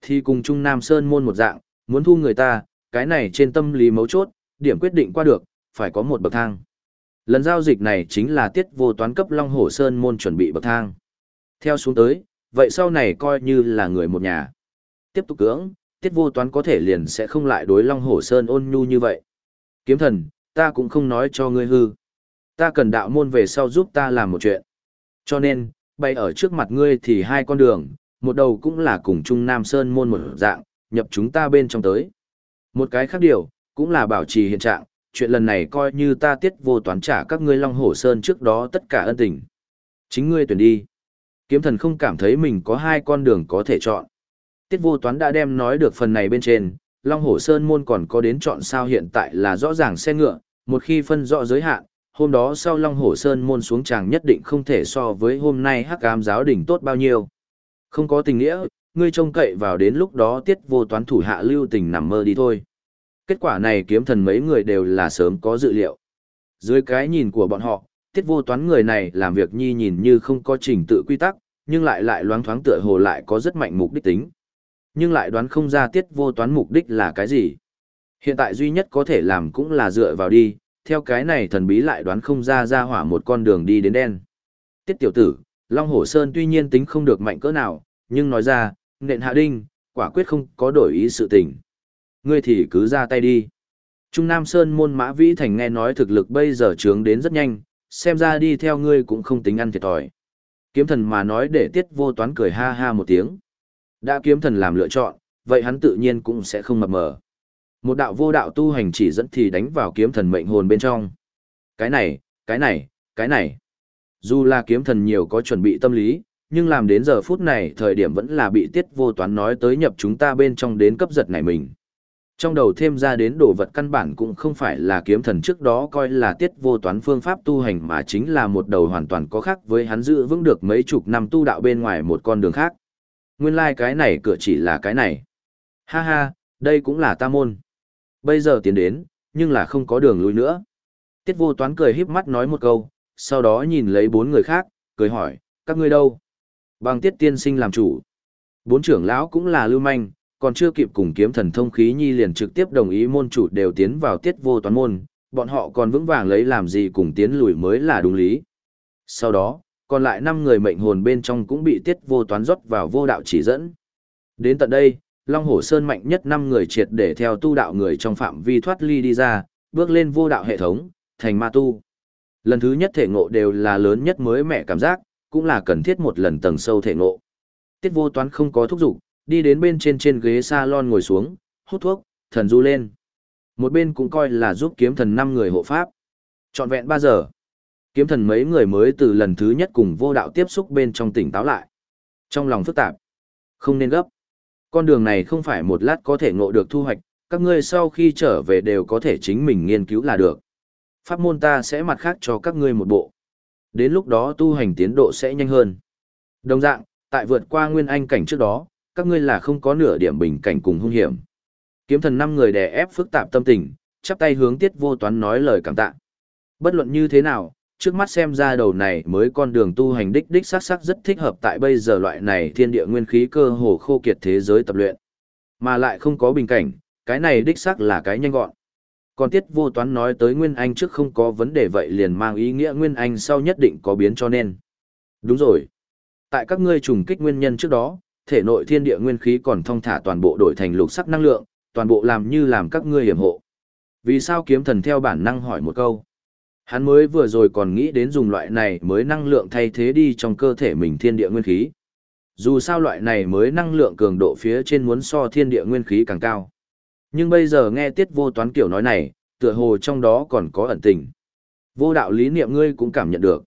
Thì cùng Trung Nam Sơn môn một dạng, muốn thu người ta, cái này trên tâm lý mấu chốt, điểm quyết định qua được, phải có một bậc thang. Lần giao dịch này chính là tiết vô toán cấp Long Hổ Sơn môn chuẩn bị bậc thang. Theo xuống tới, vậy sau này coi như là người một nhà. Tiếp tục cưỡng, tiết vô toán có thể liền sẽ không lại đối Long Hổ Sơn ôn nhu như vậy. Kiếm thần, ta cũng không nói cho ngươi hư. Ta cần đạo môn về sau giúp ta làm một chuyện. Cho nên, bay ở trước mặt ngươi thì hai con đường, một đầu cũng là cùng Trung Nam Sơn môn một dạng, nhập chúng ta bên trong tới. Một cái khác điều, cũng là bảo trì hiện trạng, chuyện lần này coi như ta tiết vô toán trả các ngươi Long Hổ Sơn trước đó tất cả ân tình. Chính ngươi tuyển đi. Kiếm thần không cảm thấy mình có hai con đường có thể chọn. Tiết vô toán đã đem nói được phần này bên trên, Long Hổ Sơn môn còn có đến chọn sao hiện tại là rõ ràng xe ngựa, một khi phân rõ giới hạn, hôm đó sau Long Hổ Sơn môn xuống chàng nhất định không thể so với hôm nay hắc ám giáo đỉnh tốt bao nhiêu. Không có tình nghĩa, ngươi trông cậy vào đến lúc đó tiết vô toán thủ hạ lưu tình nằm mơ đi thôi. Kết quả này kiếm thần mấy người đều là sớm có dự liệu. Dưới cái nhìn của bọn họ, tiết vô toán người này làm việc nhi nhìn như không có trình tự quy tắc, nhưng lại lại loáng thoáng tựa hồ lại có rất mạnh mục đích tính. Nhưng lại đoán không ra tiết vô toán mục đích là cái gì. Hiện tại duy nhất có thể làm cũng là dựa vào đi, theo cái này thần bí lại đoán không ra ra hỏa một con đường đi đến đen. Tiết tiểu tử, Long Hổ Sơn tuy nhiên tính không được mạnh cỡ nào, nhưng nói ra, nện hạ đinh, quả quyết không có đổi ý sự tình. Ngươi thì cứ ra tay đi. Trung Nam Sơn môn mã vĩ thành nghe nói thực lực bây giờ trướng đến rất nhanh, xem ra đi theo ngươi cũng không tính ăn thiệt thòi. Kiếm thần mà nói để tiết vô toán cười ha ha một tiếng. Đã kiếm thần làm lựa chọn, vậy hắn tự nhiên cũng sẽ không mập mờ. Một đạo vô đạo tu hành chỉ dẫn thì đánh vào kiếm thần mệnh hồn bên trong. Cái này, cái này, cái này. Dù là kiếm thần nhiều có chuẩn bị tâm lý, nhưng làm đến giờ phút này thời điểm vẫn là bị tiết vô toán nói tới nhập chúng ta bên trong đến cấp giật này mình. Trong đầu thêm ra đến đồ vật căn bản cũng không phải là kiếm thần trước đó coi là tiết vô toán phương pháp tu hành mà chính là một đầu hoàn toàn có khác với hắn giữ vững được mấy chục năm tu đạo bên ngoài một con đường khác. Nguyên lai like cái này cửa chỉ là cái này. Ha ha, đây cũng là ta môn. Bây giờ tiến đến, nhưng là không có đường lui nữa. Tiết vô toán cười híp mắt nói một câu, sau đó nhìn lấy bốn người khác, cười hỏi, các ngươi đâu? Bằng tiết tiên sinh làm chủ. Bốn trưởng lão cũng là lưu manh, còn chưa kịp cùng kiếm thần thông khí nhi liền trực tiếp đồng ý môn chủ đều tiến vào tiết vô toán môn, bọn họ còn vững vàng lấy làm gì cùng tiến lùi mới là đúng lý. Sau đó, còn lại năm người mệnh hồn bên trong cũng bị tiết vô toán rót vào vô đạo chỉ dẫn. Đến tận đây, Long Hổ Sơn mạnh nhất năm người triệt để theo tu đạo người trong phạm vi thoát ly đi ra, bước lên vô đạo hệ thống, thành ma tu. Lần thứ nhất thể ngộ đều là lớn nhất mới mẻ cảm giác, cũng là cần thiết một lần tầng sâu thể ngộ. Tiết vô toán không có thúc giục, đi đến bên trên trên ghế salon ngồi xuống, hút thuốc, thần du lên. Một bên cũng coi là giúp kiếm thần năm người hộ pháp. Trọn vẹn 3 giờ. Kiếm thần mấy người mới từ lần thứ nhất cùng vô đạo tiếp xúc bên trong tỉnh táo lại. Trong lòng phức tạp. Không nên gấp. Con đường này không phải một lát có thể ngộ được thu hoạch, các ngươi sau khi trở về đều có thể chính mình nghiên cứu là được. Pháp môn ta sẽ mặt khác cho các ngươi một bộ. Đến lúc đó tu hành tiến độ sẽ nhanh hơn. Đồng dạng, tại vượt qua nguyên anh cảnh trước đó, các ngươi là không có nửa điểm bình cảnh cùng hung hiểm. Kiếm thần năm người đè ép phức tạp tâm tình, chắp tay hướng tiết vô toán nói lời cảm tạ. Bất luận như thế nào, trước mắt xem ra đầu này mới con đường tu hành đích đích sắc sắc rất thích hợp tại bây giờ loại này thiên địa nguyên khí cơ hồ khô kiệt thế giới tập luyện. Mà lại không có bình cảnh, cái này đích sắc là cái nhanh gọn. Còn tiết vô toán nói tới Nguyên Anh trước không có vấn đề vậy liền mang ý nghĩa Nguyên Anh sau nhất định có biến cho nên. Đúng rồi. Tại các ngươi trùng kích nguyên nhân trước đó, thể nội thiên địa nguyên khí còn thông thả toàn bộ đổi thành lục sắc năng lượng, toàn bộ làm như làm các ngươi hiểm hộ. Vì sao kiếm thần theo bản năng hỏi một câu? Hắn mới vừa rồi còn nghĩ đến dùng loại này mới năng lượng thay thế đi trong cơ thể mình thiên địa nguyên khí. Dù sao loại này mới năng lượng cường độ phía trên muốn so thiên địa nguyên khí càng cao. Nhưng bây giờ nghe tiết vô toán kiểu nói này, tựa hồ trong đó còn có ẩn tình. Vô đạo lý niệm ngươi cũng cảm nhận được.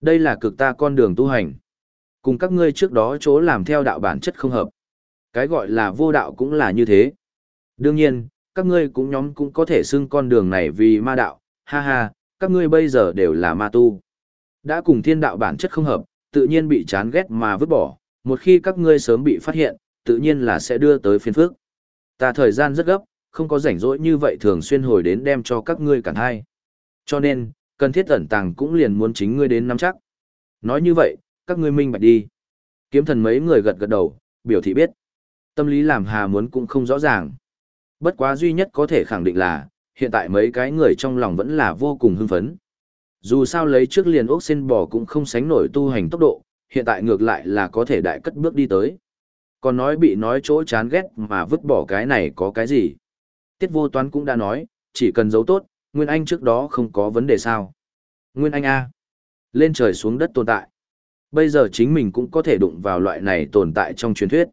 Đây là cực ta con đường tu hành. Cùng các ngươi trước đó chỗ làm theo đạo bản chất không hợp. Cái gọi là vô đạo cũng là như thế. Đương nhiên, các ngươi cũng nhóm cũng có thể xưng con đường này vì ma đạo, ha ha, các ngươi bây giờ đều là ma tu. Đã cùng thiên đạo bản chất không hợp, tự nhiên bị chán ghét mà vứt bỏ, một khi các ngươi sớm bị phát hiện, tự nhiên là sẽ đưa tới phiền phức. Ta thời gian rất gấp, không có rảnh rỗi như vậy thường xuyên hồi đến đem cho các ngươi cản hai. Cho nên, cần thiết ẩn tàng cũng liền muốn chính ngươi đến nắm chắc. Nói như vậy, các ngươi minh bạch đi. Kiếm thần mấy người gật gật đầu, biểu thị biết. Tâm lý làm hà muốn cũng không rõ ràng. Bất quá duy nhất có thể khẳng định là, hiện tại mấy cái người trong lòng vẫn là vô cùng hưng phấn. Dù sao lấy trước liền ốc sen bò cũng không sánh nổi tu hành tốc độ, hiện tại ngược lại là có thể đại cất bước đi tới. Còn nói bị nói chỗ chán ghét mà vứt bỏ cái này có cái gì. Tiết vô toán cũng đã nói, chỉ cần giấu tốt, Nguyên Anh trước đó không có vấn đề sao. Nguyên Anh A. Lên trời xuống đất tồn tại. Bây giờ chính mình cũng có thể đụng vào loại này tồn tại trong truyền thuyết.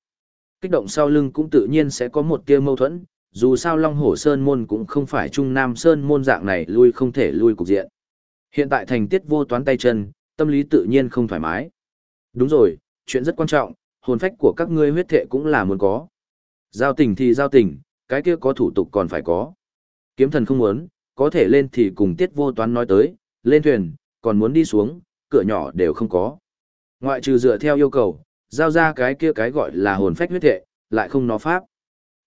Kích động sau lưng cũng tự nhiên sẽ có một tia mâu thuẫn, dù sao Long Hổ Sơn Môn cũng không phải Trung Nam Sơn Môn dạng này lui không thể lui cục diện. Hiện tại thành tiết vô toán tay chân, tâm lý tự nhiên không thoải mái. Đúng rồi, chuyện rất quan trọng, hồn phách của các ngươi huyết thệ cũng là muốn có. Giao tình thì giao tình, cái kia có thủ tục còn phải có. Kiếm thần không muốn, có thể lên thì cùng tiết vô toán nói tới, lên thuyền, còn muốn đi xuống, cửa nhỏ đều không có. Ngoại trừ dựa theo yêu cầu, giao ra cái kia cái gọi là hồn phách huyết thệ, lại không nó pháp.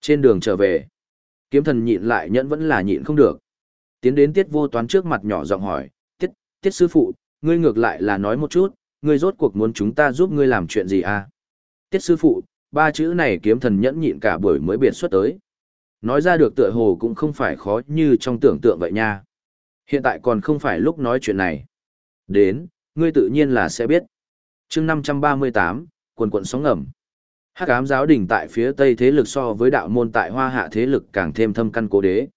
Trên đường trở về, kiếm thần nhịn lại nhẫn vẫn là nhịn không được. Tiến đến tiết vô toán trước mặt nhỏ giọng hỏi, tiết, tiết sư phụ, ngươi ngược lại là nói một chút, ngươi rốt cuộc muốn chúng ta giúp ngươi làm chuyện gì à? Tiết sư phụ, ba chữ này kiếm thần nhẫn nhịn cả buổi mới biệt xuất tới. Nói ra được tựa hồ cũng không phải khó như trong tưởng tượng vậy nha. Hiện tại còn không phải lúc nói chuyện này. Đến, ngươi tự nhiên là sẽ biết. chương 538, quần quận sóng ngầm. Hắc ám giáo đình tại phía tây thế lực so với đạo môn tại hoa hạ thế lực càng thêm thâm căn cố đế.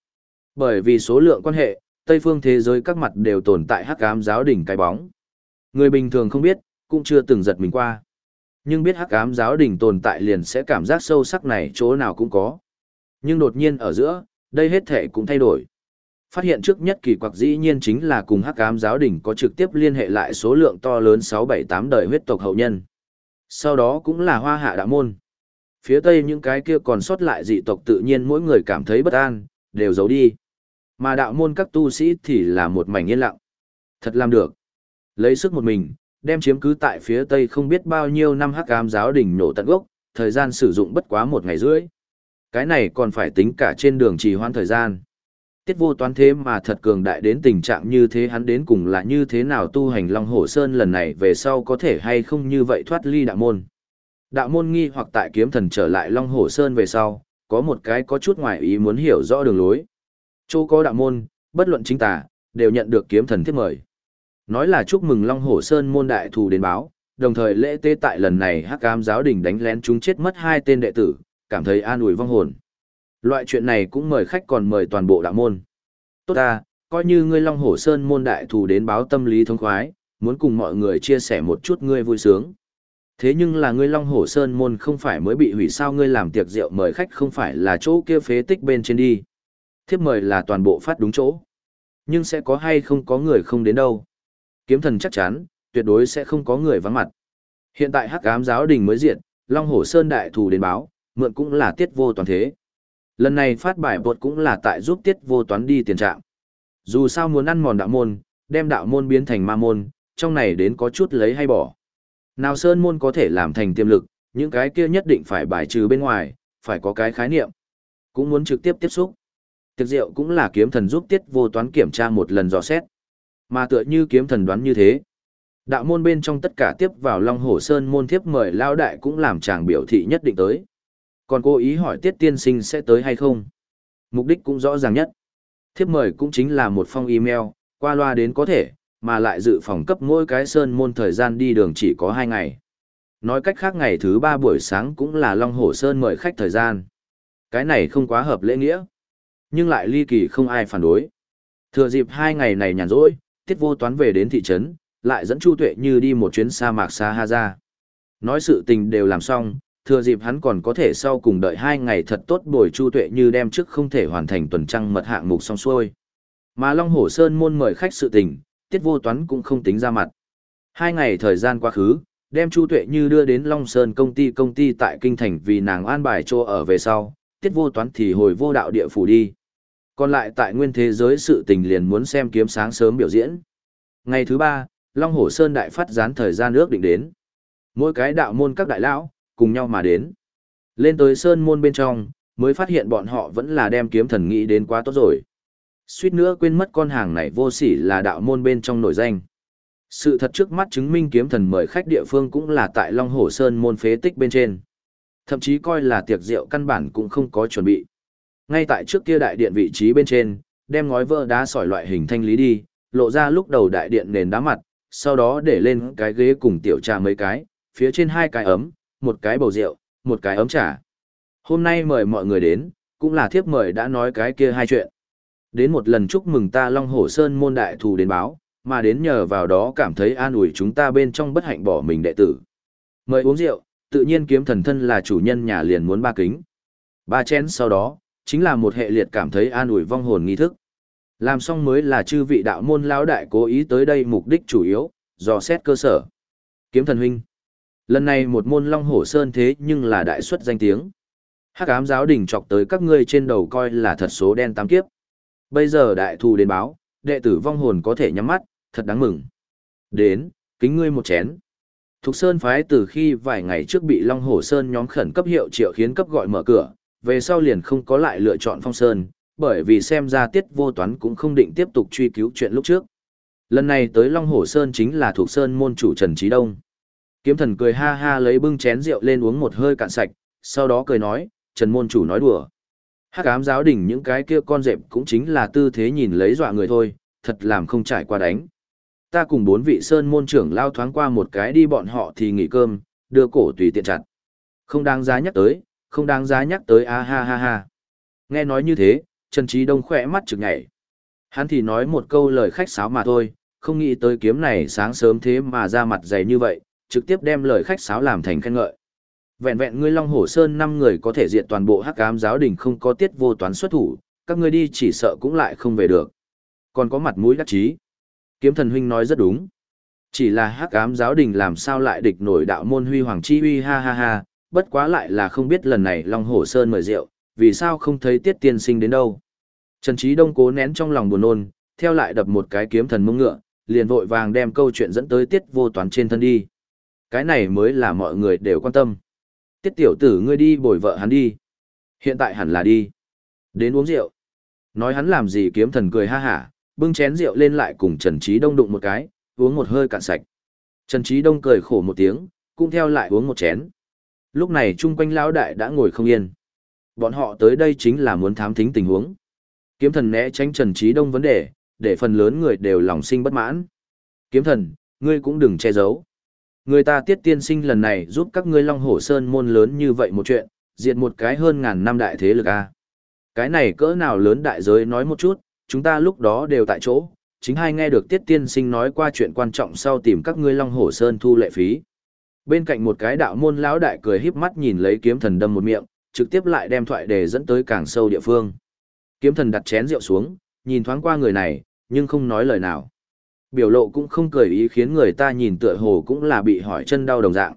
Bởi vì số lượng quan hệ, tây phương thế giới các mặt đều tồn tại hắc ám giáo đình cái bóng. Người bình thường không biết, cũng chưa từng giật mình qua. Nhưng biết hắc ám giáo đình tồn tại liền sẽ cảm giác sâu sắc này chỗ nào cũng có. Nhưng đột nhiên ở giữa, đây hết thể cũng thay đổi. Phát hiện trước nhất kỳ quặc dĩ nhiên chính là cùng hắc ám giáo đình có trực tiếp liên hệ lại số lượng to lớn 678 đời huyết tộc hậu nhân. Sau đó cũng là hoa hạ đạo môn. Phía tây những cái kia còn sót lại dị tộc tự nhiên mỗi người cảm thấy bất an, đều giấu đi. Mà đạo môn các tu sĩ thì là một mảnh yên lặng. Thật làm được. Lấy sức một mình, đem chiếm cứ tại phía tây không biết bao nhiêu năm hắc ám giáo đình nổ tận gốc, thời gian sử dụng bất quá một ngày rưỡi. Cái này còn phải tính cả trên đường trì hoãn thời gian. Tiết vô toán thế mà thật cường đại đến tình trạng như thế hắn đến cùng là như thế nào tu hành Long Hổ Sơn lần này về sau có thể hay không như vậy thoát ly đạo môn. Đạo môn nghi hoặc tại kiếm thần trở lại Long Hổ Sơn về sau, có một cái có chút ngoài ý muốn hiểu rõ đường lối. Chỗ có đạo môn, bất luận chính tà, đều nhận được kiếm thần thiết mời. Nói là chúc mừng Long Hổ Sơn môn đại thù đến báo, đồng thời lễ tế tại lần này hắc ám giáo đình đánh lén chúng chết mất hai tên đệ tử, cảm thấy an ủi vong hồn. Loại chuyện này cũng mời khách còn mời toàn bộ đạo môn. Tốt ta, coi như ngươi Long Hổ Sơn môn đại thù đến báo tâm lý thông khoái, muốn cùng mọi người chia sẻ một chút ngươi vui sướng. Thế nhưng là ngươi Long Hổ Sơn môn không phải mới bị hủy sao ngươi làm tiệc rượu mời khách không phải là chỗ kia phế tích bên trên đi. Thiếp mời là toàn bộ phát đúng chỗ. Nhưng sẽ có hay không có người không đến đâu. Kiếm thần chắc chắn, tuyệt đối sẽ không có người vắng mặt. Hiện tại hắc ám giáo đình mới diện, Long Hổ Sơn đại thù đến báo, mượn cũng là tiết vô toàn thế. Lần này phát bài bột cũng là tại giúp tiết vô toán đi tiền trạng. Dù sao muốn ăn mòn đạo môn, đem đạo môn biến thành ma môn, trong này đến có chút lấy hay bỏ. Nào sơn môn có thể làm thành tiềm lực, những cái kia nhất định phải bài trừ bên ngoài, phải có cái khái niệm. Cũng muốn trực tiếp tiếp xúc. Tiệc rượu cũng là kiếm thần giúp tiết vô toán kiểm tra một lần dò xét. Mà tựa như kiếm thần đoán như thế. Đạo môn bên trong tất cả tiếp vào Long Hổ Sơn môn thiếp mời lao đại cũng làm chàng biểu thị nhất định tới. Còn cố ý hỏi tiết tiên sinh sẽ tới hay không. Mục đích cũng rõ ràng nhất. Thiếp mời cũng chính là một phong email, qua loa đến có thể, mà lại dự phòng cấp mỗi cái sơn môn thời gian đi đường chỉ có hai ngày. Nói cách khác ngày thứ ba buổi sáng cũng là Long Hổ Sơn mời khách thời gian. Cái này không quá hợp lễ nghĩa. Nhưng lại ly kỳ không ai phản đối. Thừa dịp hai ngày này nhàn rỗi, tiết vô toán về đến thị trấn, lại dẫn Chu Tuệ như đi một chuyến sa mạc Sa Ha ra. Nói sự tình đều làm xong, thừa dịp hắn còn có thể sau cùng đợi hai ngày thật tốt bồi chu tuệ như đem trước không thể hoàn thành tuần trăng mật hạng mục xong xuôi. Mà Long Hổ Sơn môn mời khách sự tình, tiết vô toán cũng không tính ra mặt. Hai ngày thời gian quá khứ, đem chu tuệ như đưa đến Long Sơn công ty công ty tại Kinh Thành vì nàng an bài chỗ ở về sau, tiết vô toán thì hồi vô đạo địa phủ đi. Còn lại tại nguyên thế giới sự tình liền muốn xem kiếm sáng sớm biểu diễn. Ngày thứ ba, Long Hổ Sơn đại phát gián thời gian ước định đến. Mỗi cái đạo môn các đại lão, cùng nhau mà đến. Lên tới Sơn môn bên trong, mới phát hiện bọn họ vẫn là đem kiếm thần nghĩ đến quá tốt rồi. Suýt nữa quên mất con hàng này vô sỉ là đạo môn bên trong nổi danh. Sự thật trước mắt chứng minh kiếm thần mời khách địa phương cũng là tại Long Hổ Sơn môn phế tích bên trên. Thậm chí coi là tiệc rượu căn bản cũng không có chuẩn bị. Ngay tại trước kia đại điện vị trí bên trên, đem ngói vỡ đá sỏi loại hình thanh lý đi, lộ ra lúc đầu đại điện nền đá mặt, sau đó để lên cái ghế cùng tiểu trà mấy cái, phía trên hai cái ấm, một cái bầu rượu, một cái ấm trà. Hôm nay mời mọi người đến, cũng là thiếp mời đã nói cái kia hai chuyện. Đến một lần chúc mừng ta Long Hổ Sơn môn đại thù đến báo, mà đến nhờ vào đó cảm thấy an ủi chúng ta bên trong bất hạnh bỏ mình đệ tử. Mời uống rượu, tự nhiên kiếm thần thân là chủ nhân nhà liền muốn ba kính. Ba chén sau đó, chính là một hệ liệt cảm thấy an ủi vong hồn nghi thức. Làm xong mới là chư vị đạo môn lão đại cố ý tới đây mục đích chủ yếu, dò xét cơ sở. Kiếm thần huynh. Lần này một môn Long Hổ Sơn thế nhưng là đại xuất danh tiếng. Hắc ám giáo đình chọc tới các ngươi trên đầu coi là thật số đen tám kiếp. Bây giờ đại thù đến báo, đệ tử vong hồn có thể nhắm mắt, thật đáng mừng. Đến, kính ngươi một chén. Thục Sơn phái từ khi vài ngày trước bị Long Hổ Sơn nhóm khẩn cấp hiệu triệu khiến cấp gọi mở cửa, về sau liền không có lại lựa chọn Phong Sơn, bởi vì xem ra tiết vô toán cũng không định tiếp tục truy cứu chuyện lúc trước. Lần này tới Long Hổ Sơn chính là thuộc Sơn môn chủ Trần Trí Đông. Kiếm thần cười ha ha lấy bưng chén rượu lên uống một hơi cạn sạch, sau đó cười nói, Trần môn chủ nói đùa. Hắc ám giáo đỉnh những cái kia con dẹp cũng chính là tư thế nhìn lấy dọa người thôi, thật làm không trải qua đánh. Ta cùng bốn vị sơn môn trưởng lao thoáng qua một cái đi bọn họ thì nghỉ cơm, đưa cổ tùy tiện chặt. Không đáng giá nhắc tới, không đáng giá nhắc tới a ha ha ha. Nghe nói như thế, Trần Trí Đông khỏe mắt trực nhảy. Hắn thì nói một câu lời khách sáo mà thôi, không nghĩ tới kiếm này sáng sớm thế mà ra mặt dày như vậy, trực tiếp đem lời khách sáo làm thành khen ngợi. Vẹn vẹn ngươi Long Hổ Sơn năm người có thể diện toàn bộ Hắc Ám giáo đình không có tiết vô toán xuất thủ, các ngươi đi chỉ sợ cũng lại không về được. Còn có mặt mũi đắc chí. Kiếm thần huynh nói rất đúng. Chỉ là Hắc Ám giáo đình làm sao lại địch nổi đạo môn huy hoàng chi huy ha ha ha, bất quá lại là không biết lần này Long Hổ Sơn mời rượu, vì sao không thấy tiết tiên sinh đến đâu. Trần Trí Đông cố nén trong lòng buồn nôn, theo lại đập một cái kiếm thần mông ngựa, liền vội vàng đem câu chuyện dẫn tới tiết vô toán trên thân đi. Cái này mới là mọi người đều quan tâm. Tiết tiểu tử ngươi đi bồi vợ hắn đi. Hiện tại hẳn là đi. Đến uống rượu. Nói hắn làm gì kiếm thần cười ha hả, bưng chén rượu lên lại cùng Trần Trí Đông đụng một cái, uống một hơi cạn sạch. Trần Trí Đông cười khổ một tiếng, cũng theo lại uống một chén. Lúc này chung quanh lão đại đã ngồi không yên. Bọn họ tới đây chính là muốn thám thính tình huống. Kiếm thần né tránh Trần Trí Đông vấn đề, để phần lớn người đều lòng sinh bất mãn. Kiếm thần, ngươi cũng đừng che giấu. Người ta tiết tiên sinh lần này giúp các ngươi Long Hổ Sơn môn lớn như vậy một chuyện, diệt một cái hơn ngàn năm đại thế lực a. Cái này cỡ nào lớn đại giới nói một chút, chúng ta lúc đó đều tại chỗ, chính hai nghe được tiết tiên sinh nói qua chuyện quan trọng sau tìm các ngươi Long Hổ Sơn thu lệ phí. Bên cạnh một cái đạo môn lão đại cười híp mắt nhìn lấy kiếm thần đâm một miệng, trực tiếp lại đem thoại đề dẫn tới càng sâu địa phương. Kiếm thần đặt chén rượu xuống, nhìn thoáng qua người này, nhưng không nói lời nào. Biểu lộ cũng không cười ý khiến người ta nhìn tựa hồ cũng là bị hỏi chân đau đồng dạng.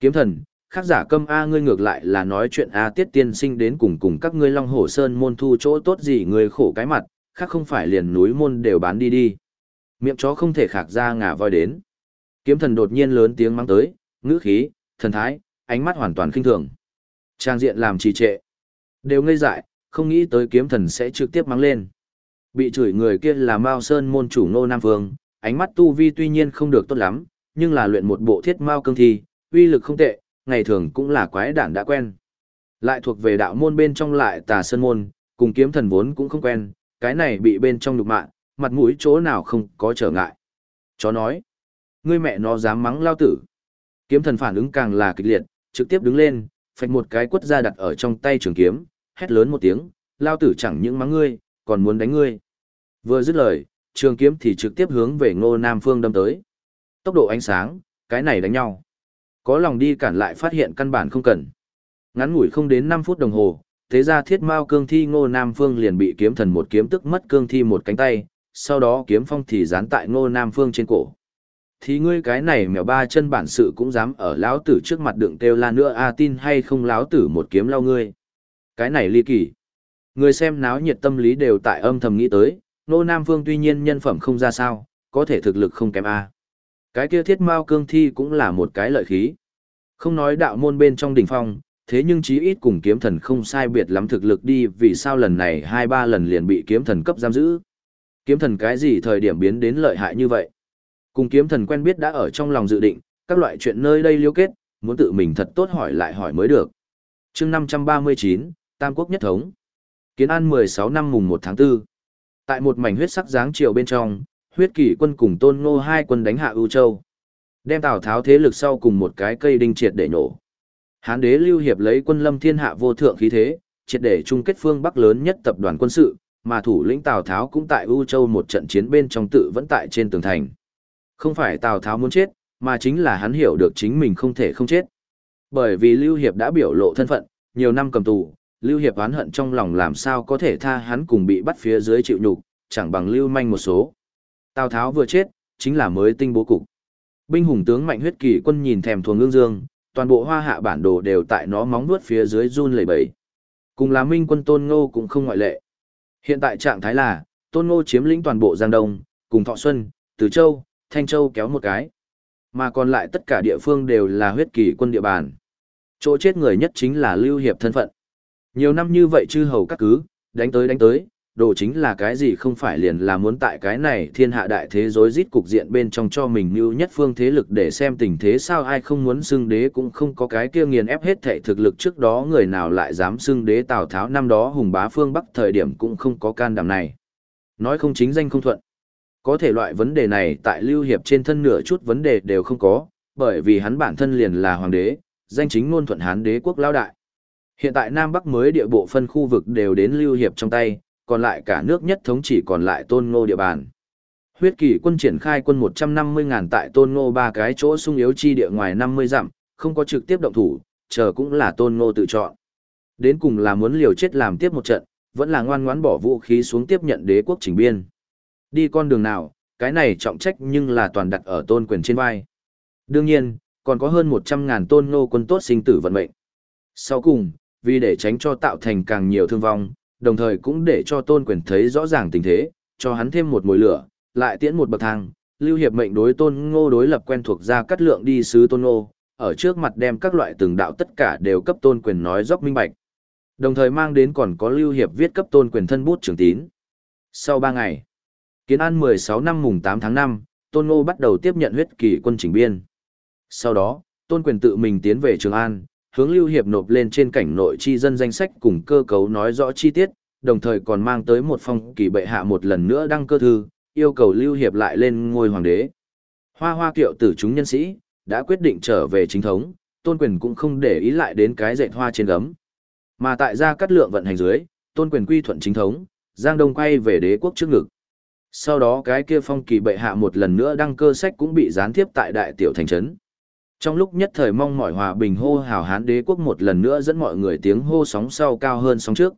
Kiếm thần, khác giả câm A ngươi ngược lại là nói chuyện A tiết tiên sinh đến cùng cùng các ngươi long hổ sơn môn thu chỗ tốt gì người khổ cái mặt, khác không phải liền núi môn đều bán đi đi. Miệng chó không thể khạc ra ngả voi đến. Kiếm thần đột nhiên lớn tiếng mang tới, ngữ khí, thần thái, ánh mắt hoàn toàn khinh thường. Trang diện làm trì trệ. Đều ngây dại, không nghĩ tới kiếm thần sẽ trực tiếp mang lên. Bị chửi người kia là Mao Sơn môn chủ Ngô Nam Vương, ánh mắt tu vi tuy nhiên không được tốt lắm, nhưng là luyện một bộ thiết mao cương thi, uy lực không tệ, ngày thường cũng là quái đản đã quen. Lại thuộc về đạo môn bên trong lại tà sơn môn, cùng kiếm thần vốn cũng không quen, cái này bị bên trong nhục mạng, mặt mũi chỗ nào không có trở ngại. Chó nói, ngươi mẹ nó dám mắng lao tử. Kiếm thần phản ứng càng là kịch liệt, trực tiếp đứng lên, phạch một cái quất ra đặt ở trong tay trường kiếm, hét lớn một tiếng, lao tử chẳng những mắng ngươi, còn muốn đánh ngươi. Vừa dứt lời, trường kiếm thì trực tiếp hướng về ngô nam phương đâm tới. Tốc độ ánh sáng, cái này đánh nhau. Có lòng đi cản lại phát hiện căn bản không cần. Ngắn ngủi không đến 5 phút đồng hồ, thế ra thiết mao cương thi ngô nam phương liền bị kiếm thần một kiếm tức mất cương thi một cánh tay, sau đó kiếm phong thì dán tại ngô nam phương trên cổ. Thì ngươi cái này mèo ba chân bản sự cũng dám ở lão tử trước mặt đựng kêu la nữa a tin hay không lão tử một kiếm lao ngươi. Cái này ly kỳ. Người xem náo nhiệt tâm lý đều tại âm thầm nghĩ tới, nô Nam Phương tuy nhiên nhân phẩm không ra sao, có thể thực lực không kém A. Cái kia thiết mao cương thi cũng là một cái lợi khí. Không nói đạo môn bên trong đỉnh phong, thế nhưng chí ít cùng kiếm thần không sai biệt lắm thực lực đi vì sao lần này hai ba lần liền bị kiếm thần cấp giam giữ. Kiếm thần cái gì thời điểm biến đến lợi hại như vậy? Cùng kiếm thần quen biết đã ở trong lòng dự định, các loại chuyện nơi đây liêu kết, muốn tự mình thật tốt hỏi lại hỏi mới được. chương 539, Tam Quốc Nhất Thống. Kiến An 16 năm mùng 1 tháng 4. Tại một mảnh huyết sắc dáng chiều bên trong, huyết kỷ quân cùng tôn ngô hai quân đánh hạ ưu châu. Đem Tào Tháo thế lực sau cùng một cái cây đinh triệt để nổ. Hán đế lưu hiệp lấy quân lâm thiên hạ vô thượng khí thế, triệt để chung kết phương Bắc lớn nhất tập đoàn quân sự, mà thủ lĩnh Tào Tháo cũng tại ưu châu một trận chiến bên trong tự vẫn tại trên tường thành. Không phải Tào Tháo muốn chết, mà chính là hắn hiểu được chính mình không thể không chết. Bởi vì Lưu Hiệp đã biểu lộ thân phận, nhiều năm cầm tù, Lưu Hiệp oán hận trong lòng làm sao có thể tha hắn cùng bị bắt phía dưới chịu nhục, chẳng bằng Lưu Manh một số. Tào Tháo vừa chết, chính là mới tinh bố cục. Binh hùng tướng mạnh huyết kỳ quân nhìn thèm thuồng ngương dương, toàn bộ hoa hạ bản đồ đều tại nó móng nuốt phía dưới run lẩy bẩy. Cùng là minh quân Tôn Ngô cũng không ngoại lệ. Hiện tại trạng thái là, Tôn Ngô chiếm lĩnh toàn bộ Giang Đông, cùng Thọ Xuân, Từ Châu, Thanh Châu kéo một cái. Mà còn lại tất cả địa phương đều là huyết kỳ quân địa bàn. Chỗ chết người nhất chính là Lưu Hiệp thân phận. Nhiều năm như vậy chư hầu các cứ, đánh tới đánh tới, đồ chính là cái gì không phải liền là muốn tại cái này thiên hạ đại thế giới rít cục diện bên trong cho mình như nhất phương thế lực để xem tình thế sao ai không muốn xưng đế cũng không có cái kia nghiền ép hết thể thực lực trước đó người nào lại dám xưng đế Tào Tháo năm đó hùng bá phương Bắc thời điểm cũng không có can đảm này. Nói không chính danh không thuận. Có thể loại vấn đề này tại Lưu Hiệp trên thân nửa chút vấn đề đều không có, bởi vì hắn bản thân liền là hoàng đế, danh chính ngôn thuận hán đế quốc lao đại. Hiện tại Nam Bắc mới địa bộ phân khu vực đều đến Lưu Hiệp trong tay, còn lại cả nước nhất thống chỉ còn lại tôn ngô địa bàn. Huyết kỷ quân triển khai quân 150 ngàn tại tôn ngô ba cái chỗ sung yếu chi địa ngoài 50 dặm, không có trực tiếp động thủ, chờ cũng là tôn ngô tự chọn. Đến cùng là muốn liều chết làm tiếp một trận, vẫn là ngoan ngoãn bỏ vũ khí xuống tiếp nhận đế quốc trình biên. Đi con đường nào, cái này trọng trách nhưng là toàn đặt ở tôn quyền trên vai. Đương nhiên, còn có hơn 100 ngàn tôn ngô quân tốt sinh tử vận mệnh. Sau cùng, vì để tránh cho tạo thành càng nhiều thương vong, đồng thời cũng để cho tôn quyền thấy rõ ràng tình thế, cho hắn thêm một mối lửa, lại tiễn một bậc thang, lưu hiệp mệnh đối tôn ngô đối lập quen thuộc ra cắt lượng đi sứ tôn ngô, ở trước mặt đem các loại từng đạo tất cả đều cấp tôn quyền nói dốc minh bạch. Đồng thời mang đến còn có lưu hiệp viết cấp tôn quyền thân bút trưởng tín. Sau 3 ngày, kiến an 16 năm mùng 8 tháng 5, tôn ngô bắt đầu tiếp nhận huyết kỳ quân chỉnh biên. Sau đó, tôn quyền tự mình tiến về Trường An, hướng Lưu Hiệp nộp lên trên cảnh nội chi dân danh sách cùng cơ cấu nói rõ chi tiết, đồng thời còn mang tới một phong kỳ bệ hạ một lần nữa đăng cơ thư, yêu cầu Lưu Hiệp lại lên ngôi hoàng đế. Hoa hoa kiệu tử chúng nhân sĩ, đã quyết định trở về chính thống, tôn quyền cũng không để ý lại đến cái dạy hoa trên gấm. Mà tại gia cắt lượng vận hành dưới, tôn quyền quy thuận chính thống, Giang Đông quay về đế quốc trước ngực. Sau đó cái kia phong kỳ bệ hạ một lần nữa đăng cơ sách cũng bị gián tiếp tại đại tiểu thành trấn. Trong lúc nhất thời mong mỏi hòa bình hô hào hán đế quốc một lần nữa dẫn mọi người tiếng hô sóng sau cao hơn sóng trước.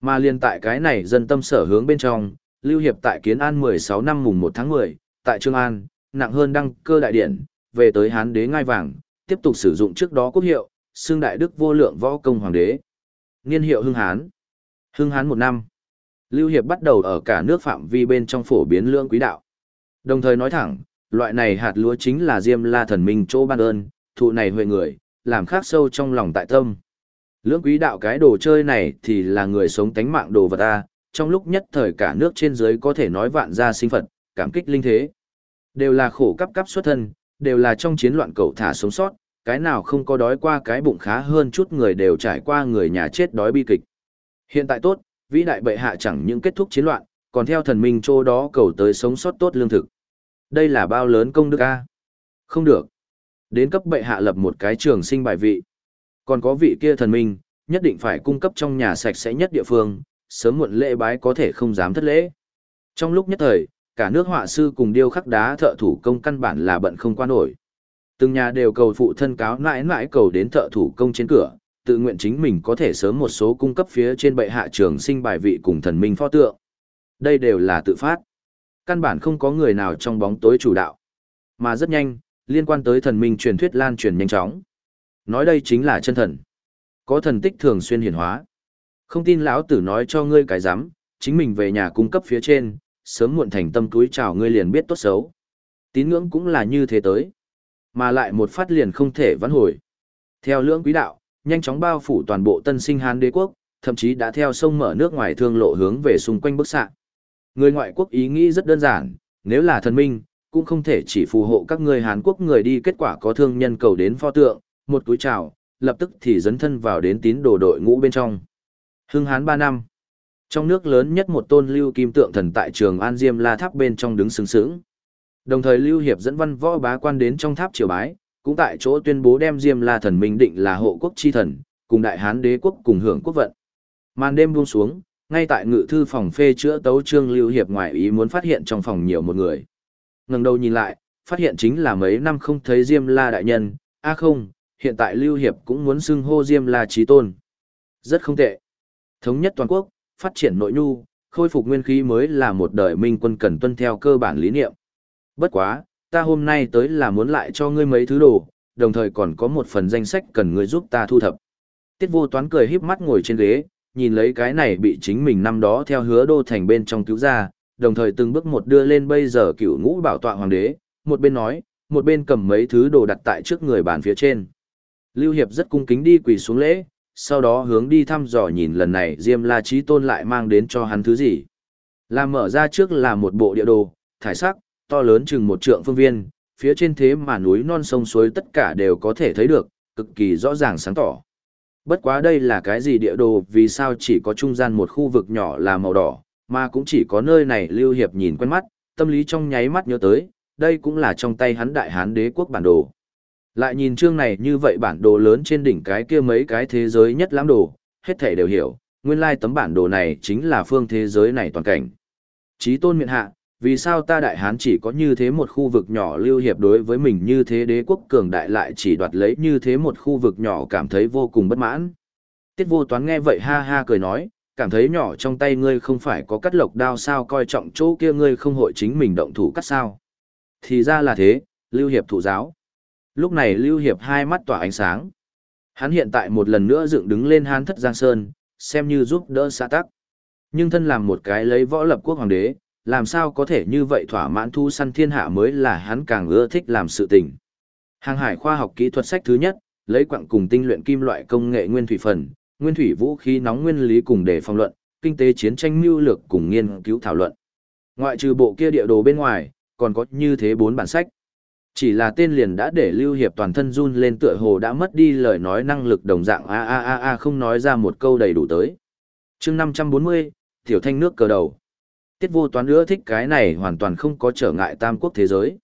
Mà liên tại cái này dân tâm sở hướng bên trong, Lưu Hiệp tại Kiến An 16 năm mùng 1 tháng 10, tại Trương An, nặng hơn đăng cơ đại điển, về tới hán đế ngai vàng, tiếp tục sử dụng trước đó quốc hiệu, xương đại đức vô lượng võ công hoàng đế. Niên hiệu Hưng Hán. Hưng Hán một năm. Lưu Hiệp bắt đầu ở cả nước phạm vi bên trong phổ biến lương quý đạo. Đồng thời nói thẳng, loại này hạt lúa chính là diêm la thần minh chỗ ban ơn, thụ này huệ người, làm khác sâu trong lòng tại tâm. Lưỡng quý đạo cái đồ chơi này thì là người sống tánh mạng đồ vật ta, trong lúc nhất thời cả nước trên dưới có thể nói vạn gia sinh phật, cảm kích linh thế. Đều là khổ cấp cấp xuất thân, đều là trong chiến loạn cầu thả sống sót, cái nào không có đói qua cái bụng khá hơn chút người đều trải qua người nhà chết đói bi kịch. Hiện tại tốt, vĩ đại bệ hạ chẳng những kết thúc chiến loạn, còn theo thần minh chỗ đó cầu tới sống sót tốt lương thực. Đây là bao lớn công đức a? Không được. Đến cấp bệ hạ lập một cái trường sinh bài vị. Còn có vị kia thần minh, nhất định phải cung cấp trong nhà sạch sẽ nhất địa phương, sớm muộn lễ bái có thể không dám thất lễ. Trong lúc nhất thời, cả nước họa sư cùng điêu khắc đá thợ thủ công căn bản là bận không qua nổi. Từng nhà đều cầu phụ thân cáo mãi mãi cầu đến thợ thủ công trên cửa, tự nguyện chính mình có thể sớm một số cung cấp phía trên bệ hạ trường sinh bài vị cùng thần minh pho tượng. Đây đều là tự phát căn bản không có người nào trong bóng tối chủ đạo. Mà rất nhanh, liên quan tới thần minh truyền thuyết lan truyền nhanh chóng. Nói đây chính là chân thần. Có thần tích thường xuyên hiển hóa. Không tin lão tử nói cho ngươi cái dám, chính mình về nhà cung cấp phía trên, sớm muộn thành tâm túi chào ngươi liền biết tốt xấu. Tín ngưỡng cũng là như thế tới. Mà lại một phát liền không thể vãn hồi. Theo lưỡng quý đạo, nhanh chóng bao phủ toàn bộ tân sinh Hán đế quốc, thậm chí đã theo sông mở nước ngoài thương lộ hướng về xung quanh bức xạ. Người ngoại quốc ý nghĩ rất đơn giản, nếu là thần minh, cũng không thể chỉ phù hộ các người Hàn Quốc người đi kết quả có thương nhân cầu đến pho tượng, một túi chào, lập tức thì dấn thân vào đến tín đồ đội ngũ bên trong. Hưng Hán 3 năm. Trong nước lớn nhất một tôn lưu kim tượng thần tại trường An Diêm La Tháp bên trong đứng sướng sướng. Đồng thời Lưu Hiệp dẫn văn võ bá quan đến trong tháp triều bái, cũng tại chỗ tuyên bố đem Diêm La thần minh định là hộ quốc chi thần, cùng đại hán đế quốc cùng hưởng quốc vận. Màn đêm buông xuống, ngay tại ngự thư phòng phê chữa tấu trương Lưu Hiệp ngoại ý muốn phát hiện trong phòng nhiều một người. Ngẩng đầu nhìn lại, phát hiện chính là mấy năm không thấy Diêm La đại nhân, a không, hiện tại Lưu Hiệp cũng muốn xưng hô Diêm La chí tôn. Rất không tệ. Thống nhất toàn quốc, phát triển nội nhu, khôi phục nguyên khí mới là một đời minh quân cần tuân theo cơ bản lý niệm. Bất quá, ta hôm nay tới là muốn lại cho ngươi mấy thứ đồ, đồng thời còn có một phần danh sách cần ngươi giúp ta thu thập. Tiết vô toán cười híp mắt ngồi trên ghế, nhìn lấy cái này bị chính mình năm đó theo hứa đô thành bên trong cứu ra, đồng thời từng bước một đưa lên bây giờ cựu ngũ bảo tọa hoàng đế, một bên nói, một bên cầm mấy thứ đồ đặt tại trước người bàn phía trên. Lưu Hiệp rất cung kính đi quỳ xuống lễ, sau đó hướng đi thăm dò nhìn lần này Diêm La Chí Tôn lại mang đến cho hắn thứ gì. Làm mở ra trước là một bộ địa đồ, thải sắc, to lớn chừng một trượng phương viên, phía trên thế mà núi non sông suối tất cả đều có thể thấy được, cực kỳ rõ ràng sáng tỏ. Bất quá đây là cái gì địa đồ vì sao chỉ có trung gian một khu vực nhỏ là màu đỏ, mà cũng chỉ có nơi này Lưu Hiệp nhìn quen mắt, tâm lý trong nháy mắt nhớ tới, đây cũng là trong tay hắn đại hán đế quốc bản đồ. Lại nhìn chương này như vậy bản đồ lớn trên đỉnh cái kia mấy cái thế giới nhất lãm đồ, hết thể đều hiểu, nguyên lai tấm bản đồ này chính là phương thế giới này toàn cảnh. Chí tôn miện hạ, vì sao ta đại hán chỉ có như thế một khu vực nhỏ lưu hiệp đối với mình như thế đế quốc cường đại lại chỉ đoạt lấy như thế một khu vực nhỏ cảm thấy vô cùng bất mãn. Tiết vô toán nghe vậy ha ha cười nói, cảm thấy nhỏ trong tay ngươi không phải có cắt lộc đao sao coi trọng chỗ kia ngươi không hội chính mình động thủ cắt sao. Thì ra là thế, lưu hiệp thụ giáo. Lúc này lưu hiệp hai mắt tỏa ánh sáng. Hắn hiện tại một lần nữa dựng đứng lên hán thất giang sơn, xem như giúp đỡ xã tắc. Nhưng thân làm một cái lấy võ lập quốc hoàng đế, làm sao có thể như vậy thỏa mãn thu săn thiên hạ mới là hắn càng ưa thích làm sự tình. Hàng hải khoa học kỹ thuật sách thứ nhất, lấy quặng cùng tinh luyện kim loại công nghệ nguyên thủy phần, nguyên thủy vũ khí nóng nguyên lý cùng để phòng luận, kinh tế chiến tranh mưu lược cùng nghiên cứu thảo luận. Ngoại trừ bộ kia địa đồ bên ngoài, còn có như thế bốn bản sách. Chỉ là tên liền đã để Lưu Hiệp toàn thân run lên tựa hồ đã mất đi lời nói năng lực đồng dạng a a a a không nói ra một câu đầy đủ tới. chương 540, Tiểu Thanh nước cờ đầu. Tiết vô toán nữa thích cái này hoàn toàn không có trở ngại tam quốc thế giới.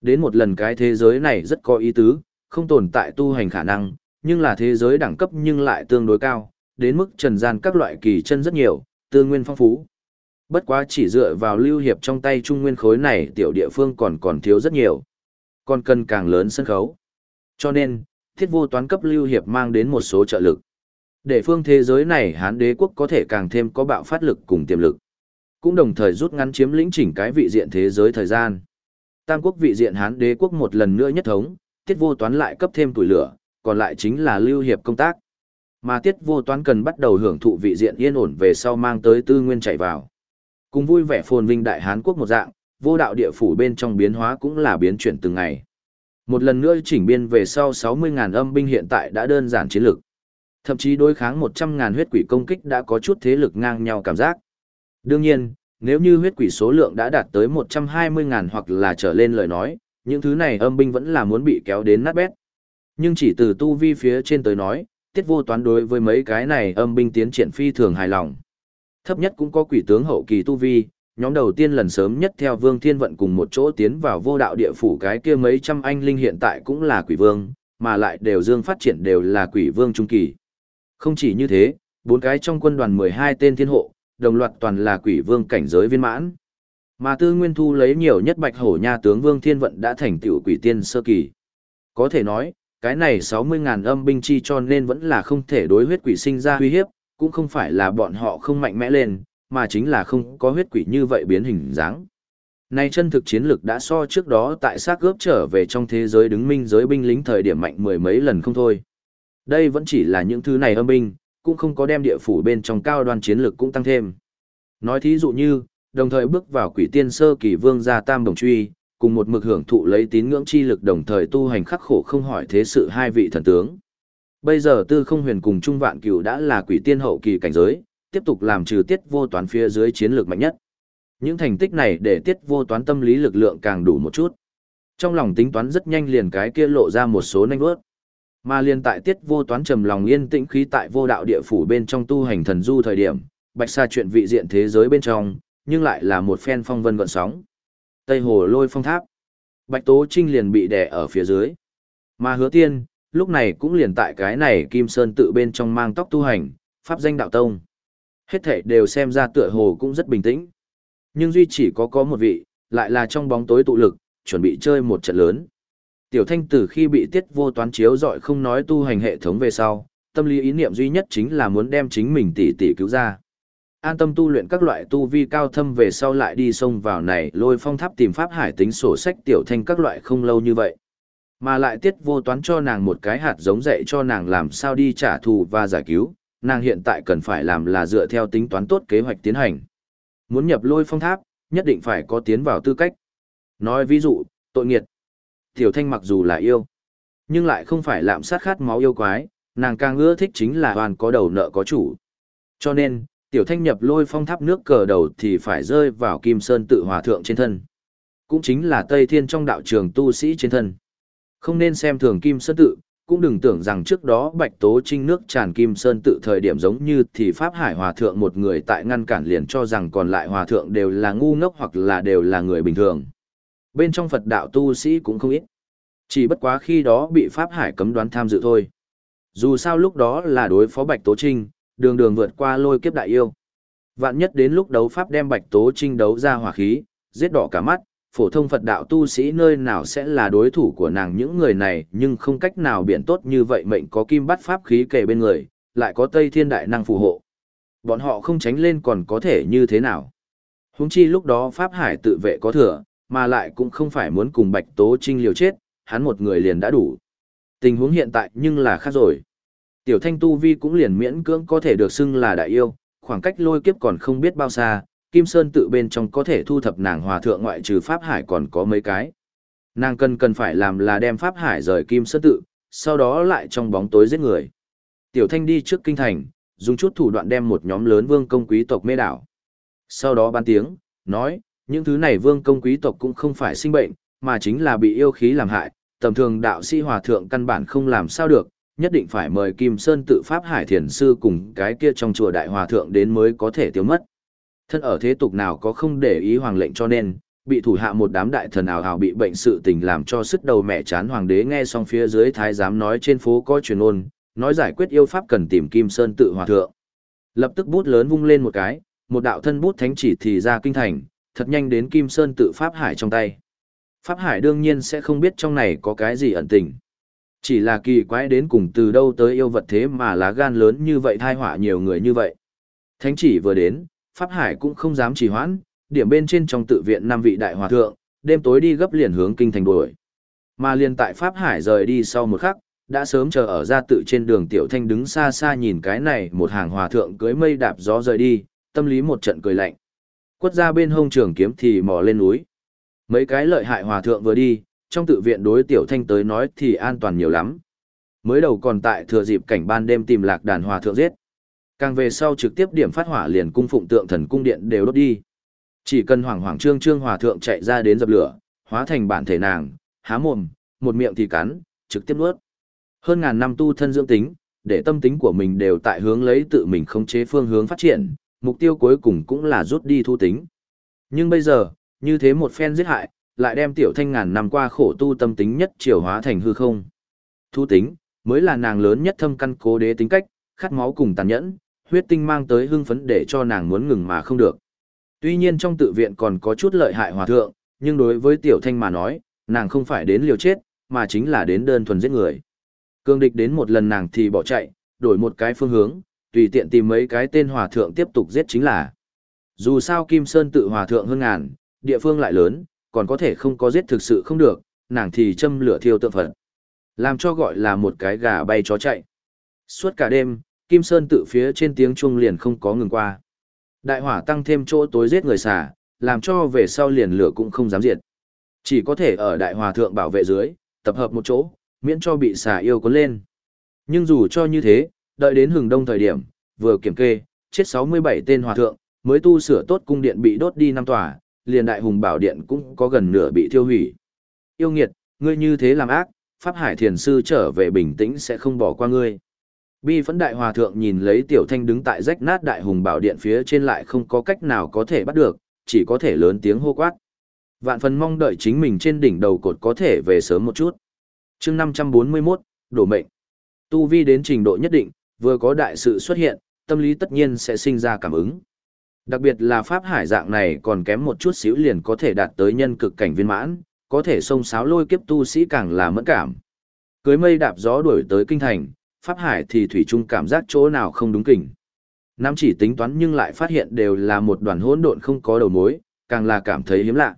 Đến một lần cái thế giới này rất có ý tứ, không tồn tại tu hành khả năng, nhưng là thế giới đẳng cấp nhưng lại tương đối cao, đến mức trần gian các loại kỳ chân rất nhiều, tương nguyên phong phú. Bất quá chỉ dựa vào lưu hiệp trong tay trung nguyên khối này tiểu địa phương còn còn thiếu rất nhiều. Còn cần càng lớn sân khấu. Cho nên, thiết vô toán cấp lưu hiệp mang đến một số trợ lực. Để phương thế giới này hán đế quốc có thể càng thêm có bạo phát lực cùng tiềm lực cũng đồng thời rút ngắn chiếm lĩnh chỉnh cái vị diện thế giới thời gian. Tam quốc vị diện Hán đế quốc một lần nữa nhất thống, tiết vô toán lại cấp thêm tuổi lửa, còn lại chính là lưu hiệp công tác. Mà tiết vô toán cần bắt đầu hưởng thụ vị diện yên ổn về sau mang tới tư nguyên chạy vào. Cùng vui vẻ phồn vinh đại Hán quốc một dạng, vô đạo địa phủ bên trong biến hóa cũng là biến chuyển từng ngày. Một lần nữa chỉnh biên về sau 60.000 âm binh hiện tại đã đơn giản chiến lược. Thậm chí đối kháng 100.000 huyết quỷ công kích đã có chút thế lực ngang nhau cảm giác. Đương nhiên, nếu như huyết quỷ số lượng đã đạt tới 120.000 hoặc là trở lên lời nói, những thứ này âm binh vẫn là muốn bị kéo đến nát bét. Nhưng chỉ từ tu vi phía trên tới nói, tiết vô toán đối với mấy cái này âm binh tiến triển phi thường hài lòng. Thấp nhất cũng có quỷ tướng hậu kỳ tu vi, nhóm đầu tiên lần sớm nhất theo vương thiên vận cùng một chỗ tiến vào vô đạo địa phủ cái kia mấy trăm anh linh hiện tại cũng là quỷ vương, mà lại đều dương phát triển đều là quỷ vương trung kỳ. Không chỉ như thế, bốn cái trong quân đoàn 12 tên thiên hộ, đồng loạt toàn là quỷ vương cảnh giới viên mãn. Mà tư nguyên thu lấy nhiều nhất bạch hổ nha tướng vương thiên vận đã thành tiểu quỷ tiên sơ kỳ. Có thể nói, cái này 60.000 âm binh chi cho nên vẫn là không thể đối huyết quỷ sinh ra uy hiếp, cũng không phải là bọn họ không mạnh mẽ lên, mà chính là không có huyết quỷ như vậy biến hình dáng. Nay chân thực chiến lực đã so trước đó tại xác gớp trở về trong thế giới đứng minh giới binh lính thời điểm mạnh mười mấy lần không thôi. Đây vẫn chỉ là những thứ này âm binh, cũng không có đem địa phủ bên trong cao đoan chiến lực cũng tăng thêm. Nói thí dụ như, đồng thời bước vào quỷ tiên sơ kỳ vương gia tam đồng truy, cùng một mực hưởng thụ lấy tín ngưỡng chi lực đồng thời tu hành khắc khổ không hỏi thế sự hai vị thần tướng. Bây giờ tư không huyền cùng trung vạn cửu đã là quỷ tiên hậu kỳ cảnh giới, tiếp tục làm trừ tiết vô toán phía dưới chiến lược mạnh nhất. Những thành tích này để tiết vô toán tâm lý lực lượng càng đủ một chút. Trong lòng tính toán rất nhanh liền cái kia lộ ra một số nanh bước. Mà liên tại tiết vô toán trầm lòng yên tĩnh khí tại vô đạo địa phủ bên trong tu hành thần du thời điểm, bạch xa chuyện vị diện thế giới bên trong, nhưng lại là một phen phong vân gọn sóng. Tây hồ lôi phong tháp. Bạch Tố Trinh liền bị đè ở phía dưới. Mà hứa tiên, lúc này cũng liền tại cái này Kim Sơn tự bên trong mang tóc tu hành, pháp danh đạo tông. Hết thể đều xem ra tựa hồ cũng rất bình tĩnh. Nhưng duy chỉ có có một vị, lại là trong bóng tối tụ lực, chuẩn bị chơi một trận lớn. Tiểu thanh Tử khi bị tiết vô toán chiếu dọi không nói tu hành hệ thống về sau, tâm lý ý niệm duy nhất chính là muốn đem chính mình tỷ tỷ cứu ra. An tâm tu luyện các loại tu vi cao thâm về sau lại đi sông vào này lôi phong tháp tìm pháp hải tính sổ sách tiểu thanh các loại không lâu như vậy. Mà lại tiết vô toán cho nàng một cái hạt giống dạy cho nàng làm sao đi trả thù và giải cứu, nàng hiện tại cần phải làm là dựa theo tính toán tốt kế hoạch tiến hành. Muốn nhập lôi phong tháp, nhất định phải có tiến vào tư cách. Nói ví dụ, tội nghiệt. Tiểu thanh mặc dù là yêu, nhưng lại không phải lạm sát khát máu yêu quái, nàng càng ưa thích chính là hoàn có đầu nợ có chủ. Cho nên, tiểu thanh nhập lôi phong tháp nước cờ đầu thì phải rơi vào kim sơn tự hòa thượng trên thân. Cũng chính là Tây Thiên trong đạo trường tu sĩ trên thân. Không nên xem thường kim sơn tự, cũng đừng tưởng rằng trước đó Bạch Tố Trinh nước tràn Kim Sơn tự thời điểm giống như thì Pháp Hải Hòa Thượng một người tại ngăn cản liền cho rằng còn lại Hòa Thượng đều là ngu ngốc hoặc là đều là người bình thường. Bên trong Phật đạo tu sĩ cũng không ít. Chỉ bất quá khi đó bị Pháp Hải cấm đoán tham dự thôi. Dù sao lúc đó là đối phó Bạch Tố Trinh, đường đường vượt qua lôi kiếp đại yêu. Vạn nhất đến lúc đấu Pháp đem Bạch Tố Trinh đấu ra hỏa khí, giết đỏ cả mắt, phổ thông Phật đạo tu sĩ nơi nào sẽ là đối thủ của nàng những người này nhưng không cách nào biện tốt như vậy mệnh có kim bắt pháp khí kề bên người, lại có Tây Thiên Đại năng phù hộ. Bọn họ không tránh lên còn có thể như thế nào. Húng chi lúc đó Pháp Hải tự vệ có thừa, mà lại cũng không phải muốn cùng Bạch Tố Trinh liều chết, hắn một người liền đã đủ. Tình huống hiện tại nhưng là khác rồi. Tiểu Thanh Tu Vi cũng liền miễn cưỡng có thể được xưng là đại yêu, khoảng cách lôi kiếp còn không biết bao xa, Kim Sơn tự bên trong có thể thu thập nàng hòa thượng ngoại trừ Pháp Hải còn có mấy cái. Nàng cần cần phải làm là đem Pháp Hải rời Kim Sơn tự, sau đó lại trong bóng tối giết người. Tiểu Thanh đi trước kinh thành, dùng chút thủ đoạn đem một nhóm lớn vương công quý tộc mê đảo. Sau đó ban tiếng, nói, những thứ này vương công quý tộc cũng không phải sinh bệnh, mà chính là bị yêu khí làm hại, tầm thường đạo sĩ hòa thượng căn bản không làm sao được, nhất định phải mời Kim Sơn tự Pháp Hải Thiền Sư cùng cái kia trong chùa Đại Hòa Thượng đến mới có thể tiêu mất. Thân ở thế tục nào có không để ý hoàng lệnh cho nên, bị thủ hạ một đám đại thần ảo ảo bị bệnh sự tình làm cho sức đầu mẹ chán hoàng đế nghe xong phía dưới thái giám nói trên phố có truyền ôn, nói giải quyết yêu pháp cần tìm Kim Sơn tự hòa thượng. Lập tức bút lớn vung lên một cái, một đạo thân bút thánh chỉ thì ra kinh thành, thật nhanh đến Kim Sơn tự Pháp Hải trong tay. Pháp Hải đương nhiên sẽ không biết trong này có cái gì ẩn tình. Chỉ là kỳ quái đến cùng từ đâu tới yêu vật thế mà lá gan lớn như vậy thai họa nhiều người như vậy. Thánh chỉ vừa đến, Pháp Hải cũng không dám trì hoãn, điểm bên trên trong tự viện năm vị đại hòa thượng, đêm tối đi gấp liền hướng kinh thành đuổi. Mà liền tại Pháp Hải rời đi sau một khắc, đã sớm chờ ở ra tự trên đường Tiểu Thanh đứng xa xa nhìn cái này một hàng hòa thượng cưới mây đạp gió rời đi, tâm lý một trận cười lạnh. Quất ra bên hông trường kiếm thì mò lên núi. Mấy cái lợi hại hòa thượng vừa đi, trong tự viện đối Tiểu Thanh tới nói thì an toàn nhiều lắm. Mới đầu còn tại thừa dịp cảnh ban đêm tìm lạc đàn hòa thượng giết. Càng về sau trực tiếp điểm phát hỏa liền cung phụng tượng thần cung điện đều đốt đi. Chỉ cần hoàng hoàng trương trương hòa thượng chạy ra đến dập lửa, hóa thành bản thể nàng, há mồm, một miệng thì cắn, trực tiếp nuốt. Hơn ngàn năm tu thân dưỡng tính, để tâm tính của mình đều tại hướng lấy tự mình khống chế phương hướng phát triển, mục tiêu cuối cùng cũng là rút đi thu tính. Nhưng bây giờ, như thế một phen giết hại, lại đem tiểu thanh ngàn năm qua khổ tu tâm tính nhất triều hóa thành hư không. Thu tính, mới là nàng lớn nhất thâm căn cố đế tính cách, khát máu cùng tàn nhẫn, huyết tinh mang tới hưng phấn để cho nàng muốn ngừng mà không được. Tuy nhiên trong tự viện còn có chút lợi hại hòa thượng, nhưng đối với tiểu thanh mà nói, nàng không phải đến liều chết, mà chính là đến đơn thuần giết người. Cương địch đến một lần nàng thì bỏ chạy, đổi một cái phương hướng, tùy tiện tìm mấy cái tên hòa thượng tiếp tục giết chính là. Dù sao Kim Sơn tự hòa thượng hơn ngàn, địa phương lại lớn, còn có thể không có giết thực sự không được, nàng thì châm lửa thiêu tượng phật. Làm cho gọi là một cái gà bay chó chạy. Suốt cả đêm, Kim Sơn tự phía trên tiếng chuông liền không có ngừng qua. Đại hỏa tăng thêm chỗ tối giết người xả, làm cho về sau liền lửa cũng không dám diệt. Chỉ có thể ở đại hòa thượng bảo vệ dưới, tập hợp một chỗ, miễn cho bị xả yêu cuốn lên. Nhưng dù cho như thế, đợi đến hừng đông thời điểm, vừa kiểm kê, chết 67 tên hòa thượng, mới tu sửa tốt cung điện bị đốt đi năm tòa, liền đại hùng bảo điện cũng có gần nửa bị thiêu hủy. Yêu nghiệt, ngươi như thế làm ác, Pháp Hải Thiền Sư trở về bình tĩnh sẽ không bỏ qua ngươi. Bi phẫn đại hòa thượng nhìn lấy tiểu thanh đứng tại rách nát đại hùng bảo điện phía trên lại không có cách nào có thể bắt được, chỉ có thể lớn tiếng hô quát. Vạn phần mong đợi chính mình trên đỉnh đầu cột có thể về sớm một chút. chương 541, đổ mệnh. Tu vi đến trình độ nhất định, vừa có đại sự xuất hiện, tâm lý tất nhiên sẽ sinh ra cảm ứng. Đặc biệt là pháp hải dạng này còn kém một chút xíu liền có thể đạt tới nhân cực cảnh viên mãn, có thể xông sáo lôi kiếp tu sĩ càng là mẫn cảm. Cưới mây đạp gió đuổi tới kinh thành, pháp hải thì thủy chung cảm giác chỗ nào không đúng kình. Nam chỉ tính toán nhưng lại phát hiện đều là một đoàn hỗn độn không có đầu mối, càng là cảm thấy hiếm lạ.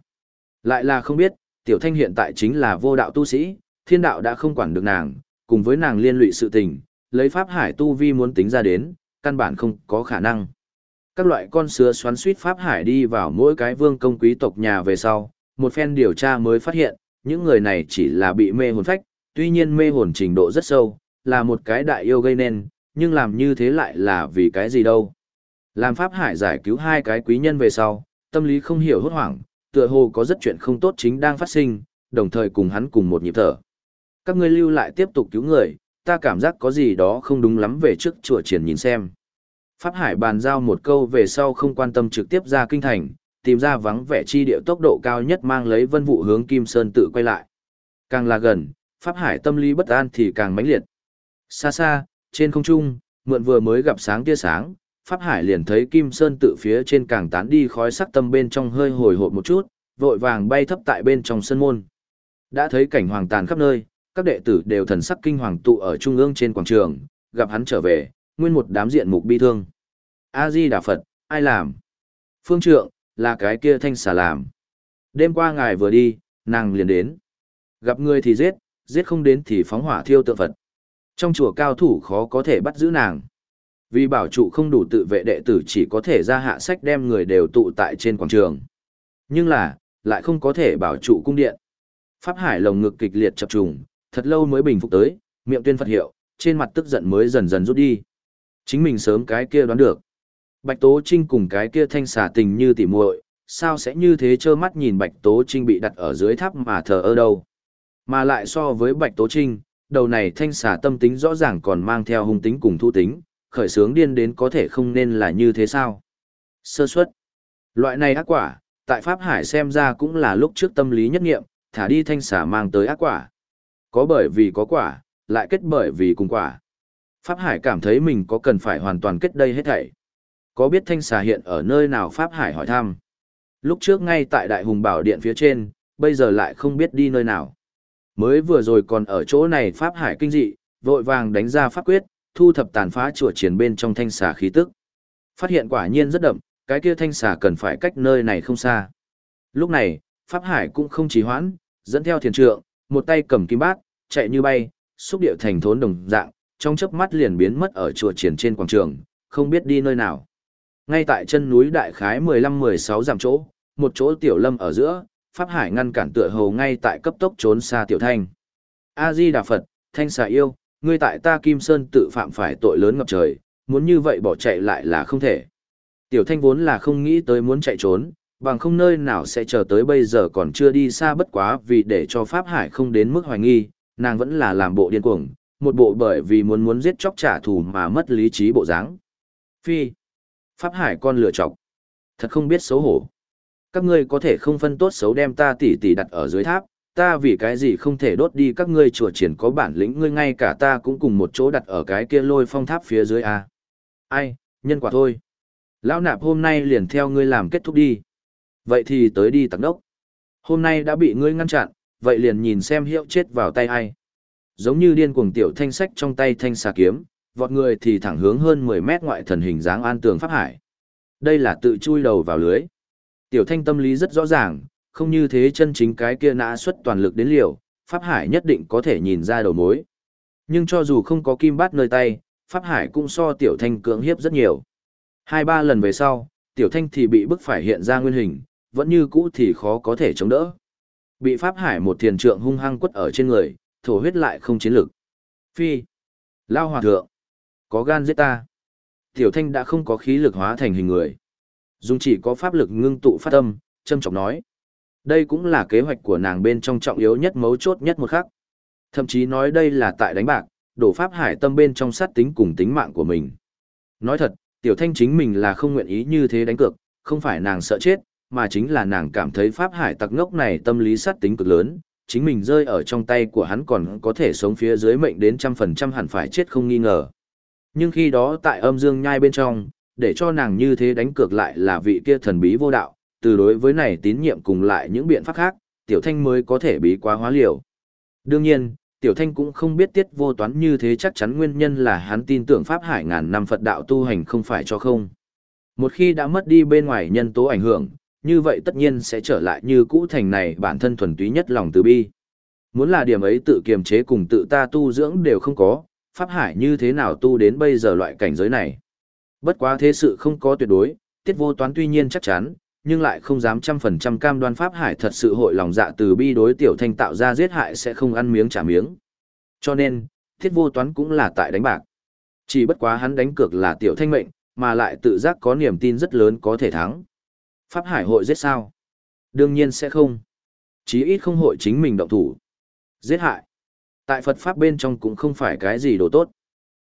Lại là không biết, tiểu thanh hiện tại chính là vô đạo tu sĩ, thiên đạo đã không quản được nàng, cùng với nàng liên lụy sự tình, lấy pháp hải tu vi muốn tính ra đến, căn bản không có khả năng. Các loại con sứa xoắn suýt pháp hải đi vào mỗi cái vương công quý tộc nhà về sau, một phen điều tra mới phát hiện, những người này chỉ là bị mê hồn phách, tuy nhiên mê hồn trình độ rất sâu, là một cái đại yêu gây nên, nhưng làm như thế lại là vì cái gì đâu. Làm pháp hải giải cứu hai cái quý nhân về sau, tâm lý không hiểu hốt hoảng, tựa hồ có rất chuyện không tốt chính đang phát sinh, đồng thời cùng hắn cùng một nhịp thở. Các ngươi lưu lại tiếp tục cứu người, ta cảm giác có gì đó không đúng lắm về trước chùa triển nhìn xem. Pháp Hải bàn giao một câu về sau không quan tâm trực tiếp ra kinh thành, tìm ra vắng vẻ chi địa tốc độ cao nhất mang lấy vân vụ hướng Kim Sơn tự quay lại. Càng là gần, Pháp Hải tâm lý bất an thì càng mãnh liệt. Xa xa, trên không trung, mượn vừa mới gặp sáng tia sáng, Pháp Hải liền thấy Kim Sơn tự phía trên càng tán đi khói sắc tâm bên trong hơi hồi hộp một chút, vội vàng bay thấp tại bên trong sân môn. Đã thấy cảnh hoàng tàn khắp nơi, các đệ tử đều thần sắc kinh hoàng tụ ở trung ương trên quảng trường, gặp hắn trở về, nguyên một đám diện mục bi thương. A Di Đà Phật, ai làm? Phương trượng, là cái kia thanh xà làm. Đêm qua ngài vừa đi, nàng liền đến. Gặp người thì giết, giết không đến thì phóng hỏa thiêu tượng Phật. Trong chùa cao thủ khó có thể bắt giữ nàng. Vì bảo trụ không đủ tự vệ đệ tử chỉ có thể ra hạ sách đem người đều tụ tại trên quảng trường. Nhưng là, lại không có thể bảo trụ cung điện. Pháp Hải lồng ngực kịch liệt chập trùng, thật lâu mới bình phục tới, miệng tuyên Phật hiệu, trên mặt tức giận mới dần dần rút đi. Chính mình sớm cái kia đoán được. Bạch Tố Trinh cùng cái kia thanh xà tình như tỉ muội, sao sẽ như thế trơ mắt nhìn Bạch Tố Trinh bị đặt ở dưới tháp mà thờ ơ đâu. Mà lại so với Bạch Tố Trinh, đầu này thanh xà tâm tính rõ ràng còn mang theo hung tính cùng thu tính, khởi sướng điên đến có thể không nên là như thế sao. Sơ suất. Loại này ác quả, tại Pháp Hải xem ra cũng là lúc trước tâm lý nhất nghiệm, thả đi thanh xà mang tới ác quả. Có bởi vì có quả, lại kết bởi vì cùng quả. Pháp Hải cảm thấy mình có cần phải hoàn toàn kết đây hết thảy. Có biết thanh xà hiện ở nơi nào Pháp Hải hỏi thăm. Lúc trước ngay tại Đại Hùng Bảo Điện phía trên, bây giờ lại không biết đi nơi nào. Mới vừa rồi còn ở chỗ này Pháp Hải kinh dị, vội vàng đánh ra pháp quyết, thu thập tàn phá chùa triển bên trong thanh xà khí tức. Phát hiện quả nhiên rất đậm, cái kia thanh xà cần phải cách nơi này không xa. Lúc này, Pháp Hải cũng không trì hoãn, dẫn theo thiền trượng, một tay cầm kim bát, chạy như bay, xúc điệu thành thốn đồng dạng, trong chớp mắt liền biến mất ở chùa triển trên quảng trường, không biết đi nơi nào. Ngay tại chân núi đại khái 15-16 giảm chỗ, một chỗ tiểu lâm ở giữa, Pháp Hải ngăn cản tựa hồ ngay tại cấp tốc trốn xa tiểu thanh. A-di Đà Phật, thanh xà yêu, ngươi tại ta Kim Sơn tự phạm phải tội lớn ngập trời, muốn như vậy bỏ chạy lại là không thể. Tiểu thanh vốn là không nghĩ tới muốn chạy trốn, bằng không nơi nào sẽ chờ tới bây giờ còn chưa đi xa bất quá vì để cho Pháp Hải không đến mức hoài nghi, nàng vẫn là làm bộ điên cuồng, một bộ bởi vì muốn muốn giết chóc trả thù mà mất lý trí bộ dáng. Phi, Pháp Hải con lựa chọc, thật không biết xấu hổ. Các ngươi có thể không phân tốt xấu đem ta tỉ tỉ đặt ở dưới tháp, ta vì cái gì không thể đốt đi các ngươi chùa triển có bản lĩnh ngươi ngay cả ta cũng cùng một chỗ đặt ở cái kia lôi phong tháp phía dưới a. À? Ai, nhân quả thôi. Lão nạp hôm nay liền theo ngươi làm kết thúc đi. Vậy thì tới đi tặc đốc. Hôm nay đã bị ngươi ngăn chặn, vậy liền nhìn xem hiệu chết vào tay ai. Giống như điên cuồng tiểu thanh sách trong tay thanh xà kiếm, vọt người thì thẳng hướng hơn 10 mét ngoại thần hình dáng an tường pháp hải. Đây là tự chui đầu vào lưới. Tiểu thanh tâm lý rất rõ ràng, không như thế chân chính cái kia nã xuất toàn lực đến liều, pháp hải nhất định có thể nhìn ra đầu mối. Nhưng cho dù không có kim bát nơi tay, Pháp Hải cũng so Tiểu Thanh cưỡng hiếp rất nhiều. Hai ba lần về sau, Tiểu Thanh thì bị bức phải hiện ra nguyên hình, vẫn như cũ thì khó có thể chống đỡ. Bị Pháp Hải một thiền trượng hung hăng quất ở trên người, thổ huyết lại không chiến lực. Phi. Lao hòa thượng. Có gan giết ta. Tiểu Thanh đã không có khí lực hóa thành hình người. Dung chỉ có pháp lực ngưng tụ phát tâm, châm trọng nói. Đây cũng là kế hoạch của nàng bên trong trọng yếu nhất mấu chốt nhất một khắc. Thậm chí nói đây là tại đánh bạc, đổ pháp hải tâm bên trong sát tính cùng tính mạng của mình. Nói thật, tiểu thanh chính mình là không nguyện ý như thế đánh cược, không phải nàng sợ chết, mà chính là nàng cảm thấy pháp hải tặc ngốc này tâm lý sát tính cực lớn, chính mình rơi ở trong tay của hắn còn có thể sống phía dưới mệnh đến trăm phần trăm hẳn phải chết không nghi ngờ. Nhưng khi đó tại âm dương nhai bên trong, để cho nàng như thế đánh cược lại là vị kia thần bí vô đạo, từ đối với này tín nhiệm cùng lại những biện pháp khác, tiểu thanh mới có thể bí quá hóa liều. Đương nhiên, tiểu thanh cũng không biết tiết vô toán như thế chắc chắn nguyên nhân là hắn tin tưởng Pháp Hải ngàn năm Phật đạo tu hành không phải cho không. Một khi đã mất đi bên ngoài nhân tố ảnh hưởng, như vậy tất nhiên sẽ trở lại như cũ thành này bản thân thuần túy nhất lòng từ bi. Muốn là điểm ấy tự kiềm chế cùng tự ta tu dưỡng đều không có, Pháp Hải như thế nào tu đến bây giờ loại cảnh giới này. Bất quá thế sự không có tuyệt đối, tiết vô toán tuy nhiên chắc chắn, nhưng lại không dám trăm phần trăm cam đoan Pháp Hải thật sự hội lòng dạ từ bi đối tiểu thanh tạo ra giết hại sẽ không ăn miếng trả miếng. Cho nên, thiết vô toán cũng là tại đánh bạc. Chỉ bất quá hắn đánh cược là tiểu thanh mệnh, mà lại tự giác có niềm tin rất lớn có thể thắng. Pháp Hải hội giết sao? Đương nhiên sẽ không. Chí ít không hội chính mình động thủ. Giết hại. Tại Phật Pháp bên trong cũng không phải cái gì đồ tốt.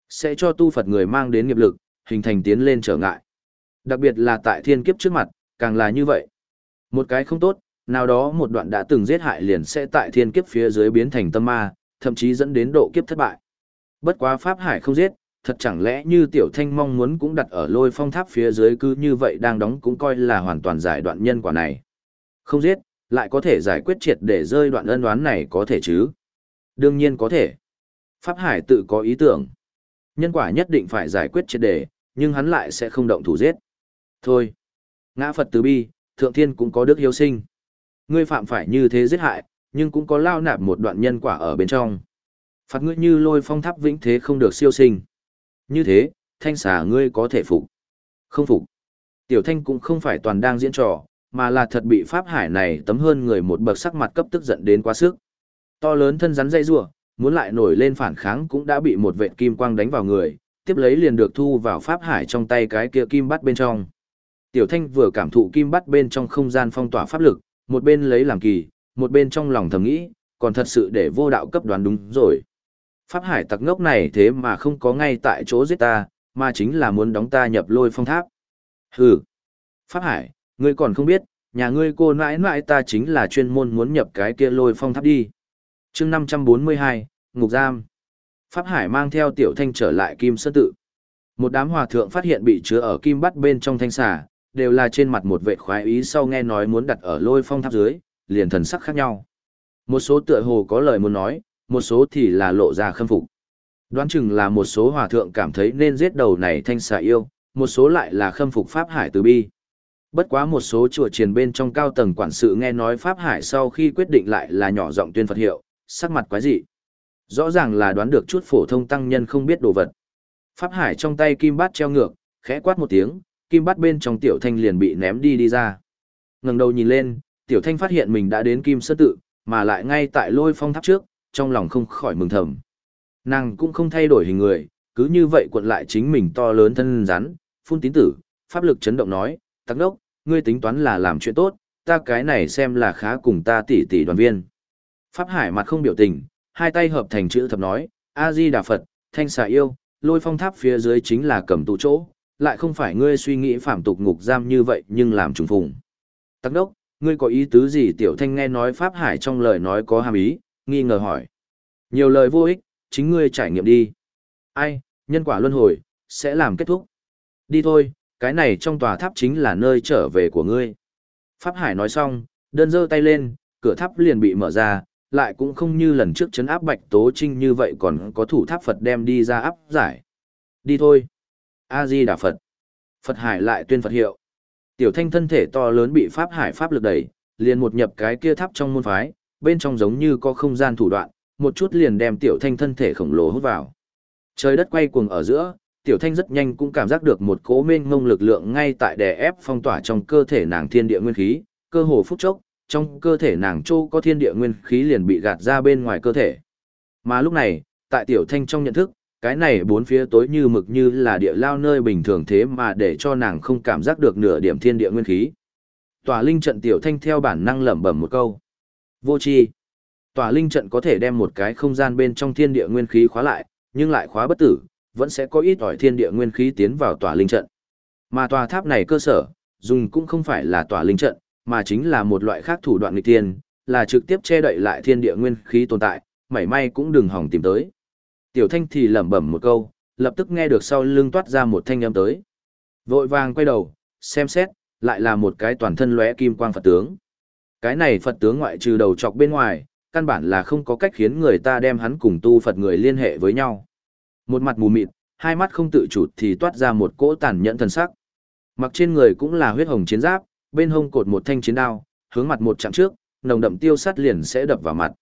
Sẽ cho tu Phật người mang đến nghiệp lực, hình thành tiến lên trở ngại. Đặc biệt là tại thiên kiếp trước mặt, càng là như vậy. Một cái không tốt, nào đó một đoạn đã từng giết hại liền sẽ tại thiên kiếp phía dưới biến thành tâm ma, thậm chí dẫn đến độ kiếp thất bại. Bất quá Pháp Hải không giết, thật chẳng lẽ như Tiểu Thanh mong muốn cũng đặt ở lôi phong tháp phía dưới cứ như vậy đang đóng cũng coi là hoàn toàn giải đoạn nhân quả này. Không giết, lại có thể giải quyết triệt để rơi đoạn ân đoán này có thể chứ? Đương nhiên có thể. Pháp Hải tự có ý tưởng. Nhân quả nhất định phải giải quyết triệt để, nhưng hắn lại sẽ không động thủ giết. Thôi. Ngã Phật từ bi, thượng thiên cũng có đức hiếu sinh. Ngươi phạm phải như thế giết hại, nhưng cũng có lao nạp một đoạn nhân quả ở bên trong. Phạt ngươi như lôi phong tháp vĩnh thế không được siêu sinh. Như thế, thanh xà ngươi có thể phục. Không phục. Tiểu thanh cũng không phải toàn đang diễn trò, mà là thật bị pháp hải này tấm hơn người một bậc sắc mặt cấp tức giận đến quá sức. To lớn thân rắn dây rủa, muốn lại nổi lên phản kháng cũng đã bị một vệt kim quang đánh vào người, tiếp lấy liền được thu vào pháp hải trong tay cái kia kim bắt bên trong. Tiểu Thanh vừa cảm thụ kim bắt bên trong không gian phong tỏa pháp lực, một bên lấy làm kỳ, một bên trong lòng thầm nghĩ, còn thật sự để vô đạo cấp đoán đúng rồi. Pháp hải tặc ngốc này thế mà không có ngay tại chỗ giết ta, mà chính là muốn đóng ta nhập lôi phong tháp. Hừ. Pháp hải, ngươi còn không biết, nhà ngươi cô nãi nãi ta chính là chuyên môn muốn nhập cái kia lôi phong tháp đi. chương 542, Ngục Giam. Pháp hải mang theo tiểu thanh trở lại kim sơn tự. Một đám hòa thượng phát hiện bị chứa ở kim bắt bên trong thanh xà, đều là trên mặt một vệ khoái ý sau nghe nói muốn đặt ở lôi phong tháp dưới, liền thần sắc khác nhau. Một số tựa hồ có lời muốn nói, một số thì là lộ ra khâm phục. Đoán chừng là một số hòa thượng cảm thấy nên giết đầu này thanh xà yêu, một số lại là khâm phục Pháp Hải từ bi. Bất quá một số chùa triền bên trong cao tầng quản sự nghe nói Pháp Hải sau khi quyết định lại là nhỏ giọng tuyên Phật hiệu, sắc mặt quái dị. Rõ ràng là đoán được chút phổ thông tăng nhân không biết đồ vật. Pháp Hải trong tay kim bát treo ngược, khẽ quát một tiếng, kim bát bên trong tiểu thanh liền bị ném đi đi ra. Ngẩng đầu nhìn lên, tiểu thanh phát hiện mình đã đến kim sơn tự, mà lại ngay tại lôi phong tháp trước, trong lòng không khỏi mừng thầm. Nàng cũng không thay đổi hình người, cứ như vậy cuộn lại chính mình to lớn thân rắn, phun tín tử, pháp lực chấn động nói, tắc đốc, ngươi tính toán là làm chuyện tốt, ta cái này xem là khá cùng ta tỷ tỷ đoàn viên. Pháp hải mặt không biểu tình, hai tay hợp thành chữ thập nói, A-di-đà Phật, thanh xà yêu, lôi phong tháp phía dưới chính là cầm tụ chỗ, lại không phải ngươi suy nghĩ phạm tục ngục giam như vậy nhưng làm trùng phùng. Tắc đốc, ngươi có ý tứ gì tiểu thanh nghe nói Pháp Hải trong lời nói có hàm ý, nghi ngờ hỏi. Nhiều lời vô ích, chính ngươi trải nghiệm đi. Ai, nhân quả luân hồi, sẽ làm kết thúc. Đi thôi, cái này trong tòa tháp chính là nơi trở về của ngươi. Pháp Hải nói xong, đơn giơ tay lên, cửa tháp liền bị mở ra, lại cũng không như lần trước chấn áp Bạch Tố Trinh như vậy còn có thủ tháp Phật đem đi ra áp giải. Đi thôi. A-di Đà Phật. Phật Hải lại tuyên Phật hiệu. Tiểu thanh thân thể to lớn bị Pháp Hải Pháp lực đẩy, liền một nhập cái kia tháp trong môn phái, bên trong giống như có không gian thủ đoạn, một chút liền đem tiểu thanh thân thể khổng lồ hút vào. Trời đất quay cuồng ở giữa, Tiểu Thanh rất nhanh cũng cảm giác được một cỗ mênh ngông lực lượng ngay tại đè ép phong tỏa trong cơ thể nàng thiên địa nguyên khí, cơ hồ phút chốc, trong cơ thể nàng châu có thiên địa nguyên khí liền bị gạt ra bên ngoài cơ thể. Mà lúc này, tại Tiểu Thanh trong nhận thức, cái này bốn phía tối như mực như là địa lao nơi bình thường thế mà để cho nàng không cảm giác được nửa điểm thiên địa nguyên khí. Tòa linh trận Tiểu Thanh theo bản năng lẩm bẩm một câu. Vô chi. Tòa linh trận có thể đem một cái không gian bên trong thiên địa nguyên khí khóa lại, nhưng lại khóa bất tử, vẫn sẽ có ít ỏi thiên địa nguyên khí tiến vào tòa linh trận. Mà tòa tháp này cơ sở, dùng cũng không phải là tòa linh trận, mà chính là một loại khác thủ đoạn nghịch tiên, là trực tiếp che đậy lại thiên địa nguyên khí tồn tại, mảy may cũng đừng hỏng tìm tới. Tiểu Thanh thì lẩm bẩm một câu, lập tức nghe được sau lưng toát ra một thanh âm tới. Vội vàng quay đầu, xem xét, lại là một cái toàn thân lóe kim quang Phật tướng. Cái này Phật tướng ngoại trừ đầu chọc bên ngoài, căn bản là không có cách khiến người ta đem hắn cùng tu Phật người liên hệ với nhau. Một mặt mù mịt, hai mắt không tự chủ thì toát ra một cỗ tàn nhẫn thần sắc. Mặc trên người cũng là huyết hồng chiến giáp, bên hông cột một thanh chiến đao, hướng mặt một chặng trước, nồng đậm tiêu sát liền sẽ đập vào mặt.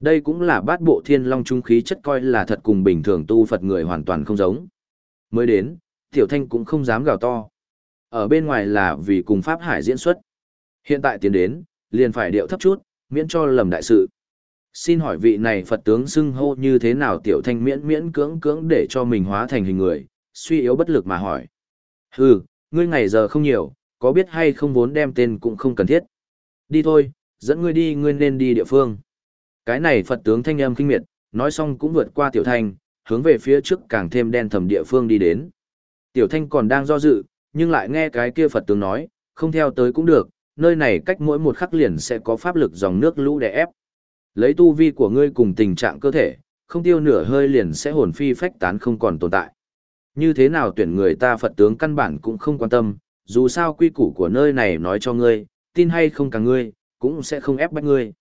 Đây cũng là bát bộ thiên long trung khí chất coi là thật cùng bình thường tu Phật người hoàn toàn không giống. Mới đến, tiểu thanh cũng không dám gào to. Ở bên ngoài là vì cùng Pháp Hải diễn xuất. Hiện tại tiến đến, liền phải điệu thấp chút, miễn cho lầm đại sự. Xin hỏi vị này Phật tướng xưng hô như thế nào tiểu thanh miễn miễn cưỡng cưỡng để cho mình hóa thành hình người, suy yếu bất lực mà hỏi. Hừ, ngươi ngày giờ không nhiều, có biết hay không vốn đem tên cũng không cần thiết. Đi thôi, dẫn ngươi đi ngươi nên đi địa phương. Cái này Phật tướng thanh âm kinh miệt, nói xong cũng vượt qua tiểu thanh, hướng về phía trước càng thêm đen thầm địa phương đi đến. Tiểu thanh còn đang do dự, nhưng lại nghe cái kia Phật tướng nói, không theo tới cũng được, nơi này cách mỗi một khắc liền sẽ có pháp lực dòng nước lũ đè ép. Lấy tu vi của ngươi cùng tình trạng cơ thể, không tiêu nửa hơi liền sẽ hồn phi phách tán không còn tồn tại. Như thế nào tuyển người ta Phật tướng căn bản cũng không quan tâm, dù sao quy củ của nơi này nói cho ngươi, tin hay không cả ngươi, cũng sẽ không ép bách ngươi.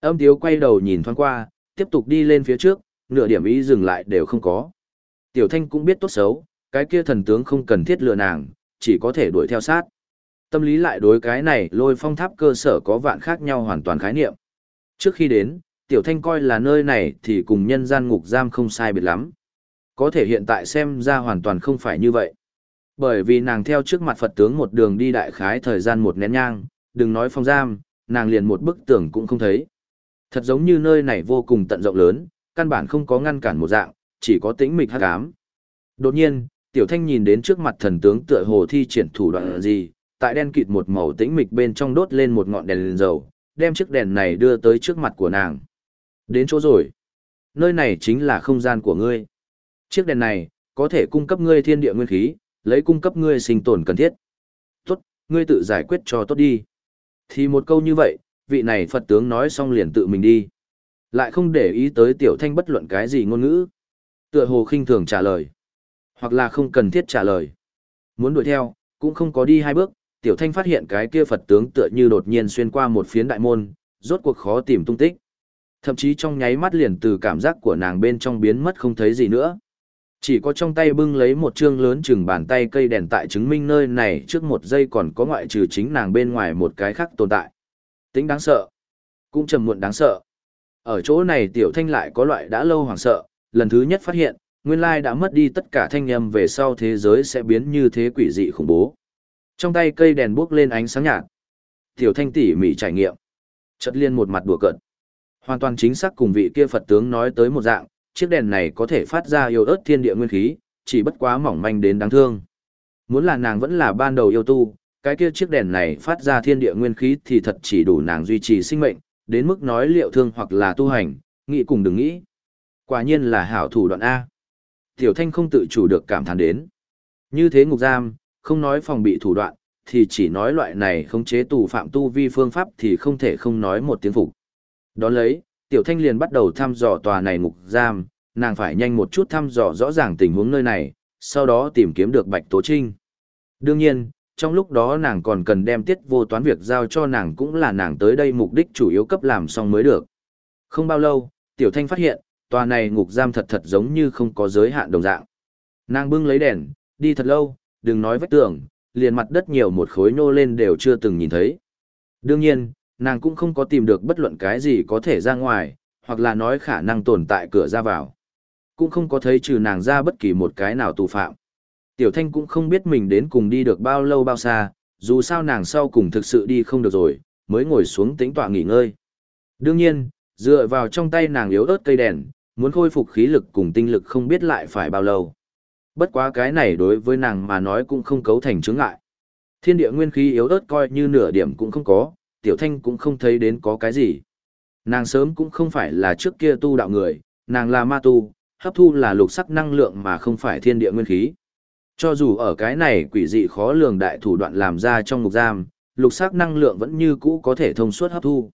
Âm tiếu quay đầu nhìn thoáng qua, tiếp tục đi lên phía trước, nửa điểm ý dừng lại đều không có. Tiểu thanh cũng biết tốt xấu, cái kia thần tướng không cần thiết lừa nàng, chỉ có thể đuổi theo sát. Tâm lý lại đối cái này lôi phong tháp cơ sở có vạn khác nhau hoàn toàn khái niệm. Trước khi đến, tiểu thanh coi là nơi này thì cùng nhân gian ngục giam không sai biệt lắm. Có thể hiện tại xem ra hoàn toàn không phải như vậy. Bởi vì nàng theo trước mặt Phật tướng một đường đi đại khái thời gian một nén nhang, đừng nói phong giam, nàng liền một bức tường cũng không thấy. Thật giống như nơi này vô cùng tận rộng lớn, căn bản không có ngăn cản một dạng, chỉ có tĩnh mịch hắc ám. Đột nhiên, Tiểu Thanh nhìn đến trước mặt thần tướng tựa hồ thi triển thủ đoạn gì, tại đen kịt một màu tĩnh mịch bên trong đốt lên một ngọn đèn lên dầu, đem chiếc đèn này đưa tới trước mặt của nàng. Đến chỗ rồi. Nơi này chính là không gian của ngươi. Chiếc đèn này, có thể cung cấp ngươi thiên địa nguyên khí, lấy cung cấp ngươi sinh tồn cần thiết. Tốt, ngươi tự giải quyết cho tốt đi. Thì một câu như vậy, vị này Phật tướng nói xong liền tự mình đi. Lại không để ý tới tiểu thanh bất luận cái gì ngôn ngữ. Tựa hồ khinh thường trả lời. Hoặc là không cần thiết trả lời. Muốn đuổi theo, cũng không có đi hai bước, tiểu thanh phát hiện cái kia Phật tướng tựa như đột nhiên xuyên qua một phiến đại môn, rốt cuộc khó tìm tung tích. Thậm chí trong nháy mắt liền từ cảm giác của nàng bên trong biến mất không thấy gì nữa. Chỉ có trong tay bưng lấy một chương lớn chừng bàn tay cây đèn tại chứng minh nơi này trước một giây còn có ngoại trừ chính nàng bên ngoài một cái khác tồn tại. Tính đáng sợ. Cũng trầm muộn đáng sợ. Ở chỗ này tiểu thanh lại có loại đã lâu hoảng sợ, lần thứ nhất phát hiện, nguyên lai đã mất đi tất cả thanh âm về sau thế giới sẽ biến như thế quỷ dị khủng bố. Trong tay cây đèn buốc lên ánh sáng nhạt. Tiểu thanh tỉ mỉ trải nghiệm. Chợt liên một mặt đùa cợt. Hoàn toàn chính xác cùng vị kia Phật tướng nói tới một dạng, chiếc đèn này có thể phát ra yêu ớt thiên địa nguyên khí, chỉ bất quá mỏng manh đến đáng thương. Muốn là nàng vẫn là ban đầu yêu tu, cái kia chiếc đèn này phát ra thiên địa nguyên khí thì thật chỉ đủ nàng duy trì sinh mệnh, đến mức nói liệu thương hoặc là tu hành, nghĩ cùng đừng nghĩ. Quả nhiên là hảo thủ đoạn A. Tiểu thanh không tự chủ được cảm thán đến. Như thế ngục giam, không nói phòng bị thủ đoạn, thì chỉ nói loại này không chế tù phạm tu vi phương pháp thì không thể không nói một tiếng phục. Đón lấy, tiểu thanh liền bắt đầu thăm dò tòa này ngục giam, nàng phải nhanh một chút thăm dò rõ ràng tình huống nơi này, sau đó tìm kiếm được Bạch Tố Trinh. Đương nhiên, trong lúc đó nàng còn cần đem tiết vô toán việc giao cho nàng cũng là nàng tới đây mục đích chủ yếu cấp làm xong mới được. Không bao lâu, tiểu thanh phát hiện, tòa này ngục giam thật thật giống như không có giới hạn đồng dạng. Nàng bưng lấy đèn, đi thật lâu, đừng nói vách tường, liền mặt đất nhiều một khối nô lên đều chưa từng nhìn thấy. Đương nhiên, nàng cũng không có tìm được bất luận cái gì có thể ra ngoài, hoặc là nói khả năng tồn tại cửa ra vào. cũng không có thấy trừ nàng ra bất kỳ một cái nào tù phạm. Tiểu Thanh cũng không biết mình đến cùng đi được bao lâu bao xa, dù sao nàng sau cùng thực sự đi không được rồi, mới ngồi xuống tĩnh tọa nghỉ ngơi. Đương nhiên, dựa vào trong tay nàng yếu ớt cây đèn, muốn khôi phục khí lực cùng tinh lực không biết lại phải bao lâu. Bất quá cái này đối với nàng mà nói cũng không cấu thành chướng ngại. Thiên địa nguyên khí yếu ớt coi như nửa điểm cũng không có, tiểu thanh cũng không thấy đến có cái gì. Nàng sớm cũng không phải là trước kia tu đạo người, nàng là ma tu, hấp thu là lục sắc năng lượng mà không phải thiên địa nguyên khí. Cho dù ở cái này quỷ dị khó lường đại thủ đoạn làm ra trong ngục giam, lục sắc năng lượng vẫn như cũ có thể thông suốt hấp thu.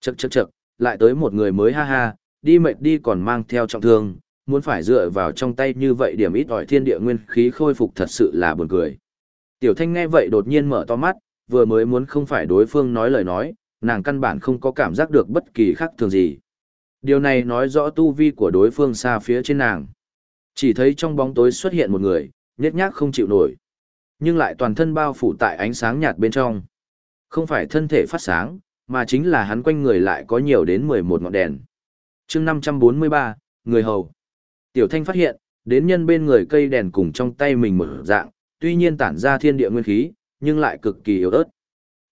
Chậc chậc chậc, lại tới một người mới ha ha, đi mệt đi còn mang theo trọng thương, muốn phải dựa vào trong tay như vậy điểm ít ỏi thiên địa nguyên khí khôi phục thật sự là buồn cười. Tiểu thanh nghe vậy đột nhiên mở to mắt, vừa mới muốn không phải đối phương nói lời nói, nàng căn bản không có cảm giác được bất kỳ khác thường gì. Điều này nói rõ tu vi của đối phương xa phía trên nàng. Chỉ thấy trong bóng tối xuất hiện một người, nhét nhác không chịu nổi. Nhưng lại toàn thân bao phủ tại ánh sáng nhạt bên trong. Không phải thân thể phát sáng, mà chính là hắn quanh người lại có nhiều đến 11 ngọn đèn. chương 543, người hầu. Tiểu thanh phát hiện, đến nhân bên người cây đèn cùng trong tay mình một dạng, tuy nhiên tản ra thiên địa nguyên khí, nhưng lại cực kỳ yếu ớt.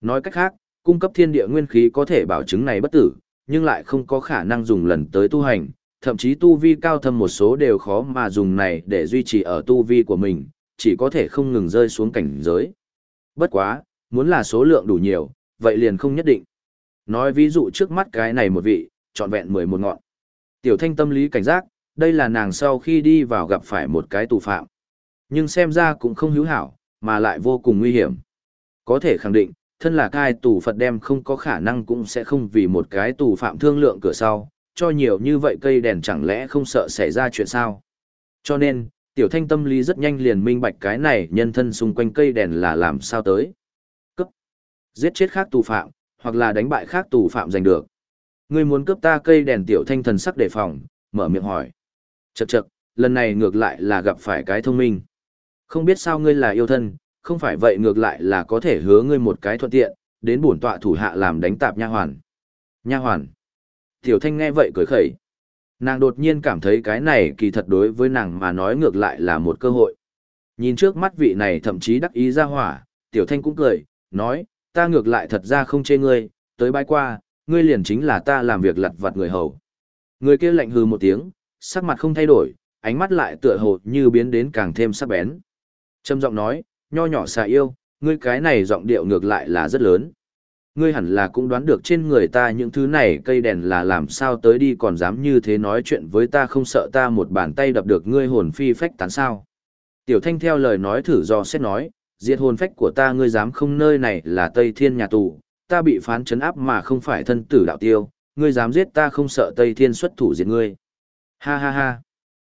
Nói cách khác, cung cấp thiên địa nguyên khí có thể bảo chứng này bất tử, nhưng lại không có khả năng dùng lần tới tu hành, thậm chí tu vi cao thâm một số đều khó mà dùng này để duy trì ở tu vi của mình, chỉ có thể không ngừng rơi xuống cảnh giới. Bất quá, muốn là số lượng đủ nhiều, vậy liền không nhất định. Nói ví dụ trước mắt cái này một vị, trọn vẹn 11 ngọn. Tiểu thanh tâm lý cảnh giác, đây là nàng sau khi đi vào gặp phải một cái tù phạm. Nhưng xem ra cũng không hữu hảo, mà lại vô cùng nguy hiểm. Có thể khẳng định, thân là cai tù Phật đem không có khả năng cũng sẽ không vì một cái tù phạm thương lượng cửa sau, cho nhiều như vậy cây đèn chẳng lẽ không sợ xảy ra chuyện sao. Cho nên, tiểu thanh tâm lý rất nhanh liền minh bạch cái này nhân thân xung quanh cây đèn là làm sao tới. Cấp. Giết chết khác tù phạm, hoặc là đánh bại khác tù phạm giành được. Ngươi muốn cướp ta cây đèn tiểu thanh thần sắc đề phòng, mở miệng hỏi. Chậc chậc, lần này ngược lại là gặp phải cái thông minh. Không biết sao ngươi là yêu thân, không phải vậy ngược lại là có thể hứa ngươi một cái thuận tiện, đến bổn tọa thủ hạ làm đánh tạp nha hoàn. Nha hoàn. Tiểu Thanh nghe vậy cười khẩy. Nàng đột nhiên cảm thấy cái này kỳ thật đối với nàng mà nói ngược lại là một cơ hội. Nhìn trước mắt vị này thậm chí đắc ý ra hỏa, Tiểu Thanh cũng cười, nói, ta ngược lại thật ra không chê ngươi, tới bãi qua, ngươi liền chính là ta làm việc lặt vặt người hầu. Người kia lạnh hừ một tiếng, sắc mặt không thay đổi, ánh mắt lại tựa hồ như biến đến càng thêm sắc bén. Trâm giọng nói, nho nhỏ xà yêu, ngươi cái này giọng điệu ngược lại là rất lớn. Ngươi hẳn là cũng đoán được trên người ta những thứ này cây đèn là làm sao tới đi còn dám như thế nói chuyện với ta không sợ ta một bàn tay đập được ngươi hồn phi phách tán sao. Tiểu thanh theo lời nói thử do xét nói, diệt hồn phách của ta ngươi dám không nơi này là Tây Thiên nhà tù, ta bị phán chấn áp mà không phải thân tử đạo tiêu, ngươi dám giết ta không sợ Tây Thiên xuất thủ diệt ngươi. Ha ha ha.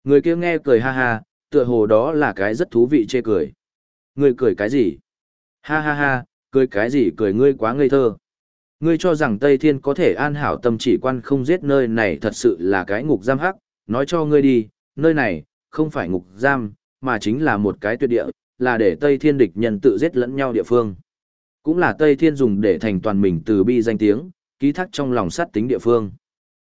Người kia nghe cười ha ha, tựa hồ đó là cái rất thú vị chê cười. Người cười cái gì? Ha ha ha, cười cái gì cười ngươi quá ngây thơ. Ngươi cho rằng Tây Thiên có thể an hảo tâm chỉ quan không giết nơi này thật sự là cái ngục giam hắc, nói cho ngươi đi, nơi này, không phải ngục giam, mà chính là một cái tuyệt địa, là để Tây Thiên địch nhân tự giết lẫn nhau địa phương. Cũng là Tây Thiên dùng để thành toàn mình từ bi danh tiếng, ký thác trong lòng sát tính địa phương.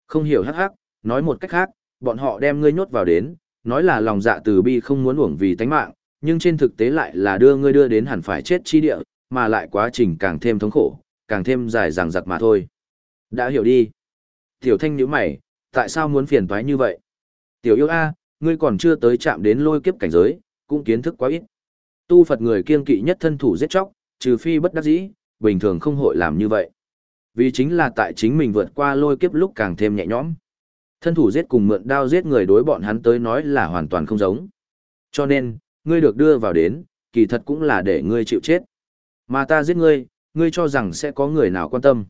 Không hiểu hắc hắc, nói một cách khác, bọn họ đem ngươi nhốt vào đến, nói là lòng dạ từ bi không muốn uổng vì tánh mạng, nhưng trên thực tế lại là đưa ngươi đưa đến hẳn phải chết chi địa, mà lại quá trình càng thêm thống khổ, càng thêm dài dằng dặc mà thôi. Đã hiểu đi. Tiểu thanh nhíu mày, tại sao muốn phiền toái như vậy? Tiểu yêu A, ngươi còn chưa tới chạm đến lôi kiếp cảnh giới, cũng kiến thức quá ít. Tu Phật người kiên kỵ nhất thân thủ giết chóc, trừ phi bất đắc dĩ, bình thường không hội làm như vậy. Vì chính là tại chính mình vượt qua lôi kiếp lúc càng thêm nhẹ nhõm. Thân thủ giết cùng mượn đao giết người đối bọn hắn tới nói là hoàn toàn không giống. Cho nên, ngươi được đưa vào đến, kỳ thật cũng là để ngươi chịu chết. Mà ta giết ngươi, ngươi cho rằng sẽ có người nào quan tâm.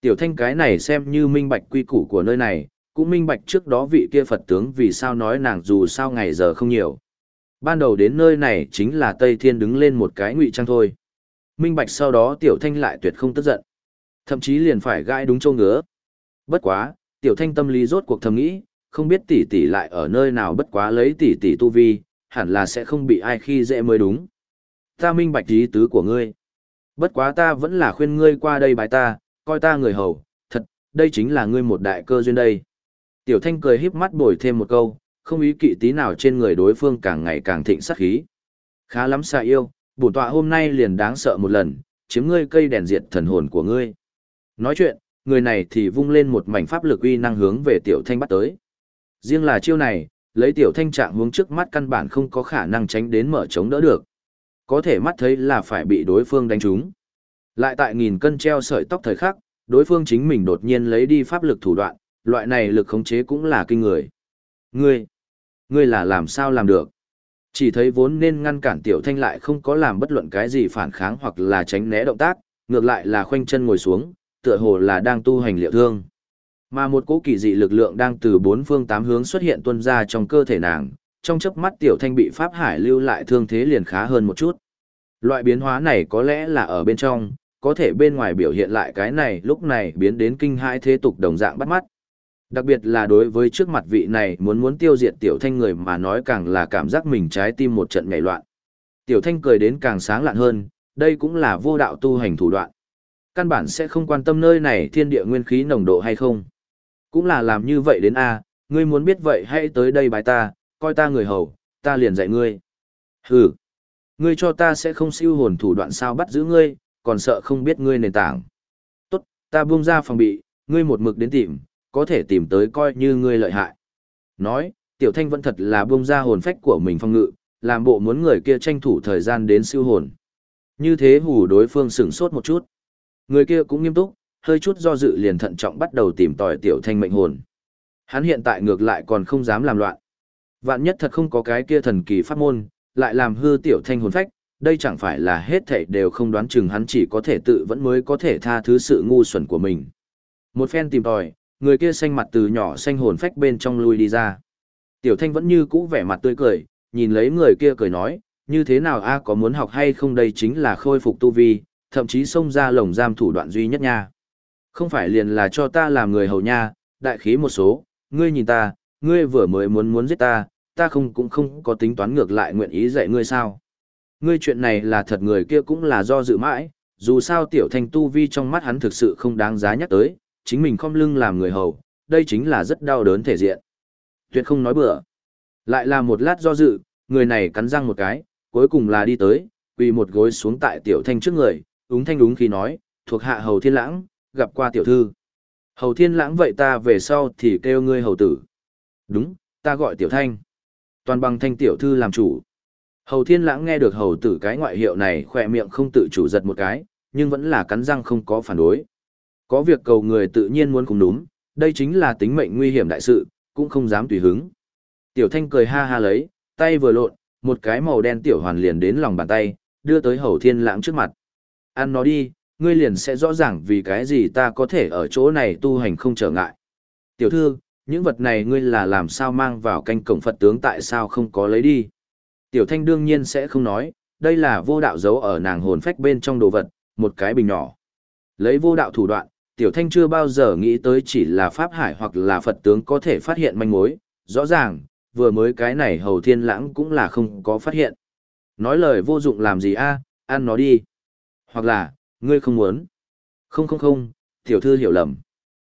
Tiểu thanh cái này xem như minh bạch quy củ của nơi này, cũng minh bạch trước đó vị kia Phật tướng vì sao nói nàng dù sao ngày giờ không nhiều. Ban đầu đến nơi này chính là Tây Thiên đứng lên một cái ngụy trang thôi. Minh bạch sau đó tiểu thanh lại tuyệt không tức giận. Thậm chí liền phải gãi đúng châu ngứa. Bất quá, tiểu thanh tâm lý rốt cuộc thầm nghĩ, không biết tỷ tỷ lại ở nơi nào bất quá lấy tỷ tỷ tu vi, hẳn là sẽ không bị ai khi dễ mới đúng. Ta minh bạch ý tứ của ngươi. Bất quá ta vẫn là khuyên ngươi qua đây bài ta, coi ta người hầu, thật, đây chính là ngươi một đại cơ duyên đây. Tiểu thanh cười híp mắt bồi thêm một câu, không ý kỵ tí nào trên người đối phương càng ngày càng thịnh sát khí. Khá lắm xa yêu, bổn tọa hôm nay liền đáng sợ một lần, chiếm ngươi cây đèn diệt thần hồn của ngươi. Nói chuyện, người này thì vung lên một mảnh pháp lực uy năng hướng về tiểu thanh bắt tới. Riêng là chiêu này, lấy tiểu thanh trạng hướng trước mắt căn bản không có khả năng tránh đến mở chống đỡ được. Có thể mắt thấy là phải bị đối phương đánh trúng. Lại tại nghìn cân treo sợi tóc thời khắc, đối phương chính mình đột nhiên lấy đi pháp lực thủ đoạn, loại này lực khống chế cũng là kinh người. Ngươi, ngươi là làm sao làm được? Chỉ thấy vốn nên ngăn cản tiểu thanh lại không có làm bất luận cái gì phản kháng hoặc là tránh né động tác, ngược lại là khoanh chân ngồi xuống, tựa hồ là đang tu hành liệu thương. Mà một cỗ kỳ dị lực lượng đang từ bốn phương tám hướng xuất hiện tuôn ra trong cơ thể nàng, trong chớp mắt tiểu thanh bị pháp hải lưu lại thương thế liền khá hơn một chút. Loại biến hóa này có lẽ là ở bên trong, có thể bên ngoài biểu hiện lại cái này lúc này biến đến kinh hãi thế tục đồng dạng bắt mắt. Đặc biệt là đối với trước mặt vị này muốn muốn tiêu diệt tiểu thanh người mà nói càng là cảm giác mình trái tim một trận nhảy loạn. Tiểu thanh cười đến càng sáng lạn hơn, đây cũng là vô đạo tu hành thủ đoạn. Căn bản sẽ không quan tâm nơi này thiên địa nguyên khí nồng độ hay không. Cũng là làm như vậy đến A, ngươi muốn biết vậy hãy tới đây bài ta, coi ta người hầu, ta liền dạy ngươi. Hừ, ngươi cho ta sẽ không siêu hồn thủ đoạn sao bắt giữ ngươi, còn sợ không biết ngươi nền tảng. Tốt, ta buông ra phòng bị, ngươi một mực đến tìm, có thể tìm tới coi như ngươi lợi hại. Nói, tiểu thanh vẫn thật là buông ra hồn phách của mình phong ngự, làm bộ muốn người kia tranh thủ thời gian đến siêu hồn. Như thế hù đối phương sửng sốt một chút. Người kia cũng nghiêm túc, hơi chút do dự liền thận trọng bắt đầu tìm tòi tiểu thanh mệnh hồn. Hắn hiện tại ngược lại còn không dám làm loạn. Vạn nhất thật không có cái kia thần kỳ pháp môn, lại làm hư tiểu thanh hồn phách, đây chẳng phải là hết thảy đều không đoán chừng hắn chỉ có thể tự vẫn mới có thể tha thứ sự ngu xuẩn của mình. Một phen tìm tòi, người kia xanh mặt từ nhỏ xanh hồn phách bên trong lui đi ra. Tiểu thanh vẫn như cũ vẻ mặt tươi cười, nhìn lấy người kia cười nói, như thế nào a có muốn học hay không đây chính là khôi phục tu vi, thậm chí xông ra lồng giam thủ đoạn duy nhất nha. Không phải liền là cho ta làm người hầu nha, đại khí một số, ngươi nhìn ta, ngươi vừa mới muốn muốn giết ta, ta không cũng không có tính toán ngược lại nguyện ý dạy ngươi sao. Ngươi chuyện này là thật người kia cũng là do dự mãi, dù sao tiểu thanh tu vi trong mắt hắn thực sự không đáng giá nhắc tới, chính mình không lưng làm người hầu, đây chính là rất đau đớn thể diện. Tuyệt không nói bừa. Lại là một lát do dự, người này cắn răng một cái, cuối cùng là đi tới, quỳ một gối xuống tại tiểu thanh trước người, úng thanh đúng khi nói, thuộc hạ hầu thiên lãng, gặp qua tiểu thư. Hầu thiên lãng vậy ta về sau thì kêu ngươi hầu tử. Đúng, ta gọi tiểu thanh. Toàn bằng thanh tiểu thư làm chủ. Hầu thiên lãng nghe được hầu tử cái ngoại hiệu này khỏe miệng không tự chủ giật một cái, nhưng vẫn là cắn răng không có phản đối. Có việc cầu người tự nhiên muốn cùng đúng, đây chính là tính mệnh nguy hiểm đại sự, cũng không dám tùy hứng. Tiểu thanh cười ha ha lấy, tay vừa lộn, một cái màu đen tiểu hoàn liền đến lòng bàn tay, đưa tới hầu thiên lãng trước mặt. Ăn nó đi, ngươi liền sẽ rõ ràng vì cái gì ta có thể ở chỗ này tu hành không trở ngại. Tiểu thư, những vật này ngươi là làm sao mang vào canh cổng Phật tướng tại sao không có lấy đi. Tiểu thanh đương nhiên sẽ không nói, đây là vô đạo giấu ở nàng hồn phách bên trong đồ vật, một cái bình nhỏ. Lấy vô đạo thủ đoạn, tiểu thanh chưa bao giờ nghĩ tới chỉ là Pháp Hải hoặc là Phật tướng có thể phát hiện manh mối, rõ ràng, vừa mới cái này hầu thiên lãng cũng là không có phát hiện. Nói lời vô dụng làm gì a ăn nó đi. Hoặc là, ngươi không muốn. Không không không, tiểu thư hiểu lầm.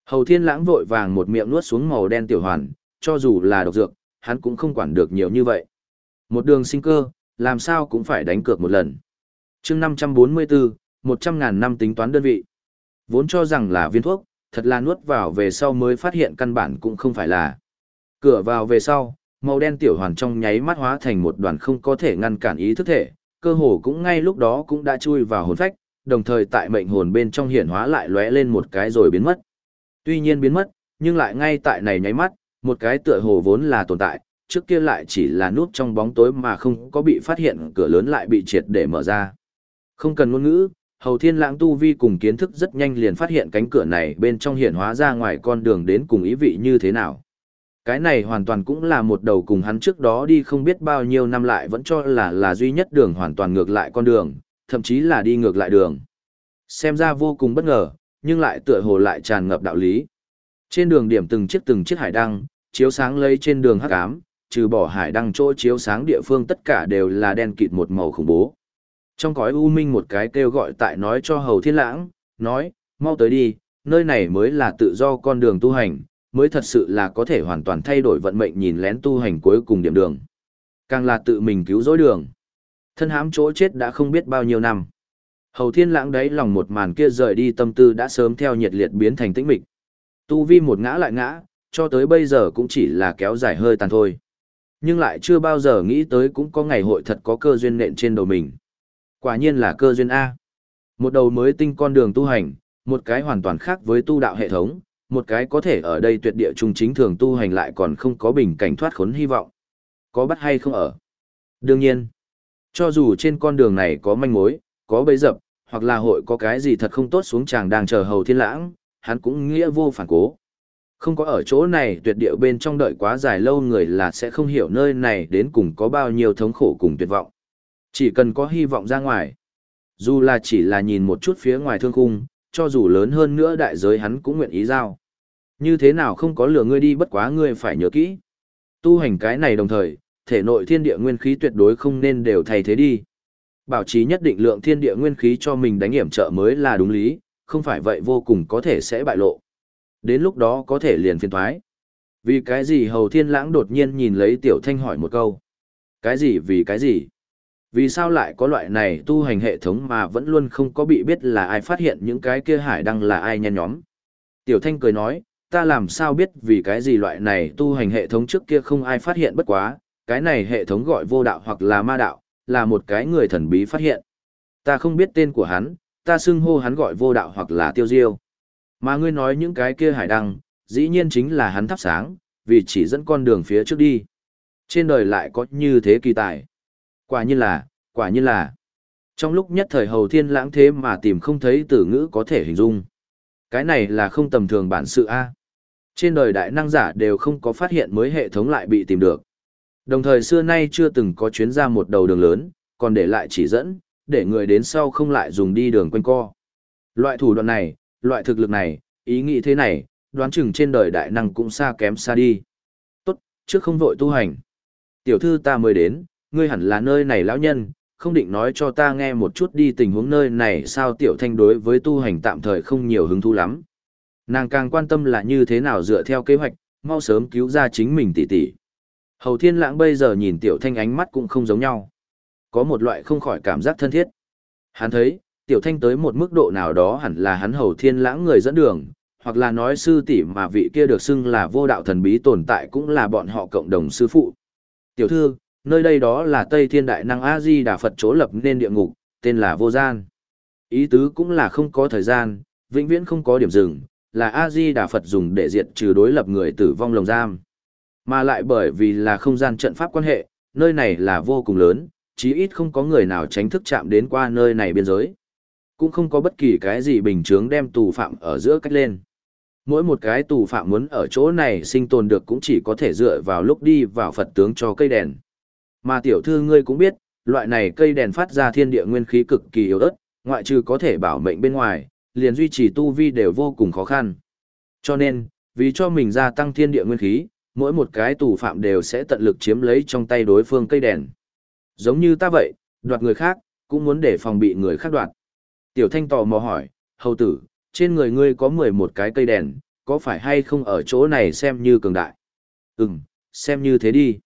Hầu thiên lãng vội vàng một miệng nuốt xuống màu đen tiểu hoàn, cho dù là độc dược, hắn cũng không quản được nhiều như vậy. Một đường sinh cơ, làm sao cũng phải đánh cược một lần. chương 544, 100 ngàn năm tính toán đơn vị. Vốn cho rằng là viên thuốc, thật là nuốt vào về sau mới phát hiện căn bản cũng không phải là. Cửa vào về sau, màu đen tiểu hoàn trong nháy mắt hóa thành một đoàn không có thể ngăn cản ý thức thể, cơ hồ cũng ngay lúc đó cũng đã chui vào hồn phách, đồng thời tại mệnh hồn bên trong hiển hóa lại lóe lên một cái rồi biến mất. Tuy nhiên biến mất, nhưng lại ngay tại này nháy mắt, một cái tựa hồ vốn là tồn tại, trước kia lại chỉ là nút trong bóng tối mà không có bị phát hiện cửa lớn lại bị triệt để mở ra. Không cần ngôn ngữ, Hầu Thiên Lãng tu vi cùng kiến thức rất nhanh liền phát hiện cánh cửa này bên trong hiển hóa ra ngoài con đường đến cùng ý vị như thế nào. Cái này hoàn toàn cũng là một đầu cùng hắn trước đó đi không biết bao nhiêu năm lại vẫn cho là là duy nhất đường hoàn toàn ngược lại con đường, thậm chí là đi ngược lại đường. Xem ra vô cùng bất ngờ, nhưng lại tựa hồ lại tràn ngập đạo lý. Trên đường điểm từng chiếc từng chiếc hải đăng, chiếu sáng lấy trên đường hắc ám, trừ bỏ hải đăng chỗ chiếu sáng địa phương tất cả đều là đen kịt một màu khủng bố. Trong cõi u minh một cái kêu gọi tại nói cho Hầu Thiên Lãng, nói, mau tới đi, nơi này mới là tự do con đường tu hành, mới thật sự là có thể hoàn toàn thay đổi vận mệnh nhìn lén tu hành cuối cùng điểm đường. Càng là tự mình cứu rỗi đường. Thân hãm chỗ chết đã không biết bao nhiêu năm. Hầu thiên lãng đấy lòng một màn kia rời đi tâm tư đã sớm theo nhiệt liệt biến thành tĩnh mịch. Tu vi một ngã lại ngã, cho tới bây giờ cũng chỉ là kéo dài hơi tàn thôi. Nhưng lại chưa bao giờ nghĩ tới cũng có ngày hội thật có cơ duyên nện trên đầu mình. Quả nhiên là cơ duyên A. Một đầu mới tinh con đường tu hành, một cái hoàn toàn khác với tu đạo hệ thống, một cái có thể ở đây tuyệt địa trung chính thường tu hành lại còn không có bình cảnh thoát khốn hy vọng. Có bắt hay không ở? Đương nhiên, cho dù trên con đường này có manh mối, có bẫy dập, hoặc là hội có cái gì thật không tốt xuống chàng đang chờ hầu thiên lãng, hắn cũng nghĩa vô phản cố. Không có ở chỗ này tuyệt địa bên trong đợi quá dài lâu người là sẽ không hiểu nơi này đến cùng có bao nhiêu thống khổ cùng tuyệt vọng. Chỉ cần có hy vọng ra ngoài. Dù là chỉ là nhìn một chút phía ngoài thương khung, cho dù lớn hơn nữa đại giới hắn cũng nguyện ý giao. Như thế nào không có lừa ngươi đi bất quá ngươi phải nhớ kỹ. Tu hành cái này đồng thời, thể nội thiên địa nguyên khí tuyệt đối không nên đều thay thế đi. Bảo trì nhất định lượng thiên địa nguyên khí cho mình đánh hiểm trợ mới là đúng lý, không phải vậy vô cùng có thể sẽ bại lộ. Đến lúc đó có thể liền phiền thoái. Vì cái gì Hầu Thiên Lãng đột nhiên nhìn lấy Tiểu Thanh hỏi một câu. Cái gì vì cái gì? Vì sao lại có loại này tu hành hệ thống mà vẫn luôn không có bị biết là ai phát hiện những cái kia hải đăng là ai nhen nhóm? Tiểu Thanh cười nói, ta làm sao biết vì cái gì loại này tu hành hệ thống trước kia không ai phát hiện bất quá, cái này hệ thống gọi vô đạo hoặc là ma đạo, là một cái người thần bí phát hiện. Ta không biết tên của hắn, ta xưng hô hắn gọi vô đạo hoặc là tiêu diêu. Mà ngươi nói những cái kia hải đăng, dĩ nhiên chính là hắn thắp sáng, vì chỉ dẫn con đường phía trước đi. Trên đời lại có như thế kỳ tài. Quả nhiên là, quả nhiên là. Trong lúc nhất thời hầu thiên lãng thế mà tìm không thấy từ ngữ có thể hình dung. Cái này là không tầm thường bản sự A. Trên đời đại năng giả đều không có phát hiện mới hệ thống lại bị tìm được. Đồng thời xưa nay chưa từng có chuyến ra một đầu đường lớn, còn để lại chỉ dẫn, để người đến sau không lại dùng đi đường quanh co. Loại thủ đoạn này, loại thực lực này, ý nghĩ thế này, đoán chừng trên đời đại năng cũng xa kém xa đi. Tốt, trước không vội tu hành. Tiểu thư ta mới đến, ngươi hẳn là nơi này lão nhân, không định nói cho ta nghe một chút đi tình huống nơi này sao tiểu thanh đối với tu hành tạm thời không nhiều hứng thú lắm. Nàng càng quan tâm là như thế nào dựa theo kế hoạch, mau sớm cứu ra chính mình tỷ tỷ. Hầu thiên lãng bây giờ nhìn tiểu thanh ánh mắt cũng không giống nhau. Có một loại không khỏi cảm giác thân thiết. Hắn thấy, tiểu thanh tới một mức độ nào đó hẳn là hắn hầu thiên lãng người dẫn đường, hoặc là nói sư tỷ mà vị kia được xưng là vô đạo thần bí tồn tại cũng là bọn họ cộng đồng sư phụ. Tiểu thư, nơi đây đó là Tây Thiên Đại Năng A-di Đà Phật chỗ lập nên địa ngục, tên là Vô Gian. Ý tứ cũng là không có thời gian, vĩnh viễn không có điểm dừng, là A-di Đà Phật dùng để diệt trừ đối lập người tử vong lồng giam. Mà lại bởi vì là không gian trận pháp quan hệ, nơi này là vô cùng lớn, chí ít không có người nào tránh thức chạm đến qua nơi này biên giới. Cũng không có bất kỳ cái gì bình chướng đem tù phạm ở giữa cách lên. Mỗi một cái tù phạm muốn ở chỗ này sinh tồn được cũng chỉ có thể dựa vào lúc đi vào Phật tướng cho cây đèn. Mà tiểu thư ngươi cũng biết, loại này cây đèn phát ra thiên địa nguyên khí cực kỳ yếu ớt, ngoại trừ có thể bảo mệnh bên ngoài, liền duy trì tu vi đều vô cùng khó khăn. Cho nên, vì cho mình gia tăng thiên địa nguyên khí, mỗi một cái tù phạm đều sẽ tận lực chiếm lấy trong tay đối phương cây đèn. Giống như ta vậy, đoạt người khác, cũng muốn để phòng bị người khác đoạt. Tiểu thanh tò mò hỏi, hầu tử, trên người ngươi có 11 cái cây đèn, có phải hay không ở chỗ này xem như cường đại? Ừm, xem như thế đi.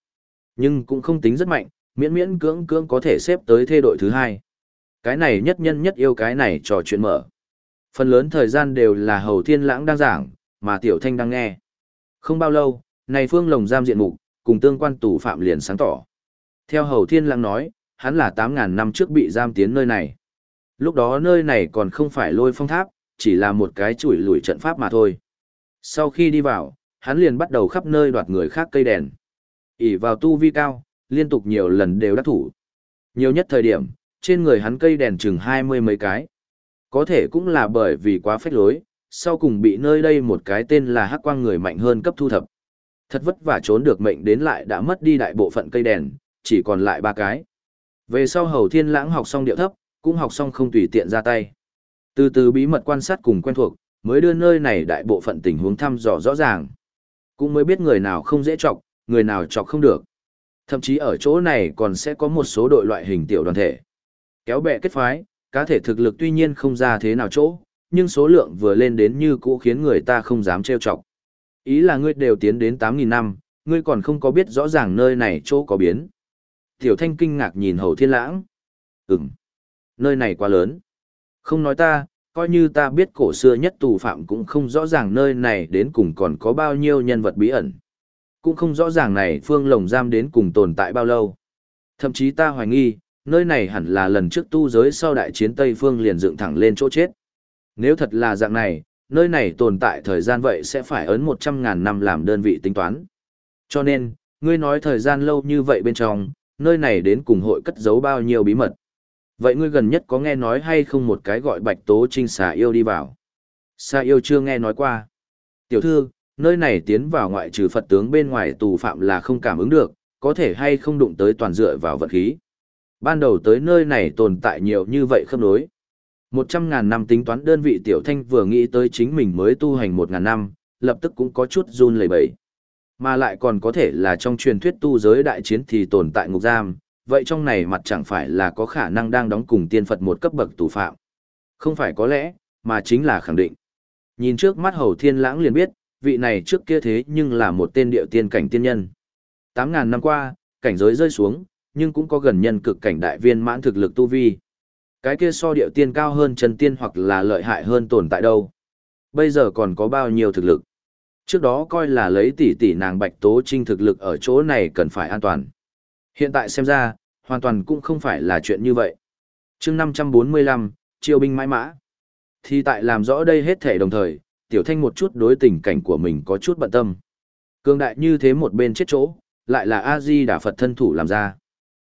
Nhưng cũng không tính rất mạnh, miễn miễn cưỡng cưỡng có thể xếp tới thê đội thứ hai. Cái này nhất nhân nhất yêu cái này trò chuyện mở. Phần lớn thời gian đều là hầu thiên lãng đang giảng, mà tiểu thanh đang nghe. Không bao lâu, này phương lồng giam diện mục, cùng tương quan tù phạm liền sáng tỏ. Theo hầu thiên lãng nói, hắn là 8.000 năm trước bị giam tiến nơi này. Lúc đó nơi này còn không phải lôi phong tháp, chỉ là một cái chuỗi lùi trận pháp mà thôi. Sau khi đi vào, hắn liền bắt đầu khắp nơi đoạt người khác cây đèn ỉ vào tu vi cao, liên tục nhiều lần đều đắc thủ. Nhiều nhất thời điểm, trên người hắn cây đèn chừng hai mươi mấy cái. Có thể cũng là bởi vì quá phách lối, sau cùng bị nơi đây một cái tên là hắc quang người mạnh hơn cấp thu thập. Thật vất vả trốn được mệnh đến lại đã mất đi đại bộ phận cây đèn, chỉ còn lại ba cái. Về sau hầu thiên lãng học xong điệu thấp, cũng học xong không tùy tiện ra tay. Từ từ bí mật quan sát cùng quen thuộc, mới đưa nơi này đại bộ phận tình huống thăm dò rõ ràng. Cũng mới biết người nào không dễ trọng người nào chọc không được. Thậm chí ở chỗ này còn sẽ có một số đội loại hình tiểu đoàn thể. Kéo bè kết phái, cá thể thực lực tuy nhiên không ra thế nào chỗ, nhưng số lượng vừa lên đến như cũ khiến người ta không dám trêu chọc. Ý là ngươi đều tiến đến 8.000 năm, ngươi còn không có biết rõ ràng nơi này chỗ có biến. Tiểu thanh kinh ngạc nhìn hầu thiên lãng. Ừm, nơi này quá lớn. Không nói ta, coi như ta biết cổ xưa nhất tù phạm cũng không rõ ràng nơi này đến cùng còn có bao nhiêu nhân vật bí ẩn. Cũng không rõ ràng này phương lồng giam đến cùng tồn tại bao lâu. Thậm chí ta hoài nghi, nơi này hẳn là lần trước tu giới sau đại chiến Tây Phương liền dựng thẳng lên chỗ chết. Nếu thật là dạng này, nơi này tồn tại thời gian vậy sẽ phải ấn 100.000 năm làm đơn vị tính toán. Cho nên, ngươi nói thời gian lâu như vậy bên trong, nơi này đến cùng hội cất giấu bao nhiêu bí mật. Vậy ngươi gần nhất có nghe nói hay không một cái gọi bạch tố trinh xà yêu đi vào? Xà yêu chưa nghe nói qua. Tiểu thư, nơi này tiến vào ngoại trừ Phật tướng bên ngoài tù phạm là không cảm ứng được, có thể hay không đụng tới toàn dựa vào vật khí. Ban đầu tới nơi này tồn tại nhiều như vậy khớp nối. Một trăm ngàn năm tính toán đơn vị tiểu thanh vừa nghĩ tới chính mình mới tu hành một ngàn năm, lập tức cũng có chút run lẩy bẩy. Mà lại còn có thể là trong truyền thuyết tu giới đại chiến thì tồn tại ngục giam, vậy trong này mặt chẳng phải là có khả năng đang đóng cùng tiên Phật một cấp bậc tù phạm. Không phải có lẽ, mà chính là khẳng định. Nhìn trước mắt hầu thiên lãng liền biết, vị này trước kia thế nhưng là một tên điệu tiên cảnh tiên nhân. Tám ngàn năm qua, cảnh giới rơi xuống, nhưng cũng có gần nhân cực cảnh đại viên mãn thực lực tu vi. Cái kia so điệu tiên cao hơn chân tiên hoặc là lợi hại hơn tồn tại đâu. Bây giờ còn có bao nhiêu thực lực. Trước đó coi là lấy tỷ tỷ nàng bạch tố trinh thực lực ở chỗ này cần phải an toàn. Hiện tại xem ra, hoàn toàn cũng không phải là chuyện như vậy. chương 545, triều binh mãi mã. Thì tại làm rõ đây hết thể đồng thời, tiểu thanh một chút đối tình cảnh của mình có chút bận tâm. Cương đại như thế một bên chết chỗ, lại là A-di đà Phật thân thủ làm ra.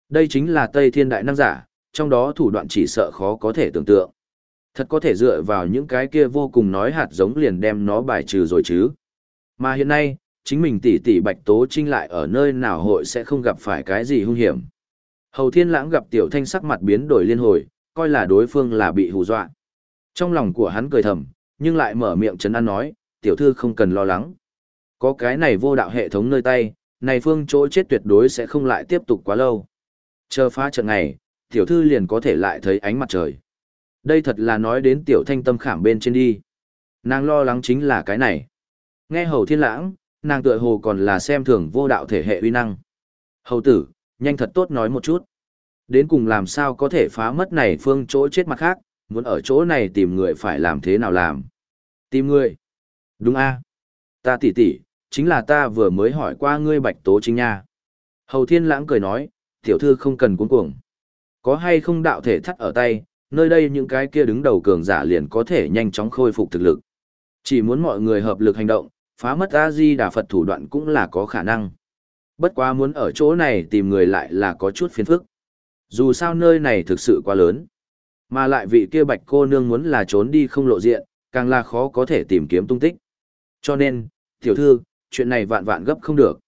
Đây chính là Tây Thiên Đại Năng Giả, trong đó thủ đoạn chỉ sợ khó có thể tưởng tượng. Thật có thể dựa vào những cái kia vô cùng nói hạt giống liền đem nó bài trừ rồi chứ. Mà hiện nay, chính mình tỷ tỷ Bạch Tố Trinh lại ở nơi nào hội sẽ không gặp phải cái gì hung hiểm. Hầu Thiên Lãng gặp Tiểu Thanh sắc mặt biến đổi liên hồi, coi là đối phương là bị hù dọa. Trong lòng của hắn cười thầm, nhưng lại mở miệng chấn an nói, tiểu thư không cần lo lắng. Có cái này vô đạo hệ thống nơi tay, này phương chỗ chết tuyệt đối sẽ không lại tiếp tục quá lâu. Chờ phá trận này, tiểu thư liền có thể lại thấy ánh mặt trời. Đây thật là nói đến tiểu thanh tâm khảm bên trên đi. Nàng lo lắng chính là cái này. Nghe hầu thiên lãng, nàng tựa hồ còn là xem thường vô đạo thể hệ uy năng. Hầu tử, nhanh thật tốt nói một chút. Đến cùng làm sao có thể phá mất này phương chỗ chết mặt khác, muốn ở chỗ này tìm người phải làm thế nào làm. Tìm người. Đúng a Ta tỷ tỷ, chính là ta vừa mới hỏi qua ngươi bạch tố chính nha. Hầu thiên lãng cười nói, tiểu thư không cần cuống cuồng. Có hay không đạo thể thắt ở tay, nơi đây những cái kia đứng đầu cường giả liền có thể nhanh chóng khôi phục thực lực. Chỉ muốn mọi người hợp lực hành động, phá mất A-di đà Phật thủ đoạn cũng là có khả năng. Bất quá muốn ở chỗ này tìm người lại là có chút phiền phức. Dù sao nơi này thực sự quá lớn. Mà lại vị kia bạch cô nương muốn là trốn đi không lộ diện, càng là khó có thể tìm kiếm tung tích. Cho nên, tiểu thư, chuyện này vạn vạn gấp không được.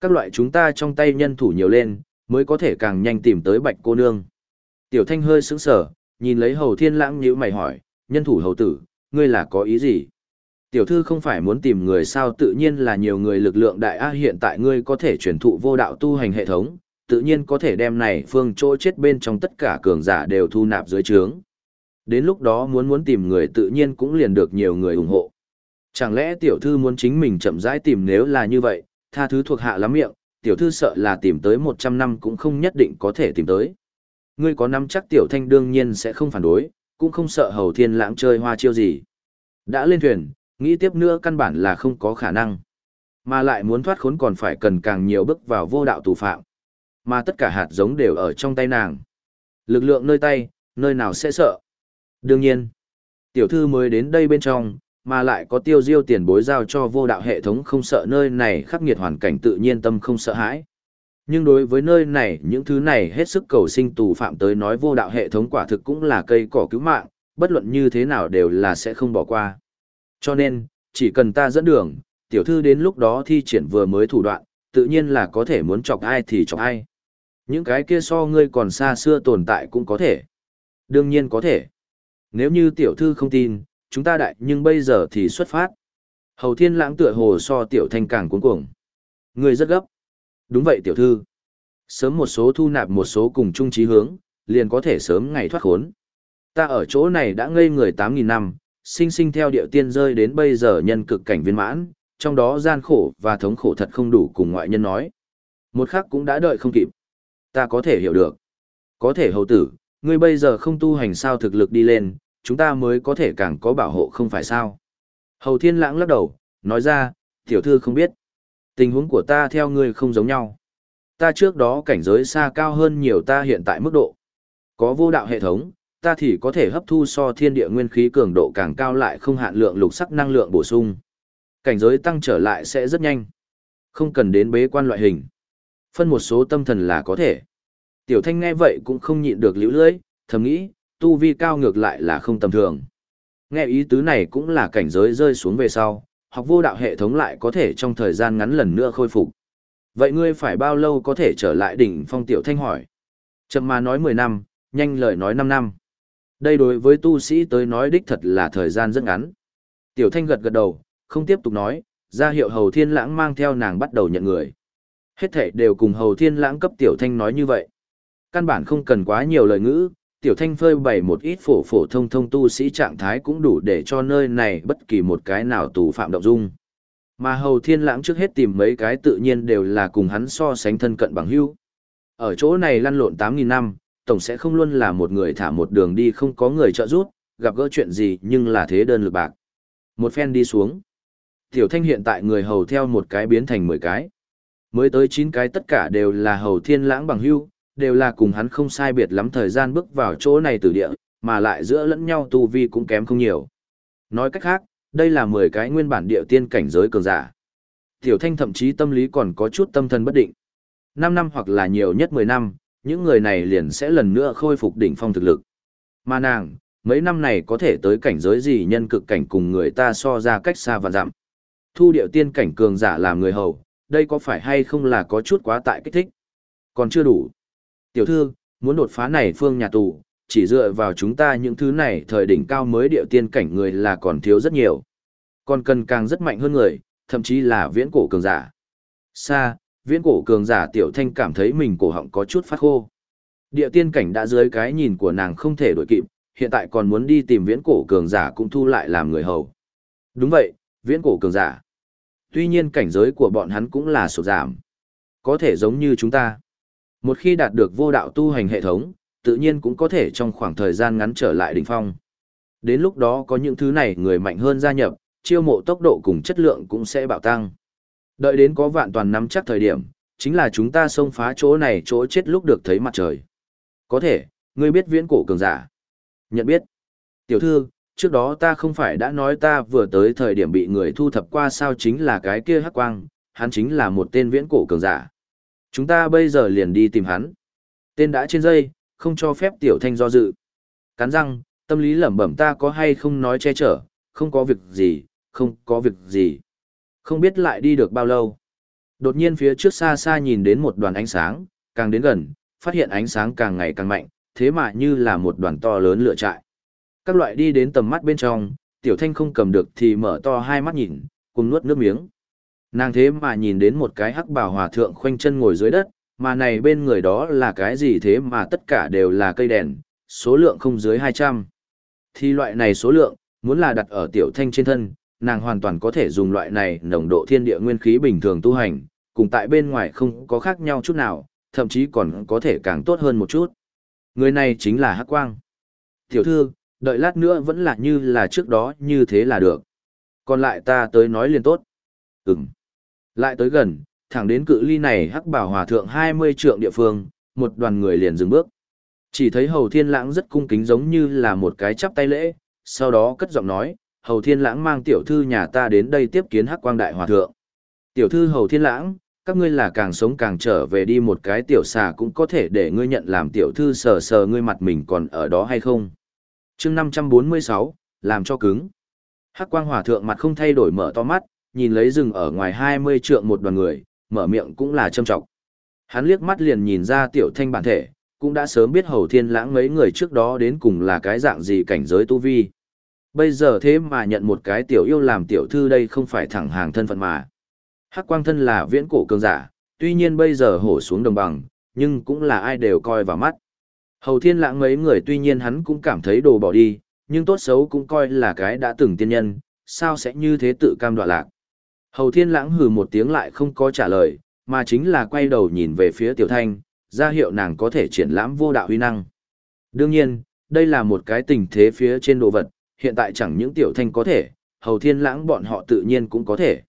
Các loại chúng ta trong tay nhân thủ nhiều lên, mới có thể càng nhanh tìm tới bạch cô nương. Tiểu thanh hơi sững sở, nhìn lấy hầu thiên lãng nhíu mày hỏi, nhân thủ hầu tử, ngươi là có ý gì? Tiểu thư không phải muốn tìm người sao tự nhiên là nhiều người lực lượng đại A hiện tại ngươi có thể truyền thụ vô đạo tu hành hệ thống, tự nhiên có thể đem này phương chỗ chết bên trong tất cả cường giả đều thu nạp dưới trướng. Đến lúc đó muốn muốn tìm người tự nhiên cũng liền được nhiều người ủng hộ. Chẳng lẽ tiểu thư muốn chính mình chậm rãi tìm nếu là như vậy, tha thứ thuộc hạ lắm miệng, tiểu thư sợ là tìm tới 100 năm cũng không nhất định có thể tìm tới. Ngươi có nắm chắc tiểu thanh đương nhiên sẽ không phản đối, cũng không sợ hầu thiên lãng chơi hoa chiêu gì. Đã lên thuyền, nghĩ tiếp nữa căn bản là không có khả năng. Mà lại muốn thoát khốn còn phải cần càng nhiều bước vào vô đạo tù phạm. Mà tất cả hạt giống đều ở trong tay nàng. Lực lượng nơi tay, nơi nào sẽ sợ. Đương nhiên, tiểu thư mới đến đây bên trong, mà lại có tiêu diêu tiền bối giao cho vô đạo hệ thống không sợ nơi này khắc nghiệt hoàn cảnh tự nhiên tâm không sợ hãi. Nhưng đối với nơi này những thứ này hết sức cầu sinh tù phạm tới nói vô đạo hệ thống quả thực cũng là cây cỏ cứu mạng, bất luận như thế nào đều là sẽ không bỏ qua. Cho nên, chỉ cần ta dẫn đường, tiểu thư đến lúc đó thi triển vừa mới thủ đoạn, tự nhiên là có thể muốn chọc ai thì chọc ai. Những cái kia so ngươi còn xa xưa tồn tại cũng có thể. Đương nhiên có thể. Nếu như tiểu thư không tin, chúng ta đại nhưng bây giờ thì xuất phát. Hầu thiên lãng tựa hồ so tiểu thanh càng cuốn cuồng. người rất gấp. Đúng vậy tiểu thư. Sớm một số thu nạp một số cùng chung trí hướng, liền có thể sớm ngày thoát khốn. Ta ở chỗ này đã ngây người 8.000 năm, sinh sinh theo điệu tiên rơi đến bây giờ nhân cực cảnh viên mãn, trong đó gian khổ và thống khổ thật không đủ cùng ngoại nhân nói. Một khắc cũng đã đợi không kịp. Ta có thể hiểu được. Có thể hầu tử, ngươi bây giờ không tu hành sao thực lực đi lên, chúng ta mới có thể càng có bảo hộ không phải sao. Hầu thiên lãng lắc đầu, nói ra, tiểu thư không biết. Tình huống của ta theo ngươi không giống nhau. Ta trước đó cảnh giới xa cao hơn nhiều ta hiện tại mức độ. Có vô đạo hệ thống, ta thì có thể hấp thu so thiên địa nguyên khí cường độ càng cao lại không hạn lượng lục sắc năng lượng bổ sung. Cảnh giới tăng trở lại sẽ rất nhanh. Không cần đến bế quan loại hình. Phân một số tâm thần là có thể. Tiểu thanh nghe vậy cũng không nhịn được liễu lưỡi, thầm nghĩ, tu vi cao ngược lại là không tầm thường. Nghe ý tứ này cũng là cảnh giới rơi xuống về sau, học vô đạo hệ thống lại có thể trong thời gian ngắn lần nữa khôi phục. Vậy ngươi phải bao lâu có thể trở lại đỉnh phong tiểu thanh hỏi? Chậm mà nói 10 năm, nhanh lời nói 5 năm. Đây đối với tu sĩ tới nói đích thật là thời gian rất ngắn. Tiểu thanh gật gật đầu, không tiếp tục nói, ra hiệu hầu thiên lãng mang theo nàng bắt đầu nhận người. Hết thể đều cùng hầu thiên lãng cấp tiểu thanh nói như vậy. Căn bản không cần quá nhiều lời ngữ, tiểu thanh phơi bày một ít phổ phổ thông thông tu sĩ trạng thái cũng đủ để cho nơi này bất kỳ một cái nào tù phạm động dung. Mà hầu thiên lãng trước hết tìm mấy cái tự nhiên đều là cùng hắn so sánh thân cận bằng hữu. Ở chỗ này lăn lộn 8.000 năm, tổng sẽ không luôn là một người thả một đường đi không có người trợ giúp, gặp gỡ chuyện gì nhưng là thế đơn lực bạc. Một phen đi xuống. Tiểu thanh hiện tại người hầu theo một cái biến thành 10 cái. Mới tới 9 cái tất cả đều là hầu thiên lãng bằng hữu, đều là cùng hắn không sai biệt lắm thời gian bước vào chỗ này từ địa, mà lại giữa lẫn nhau tu vi cũng kém không nhiều. Nói cách khác, đây là 10 cái nguyên bản địa tiên cảnh giới cường giả. Tiểu Thanh thậm chí tâm lý còn có chút tâm thần bất định. 5 năm hoặc là nhiều nhất 10 năm, những người này liền sẽ lần nữa khôi phục đỉnh phong thực lực. Mà nàng, mấy năm này có thể tới cảnh giới gì nhân cực cảnh cùng người ta so ra cách xa và dặm. Thu điệu tiên cảnh cường giả làm người hầu, đây có phải hay không là có chút quá tại kích thích. Còn chưa đủ. Tiểu thư, muốn đột phá này phương nhà tù, chỉ dựa vào chúng ta những thứ này thời đỉnh cao mới điệu tiên cảnh người là còn thiếu rất nhiều. Còn cần càng rất mạnh hơn người, thậm chí là viễn cổ cường giả. Xa, viễn cổ cường giả tiểu thanh cảm thấy mình cổ họng có chút phát khô. Địa tiên cảnh đã dưới cái nhìn của nàng không thể đổi kịp, hiện tại còn muốn đi tìm viễn cổ cường giả cũng thu lại làm người hầu. Đúng vậy, viễn cổ cường giả. Tuy nhiên cảnh giới của bọn hắn cũng là sụt giảm. Có thể giống như chúng ta. Một khi đạt được vô đạo tu hành hệ thống, tự nhiên cũng có thể trong khoảng thời gian ngắn trở lại đỉnh phong. Đến lúc đó có những thứ này người mạnh hơn gia nhập, chiêu mộ tốc độ cùng chất lượng cũng sẽ bạo tăng. Đợi đến có vạn toàn nắm chắc thời điểm, chính là chúng ta xông phá chỗ này chỗ chết lúc được thấy mặt trời. Có thể, ngươi biết viễn cổ cường giả. Nhận biết. Tiểu thư, trước đó ta không phải đã nói ta vừa tới thời điểm bị người thu thập qua sao chính là cái kia hắc quang, hắn chính là một tên viễn cổ cường giả. Chúng ta bây giờ liền đi tìm hắn. Tên đã trên dây, không cho phép tiểu thanh do dự. Cắn răng, tâm lý lẩm bẩm ta có hay không nói che chở, không có việc gì, không có việc gì. Không biết lại đi được bao lâu. Đột nhiên phía trước xa xa nhìn đến một đoàn ánh sáng, càng đến gần, phát hiện ánh sáng càng ngày càng mạnh, thế mà như là một đoàn to lớn lửa trại. Các loại đi đến tầm mắt bên trong, tiểu thanh không cầm được thì mở to hai mắt nhìn, cùng nuốt nước miếng. Nàng thế mà nhìn đến một cái hắc bào hòa thượng khoanh chân ngồi dưới đất, mà này bên người đó là cái gì thế mà tất cả đều là cây đèn, số lượng không dưới 200. Thì loại này số lượng, muốn là đặt ở tiểu thanh trên thân, nàng hoàn toàn có thể dùng loại này nồng độ thiên địa nguyên khí bình thường tu hành, cùng tại bên ngoài không có khác nhau chút nào, thậm chí còn có thể càng tốt hơn một chút. Người này chính là Hắc Quang. Tiểu thư, đợi lát nữa vẫn là như là trước đó như thế là được. Còn lại ta tới nói liền tốt. Ừm. Lại tới gần, thẳng đến cự ly này hắc bảo hòa thượng 20 trượng địa phương, một đoàn người liền dừng bước. Chỉ thấy Hầu Thiên Lãng rất cung kính giống như là một cái chắp tay lễ, sau đó cất giọng nói, Hầu Thiên Lãng mang tiểu thư nhà ta đến đây tiếp kiến hắc quang đại hòa thượng. Tiểu thư Hầu Thiên Lãng, các ngươi là càng sống càng trở về đi một cái tiểu xà cũng có thể để ngươi nhận làm tiểu thư sờ sờ ngươi mặt mình còn ở đó hay không. chương 546, làm cho cứng. Hắc quang hòa thượng mặt không thay đổi mở to mắt, nhìn lấy rừng ở ngoài 20 trượng một đoàn người, mở miệng cũng là châm trọng. Hắn liếc mắt liền nhìn ra tiểu thanh bản thể, cũng đã sớm biết hầu thiên lãng mấy người trước đó đến cùng là cái dạng gì cảnh giới tu vi. Bây giờ thế mà nhận một cái tiểu yêu làm tiểu thư đây không phải thẳng hàng thân phận mà. Hắc quang thân là viễn cổ cường giả, tuy nhiên bây giờ hổ xuống đồng bằng, nhưng cũng là ai đều coi vào mắt. Hầu thiên lãng mấy người tuy nhiên hắn cũng cảm thấy đồ bỏ đi, nhưng tốt xấu cũng coi là cái đã từng tiên nhân, sao sẽ như thế tự cam đoạ lạc. Hầu Thiên Lãng hừ một tiếng lại không có trả lời, mà chính là quay đầu nhìn về phía Tiểu Thanh, ra hiệu nàng có thể triển lãm vô đạo huy năng. Đương nhiên, đây là một cái tình thế phía trên đồ vật, hiện tại chẳng những Tiểu Thanh có thể, Hầu Thiên Lãng bọn họ tự nhiên cũng có thể.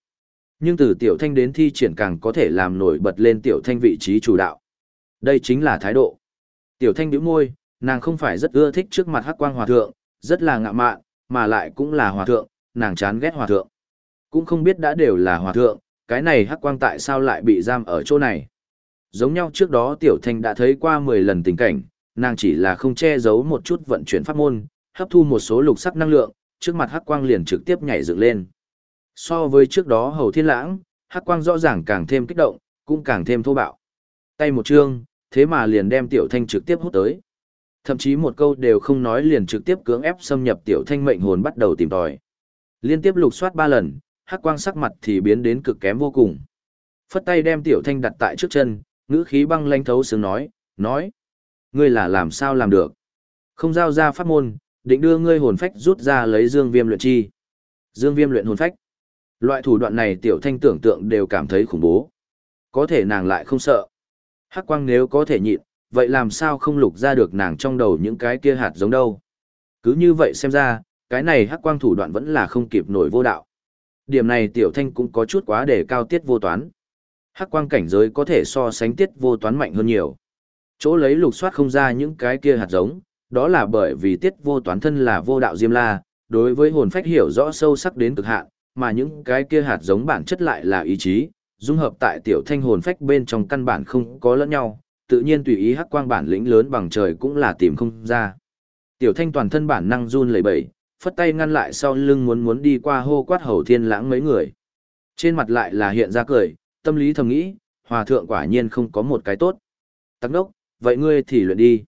Nhưng từ Tiểu Thanh đến thi triển càng có thể làm nổi bật lên Tiểu Thanh vị trí chủ đạo. Đây chính là thái độ. Tiểu Thanh bĩu môi, nàng không phải rất ưa thích trước mặt Hắc Quang Hòa Thượng, rất là ngạ mạn, mà lại cũng là Hòa Thượng, nàng chán ghét Hòa Thượng. Cũng không biết đã đều là Hòa Thượng, cái này Hắc Quang tại sao lại bị giam ở chỗ này. Giống nhau trước đó Tiểu Thanh đã thấy qua 10 lần tình cảnh, nàng chỉ là không che giấu một chút vận chuyển pháp môn, hấp thu một số lục sắc năng lượng, trước mặt Hắc Quang liền trực tiếp nhảy dựng lên. So với trước đó Hầu Thiên Lãng, Hắc Quang rõ ràng càng thêm kích động, cũng càng thêm thô bạo. Tay một trương thế mà liền đem Tiểu Thanh trực tiếp hút tới. Thậm chí một câu đều không nói liền trực tiếp cưỡng ép xâm nhập Tiểu Thanh mệnh hồn bắt đầu tìm tòi. Liên tiếp lục soát ba lần, Hắc Quang sắc mặt thì biến đến cực kém vô cùng. Phất tay đem Tiểu Thanh đặt tại trước chân, ngữ khí băng lanh thấu sướng nói, nói. Ngươi là làm sao làm được? Không giao ra pháp môn, định đưa ngươi hồn phách rút ra lấy dương viêm luyện chi. Dương viêm luyện hồn phách. Loại thủ đoạn này Tiểu Thanh tưởng tượng đều cảm thấy khủng bố. Có thể nàng lại không sợ. Hắc quang nếu có thể nhịn, vậy làm sao không lục ra được nàng trong đầu những cái kia hạt giống đâu. Cứ như vậy xem ra, cái này hắc quang thủ đoạn vẫn là không kịp nổi vô đạo. Điểm này tiểu thanh cũng có chút quá để cao tiết vô toán. Hắc quang cảnh giới có thể so sánh tiết vô toán mạnh hơn nhiều. Chỗ lấy lục soát không ra những cái kia hạt giống, đó là bởi vì tiết vô toán thân là vô đạo diêm la, đối với hồn phách hiểu rõ sâu sắc đến cực hạn, mà những cái kia hạt giống bản chất lại là ý chí, dung hợp tại tiểu thanh hồn phách bên trong căn bản không có lẫn nhau, tự nhiên tùy ý hắc quang bản lĩnh lớn bằng trời cũng là tìm không ra. Tiểu thanh toàn thân bản năng run lẩy bẩy, phất tay ngăn lại sau lưng muốn muốn đi qua hô quát hầu thiên lãng mấy người. Trên mặt lại là hiện ra cười, tâm lý thầm nghĩ, hòa thượng quả nhiên không có một cái tốt. Tắc đốc, vậy ngươi thì luyện đi.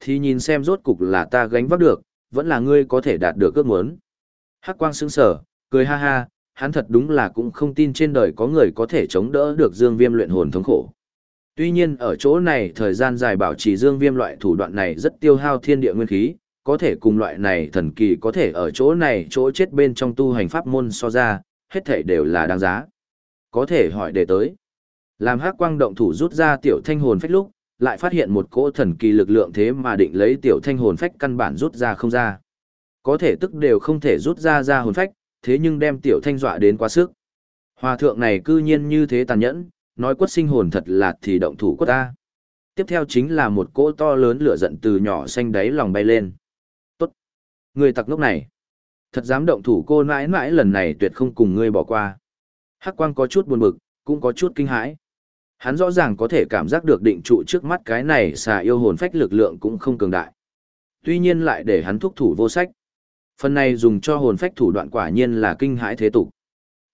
Thì nhìn xem rốt cục là ta gánh vác được, vẫn là ngươi có thể đạt được ước muốn. Hắc quang sững sở, cười ha ha, hắn thật đúng là cũng không tin trên đời có người có thể chống đỡ được dương viêm luyện hồn thống khổ. Tuy nhiên ở chỗ này thời gian dài bảo trì dương viêm loại thủ đoạn này rất tiêu hao thiên địa nguyên khí, có thể cùng loại này thần kỳ có thể ở chỗ này chỗ chết bên trong tu hành pháp môn so ra, hết thể đều là đáng giá. Có thể hỏi để tới. Làm hắc quang động thủ rút ra tiểu thanh hồn phách lúc, lại phát hiện một cỗ thần kỳ lực lượng thế mà định lấy tiểu thanh hồn phách căn bản rút ra không ra. Có thể tức đều không thể rút ra ra hồn phách, thế nhưng đem tiểu thanh dọa đến quá sức. Hòa thượng này cư nhiên như thế tàn nhẫn, nói quất sinh hồn thật là thì động thủ quất ta. Tiếp theo chính là một cỗ to lớn lửa giận từ nhỏ xanh đáy lòng bay lên. Người tặc ngốc này. Thật dám động thủ cô nãi nãi lần này tuyệt không cùng ngươi bỏ qua. Hắc quang có chút buồn bực, cũng có chút kinh hãi. Hắn rõ ràng có thể cảm giác được định trụ trước mắt cái này xà yêu hồn phách lực lượng cũng không cường đại. Tuy nhiên lại để hắn thúc thủ vô sách. Phần này dùng cho hồn phách thủ đoạn quả nhiên là kinh hãi thế tục.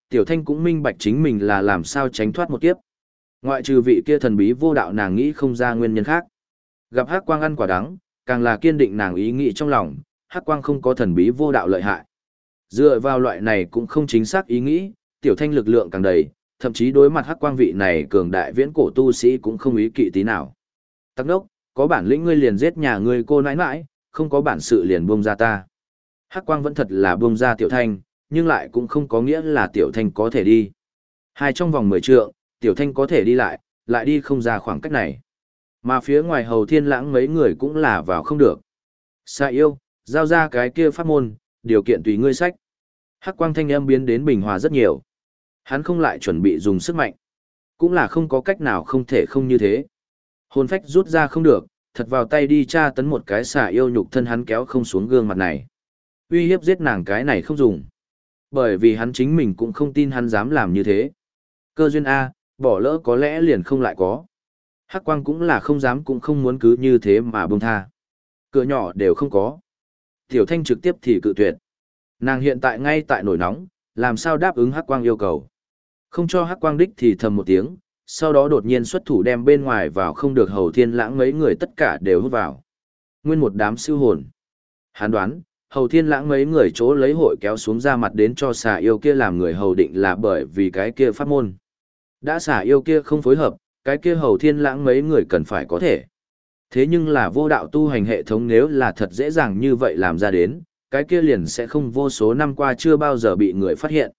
Tiểu Thanh cũng minh bạch chính mình là làm sao tránh thoát một kiếp. Ngoại trừ vị kia thần bí vô đạo nàng nghĩ không ra nguyên nhân khác. Gặp Hắc Quang ăn quả đắng, càng là kiên định nàng ý nghĩ trong lòng, Hắc Quang không có thần bí vô đạo lợi hại. Dựa vào loại này cũng không chính xác ý nghĩ, Tiểu Thanh lực lượng càng đầy, thậm chí đối mặt Hắc Quang vị này cường đại viễn cổ tu sĩ cũng không ý kỵ tí nào. Tắc đốc, có bản lĩnh ngươi liền giết nhà ngươi cô nãi nãi, không có bản sự liền buông ra ta. Hắc quang vẫn thật là buông ra tiểu thanh, nhưng lại cũng không có nghĩa là tiểu thanh có thể đi. Hai trong vòng 10 trượng, tiểu thanh có thể đi lại, lại đi không ra khoảng cách này. Mà phía ngoài hầu thiên lãng mấy người cũng là vào không được. Sa yêu, giao ra cái kia pháp môn, điều kiện tùy ngươi sách. Hắc quang thanh âm biến đến bình hòa rất nhiều. Hắn không lại chuẩn bị dùng sức mạnh. Cũng là không có cách nào không thể không như thế. Hồn phách rút ra không được, thật vào tay đi tra tấn một cái xà yêu nhục thân hắn kéo không xuống gương mặt này. Uy hiếp giết nàng cái này không dùng. Bởi vì hắn chính mình cũng không tin hắn dám làm như thế. Cơ duyên A, bỏ lỡ có lẽ liền không lại có. Hắc quang cũng là không dám cũng không muốn cứ như thế mà buông tha. Cửa nhỏ đều không có. Tiểu thanh trực tiếp thì cự tuyệt. Nàng hiện tại ngay tại nổi nóng, làm sao đáp ứng hắc quang yêu cầu. Không cho hắc quang đích thì thầm một tiếng, sau đó đột nhiên xuất thủ đem bên ngoài vào không được hầu thiên lãng mấy người tất cả đều hút vào. Nguyên một đám siêu hồn. Hán đoán, hầu thiên lãng mấy người chỗ lấy hội kéo xuống ra mặt đến cho xà yêu kia làm người hầu định là bởi vì cái kia pháp môn. Đã xà yêu kia không phối hợp, cái kia hầu thiên lãng mấy người cần phải có thể. Thế nhưng là vô đạo tu hành hệ thống nếu là thật dễ dàng như vậy làm ra đến, cái kia liền sẽ không vô số năm qua chưa bao giờ bị người phát hiện.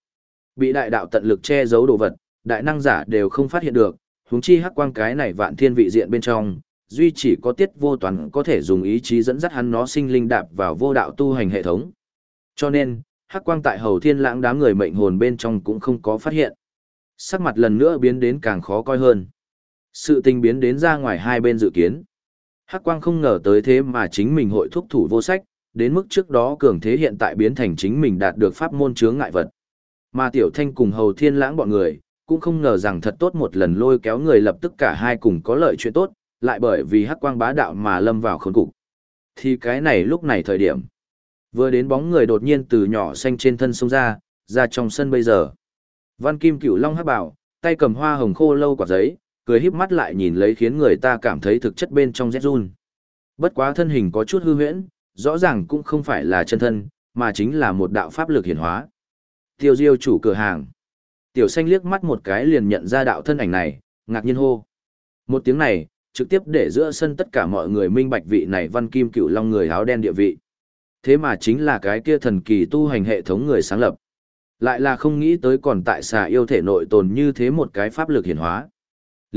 Bị đại đạo tận lực che giấu đồ vật, đại năng giả đều không phát hiện được, huống chi hắc quang cái này vạn thiên vị diện bên trong, duy chỉ có tiết vô toán có thể dùng ý chí dẫn dắt hắn nó sinh linh đạp vào vô đạo tu hành hệ thống. Cho nên, hắc quang tại hầu thiên lãng đám người mệnh hồn bên trong cũng không có phát hiện. Sắc mặt lần nữa biến đến càng khó coi hơn. Sự tình biến đến ra ngoài hai bên dự kiến. Hắc quang không ngờ tới thế mà chính mình hội thúc thủ vô sách, đến mức trước đó cường thế hiện tại biến thành chính mình đạt được pháp môn chướng ngại vật. Mà tiểu thanh cùng hầu thiên lãng bọn người, cũng không ngờ rằng thật tốt một lần lôi kéo người lập tức cả hai cùng có lợi chuyện tốt, lại bởi vì hắc quang bá đạo mà lâm vào khốn cục. Thì cái này lúc này thời điểm, vừa đến bóng người đột nhiên từ nhỏ xanh trên thân sông ra, ra trong sân bây giờ. Văn Kim Cửu Long hắc bảo, tay cầm hoa hồng khô lâu quả giấy, cười híp mắt lại nhìn lấy khiến người ta cảm thấy thực chất bên trong rét run. Bất quá thân hình có chút hư huyễn, rõ ràng cũng không phải là chân thân, mà chính là một đạo pháp lực hiển hóa. Tiêu Diêu chủ cửa hàng. Tiểu xanh liếc mắt một cái liền nhận ra đạo thân ảnh này, ngạc nhiên hô. Một tiếng này, trực tiếp để giữa sân tất cả mọi người minh bạch vị này văn kim cựu long người áo đen địa vị. Thế mà chính là cái kia thần kỳ tu hành hệ thống người sáng lập. Lại là không nghĩ tới còn tại xà yêu thể nội tồn như thế một cái pháp lực hiển hóa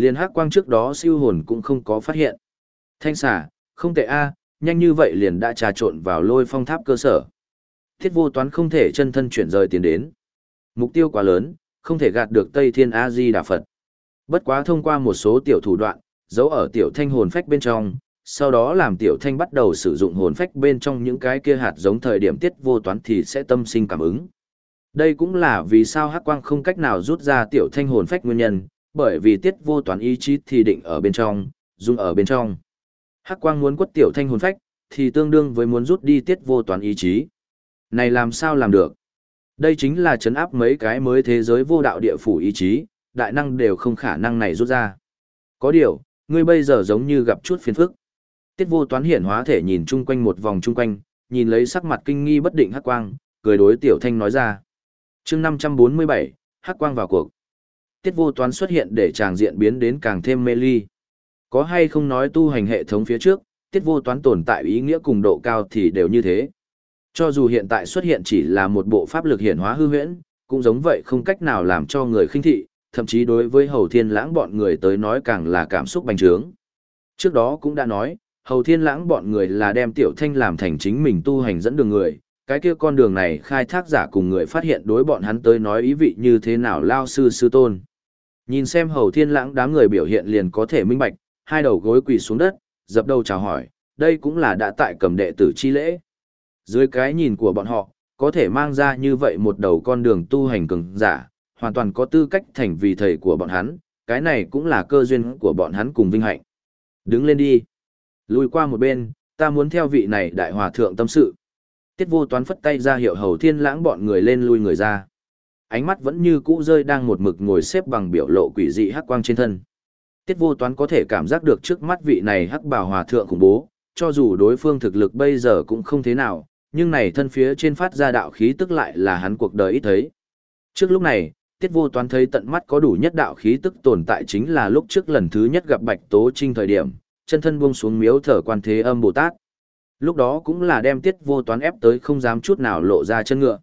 liền hắc quang trước đó siêu hồn cũng không có phát hiện. Thanh xà, không tệ a, nhanh như vậy liền đã trà trộn vào lôi phong tháp cơ sở. Thiết vô toán không thể chân thân chuyển rời tiến đến. Mục tiêu quá lớn, không thể gạt được Tây Thiên A-di Đà Phật. Bất quá thông qua một số tiểu thủ đoạn, giấu ở tiểu thanh hồn phách bên trong, sau đó làm tiểu thanh bắt đầu sử dụng hồn phách bên trong những cái kia hạt giống thời điểm tiết vô toán thì sẽ tâm sinh cảm ứng. Đây cũng là vì sao hắc quang không cách nào rút ra tiểu thanh hồn phách nguyên nhân, bởi vì tiết vô toán ý chí thì định ở bên trong, dung ở bên trong. Hắc quang muốn quất tiểu thanh hồn phách, thì tương đương với muốn rút đi tiết vô toán ý chí. Này làm sao làm được? Đây chính là chấn áp mấy cái mới thế giới vô đạo địa phủ ý chí, đại năng đều không khả năng này rút ra. Có điều, ngươi bây giờ giống như gặp chút phiền phức. Tiết vô toán hiển hóa thể nhìn chung quanh một vòng chung quanh, nhìn lấy sắc mặt kinh nghi bất định hắc quang, cười đối tiểu thanh nói ra. chương 547, hắc quang vào cuộc. Tiết vô toán xuất hiện để chàng diện biến đến càng thêm mê ly. Có hay không nói tu hành hệ thống phía trước, tiết vô toán tồn tại ý nghĩa cùng độ cao thì đều như thế. Cho dù hiện tại xuất hiện chỉ là một bộ pháp lực hiển hóa hư huyễn, cũng giống vậy không cách nào làm cho người khinh thị, thậm chí đối với hầu thiên lãng bọn người tới nói càng là cảm xúc bành trướng. Trước đó cũng đã nói, hầu thiên lãng bọn người là đem tiểu thanh làm thành chính mình tu hành dẫn đường người, cái kia con đường này khai thác giả cùng người phát hiện đối bọn hắn tới nói ý vị như thế nào lao sư sư tôn. Nhìn xem hầu thiên lãng đám người biểu hiện liền có thể minh bạch, hai đầu gối quỳ xuống đất, dập đầu chào hỏi, đây cũng là đã tại cầm đệ tử chi lễ. Dưới cái nhìn của bọn họ, có thể mang ra như vậy một đầu con đường tu hành cường giả, hoàn toàn có tư cách thành vì thầy của bọn hắn, cái này cũng là cơ duyên của bọn hắn cùng vinh hạnh. Đứng lên đi. Lùi qua một bên, ta muốn theo vị này đại hòa thượng tâm sự. Tiết vô toán phất tay ra hiệu hầu thiên lãng bọn người lên lui người ra. Ánh mắt vẫn như cũ rơi đang một mực ngồi xếp bằng biểu lộ quỷ dị hắc quang trên thân. Tiết vô toán có thể cảm giác được trước mắt vị này hắc bảo hòa thượng khủng bố, cho dù đối phương thực lực bây giờ cũng không thế nào, nhưng này thân phía trên phát ra đạo khí tức lại là hắn cuộc đời ít thấy. Trước lúc này, Tiết Vô Toán thấy tận mắt có đủ nhất đạo khí tức tồn tại chính là lúc trước lần thứ nhất gặp Bạch Tố Trinh thời điểm, chân thân buông xuống miếu thở quan thế âm Bồ Tát. Lúc đó cũng là đem Tiết Vô Toán ép tới không dám chút nào lộ ra chân ngựa.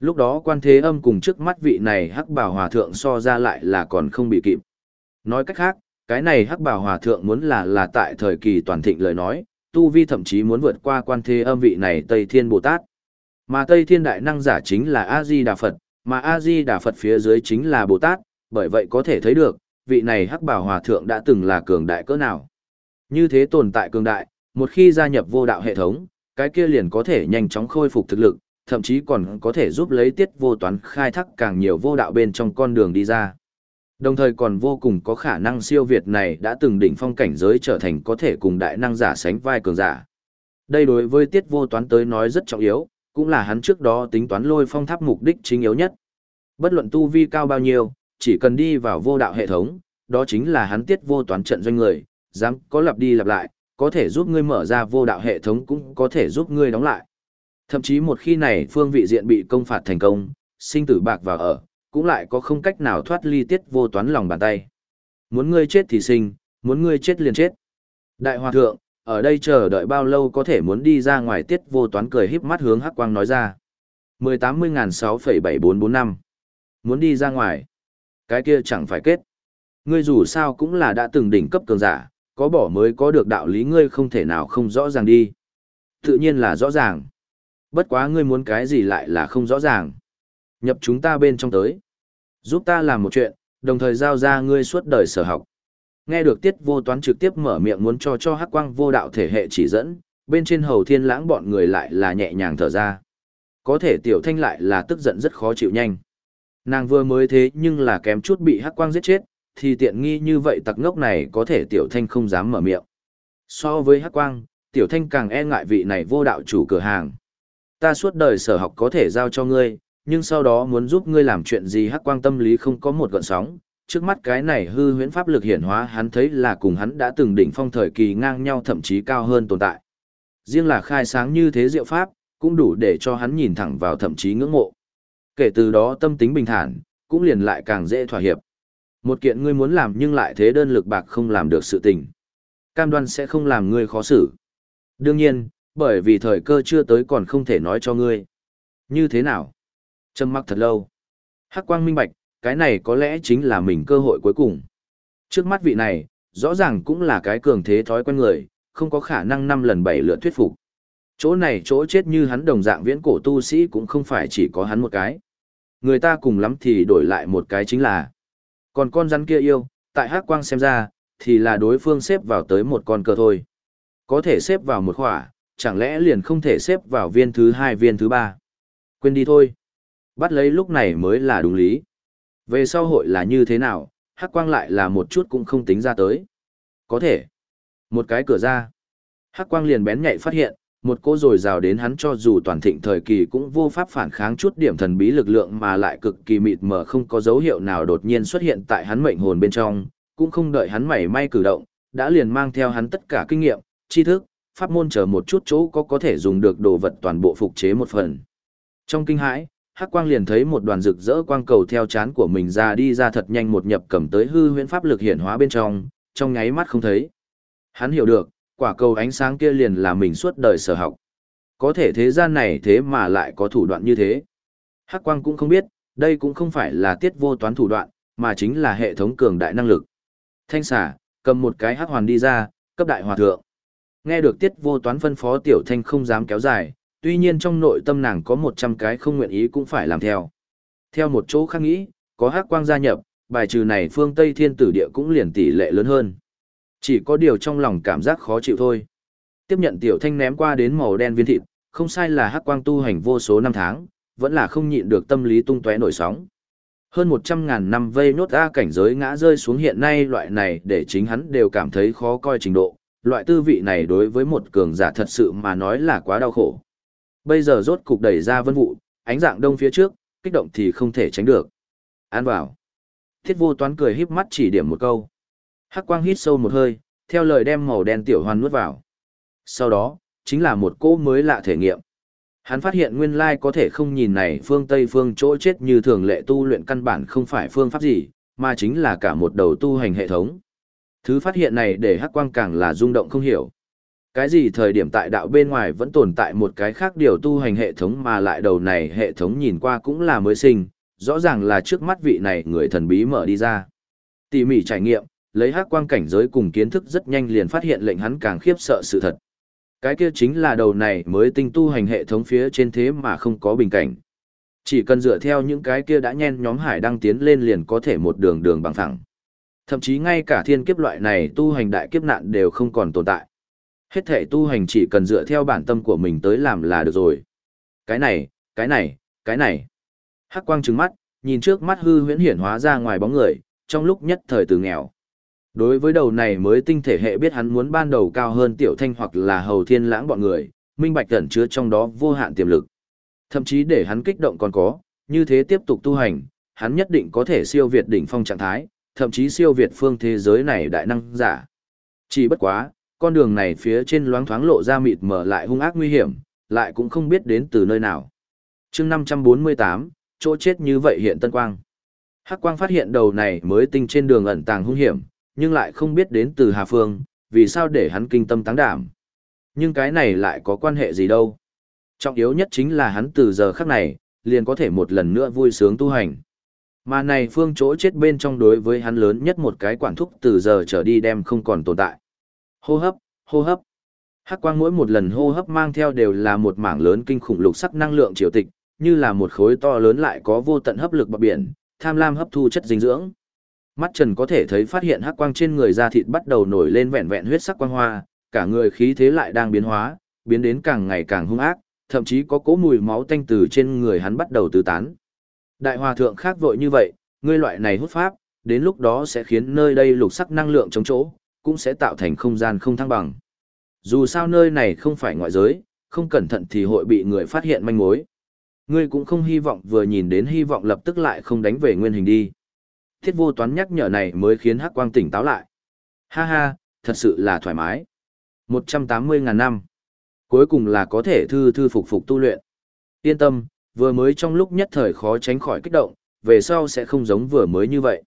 Lúc đó quan thế âm cùng trước mắt vị này hắc bảo hòa thượng so ra lại là còn không bị kịp. Nói cách khác, cái này hắc bảo hòa thượng muốn là là tại thời kỳ toàn thịnh lời nói, tu vi thậm chí muốn vượt qua quan thế âm vị này Tây Thiên Bồ Tát. Mà Tây Thiên Đại Năng giả chính là A-di Đà Phật, mà A-di Đà Phật phía dưới chính là Bồ Tát, bởi vậy có thể thấy được, vị này hắc bảo hòa thượng đã từng là cường đại cỡ nào. Như thế tồn tại cường đại, một khi gia nhập vô đạo hệ thống, cái kia liền có thể nhanh chóng khôi phục thực lực, thậm chí còn có thể giúp lấy tiết vô toán khai thác càng nhiều vô đạo bên trong con đường đi ra. Đồng thời còn vô cùng có khả năng siêu việt này đã từng đỉnh phong cảnh giới trở thành có thể cùng đại năng giả sánh vai cường giả. Đây đối với tiết vô toán tới nói rất trọng yếu, cũng là hắn trước đó tính toán lôi phong tháp mục đích chính yếu nhất. Bất luận tu vi cao bao nhiêu, chỉ cần đi vào vô đạo hệ thống, đó chính là hắn tiết vô toán trận doanh người, dám có lặp đi lặp lại, có thể giúp ngươi mở ra vô đạo hệ thống cũng có thể giúp ngươi đóng lại. Thậm chí một khi này phương vị diện bị công phạt thành công, sinh tử bạc vào ở, cũng lại có không cách nào thoát ly tiết vô toán lòng bàn tay. Muốn ngươi chết thì sinh, muốn ngươi chết liền chết. Đại hòa thượng, ở đây chờ đợi bao lâu có thể muốn đi ra ngoài tiết vô toán cười híp mắt hướng hắc quang nói ra. 1806,7445 Muốn đi ra ngoài. Cái kia chẳng phải kết. Ngươi dù sao cũng là đã từng đỉnh cấp cường giả, có bỏ mới có được đạo lý ngươi không thể nào không rõ ràng đi. Tự nhiên là rõ ràng. Bất quá ngươi muốn cái gì lại là không rõ ràng. Nhập chúng ta bên trong tới. Giúp ta làm một chuyện, đồng thời giao ra ngươi suốt đời sở học. Nghe được tiết vô toán trực tiếp mở miệng muốn cho cho hắc quang vô đạo thể hệ chỉ dẫn, bên trên hầu thiên lãng bọn người lại là nhẹ nhàng thở ra. Có thể tiểu thanh lại là tức giận rất khó chịu nhanh. Nàng vừa mới thế nhưng là kém chút bị hắc quang giết chết, thì tiện nghi như vậy tặc ngốc này có thể tiểu thanh không dám mở miệng. So với hắc quang, tiểu thanh càng e ngại vị này vô đạo chủ cửa hàng. Ta suốt đời sở học có thể giao cho ngươi, nhưng sau đó muốn giúp ngươi làm chuyện gì hắc quang tâm lý không có một gọn sóng. Trước mắt cái này hư huyễn pháp lực hiển hóa hắn thấy là cùng hắn đã từng đỉnh phong thời kỳ ngang nhau thậm chí cao hơn tồn tại. Riêng là khai sáng như thế diệu pháp, cũng đủ để cho hắn nhìn thẳng vào thậm chí ngưỡng mộ. Kể từ đó tâm tính bình thản, cũng liền lại càng dễ thỏa hiệp. Một kiện ngươi muốn làm nhưng lại thế đơn lực bạc không làm được sự tình. Cam đoan sẽ không làm ngươi khó xử. Đương nhiên, bởi vì thời cơ chưa tới còn không thể nói cho ngươi. Như thế nào? Trầm mặc thật lâu. Hắc quang minh bạch, cái này có lẽ chính là mình cơ hội cuối cùng. Trước mắt vị này, rõ ràng cũng là cái cường thế thói quen người, không có khả năng năm lần bảy lượt thuyết phục. Chỗ này chỗ chết như hắn đồng dạng viễn cổ tu sĩ cũng không phải chỉ có hắn một cái. Người ta cùng lắm thì đổi lại một cái chính là. Còn con rắn kia yêu, tại hắc quang xem ra, thì là đối phương xếp vào tới một con cờ thôi. Có thể xếp vào một khỏa, chẳng lẽ liền không thể xếp vào viên thứ hai viên thứ ba. Quên đi thôi. Bắt lấy lúc này mới là đúng lý. Về sau hội là như thế nào, hắc quang lại là một chút cũng không tính ra tới. Có thể. Một cái cửa ra. Hắc quang liền bén nhạy phát hiện, một cô rồi rào đến hắn cho dù toàn thịnh thời kỳ cũng vô pháp phản kháng chút điểm thần bí lực lượng mà lại cực kỳ mịt mờ không có dấu hiệu nào đột nhiên xuất hiện tại hắn mệnh hồn bên trong, cũng không đợi hắn mảy may cử động, đã liền mang theo hắn tất cả kinh nghiệm, tri thức, pháp môn chờ một chút chỗ có có thể dùng được đồ vật toàn bộ phục chế một phần. Trong kinh hãi, Hắc Quang liền thấy một đoàn rực rỡ quang cầu theo chán của mình ra đi ra thật nhanh một nhập cầm tới hư huyễn pháp lực hiển hóa bên trong, trong nháy mắt không thấy. Hắn hiểu được, quả cầu ánh sáng kia liền là mình suốt đời sở học. Có thể thế gian này thế mà lại có thủ đoạn như thế. Hắc quang cũng không biết, đây cũng không phải là tiết vô toán thủ đoạn, mà chính là hệ thống cường đại năng lực. Thanh xả, cầm một cái hắc hoàn đi ra, cấp đại hòa thượng. Nghe được tiết vô toán phân phó tiểu thanh không dám kéo dài, tuy nhiên trong nội tâm nàng có 100 cái không nguyện ý cũng phải làm theo. Theo một chỗ khác nghĩ, có hắc quang gia nhập, bài trừ này phương Tây thiên tử địa cũng liền tỷ lệ lớn hơn. Chỉ có điều trong lòng cảm giác khó chịu thôi. Tiếp nhận tiểu thanh ném qua đến màu đen viên thịt, không sai là hắc quang tu hành vô số năm tháng, vẫn là không nhịn được tâm lý tung tóe nổi sóng. Hơn một trăm ngàn năm vây nốt A cảnh giới ngã rơi xuống hiện nay loại này để chính hắn đều cảm thấy khó coi trình độ, loại tư vị này đối với một cường giả thật sự mà nói là quá đau khổ. Bây giờ rốt cục đẩy ra vân vụ, ánh dạng đông phía trước, kích động thì không thể tránh được. An vào. Thiết vô toán cười híp mắt chỉ điểm một câu. Hắc quang hít sâu một hơi, theo lời đem màu đen tiểu hoàn nuốt vào. Sau đó, chính là một cỗ mới lạ thể nghiệm. Hắn phát hiện nguyên lai có thể không nhìn này phương Tây phương chỗ chết như thường lệ tu luyện căn bản không phải phương pháp gì, mà chính là cả một đầu tu hành hệ thống. Thứ phát hiện này để hắc quang càng là rung động không hiểu. Cái gì thời điểm tại đạo bên ngoài vẫn tồn tại một cái khác điều tu hành hệ thống mà lại đầu này hệ thống nhìn qua cũng là mới sinh, rõ ràng là trước mắt vị này người thần bí mở đi ra. Tỉ mỉ trải nghiệm, lấy hắc quang cảnh giới cùng kiến thức rất nhanh liền phát hiện lệnh hắn càng khiếp sợ sự thật. Cái kia chính là đầu này mới tinh tu hành hệ thống phía trên thế mà không có bình cảnh. Chỉ cần dựa theo những cái kia đã nhen nhóm hải đăng tiến lên liền có thể một đường đường bằng thẳng. Thậm chí ngay cả thiên kiếp loại này tu hành đại kiếp nạn đều không còn tồn tại. Hết thể tu hành chỉ cần dựa theo bản tâm của mình tới làm là được rồi. Cái này, cái này, cái này. Hắc quang trừng mắt, nhìn trước mắt hư huyễn hiển hóa ra ngoài bóng người, trong lúc nhất thời từ nghèo. Đối với đầu này mới tinh thể hệ biết hắn muốn ban đầu cao hơn tiểu thanh hoặc là hầu thiên lãng bọn người, minh bạch tẩn chứa trong đó vô hạn tiềm lực. Thậm chí để hắn kích động còn có, như thế tiếp tục tu hành, hắn nhất định có thể siêu việt đỉnh phong trạng thái, thậm chí siêu việt phương thế giới này đại năng giả. Chỉ bất quá, con đường này phía trên loáng thoáng lộ ra mịt mở lại hung ác nguy hiểm, lại cũng không biết đến từ nơi nào. chương 548, chỗ chết như vậy hiện tân quang. Hắc quang phát hiện đầu này mới tinh trên đường ẩn tàng hung hiểm, nhưng lại không biết đến từ Hà Phương, vì sao để hắn kinh tâm táng đảm. Nhưng cái này lại có quan hệ gì đâu. Trọng yếu nhất chính là hắn từ giờ khắc này, liền có thể một lần nữa vui sướng tu hành. Mà này phương chỗ chết bên trong đối với hắn lớn nhất một cái quản thúc từ giờ trở đi đem không còn tồn tại. Hô hấp, hô hấp. Hắc quang mỗi một lần hô hấp mang theo đều là một mảng lớn kinh khủng lục sắc năng lượng triều tịch, như là một khối to lớn lại có vô tận hấp lực bạc biển, tham lam hấp thu chất dinh dưỡng. Mắt Trần có thể thấy phát hiện hắc quang trên người da thịt bắt đầu nổi lên vẹn vẹn huyết sắc quang hoa, cả người khí thế lại đang biến hóa, biến đến càng ngày càng hung ác, thậm chí có cỗ mùi máu tanh từ trên người hắn bắt đầu tứ tán. Đại hòa thượng khác vội như vậy, ngươi loại này hút pháp, đến lúc đó sẽ khiến nơi đây lục sắc năng lượng chống chỗ, cũng sẽ tạo thành không gian không thăng bằng. Dù sao nơi này không phải ngoại giới, không cẩn thận thì hội bị người phát hiện manh mối. Ngươi cũng không hy vọng vừa nhìn đến hy vọng lập tức lại không đánh về nguyên hình đi. Thiết vô toán nhắc nhở này mới khiến Hắc Quang tỉnh táo lại. Ha ha, thật sự là thoải mái. 180.000 năm. Cuối cùng là có thể thư thư phục phục tu luyện. Yên tâm, vừa mới trong lúc nhất thời khó tránh khỏi kích động, về sau sẽ không giống vừa mới như vậy.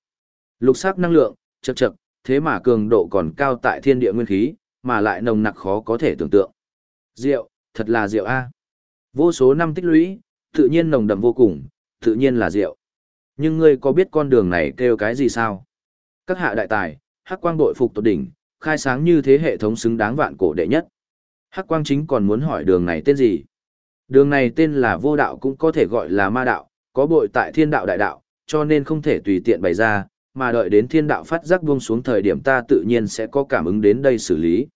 Lục sắc năng lượng, chậc chậc, thế mà cường độ còn cao tại thiên địa nguyên khí, mà lại nồng nặc khó có thể tưởng tượng. Rượu, thật là rượu a. Vô số năm tích lũy, tự nhiên nồng đậm vô cùng, tự nhiên là rượu. Nhưng ngươi có biết con đường này kêu cái gì sao? Các hạ đại tài, hắc quang đội phục tột đỉnh, khai sáng như thế hệ thống xứng đáng vạn cổ đệ nhất. Hắc quang chính còn muốn hỏi đường này tên gì? Đường này tên là vô đạo cũng có thể gọi là ma đạo, có bội tại thiên đạo đại đạo, cho nên không thể tùy tiện bày ra, mà đợi đến thiên đạo phát giác buông xuống thời điểm ta tự nhiên sẽ có cảm ứng đến đây xử lý.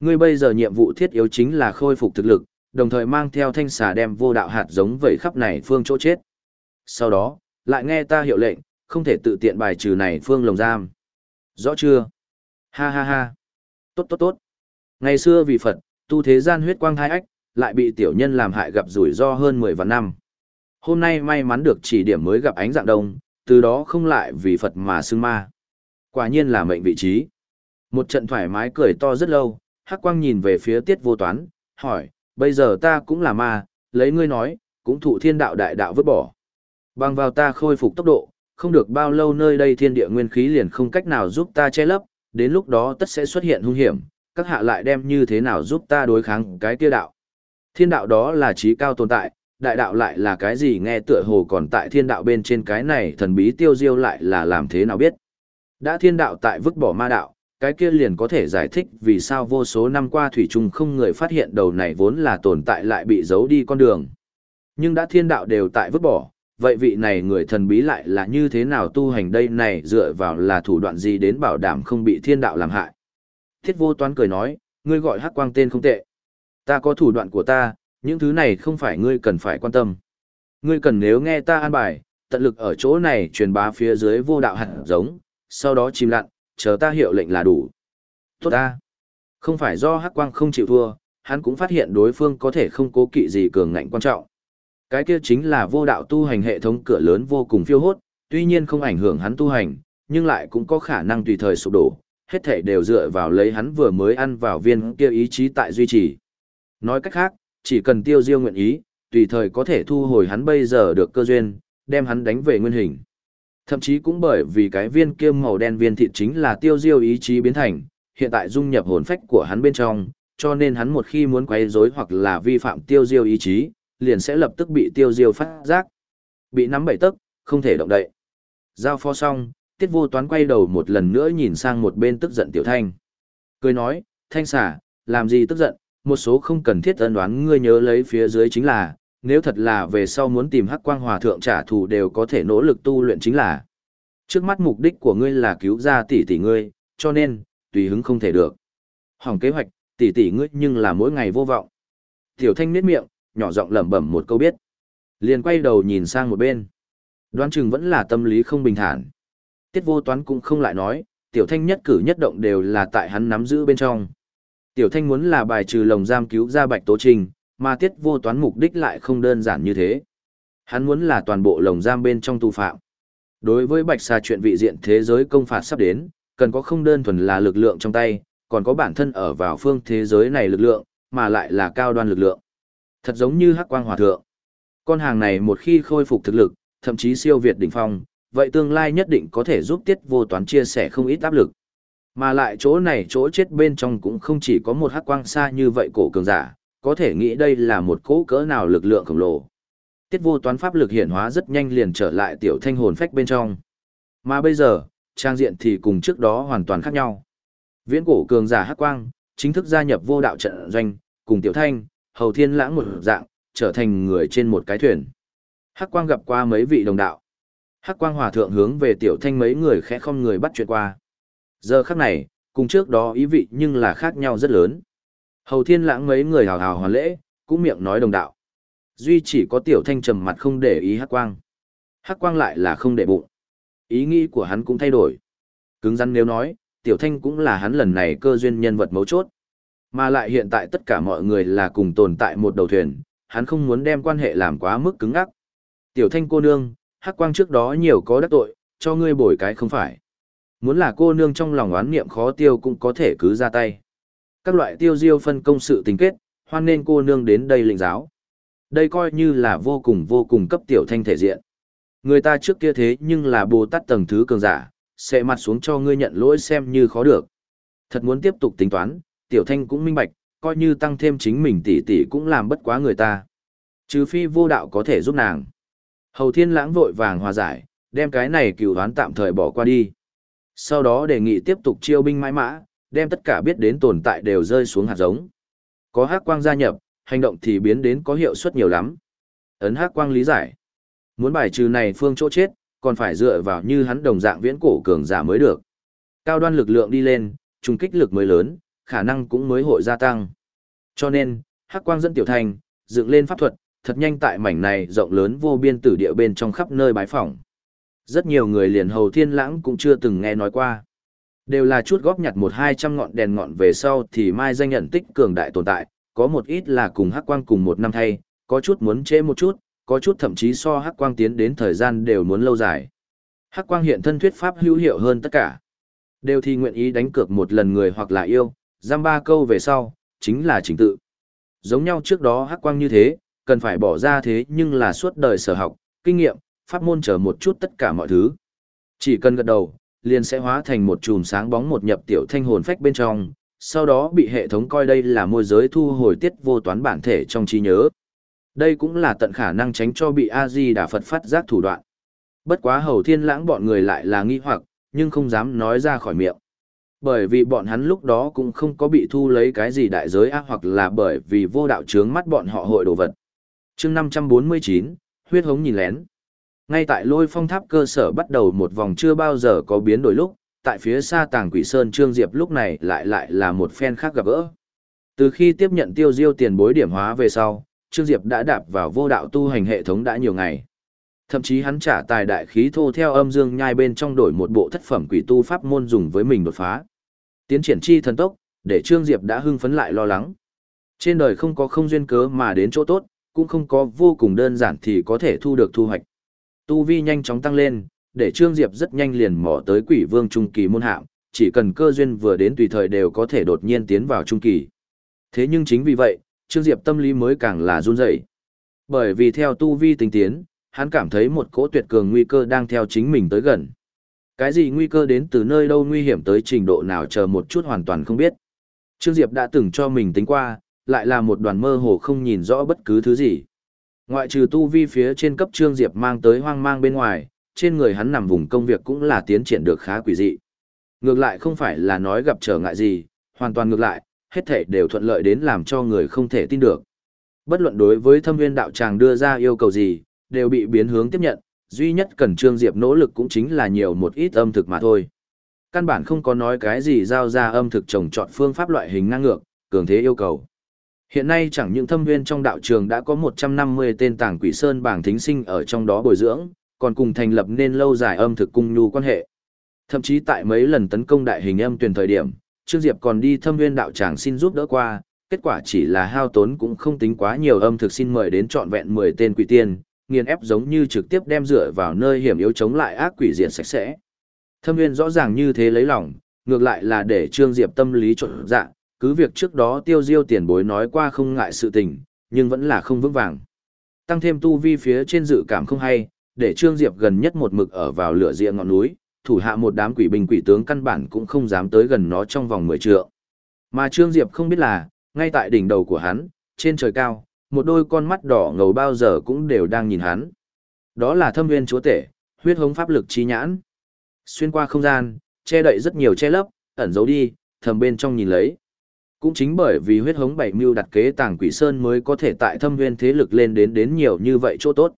Ngươi bây giờ nhiệm vụ thiết yếu chính là khôi phục thực lực, đồng thời mang theo thanh xà đem vô đạo hạt giống vẩy khắp này phương chỗ chết. Sau đó, lại nghe ta hiệu lệnh, không thể tự tiện bài trừ này phương lồng giam. Rõ chưa? Ha ha ha. Tốt tốt tốt. Ngày xưa vì Phật, tu thế gian huyết quang thai ách, lại bị tiểu nhân làm hại gặp rủi ro hơn 10 vạn năm. Hôm nay may mắn được chỉ điểm mới gặp ánh dạng đông, từ đó không lại vì Phật mà xưng ma. Quả nhiên là mệnh vị trí. Một trận thoải mái cười to rất lâu, Hắc Quang nhìn về phía Tiết Vô Toán, hỏi, bây giờ ta cũng là ma, lấy ngươi nói, cũng thụ thiên đạo đại đạo vứt bỏ. Bằng vào ta khôi phục tốc độ, không được bao lâu nơi đây thiên địa nguyên khí liền không cách nào giúp ta che lấp, đến lúc đó tất sẽ xuất hiện hung hiểm, các hạ lại đem như thế nào giúp ta đối kháng cái kia đạo. Thiên đạo đó là trí cao tồn tại, đại đạo lại là cái gì nghe tựa hồ còn tại thiên đạo bên trên cái này thần bí tiêu diêu lại là làm thế nào biết. Đã thiên đạo tại vứt bỏ ma đạo, cái kia liền có thể giải thích vì sao vô số năm qua thủy chung không người phát hiện đầu này vốn là tồn tại lại bị giấu đi con đường. Nhưng đã thiên đạo đều tại vứt bỏ, vậy vị này người thần bí lại là như thế nào tu hành đây này dựa vào là thủ đoạn gì đến bảo đảm không bị thiên đạo làm hại. Thiết vô toán cười nói, ngươi gọi hắc quang tên không tệ. Ta có thủ đoạn của ta, những thứ này không phải ngươi cần phải quan tâm. Ngươi cần nếu nghe ta an bài, tận lực ở chỗ này truyền bá phía dưới vô đạo hạt giống, sau đó chìm lặn, chờ ta hiệu lệnh là đủ. Tốt ta. Không phải do hắc quang không chịu thua, hắn cũng phát hiện đối phương có thể không cố kỵ gì cường ngạnh quan trọng. Cái kia chính là vô đạo tu hành hệ thống cửa lớn vô cùng phiêu hốt, tuy nhiên không ảnh hưởng hắn tu hành, nhưng lại cũng có khả năng tùy thời sụp đổ, hết thể đều dựa vào lấy hắn vừa mới ăn vào viên kia ý chí tại duy trì. Nói cách khác, chỉ cần tiêu diêu nguyện ý, tùy thời có thể thu hồi hắn bây giờ được cơ duyên, đem hắn đánh về nguyên hình. Thậm chí cũng bởi vì cái viên kia màu đen viên thịt chính là tiêu diêu ý chí biến thành, hiện tại dung nhập hồn phách của hắn bên trong, cho nên hắn một khi muốn quấy rối hoặc là vi phạm tiêu diêu ý chí, liền sẽ lập tức bị tiêu diêu phát giác. Bị nắm bảy tấc, không thể động đậy. Giao phó xong, tiết vô toán quay đầu một lần nữa nhìn sang một bên tức giận tiểu thanh. Cười nói, thanh xả, làm gì tức giận, một số không cần thiết ân đoán ngươi nhớ lấy phía dưới chính là, nếu thật là về sau muốn tìm hắc quang hòa thượng trả thù đều có thể nỗ lực tu luyện chính là. Trước mắt mục đích của ngươi là cứu ra tỷ tỷ ngươi, cho nên, tùy hứng không thể được. Hỏng kế hoạch, tỷ tỷ ngươi nhưng là mỗi ngày vô vọng. Tiểu thanh nít miệng, nhỏ giọng lẩm bẩm một câu biết. Liền quay đầu nhìn sang một bên. Đoán chừng vẫn là tâm lý không bình thản. Tiết vô toán cũng không lại nói, tiểu thanh nhất cử nhất động đều là tại hắn nắm giữ bên trong. Tiểu thanh muốn là bài trừ lồng giam cứu ra bạch tố trình, mà tiết vô toán mục đích lại không đơn giản như thế. Hắn muốn là toàn bộ lồng giam bên trong tù phạm. Đối với bạch xà chuyện vị diện thế giới công phạt sắp đến, cần có không đơn thuần là lực lượng trong tay, còn có bản thân ở vào phương thế giới này lực lượng, mà lại là cao đoan lực lượng. Thật giống như hắc quang hòa thượng. Con hàng này một khi khôi phục thực lực, thậm chí siêu việt đỉnh phong, vậy tương lai nhất định có thể giúp tiết vô toán chia sẻ không ít áp lực. Mà lại chỗ này chỗ chết bên trong cũng không chỉ có một hắc quang xa như vậy cổ cường giả, có thể nghĩ đây là một cỗ cỡ nào lực lượng khổng lồ. Tiết vô toán pháp lực hiện hóa rất nhanh liền trở lại tiểu thanh hồn phách bên trong. Mà bây giờ, trang diện thì cùng trước đó hoàn toàn khác nhau. Viễn cổ cường giả hắc quang, chính thức gia nhập vô đạo trận doanh, cùng tiểu thanh, hầu thiên lãng một dạng, trở thành người trên một cái thuyền. Hắc quang gặp qua mấy vị đồng đạo. Hắc quang hòa thượng hướng về tiểu thanh mấy người khẽ không người bắt chuyện qua. Giờ khắc này, cùng trước đó ý vị nhưng là khác nhau rất lớn. Hầu thiên lãng mấy người hào hào hoàn lễ, cũng miệng nói đồng đạo. Duy chỉ có tiểu thanh trầm mặt không để ý hắc quang. Hắc quang lại là không để bụng. Ý nghĩ của hắn cũng thay đổi. Cứng rắn nếu nói, tiểu thanh cũng là hắn lần này cơ duyên nhân vật mấu chốt. Mà lại hiện tại tất cả mọi người là cùng tồn tại một đầu thuyền, hắn không muốn đem quan hệ làm quá mức cứng ắc. Tiểu thanh cô nương, hắc quang trước đó nhiều có đắc tội, cho ngươi bồi cái không phải. Muốn là cô nương trong lòng oán niệm khó tiêu cũng có thể cứ ra tay. Các loại tiêu diêu phân công sự tình kết, hoan nên cô nương đến đây lĩnh giáo. Đây coi như là vô cùng vô cùng cấp tiểu thanh thể diện. Người ta trước kia thế nhưng là Bồ Tát tầng thứ cường giả, sẽ mặt xuống cho ngươi nhận lỗi xem như khó được. Thật muốn tiếp tục tính toán, tiểu thanh cũng minh bạch, coi như tăng thêm chính mình tỷ tỷ cũng làm bất quá người ta. Trừ phi vô đạo có thể giúp nàng. Hầu thiên lãng vội vàng hòa giải, đem cái này cửu đoán tạm thời bỏ qua đi. Sau đó đề nghị tiếp tục chiêu binh mãi mã, đem tất cả biết đến tồn tại đều rơi xuống hạt giống. Có hắc quang gia nhập, hành động thì biến đến có hiệu suất nhiều lắm. Ấn hắc quang lý giải. Muốn bài trừ này phương chỗ chết, còn phải dựa vào như hắn đồng dạng viễn cổ cường giả mới được. Cao đoan lực lượng đi lên, trùng kích lực mới lớn, khả năng cũng mới hội gia tăng. Cho nên, hắc quang dẫn tiểu thành, dựng lên pháp thuật, thật nhanh tại mảnh này rộng lớn vô biên tử địa bên trong khắp nơi bái phỏng. Rất nhiều người liền hầu thiên lãng cũng chưa từng nghe nói qua. Đều là chút góp nhặt một hai trăm ngọn đèn ngọn về sau thì mai danh nhận tích cường đại tồn tại, có một ít là cùng hắc quang cùng một năm thay, có chút muốn chế một chút, có chút thậm chí so hắc quang tiến đến thời gian đều muốn lâu dài. Hắc quang hiện thân thuyết pháp hữu hiệu hơn tất cả. Đều thì nguyện ý đánh cược một lần người hoặc là yêu, giam ba câu về sau, chính là chính tự. Giống nhau trước đó hắc quang như thế, cần phải bỏ ra thế nhưng là suốt đời sở học, kinh nghiệm, pháp môn chờ một chút tất cả mọi thứ. Chỉ cần gật đầu, liền sẽ hóa thành một chùm sáng bóng một nhập tiểu thanh hồn phách bên trong, sau đó bị hệ thống coi đây là môi giới thu hồi tiết vô toán bản thể trong trí nhớ. Đây cũng là tận khả năng tránh cho bị A-di đà Phật phát giác thủ đoạn. Bất quá hầu thiên lãng bọn người lại là nghi hoặc, nhưng không dám nói ra khỏi miệng. Bởi vì bọn hắn lúc đó cũng không có bị thu lấy cái gì đại giới ác hoặc là bởi vì vô đạo trướng mắt bọn họ hội đồ vật. chương 549, huyết hống nhìn lén. Ngay tại lôi phong tháp cơ sở bắt đầu một vòng chưa bao giờ có biến đổi lúc, tại phía xa tàng quỷ sơn Trương Diệp lúc này lại lại là một phen khác gặp gỡ. Từ khi tiếp nhận tiêu diêu tiền bối điểm hóa về sau, Trương Diệp đã đạp vào vô đạo tu hành hệ thống đã nhiều ngày. Thậm chí hắn trả tài đại khí thô theo âm dương nhai bên trong đổi một bộ thất phẩm quỷ tu pháp môn dùng với mình đột phá. Tiến triển chi thần tốc, để Trương Diệp đã hưng phấn lại lo lắng. Trên đời không có không duyên cớ mà đến chỗ tốt, cũng không có vô cùng đơn giản thì có thể thu được thu hoạch. Tu vi nhanh chóng tăng lên, để Trương Diệp rất nhanh liền mò tới quỷ vương trung kỳ môn hạng, chỉ cần cơ duyên vừa đến tùy thời đều có thể đột nhiên tiến vào trung kỳ. Thế nhưng chính vì vậy, Trương Diệp tâm lý mới càng là run rẩy. Bởi vì theo tu vi tinh tiến, hắn cảm thấy một cỗ tuyệt cường nguy cơ đang theo chính mình tới gần. Cái gì nguy cơ đến từ nơi đâu nguy hiểm tới trình độ nào chờ một chút hoàn toàn không biết. Trương Diệp đã từng cho mình tính qua, lại là một đoàn mơ hồ không nhìn rõ bất cứ thứ gì. Ngoại trừ tu vi phía trên cấp Trương Diệp mang tới hoang mang bên ngoài, trên người hắn nằm vùng công việc cũng là tiến triển được khá quỷ dị. Ngược lại không phải là nói gặp trở ngại gì, hoàn toàn ngược lại, hết thể đều thuận lợi đến làm cho người không thể tin được. Bất luận đối với thâm nguyên đạo tràng đưa ra yêu cầu gì, đều bị biến hướng tiếp nhận, duy nhất cần Trương Diệp nỗ lực cũng chính là nhiều một ít âm thực mà thôi. Căn bản không có nói cái gì giao ra âm thực trồng chọn phương pháp loại hình năng ngược, cường thế yêu cầu. Hiện nay chẳng những thâm Viên trong đạo trường đã có 150 tên tàng quỷ sơn bảng thính sinh ở trong đó bồi dưỡng, còn cùng thành lập nên lâu dài âm thực cung nhu quan hệ. Thậm chí tại mấy lần tấn công đại hình âm tuyển thời điểm, Trương Diệp còn đi thâm Viên đạo tràng xin giúp đỡ qua, kết quả chỉ là hao tốn cũng không tính quá nhiều âm thực xin mời đến trọn vẹn 10 tên quỷ tiên, nghiền ép giống như trực tiếp đem dựa vào nơi hiểm yếu chống lại ác quỷ diện sạch sẽ. Thâm Viên rõ ràng như thế lấy lòng, ngược lại là để Trương Diệp tâm lý trộn dạng, cứ việc trước đó tiêu diêu tiền bối nói qua không ngại sự tình, nhưng vẫn là không vững vàng. Tăng thêm tu vi phía trên dự cảm không hay, để Trương Diệp gần nhất một mực ở vào lửa rìa ngọn núi, thủ hạ một đám quỷ binh quỷ tướng căn bản cũng không dám tới gần nó trong vòng 10 trượng. Mà Trương Diệp không biết là, ngay tại đỉnh đầu của hắn, trên trời cao, một đôi con mắt đỏ ngầu bao giờ cũng đều đang nhìn hắn. Đó là thâm nguyên chúa tể, huyết hống pháp lực chi nhãn. Xuyên qua không gian, che đậy rất nhiều che lấp, ẩn giấu đi, thầm bên trong nhìn lấy. Cũng chính bởi vì huyết hống bảy mưu đặt kế tàng quỷ sơn mới có thể tại thâm nguyên thế lực lên đến đến nhiều như vậy chỗ tốt.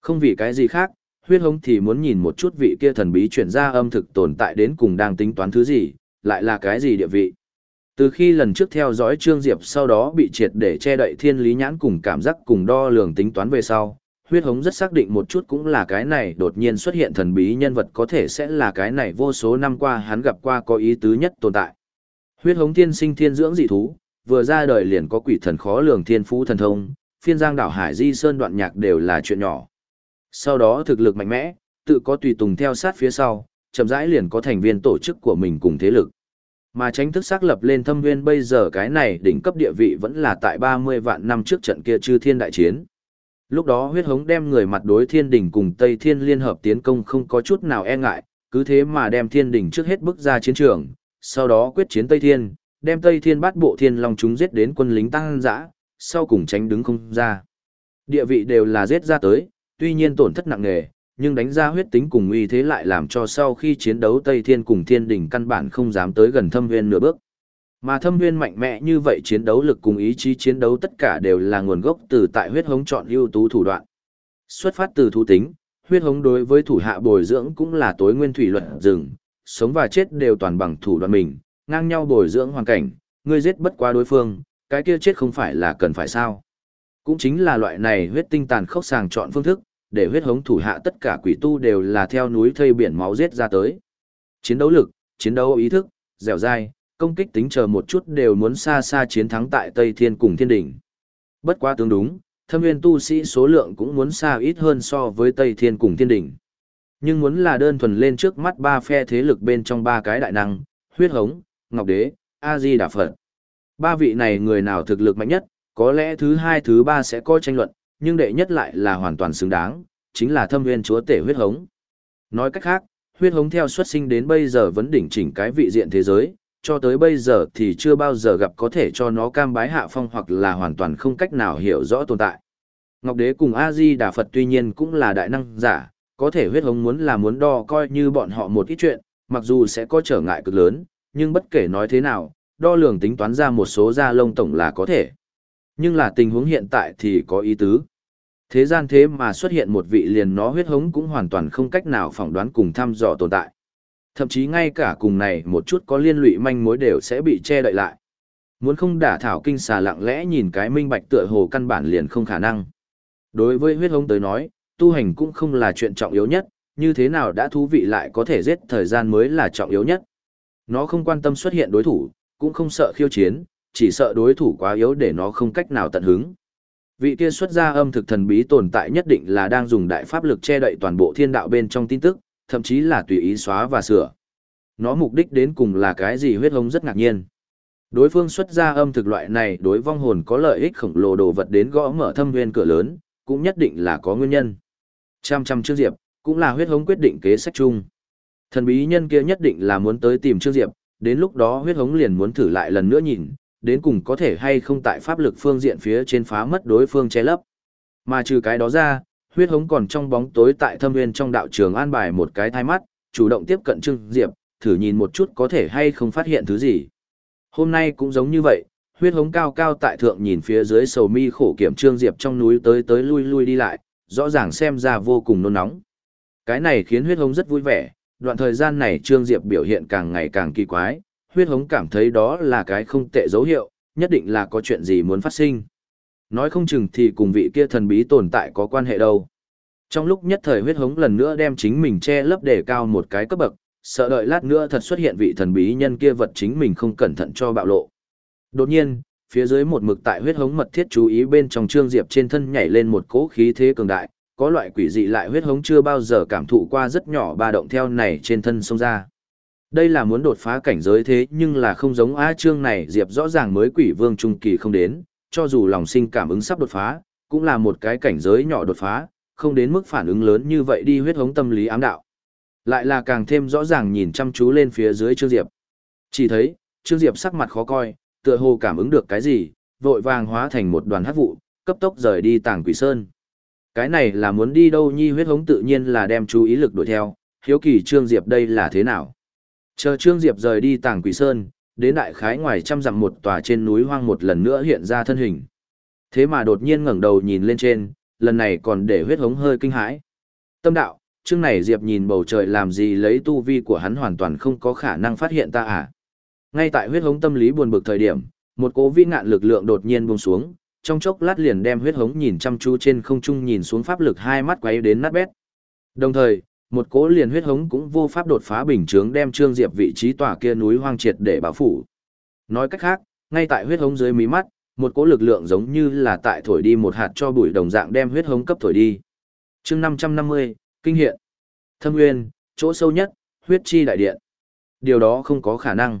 Không vì cái gì khác, huyết hống thì muốn nhìn một chút vị kia thần bí chuyển ra âm thực tồn tại đến cùng đang tính toán thứ gì, lại là cái gì địa vị. Từ khi lần trước theo dõi Trương Diệp sau đó bị triệt để che đậy thiên lý nhãn cùng cảm giác cùng đo lường tính toán về sau, huyết hống rất xác định một chút cũng là cái này đột nhiên xuất hiện thần bí nhân vật có thể sẽ là cái này vô số năm qua hắn gặp qua có ý tứ nhất tồn tại. Huyết hống thiên sinh thiên dưỡng dị thú, vừa ra đời liền có quỷ thần khó lường thiên phú thần thông, phiên giang đảo Hải Di Sơn đoạn nhạc đều là chuyện nhỏ. Sau đó thực lực mạnh mẽ, tự có tùy tùng theo sát phía sau, chậm rãi liền có thành viên tổ chức của mình cùng thế lực. Mà tránh thức xác lập lên thâm nguyên bây giờ cái này đỉnh cấp địa vị vẫn là tại 30 vạn năm trước trận kia chư thiên đại chiến. Lúc đó huyết hống đem người mặt đối thiên đỉnh cùng Tây Thiên liên hợp tiến công không có chút nào e ngại, cứ thế mà đem thiên đỉnh trước hết bước ra chiến trường, sau đó quyết chiến Tây Thiên, đem Tây Thiên bắt bộ thiên long chúng giết đến quân lính tăng dã, sau cùng tránh đứng không ra. Địa vị đều là giết ra tới, tuy nhiên tổn thất nặng nề, nhưng đánh ra huyết tính cùng uy thế lại làm cho sau khi chiến đấu Tây Thiên cùng Thiên Đình căn bản không dám tới gần thâm viên nửa bước. Mà thâm viên mạnh mẽ như vậy chiến đấu lực cùng ý chí chiến đấu tất cả đều là nguồn gốc từ tại huyết hống chọn ưu tú thủ đoạn. Xuất phát từ thú tính, huyết hống đối với thủ hạ bồi dưỡng cũng là tối nguyên thủy luật rừng, sống và chết đều toàn bằng thủ đoạn mình, ngang nhau bồi dưỡng hoàn cảnh, ngươi giết bất quá đối phương, cái kia chết không phải là cần phải sao. Cũng chính là loại này huyết tinh tàn khốc sàng chọn phương thức, để huyết hống thủ hạ tất cả quỷ tu đều là theo núi thây biển máu giết ra tới. Chiến đấu lực, chiến đấu ý thức, dẻo dai, công kích tính chờ một chút đều muốn xa xa chiến thắng tại Tây Thiên cùng Thiên Đỉnh. Bất quá tương đúng, thâm nguyên tu sĩ số lượng cũng muốn xa ít hơn so với Tây Thiên cùng Thiên Đỉnh. Nhưng muốn là đơn thuần lên trước mắt ba phe thế lực bên trong ba cái đại năng, huyết hống, ngọc đế, A-di đà Phật. Ba vị này người nào thực lực mạnh nhất, có lẽ thứ hai thứ ba sẽ có tranh luận, nhưng đệ nhất lại là hoàn toàn xứng đáng, chính là thâm nguyên chúa tể huyết hống. Nói cách khác, huyết hống theo xuất sinh đến bây giờ vẫn đỉnh chỉnh cái vị diện thế giới, cho tới bây giờ thì chưa bao giờ gặp có thể cho nó cam bái hạ phong hoặc là hoàn toàn không cách nào hiểu rõ tồn tại. Ngọc Đế cùng A-di Đà Phật tuy nhiên cũng là đại năng giả, có thể huyết hống muốn là muốn đo coi như bọn họ một ít chuyện, mặc dù sẽ có trở ngại cực lớn, nhưng bất kể nói thế nào, đo lường tính toán ra một số da lông tổng là có thể. Nhưng là tình huống hiện tại thì có ý tứ. Thế gian thế mà xuất hiện một vị liền nó huyết hống cũng hoàn toàn không cách nào phỏng đoán cùng thăm dò tồn tại. Thậm chí ngay cả cùng này một chút có liên lụy manh mối đều sẽ bị che đậy lại. Muốn không đả thảo kinh xà lặng lẽ nhìn cái minh bạch tựa hồ căn bản liền không khả năng. Đối với huyết hống tới nói, tu hành cũng không là chuyện trọng yếu nhất, như thế nào đã thú vị lại có thể giết thời gian mới là trọng yếu nhất. Nó không quan tâm xuất hiện đối thủ, cũng không sợ khiêu chiến, chỉ sợ đối thủ quá yếu để nó không cách nào tận hứng. Vị kia xuất ra âm thực thần bí tồn tại nhất định là đang dùng đại pháp lực che đậy toàn bộ thiên đạo bên trong tin tức, thậm chí là tùy ý xóa và sửa. Nó mục đích đến cùng là cái gì huyết hống rất ngạc nhiên. Đối phương xuất ra âm thực loại này đối vong hồn có lợi ích khổng lồ đồ vật đến gõ mở thâm nguyên cửa lớn, cũng nhất định là có nguyên nhân. Trăm trăm Trương Diệp, cũng là huyết hống quyết định kế sách chung. Thần bí nhân kia nhất định là muốn tới tìm Trương Diệp, đến lúc đó huyết hống liền muốn thử lại lần nữa nhìn, đến cùng có thể hay không tại pháp lực phương diện phía trên phá mất đối phương che lấp. Mà trừ cái đó ra, huyết hống còn trong bóng tối tại thâm nguyên trong đạo trường an bài một cái thai mắt, chủ động tiếp cận Trương Diệp, thử nhìn một chút có thể hay không phát hiện thứ gì. Hôm nay cũng giống như vậy, huyết hống cao cao tại thượng nhìn phía dưới sầu mi khổ kiểm Trương Diệp trong núi tới tới lui lui đi lại, rõ ràng xem ra vô cùng nôn nóng. Cái này khiến huyết hống rất vui vẻ, đoạn thời gian này Trương Diệp biểu hiện càng ngày càng kỳ quái, huyết hống cảm thấy đó là cái không tệ dấu hiệu, nhất định là có chuyện gì muốn phát sinh. Nói không chừng thì cùng vị kia thần bí tồn tại có quan hệ đâu. Trong lúc nhất thời huyết hống lần nữa đem chính mình che lấp để cao một cái cấp bậc, sợ đợi lát nữa thật xuất hiện vị thần bí nhân kia vật chính mình không cẩn thận cho bạo lộ. Đột nhiên, phía dưới một mực tại huyết hống mật thiết chú ý bên trong trương diệp trên thân nhảy lên một cỗ khí thế cường đại, có loại quỷ dị lại huyết hống chưa bao giờ cảm thụ qua rất nhỏ ba động theo này trên thân sông ra. Đây là muốn đột phá cảnh giới thế nhưng là không giống A Trương này Diệp rõ ràng mới quỷ vương trung kỳ không đến, cho dù lòng sinh cảm ứng sắp đột phá, cũng là một cái cảnh giới nhỏ đột phá, không đến mức phản ứng lớn như vậy đi huyết hống tâm lý ám đạo. Lại là càng thêm rõ ràng nhìn chăm chú lên phía dưới Trương Diệp. Chỉ thấy, Trương Diệp sắc mặt khó coi, tựa hồ cảm ứng được cái gì, vội vàng hóa thành một đoàn hắc vụ, cấp tốc rời đi tàng quỷ sơn. Cái này là muốn đi đâu nhi huyết hống tự nhiên là đem chú ý lực đuổi theo, hiếu kỳ Trương Diệp đây là thế nào. Chờ Trương Diệp rời đi tàng quỷ sơn, đến đại khái ngoài trăm dặm một tòa trên núi hoang một lần nữa hiện ra thân hình. Thế mà đột nhiên ngẩng đầu nhìn lên trên, lần này còn để huyết hống hơi kinh hãi. Tâm đạo, chương này Diệp nhìn bầu trời làm gì lấy tu vi của hắn hoàn toàn không có khả năng phát hiện ta à. Ngay tại huyết hống tâm lý buồn bực thời điểm, một cố vĩ ngạn lực lượng đột nhiên buông xuống, trong chốc lát liền đem huyết hống nhìn chăm chú trên không trung nhìn xuống pháp lực hai mắt quay đến nát bét. Đồng thời, một cố liền huyết hống cũng vô pháp đột phá bình chướng đem Trương Diệp vị trí tòa kia núi hoang triệt để bảo phủ. Nói cách khác, ngay tại huyết hống dưới mí mắt, một cỗ lực lượng giống như là tại thổi đi một hạt cho bụi đồng dạng đem huyết hống cấp thổi đi. chương 550, kinh hiện. Thâm nguyên, chỗ sâu nhất, huyết chi đại điện. Điều đó không có khả năng.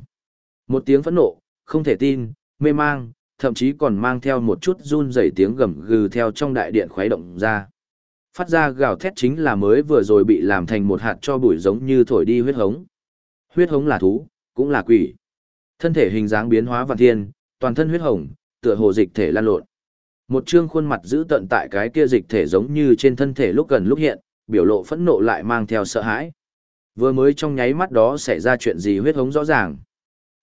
Một tiếng phẫn nộ, không thể tin, mê mang, thậm chí còn mang theo một chút run rẩy tiếng gầm gừ theo trong đại điện khuấy động ra. Phát ra gào thét chính là mới vừa rồi bị làm thành một hạt cho bụi giống như thổi đi huyết hống. Huyết hống là thú, cũng là quỷ. Thân thể hình dáng biến hóa vạn thiên, toàn thân huyết hồng, tựa hồ dịch thể lan lộn. Một trương khuôn mặt giữ tận tại cái kia dịch thể giống như trên thân thể lúc gần lúc hiện, biểu lộ phẫn nộ lại mang theo sợ hãi. Vừa mới trong nháy mắt đó xảy ra chuyện gì huyết hống rõ ràng.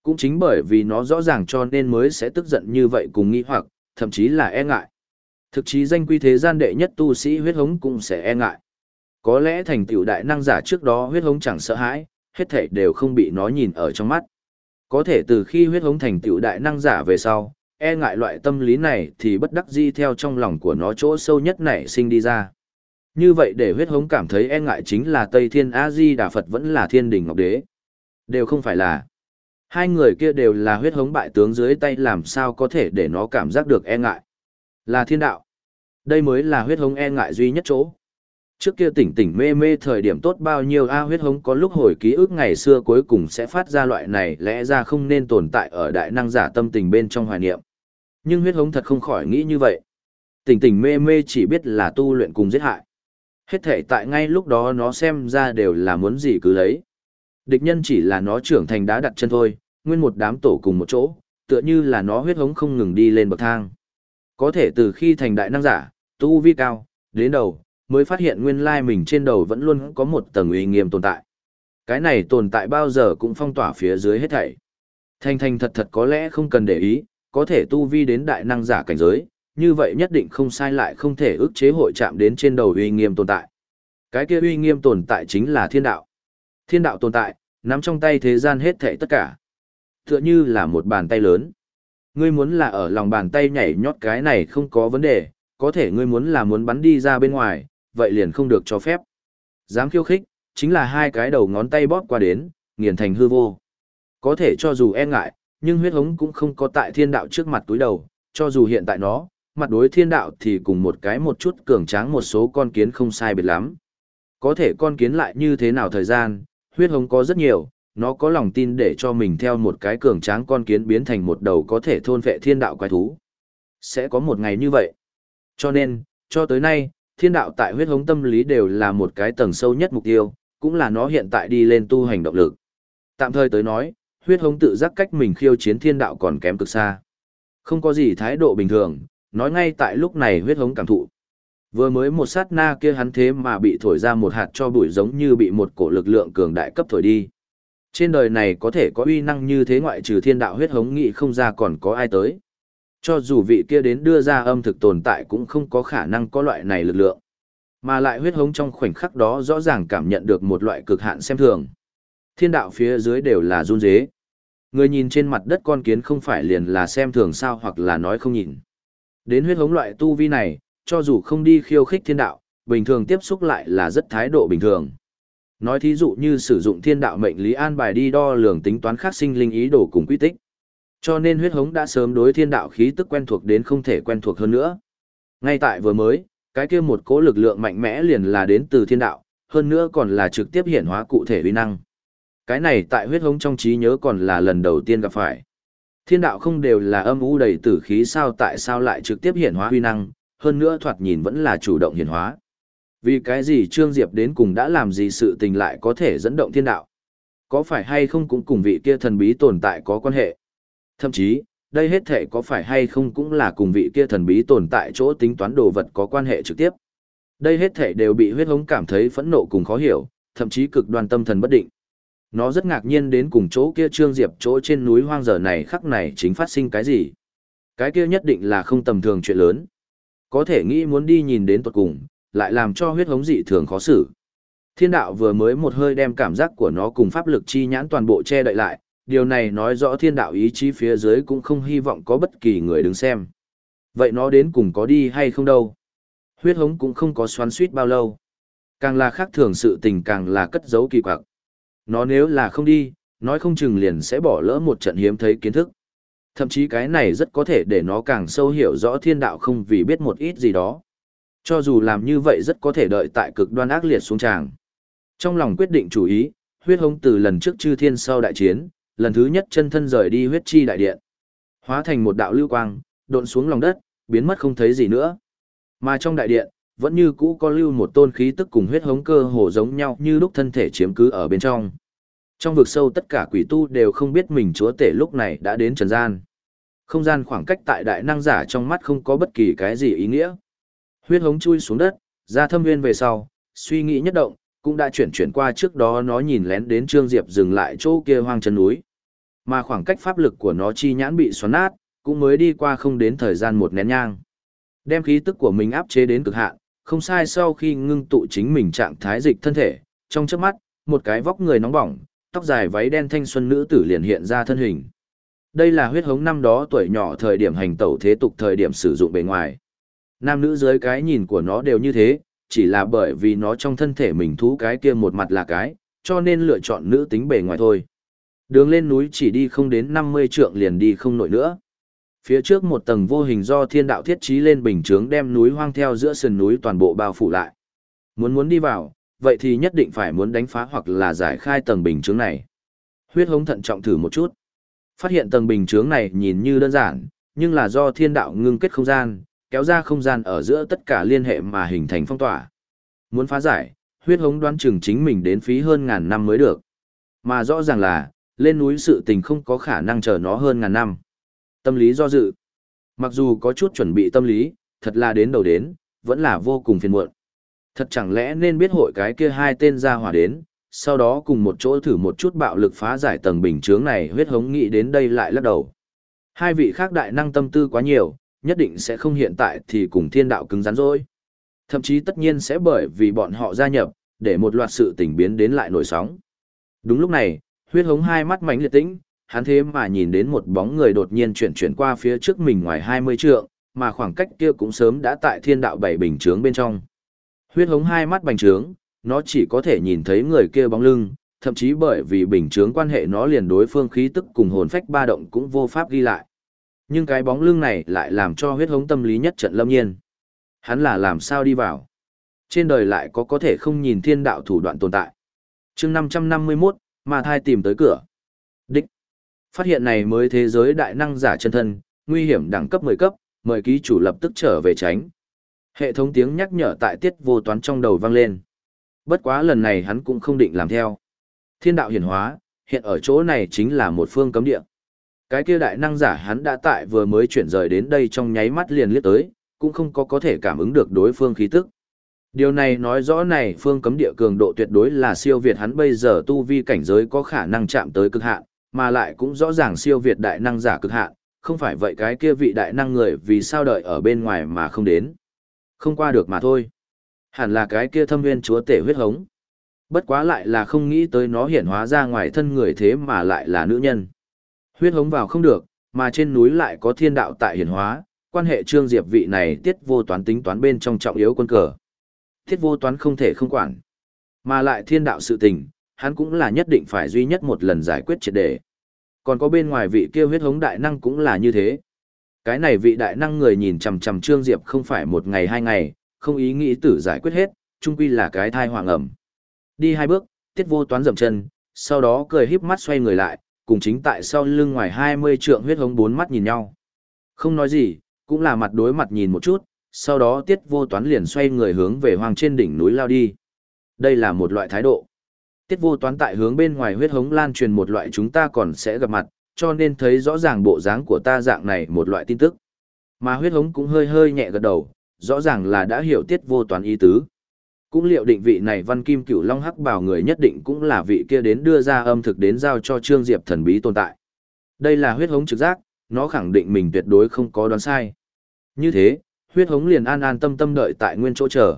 Cũng chính bởi vì nó rõ ràng cho nên mới sẽ tức giận như vậy cùng nghi hoặc, thậm chí là e ngại. Thực chí danh quy thế gian đệ nhất tu sĩ huyết hống cũng sẽ e ngại. Có lẽ thành tiểu đại năng giả trước đó huyết hống chẳng sợ hãi, hết thảy đều không bị nó nhìn ở trong mắt. Có thể từ khi huyết hống thành tiểu đại năng giả về sau, e ngại loại tâm lý này thì bất đắc di theo trong lòng của nó chỗ sâu nhất nảy sinh đi ra. Như vậy để huyết hống cảm thấy e ngại chính là Tây Thiên A-di Đà Phật vẫn là thiên đình ngọc đế. Đều không phải là. Hai người kia đều là huyết hống bại tướng dưới tay làm sao có thể để nó cảm giác được e ngại. Là thiên đạo. Đây mới là huyết hống e ngại duy nhất chỗ. Trước kia tỉnh tỉnh mê mê thời điểm tốt bao nhiêu A, huyết hống có lúc hồi ký ức ngày xưa cuối cùng sẽ phát ra loại này lẽ ra không nên tồn tại ở đại năng giả tâm tình bên trong hoài niệm. Nhưng huyết hống thật không khỏi nghĩ như vậy. Tỉnh tỉnh mê mê chỉ biết là tu luyện cùng giết hại. Hết thể tại ngay lúc đó nó xem ra đều là muốn gì cứ lấy. Địch nhân chỉ là nó trưởng thành đá đặt chân thôi, nguyên một đám tổ cùng một chỗ, tựa như là nó huyết hống không ngừng đi lên bậc thang. Có thể từ khi thành đại năng giả, tu vi cao, đến đầu, mới phát hiện nguyên lai mình trên đầu vẫn luôn có một tầng uy nghiêm tồn tại. Cái này tồn tại bao giờ cũng phong tỏa phía dưới hết thảy. Thanh thanh thật thật có lẽ không cần để ý, có thể tu vi đến đại năng giả cảnh giới, như vậy nhất định không sai lại không thể ức chế hội chạm đến trên đầu uy nghiêm tồn tại. Cái kia uy nghiêm tồn tại chính là thiên đạo. Thiên đạo tồn tại, nắm trong tay thế gian hết thảy tất cả. Tựa như là một bàn tay lớn. Ngươi muốn là ở lòng bàn tay nhảy nhót cái này không có vấn đề, có thể ngươi muốn là muốn bắn đi ra bên ngoài, vậy liền không được cho phép. Dám khiêu khích, chính là hai cái đầu ngón tay bóp qua đến, nghiền thành hư vô. Có thể cho dù e ngại, nhưng huyết hống cũng không có tại thiên đạo trước mặt túi đầu, cho dù hiện tại nó, mặt đối thiên đạo thì cùng một cái một chút cường tráng một số con kiến không sai biệt lắm. Có thể con kiến lại như thế nào thời gian, huyết hống có rất nhiều, nó có lòng tin để cho mình theo một cái cường tráng con kiến biến thành một đầu có thể thôn vệ thiên đạo quái thú. Sẽ có một ngày như vậy. Cho nên, cho tới nay, thiên đạo tại huyết hống tâm lý đều là một cái tầng sâu nhất mục tiêu, cũng là nó hiện tại đi lên tu hành động lực. Tạm thời tới nói, huyết hống tự giác cách mình khiêu chiến thiên đạo còn kém cực xa. Không có gì thái độ bình thường, nói ngay tại lúc này huyết hống cảm thụ. Vừa mới một sát na kia hắn thế mà bị thổi ra một hạt cho bụi giống như bị một cổ lực lượng cường đại cấp thổi đi. Trên đời này có thể có uy năng như thế ngoại trừ thiên đạo huyết hống nghị không ra còn có ai tới. Cho dù vị kia đến đưa ra âm thực tồn tại cũng không có khả năng có loại này lực lượng. Mà lại huyết hống trong khoảnh khắc đó rõ ràng cảm nhận được một loại cực hạn xem thường. Thiên đạo phía dưới đều là run dế. Người nhìn trên mặt đất con kiến không phải liền là xem thường sao hoặc là nói không nhìn. Đến huyết hống loại tu vi này, cho dù không đi khiêu khích thiên đạo, bình thường tiếp xúc lại là rất thái độ bình thường. Nói thí dụ như sử dụng thiên đạo mệnh lý an bài đi đo lường tính toán khắc sinh linh ý đồ cùng quy tích. Cho nên huyết hống đã sớm đối thiên đạo khí tức quen thuộc đến không thể quen thuộc hơn nữa. Ngay tại vừa mới, cái kia một cỗ lực lượng mạnh mẽ liền là đến từ thiên đạo, hơn nữa còn là trực tiếp hiện hóa cụ thể uy năng. Cái này tại huyết hống trong trí nhớ còn là lần đầu tiên gặp phải. Thiên đạo không đều là âm u đầy tử khí sao tại sao lại trực tiếp hiện hóa uy năng, hơn nữa thoạt nhìn vẫn là chủ động hiền hóa. Vì cái gì Trương Diệp đến cùng đã làm gì sự tình lại có thể dẫn động thiên đạo? Có phải hay không cũng cùng vị kia thần bí tồn tại có quan hệ? Thậm chí, đây hết thể có phải hay không cũng là cùng vị kia thần bí tồn tại chỗ tính toán đồ vật có quan hệ trực tiếp. Đây hết thể đều bị huyết hống cảm thấy phẫn nộ cùng khó hiểu, thậm chí cực đoan tâm thần bất định. Nó rất ngạc nhiên đến cùng chỗ kia Trương Diệp chỗ trên núi hoang giờ này khắc này chính phát sinh cái gì. Cái kia nhất định là không tầm thường chuyện lớn. Có thể nghĩ muốn đi nhìn đến tuật cùng, lại làm cho huyết hống dị thường khó xử. Thiên đạo vừa mới một hơi đem cảm giác của nó cùng pháp lực chi nhãn toàn bộ che đậy lại, điều này nói rõ thiên đạo ý chí phía dưới cũng không hy vọng có bất kỳ người đứng xem. Vậy nó đến cùng có đi hay không đâu? Huyết hống cũng không có xoắn suýt bao lâu. Càng là khác thường sự tình càng là cất giấu kỳ quặc. Nó nếu là không đi, nói không chừng liền sẽ bỏ lỡ một trận hiếm thấy kiến thức. Thậm chí cái này rất có thể để nó càng sâu hiểu rõ thiên đạo không vì biết một ít gì đó. Cho dù làm như vậy rất có thể đợi tại cực đoan ác liệt xuống tràng. Trong lòng quyết định chủ ý, huyết hống từ lần trước chư thiên sau đại chiến, lần thứ nhất chân thân rời đi huyết chi đại điện. Hóa thành một đạo lưu quang, độn xuống lòng đất, biến mất không thấy gì nữa. Mà trong đại điện, vẫn như cũ có lưu một tôn khí tức cùng huyết hống cơ hồ giống nhau như lúc thân thể chiếm cứ ở bên trong. Trong vực sâu tất cả quỷ tu đều không biết mình chúa tể lúc này đã đến trần gian. Không gian khoảng cách tại đại năng giả trong mắt không có bất kỳ cái gì ý nghĩa. Huyết hống chui xuống đất, ra thâm nguyên về sau, suy nghĩ nhất động, cũng đã chuyển chuyển qua trước đó nó nhìn lén đến Trương Diệp dừng lại chỗ kia hoang chân núi. Mà khoảng cách pháp lực của nó chi nhãn bị xoắn nát, cũng mới đi qua không đến thời gian một nén nhang. Đem khí tức của mình áp chế đến cực hạn, không sai sau khi ngưng tụ chính mình trạng thái dịch thân thể, trong chớp mắt, một cái vóc người nóng bỏng, tóc dài váy đen thanh xuân nữ tử liền hiện ra thân hình. Đây là huyết hống năm đó tuổi nhỏ thời điểm hành tẩu thế tục thời điểm sử dụng bề ngoài. Nam nữ dưới cái nhìn của nó đều như thế, chỉ là bởi vì nó trong thân thể mình thú cái kia một mặt là cái, cho nên lựa chọn nữ tính bề ngoài thôi. Đường lên núi chỉ đi không đến 50 trượng liền đi không nổi nữa. Phía trước một tầng vô hình do thiên đạo thiết trí lên bình chướng đem núi hoang theo giữa sườn núi toàn bộ bao phủ lại. Muốn muốn đi vào, vậy thì nhất định phải muốn đánh phá hoặc là giải khai tầng bình chướng này. Huyết hống thận trọng thử một chút. Phát hiện tầng bình chướng này nhìn như đơn giản, nhưng là do thiên đạo ngưng kết không gian, kéo ra không gian ở giữa tất cả liên hệ mà hình thành phong tỏa. Muốn phá giải, huyết hống đoán chừng chính mình đến phí hơn ngàn năm mới được. Mà rõ ràng là, lên núi sự tình không có khả năng chờ nó hơn ngàn năm. Tâm lý do dự. Mặc dù có chút chuẩn bị tâm lý, thật là đến đầu đến, vẫn là vô cùng phiền muộn. Thật chẳng lẽ nên biết hội cái kia hai tên ra hỏa đến, sau đó cùng một chỗ thử một chút bạo lực phá giải tầng bình chướng này huyết hống nghĩ đến đây lại lắc đầu. Hai vị khác đại năng tâm tư quá nhiều, nhất định sẽ không hiện tại thì cùng thiên đạo cứng rắn rồi. Thậm chí tất nhiên sẽ bởi vì bọn họ gia nhập, để một loạt sự tình biến đến lại nổi sóng. Đúng lúc này, huyết hống hai mắt mảnh liệt tĩnh, hắn thế mà nhìn đến một bóng người đột nhiên chuyển chuyển qua phía trước mình ngoài 20 trượng, mà khoảng cách kia cũng sớm đã tại thiên đạo bảy bình chướng bên trong. Huyết hống hai mắt bành trướng, nó chỉ có thể nhìn thấy người kia bóng lưng, thậm chí bởi vì bình chướng quan hệ nó liền đối phương khí tức cùng hồn phách ba động cũng vô pháp ghi lại. Nhưng cái bóng lưng này lại làm cho huyết hống tâm lý nhất trận lâm nhiên. Hắn là làm sao đi vào? Trên đời lại có có thể không nhìn thiên đạo thủ đoạn tồn tại. chương 551, mà thai tìm tới cửa. Đích. Phát hiện này mới thế giới đại năng giả chân thân, nguy hiểm đẳng cấp 10 cấp, mời ký chủ lập tức trở về tránh. Hệ thống tiếng nhắc nhở tại tiết vô toán trong đầu vang lên. Bất quá lần này hắn cũng không định làm theo. Thiên đạo hiển hóa, hiện ở chỗ này chính là một phương cấm địa. Cái kia đại năng giả hắn đã tại vừa mới chuyển rời đến đây trong nháy mắt liền liếc tới, cũng không có có thể cảm ứng được đối phương khí tức. Điều này nói rõ này phương cấm địa cường độ tuyệt đối là siêu việt hắn bây giờ tu vi cảnh giới có khả năng chạm tới cực hạn, mà lại cũng rõ ràng siêu việt đại năng giả cực hạn, không phải vậy cái kia vị đại năng người vì sao đợi ở bên ngoài mà không đến. Không qua được mà thôi. Hẳn là cái kia thâm viên chúa tể huyết hống. Bất quá lại là không nghĩ tới nó hiển hóa ra ngoài thân người thế mà lại là nữ nhân. Huyết hống vào không được, mà trên núi lại có thiên đạo tại hiển hóa, quan hệ trương diệp vị này tiết vô toán tính toán bên trong trọng yếu quân cờ. Tiết vô toán không thể không quản. Mà lại thiên đạo sự tình, hắn cũng là nhất định phải duy nhất một lần giải quyết triệt đề. Còn có bên ngoài vị kia huyết hống đại năng cũng là như thế. Cái này vị đại năng người nhìn chằm chằm Trương Diệp không phải một ngày hai ngày, không ý nghĩ tử giải quyết hết, chung quy là cái thai hoàng ẩm. Đi hai bước, tiết vô toán dậm chân, sau đó cười híp mắt xoay người lại, cùng chính tại sau lưng ngoài 20 trượng huyết hống bốn mắt nhìn nhau. Không nói gì, cũng là mặt đối mặt nhìn một chút, sau đó tiết vô toán liền xoay người hướng về hoang trên đỉnh núi lao đi. Đây là một loại thái độ. Tiết vô toán tại hướng bên ngoài huyết hống lan truyền một loại chúng ta còn sẽ gặp mặt, cho nên thấy rõ ràng bộ dáng của ta dạng này một loại tin tức. Mà huyết hống cũng hơi hơi nhẹ gật đầu, rõ ràng là đã hiểu tiết vô toán ý tứ. Cũng liệu định vị này văn kim cửu long hắc bảo người nhất định cũng là vị kia đến đưa ra âm thực đến giao cho Trương Diệp thần bí tồn tại. Đây là huyết hống trực giác, nó khẳng định mình tuyệt đối không có đoán sai. Như thế, huyết hống liền an an tâm tâm đợi tại nguyên chỗ chờ.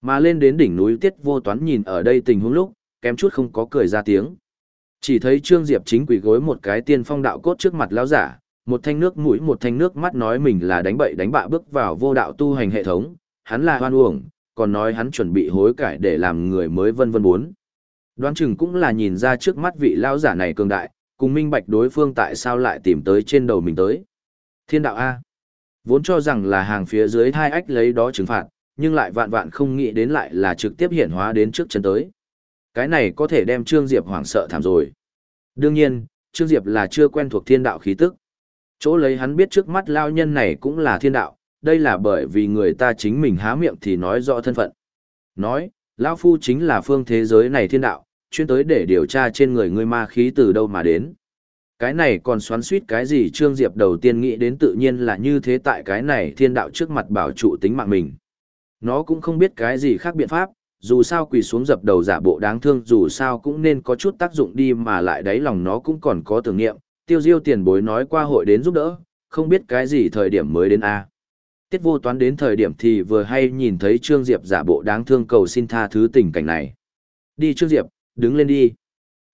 Mà lên đến đỉnh núi tiết vô toán nhìn ở đây tình huống lúc, kém chút không có cười ra tiếng. Chỉ thấy Trương Diệp chính quỷ gối một cái tiên phong đạo cốt trước mặt lão giả, một thanh nước mũi một thanh nước mắt nói mình là đánh bậy đánh bạ bước vào vô đạo tu hành hệ thống, hắn là hoan uổng, còn nói hắn chuẩn bị hối cải để làm người mới vân vân bốn. Đoán chừng cũng là nhìn ra trước mắt vị lão giả này cường đại, cùng minh bạch đối phương tại sao lại tìm tới trên đầu mình tới. Thiên đạo A. Vốn cho rằng là hàng phía dưới hai ách lấy đó trừng phạt, nhưng lại vạn vạn không nghĩ đến lại là trực tiếp hiện hóa đến trước chân tới. Cái này có thể đem Trương Diệp hoảng sợ thảm rồi. Đương nhiên, Trương Diệp là chưa quen thuộc thiên đạo khí tức. Chỗ lấy hắn biết trước mắt lao nhân này cũng là thiên đạo, đây là bởi vì người ta chính mình há miệng thì nói rõ thân phận. Nói, lão phu chính là phương thế giới này thiên đạo, chuyên tới để điều tra trên người ngươi ma khí từ đâu mà đến. Cái này còn xoắn suýt cái gì Trương Diệp đầu tiên nghĩ đến tự nhiên là như thế tại cái này thiên đạo trước mặt bảo trụ tính mạng mình. Nó cũng không biết cái gì khác biện pháp, dù sao quỳ xuống dập đầu giả bộ đáng thương dù sao cũng nên có chút tác dụng đi mà lại đáy lòng nó cũng còn có tưởng niệm, tiêu diêu tiền bối nói qua hội đến giúp đỡ, không biết cái gì thời điểm mới đến A. Tiết vô toán đến thời điểm thì vừa hay nhìn thấy Trương Diệp giả bộ đáng thương cầu xin tha thứ tình cảnh này. Đi Trương Diệp, đứng lên đi.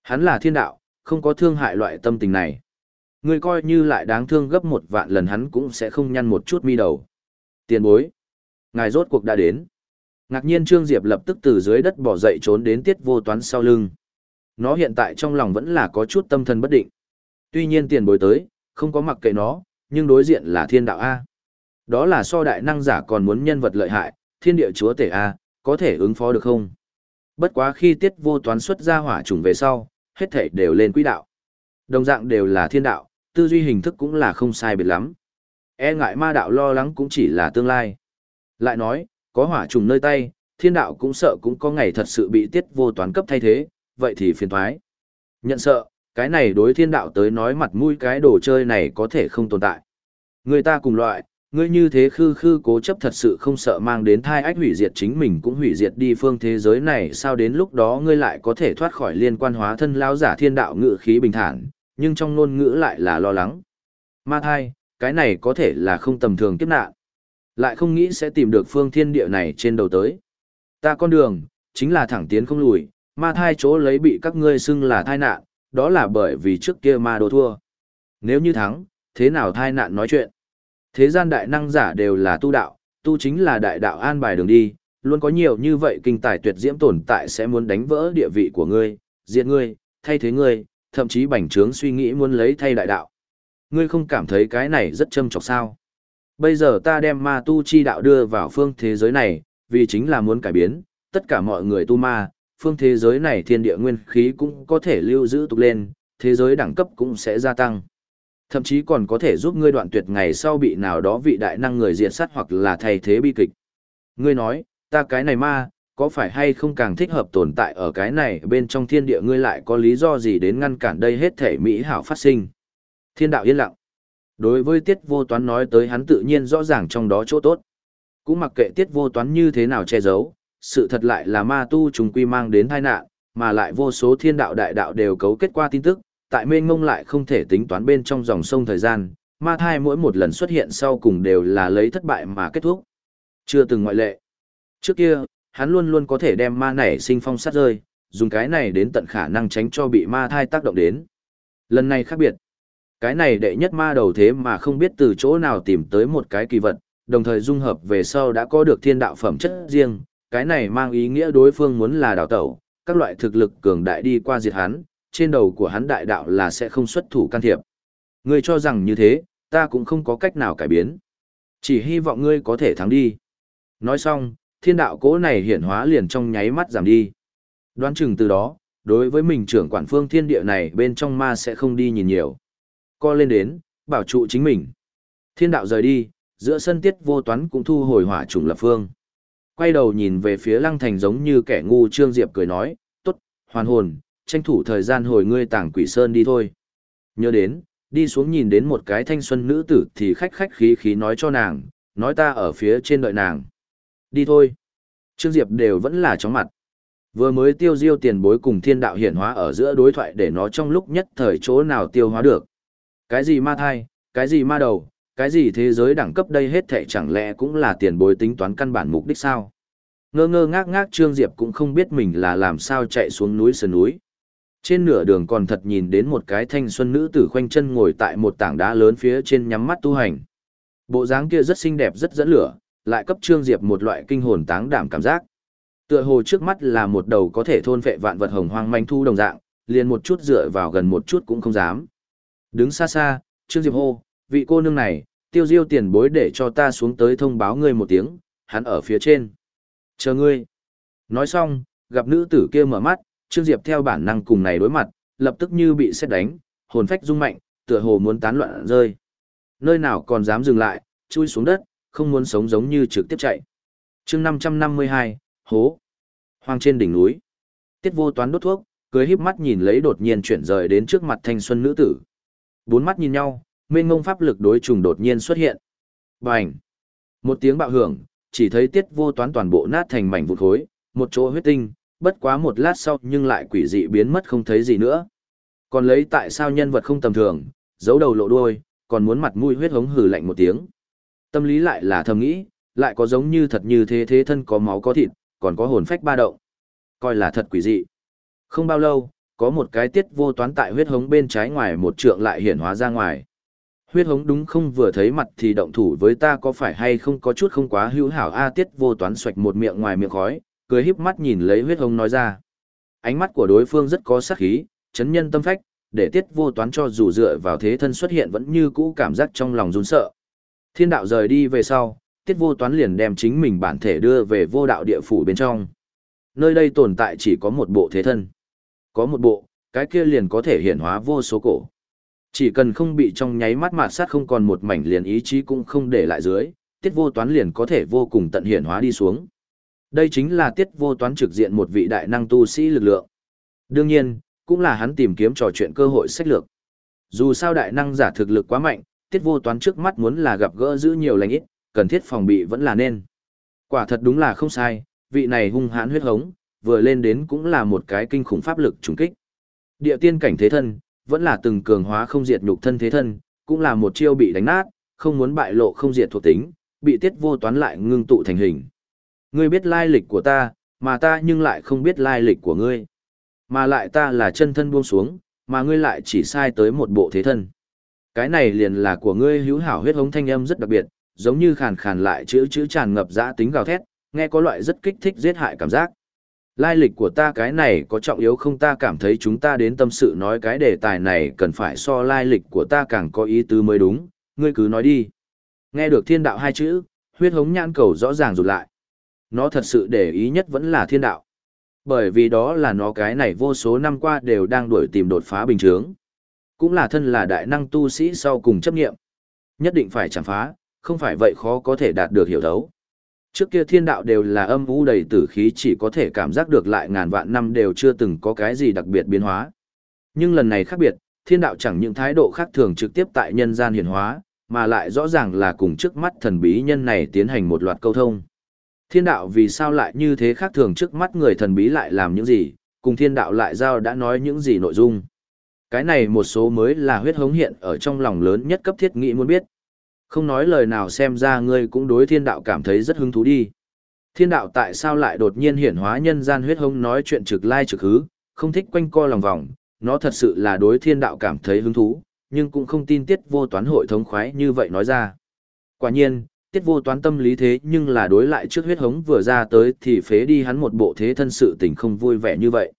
Hắn là thiên đạo, không có thương hại loại tâm tình này. Người coi như lại đáng thương gấp một vạn lần hắn cũng sẽ không nhăn một chút mi đầu. Tiền bối. Ngài rốt cuộc đã đến. Ngạc nhiên Trương Diệp lập tức từ dưới đất bỏ dậy trốn đến tiết vô toán sau lưng. Nó hiện tại trong lòng vẫn là có chút tâm thần bất định. Tuy nhiên tiền bối tới, không có mặc kệ nó, nhưng đối diện là thiên đạo A. Đó là so đại năng giả còn muốn nhân vật lợi hại, thiên địa chúa tể A, có thể ứng phó được không? Bất quá khi tiết vô toán xuất ra hỏa trùng về sau, hết thể đều lên quỹ đạo. Đồng dạng đều là thiên đạo, tư duy hình thức cũng là không sai biệt lắm. E ngại ma đạo lo lắng cũng chỉ là tương lai. Lại nói, có hỏa trùng nơi tay, thiên đạo cũng sợ cũng có ngày thật sự bị tiết vô toán cấp thay thế, vậy thì phiền thoái. Nhận sợ, cái này đối thiên đạo tới nói mặt mũi cái đồ chơi này có thể không tồn tại. Người ta cùng loại, ngươi như thế khư khư cố chấp thật sự không sợ mang đến thai ách hủy diệt chính mình cũng hủy diệt đi phương thế giới này sao đến lúc đó ngươi lại có thể thoát khỏi liên quan hóa thân lao giả thiên đạo ngự khí bình thản, nhưng trong ngôn ngữ lại là lo lắng. Ma thai, cái này có thể là không tầm thường kiếp nạn. Lại không nghĩ sẽ tìm được phương thiên địa này trên đầu tới. Ta con đường, chính là thẳng tiến không lùi, ma thai chỗ lấy bị các ngươi xưng là thai nạn, đó là bởi vì trước kia ma đồ thua. Nếu như thắng, thế nào thai nạn nói chuyện? Thế gian đại năng giả đều là tu đạo, tu chính là đại đạo an bài đường đi, luôn có nhiều như vậy kinh tài tuyệt diễm tồn tại sẽ muốn đánh vỡ địa vị của ngươi, diệt ngươi, thay thế ngươi, thậm chí bành trướng suy nghĩ muốn lấy thay đại đạo. Ngươi không cảm thấy cái này rất châm chọc sao? Bây giờ ta đem ma tu chi đạo đưa vào phương thế giới này, vì chính là muốn cải biến, tất cả mọi người tu ma, phương thế giới này thiên địa nguyên khí cũng có thể lưu giữ tục lên, thế giới đẳng cấp cũng sẽ gia tăng. Thậm chí còn có thể giúp ngươi đoạn tuyệt ngày sau bị nào đó vị đại năng người diệt sát hoặc là thay thế bi kịch. Ngươi nói, ta cái này ma, có phải hay không càng thích hợp tồn tại ở cái này bên trong thiên địa ngươi lại có lý do gì đến ngăn cản đây hết thể mỹ hảo phát sinh. Thiên đạo yên lặng. Đối với tiết vô toán nói tới hắn tự nhiên rõ ràng trong đó chỗ tốt. Cũng mặc kệ tiết vô toán như thế nào che giấu, sự thật lại là ma tu trùng quy mang đến tai nạn, mà lại vô số thiên đạo đại đạo đều cấu kết qua tin tức, tại mênh mông lại không thể tính toán bên trong dòng sông thời gian, ma thai mỗi một lần xuất hiện sau cùng đều là lấy thất bại mà kết thúc. Chưa từng ngoại lệ. Trước kia, hắn luôn luôn có thể đem ma này sinh phong sát rơi, dùng cái này đến tận khả năng tránh cho bị ma thai tác động đến. Lần này khác biệt. Cái này đệ nhất ma đầu thế mà không biết từ chỗ nào tìm tới một cái kỳ vật, đồng thời dung hợp về sau đã có được thiên đạo phẩm chất riêng, cái này mang ý nghĩa đối phương muốn là đào tẩu, các loại thực lực cường đại đi qua diệt hắn, trên đầu của hắn đại đạo là sẽ không xuất thủ can thiệp. Ngươi cho rằng như thế, ta cũng không có cách nào cải biến. Chỉ hy vọng ngươi có thể thắng đi. Nói xong, thiên đạo cố này hiển hóa liền trong nháy mắt giảm đi. Đoán chừng từ đó, đối với mình trưởng quản phương thiên địa này bên trong ma sẽ không đi nhìn nhiều. Co lên đến, bảo trụ chính mình. Thiên đạo rời đi, giữa sân tiết vô toán cũng thu hồi hỏa trùng lập phương. Quay đầu nhìn về phía lăng thành giống như kẻ ngu trương diệp cười nói, tốt, hoàn hồn, tranh thủ thời gian hồi ngươi tảng quỷ sơn đi thôi. Nhớ đến, Đi xuống nhìn đến một cái thanh xuân nữ tử thì khách khách khí khí nói cho nàng, nói ta ở phía trên đợi nàng. Đi thôi. Trương Diệp đều vẫn là chóng mặt. Vừa mới tiêu diêu tiền bối cùng thiên đạo hiển hóa ở giữa đối thoại để nó trong lúc nhất thời chỗ nào tiêu hóa được. Cái gì ma thai, cái gì ma đầu, cái gì thế giới đẳng cấp đây hết thệ chẳng lẽ cũng là tiền bối tính toán căn bản mục đích sao? Ngơ ngơ ngác ngác Trương Diệp cũng không biết mình là làm sao chạy xuống núi sườn núi. Trên nửa đường còn thật nhìn đến một cái thanh xuân nữ tử khoanh chân ngồi tại một tảng đá lớn phía trên nhắm mắt tu hành. Bộ dáng kia rất xinh đẹp rất dẫn lửa, lại cấp Trương Diệp một loại kinh hồn táng đảm cảm giác. Tựa hồ trước mắt là một đầu có thể thôn phệ vạn vật hồng hoang manh thu đồng dạng, liền một chút dựa vào gần một chút cũng không dám. Đứng xa xa, Trương Diệp hô, vị cô nương này, tiêu diêu tiền bối để cho ta xuống tới thông báo ngươi một tiếng, hắn ở phía trên. Chờ ngươi. Nói xong, gặp nữ tử kia mở mắt, Trương Diệp theo bản năng cùng này đối mặt, lập tức như bị xét đánh, hồn phách rung mạnh, tựa hồ muốn tán loạn rơi. Nơi nào còn dám dừng lại, chui xuống đất, không muốn sống giống như trực tiếp chạy. chương 552, hố. Hoang trên đỉnh núi. Tiết vô toán đốt thuốc, cười híp mắt nhìn lấy đột nhiên chuyển rời đến trước mặt thanh xuân nữ tử. Bốn mắt nhìn nhau, mênh ngông pháp lực đối trùng đột nhiên xuất hiện. Bành! Một tiếng bạo hưởng, chỉ thấy tiết vô toán toàn bộ nát thành mảnh vụn khối, một chỗ huyết tinh, bất quá một lát sau nhưng lại quỷ dị biến mất không thấy gì nữa. Còn lấy tại sao nhân vật không tầm thường, giấu đầu lộ đuôi, còn muốn mặt mũi huyết hống hừ lạnh một tiếng. Tâm lý lại là thầm nghĩ, lại có giống như thật như thế thế thân có máu có thịt, còn có hồn phách ba động. Coi là thật quỷ dị. Không bao lâu, có một cái tiết vô toán tại huyết hống bên trái ngoài một trượng lại hiển hóa ra ngoài. Huyết hống đúng không vừa thấy mặt thì động thủ với ta có phải hay không có chút không quá hữu hảo a tiết vô toán xoạch một miệng ngoài miệng khói, cười híp mắt nhìn lấy huyết hống nói ra. Ánh mắt của đối phương rất có sắc khí, chấn nhân tâm phách, để tiết vô toán cho dù dựa vào thế thân xuất hiện vẫn như cũ cảm giác trong lòng run sợ. Thiên đạo rời đi về sau, tiết vô toán liền đem chính mình bản thể đưa về vô đạo địa phủ bên trong. Nơi đây tồn tại chỉ có một bộ thế thân. Có một bộ, cái kia liền có thể hiện hóa vô số cổ. Chỉ cần không bị trong nháy mắt mạt sát không còn một mảnh liền ý chí cũng không để lại dưới, tiết vô toán liền có thể vô cùng tận hiển hóa đi xuống. Đây chính là tiết vô toán trực diện một vị đại năng tu sĩ lực lượng. Đương nhiên, cũng là hắn tìm kiếm trò chuyện cơ hội sách lược. Dù sao đại năng giả thực lực quá mạnh, tiết vô toán trước mắt muốn là gặp gỡ giữ nhiều lành ít, cần thiết phòng bị vẫn là nên. Quả thật đúng là không sai, vị này hung hãn huyết hống, vừa lên đến cũng là một cái kinh khủng pháp lực trùng kích. Địa tiên cảnh thế thân, vẫn là từng cường hóa không diệt nhục thân thế thân, cũng là một chiêu bị đánh nát, không muốn bại lộ không diệt thuộc tính, bị tiết vô toán lại ngưng tụ thành hình. Ngươi biết lai lịch của ta, mà ta nhưng lại không biết lai lịch của ngươi. Mà lại ta là chân thân buông xuống, mà ngươi lại chỉ sai tới một bộ thế thân. Cái này liền là của ngươi hữu hảo huyết hống thanh âm rất đặc biệt, giống như khàn khàn lại chữ chữ tràn ngập dã tính gào thét, nghe có loại rất kích thích giết hại cảm giác. Lai lịch của ta cái này có trọng yếu không ta cảm thấy chúng ta đến tâm sự nói cái đề tài này cần phải so lai lịch của ta càng có ý tứ mới đúng, ngươi cứ nói đi. Nghe được thiên đạo hai chữ, huyết hống nhãn cầu rõ ràng rụt lại. Nó thật sự để ý nhất vẫn là thiên đạo. Bởi vì đó là nó cái này vô số năm qua đều đang đuổi tìm đột phá bình chướng. Cũng là thân là đại năng tu sĩ sau cùng chấp nghiệm. Nhất định phải chẳng phá, không phải vậy khó có thể đạt được hiểu thấu. Trước kia thiên đạo đều là âm u đầy tử khí chỉ có thể cảm giác được lại ngàn vạn năm đều chưa từng có cái gì đặc biệt biến hóa. Nhưng lần này khác biệt, thiên đạo chẳng những thái độ khác thường trực tiếp tại nhân gian hiển hóa, mà lại rõ ràng là cùng trước mắt thần bí nhân này tiến hành một loạt câu thông. Thiên đạo vì sao lại như thế khác thường trước mắt người thần bí lại làm những gì, cùng thiên đạo lại giao đã nói những gì nội dung. Cái này một số mới là huyết hống hiện ở trong lòng lớn nhất cấp thiết nghĩ muốn biết. Không nói lời nào xem ra ngươi cũng đối thiên đạo cảm thấy rất hứng thú đi. Thiên đạo tại sao lại đột nhiên hiển hóa nhân gian huyết hống nói chuyện trực lai trực hứ, không thích quanh co lòng vòng, nó thật sự là đối thiên đạo cảm thấy hứng thú, nhưng cũng không tin tiết vô toán hội thống khoái như vậy nói ra. Quả nhiên, tiết vô toán tâm lý thế nhưng là đối lại trước huyết hống vừa ra tới thì phế đi hắn một bộ thế thân sự tình không vui vẻ như vậy.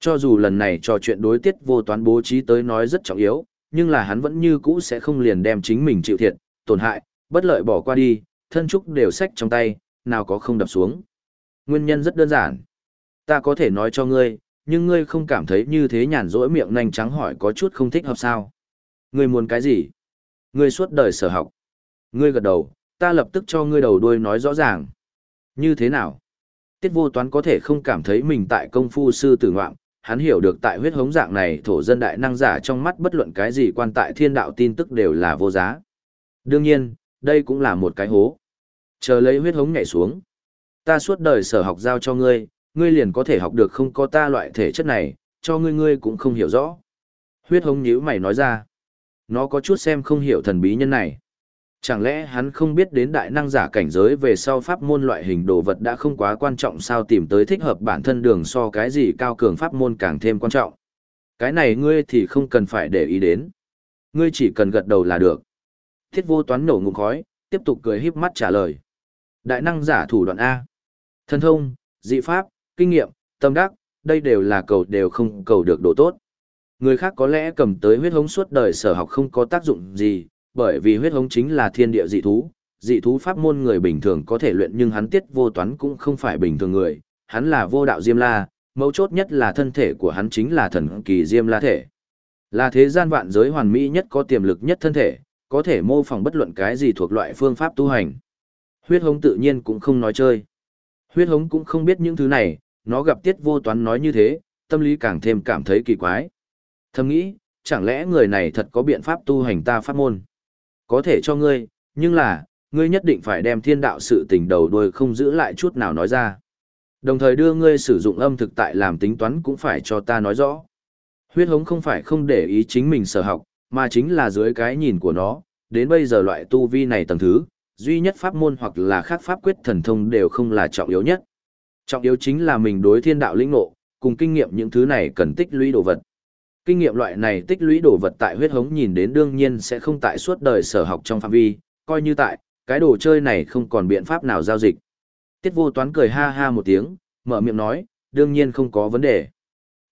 Cho dù lần này trò chuyện đối tiết vô toán bố trí tới nói rất trọng yếu, nhưng là hắn vẫn như cũ sẽ không liền đem chính mình chịu thiệt, tổn hại, bất lợi bỏ qua đi, thân trúc đều sách trong tay, nào có không đập xuống. Nguyên nhân rất đơn giản. Ta có thể nói cho ngươi, nhưng ngươi không cảm thấy như thế nhàn rỗi miệng nanh trắng hỏi có chút không thích hợp sao. Ngươi muốn cái gì? Ngươi suốt đời sở học. Ngươi gật đầu, ta lập tức cho ngươi đầu đuôi nói rõ ràng. Như thế nào? Tiết vô toán có thể không cảm thấy mình tại công phu sư tử ngoạm, hắn hiểu được tại huyết hống dạng này thổ dân đại năng giả trong mắt bất luận cái gì quan tại thiên đạo tin tức đều là vô giá. Đương nhiên, đây cũng là một cái hố. Chờ lấy huyết hống nhảy xuống. Ta suốt đời sở học giao cho ngươi, ngươi liền có thể học được không có ta loại thể chất này, cho ngươi ngươi cũng không hiểu rõ. Huyết hống nhíu mày nói ra. Nó có chút xem không hiểu thần bí nhân này. Chẳng lẽ hắn không biết đến đại năng giả cảnh giới về sau pháp môn loại hình đồ vật đã không quá quan trọng sao tìm tới thích hợp bản thân đường so cái gì cao cường pháp môn càng thêm quan trọng. Cái này ngươi thì không cần phải để ý đến. Ngươi chỉ cần gật đầu là được. Thiết vô toán nổ ngụm khói, tiếp tục cười híp mắt trả lời. Đại năng giả thủ đoạn A. Thần thông, dị pháp, kinh nghiệm, tâm đắc, đây đều là cầu đều không cầu được độ tốt. Người khác có lẽ cầm tới huyết hống suốt đời sở học không có tác dụng gì, bởi vì huyết hống chính là thiên địa dị thú, dị thú pháp môn người bình thường có thể luyện nhưng hắn tiết vô toán cũng không phải bình thường người, hắn là vô đạo diêm la, mấu chốt nhất là thân thể của hắn chính là thần kỳ diêm la thể. Là thế gian vạn giới hoàn mỹ nhất có tiềm lực nhất thân thể, có thể mô phỏng bất luận cái gì thuộc loại phương pháp tu hành. Huyết hống tự nhiên cũng không nói chơi. Huyết hống cũng không biết những thứ này, nó gặp tiết vô toán nói như thế, tâm lý càng thêm cảm thấy kỳ quái. Thầm nghĩ, chẳng lẽ người này thật có biện pháp tu hành ta pháp môn? Có thể cho ngươi, nhưng là, ngươi nhất định phải đem thiên đạo sự tình đầu đuôi không giữ lại chút nào nói ra. Đồng thời đưa ngươi sử dụng âm thực tại làm tính toán cũng phải cho ta nói rõ. Huyết hống không phải không để ý chính mình sở học, mà chính là dưới cái nhìn của nó, đến bây giờ loại tu vi này tầng thứ, duy nhất pháp môn hoặc là khác pháp quyết thần thông đều không là trọng yếu nhất. Trọng yếu chính là mình đối thiên đạo lĩnh ngộ, cùng kinh nghiệm những thứ này cần tích lũy đồ vật. Kinh nghiệm loại này tích lũy đồ vật tại huyết hống nhìn đến đương nhiên sẽ không tại suốt đời sở học trong phạm vi, coi như tại, cái đồ chơi này không còn biện pháp nào giao dịch. Tiết vô toán cười ha ha một tiếng, mở miệng nói, đương nhiên không có vấn đề.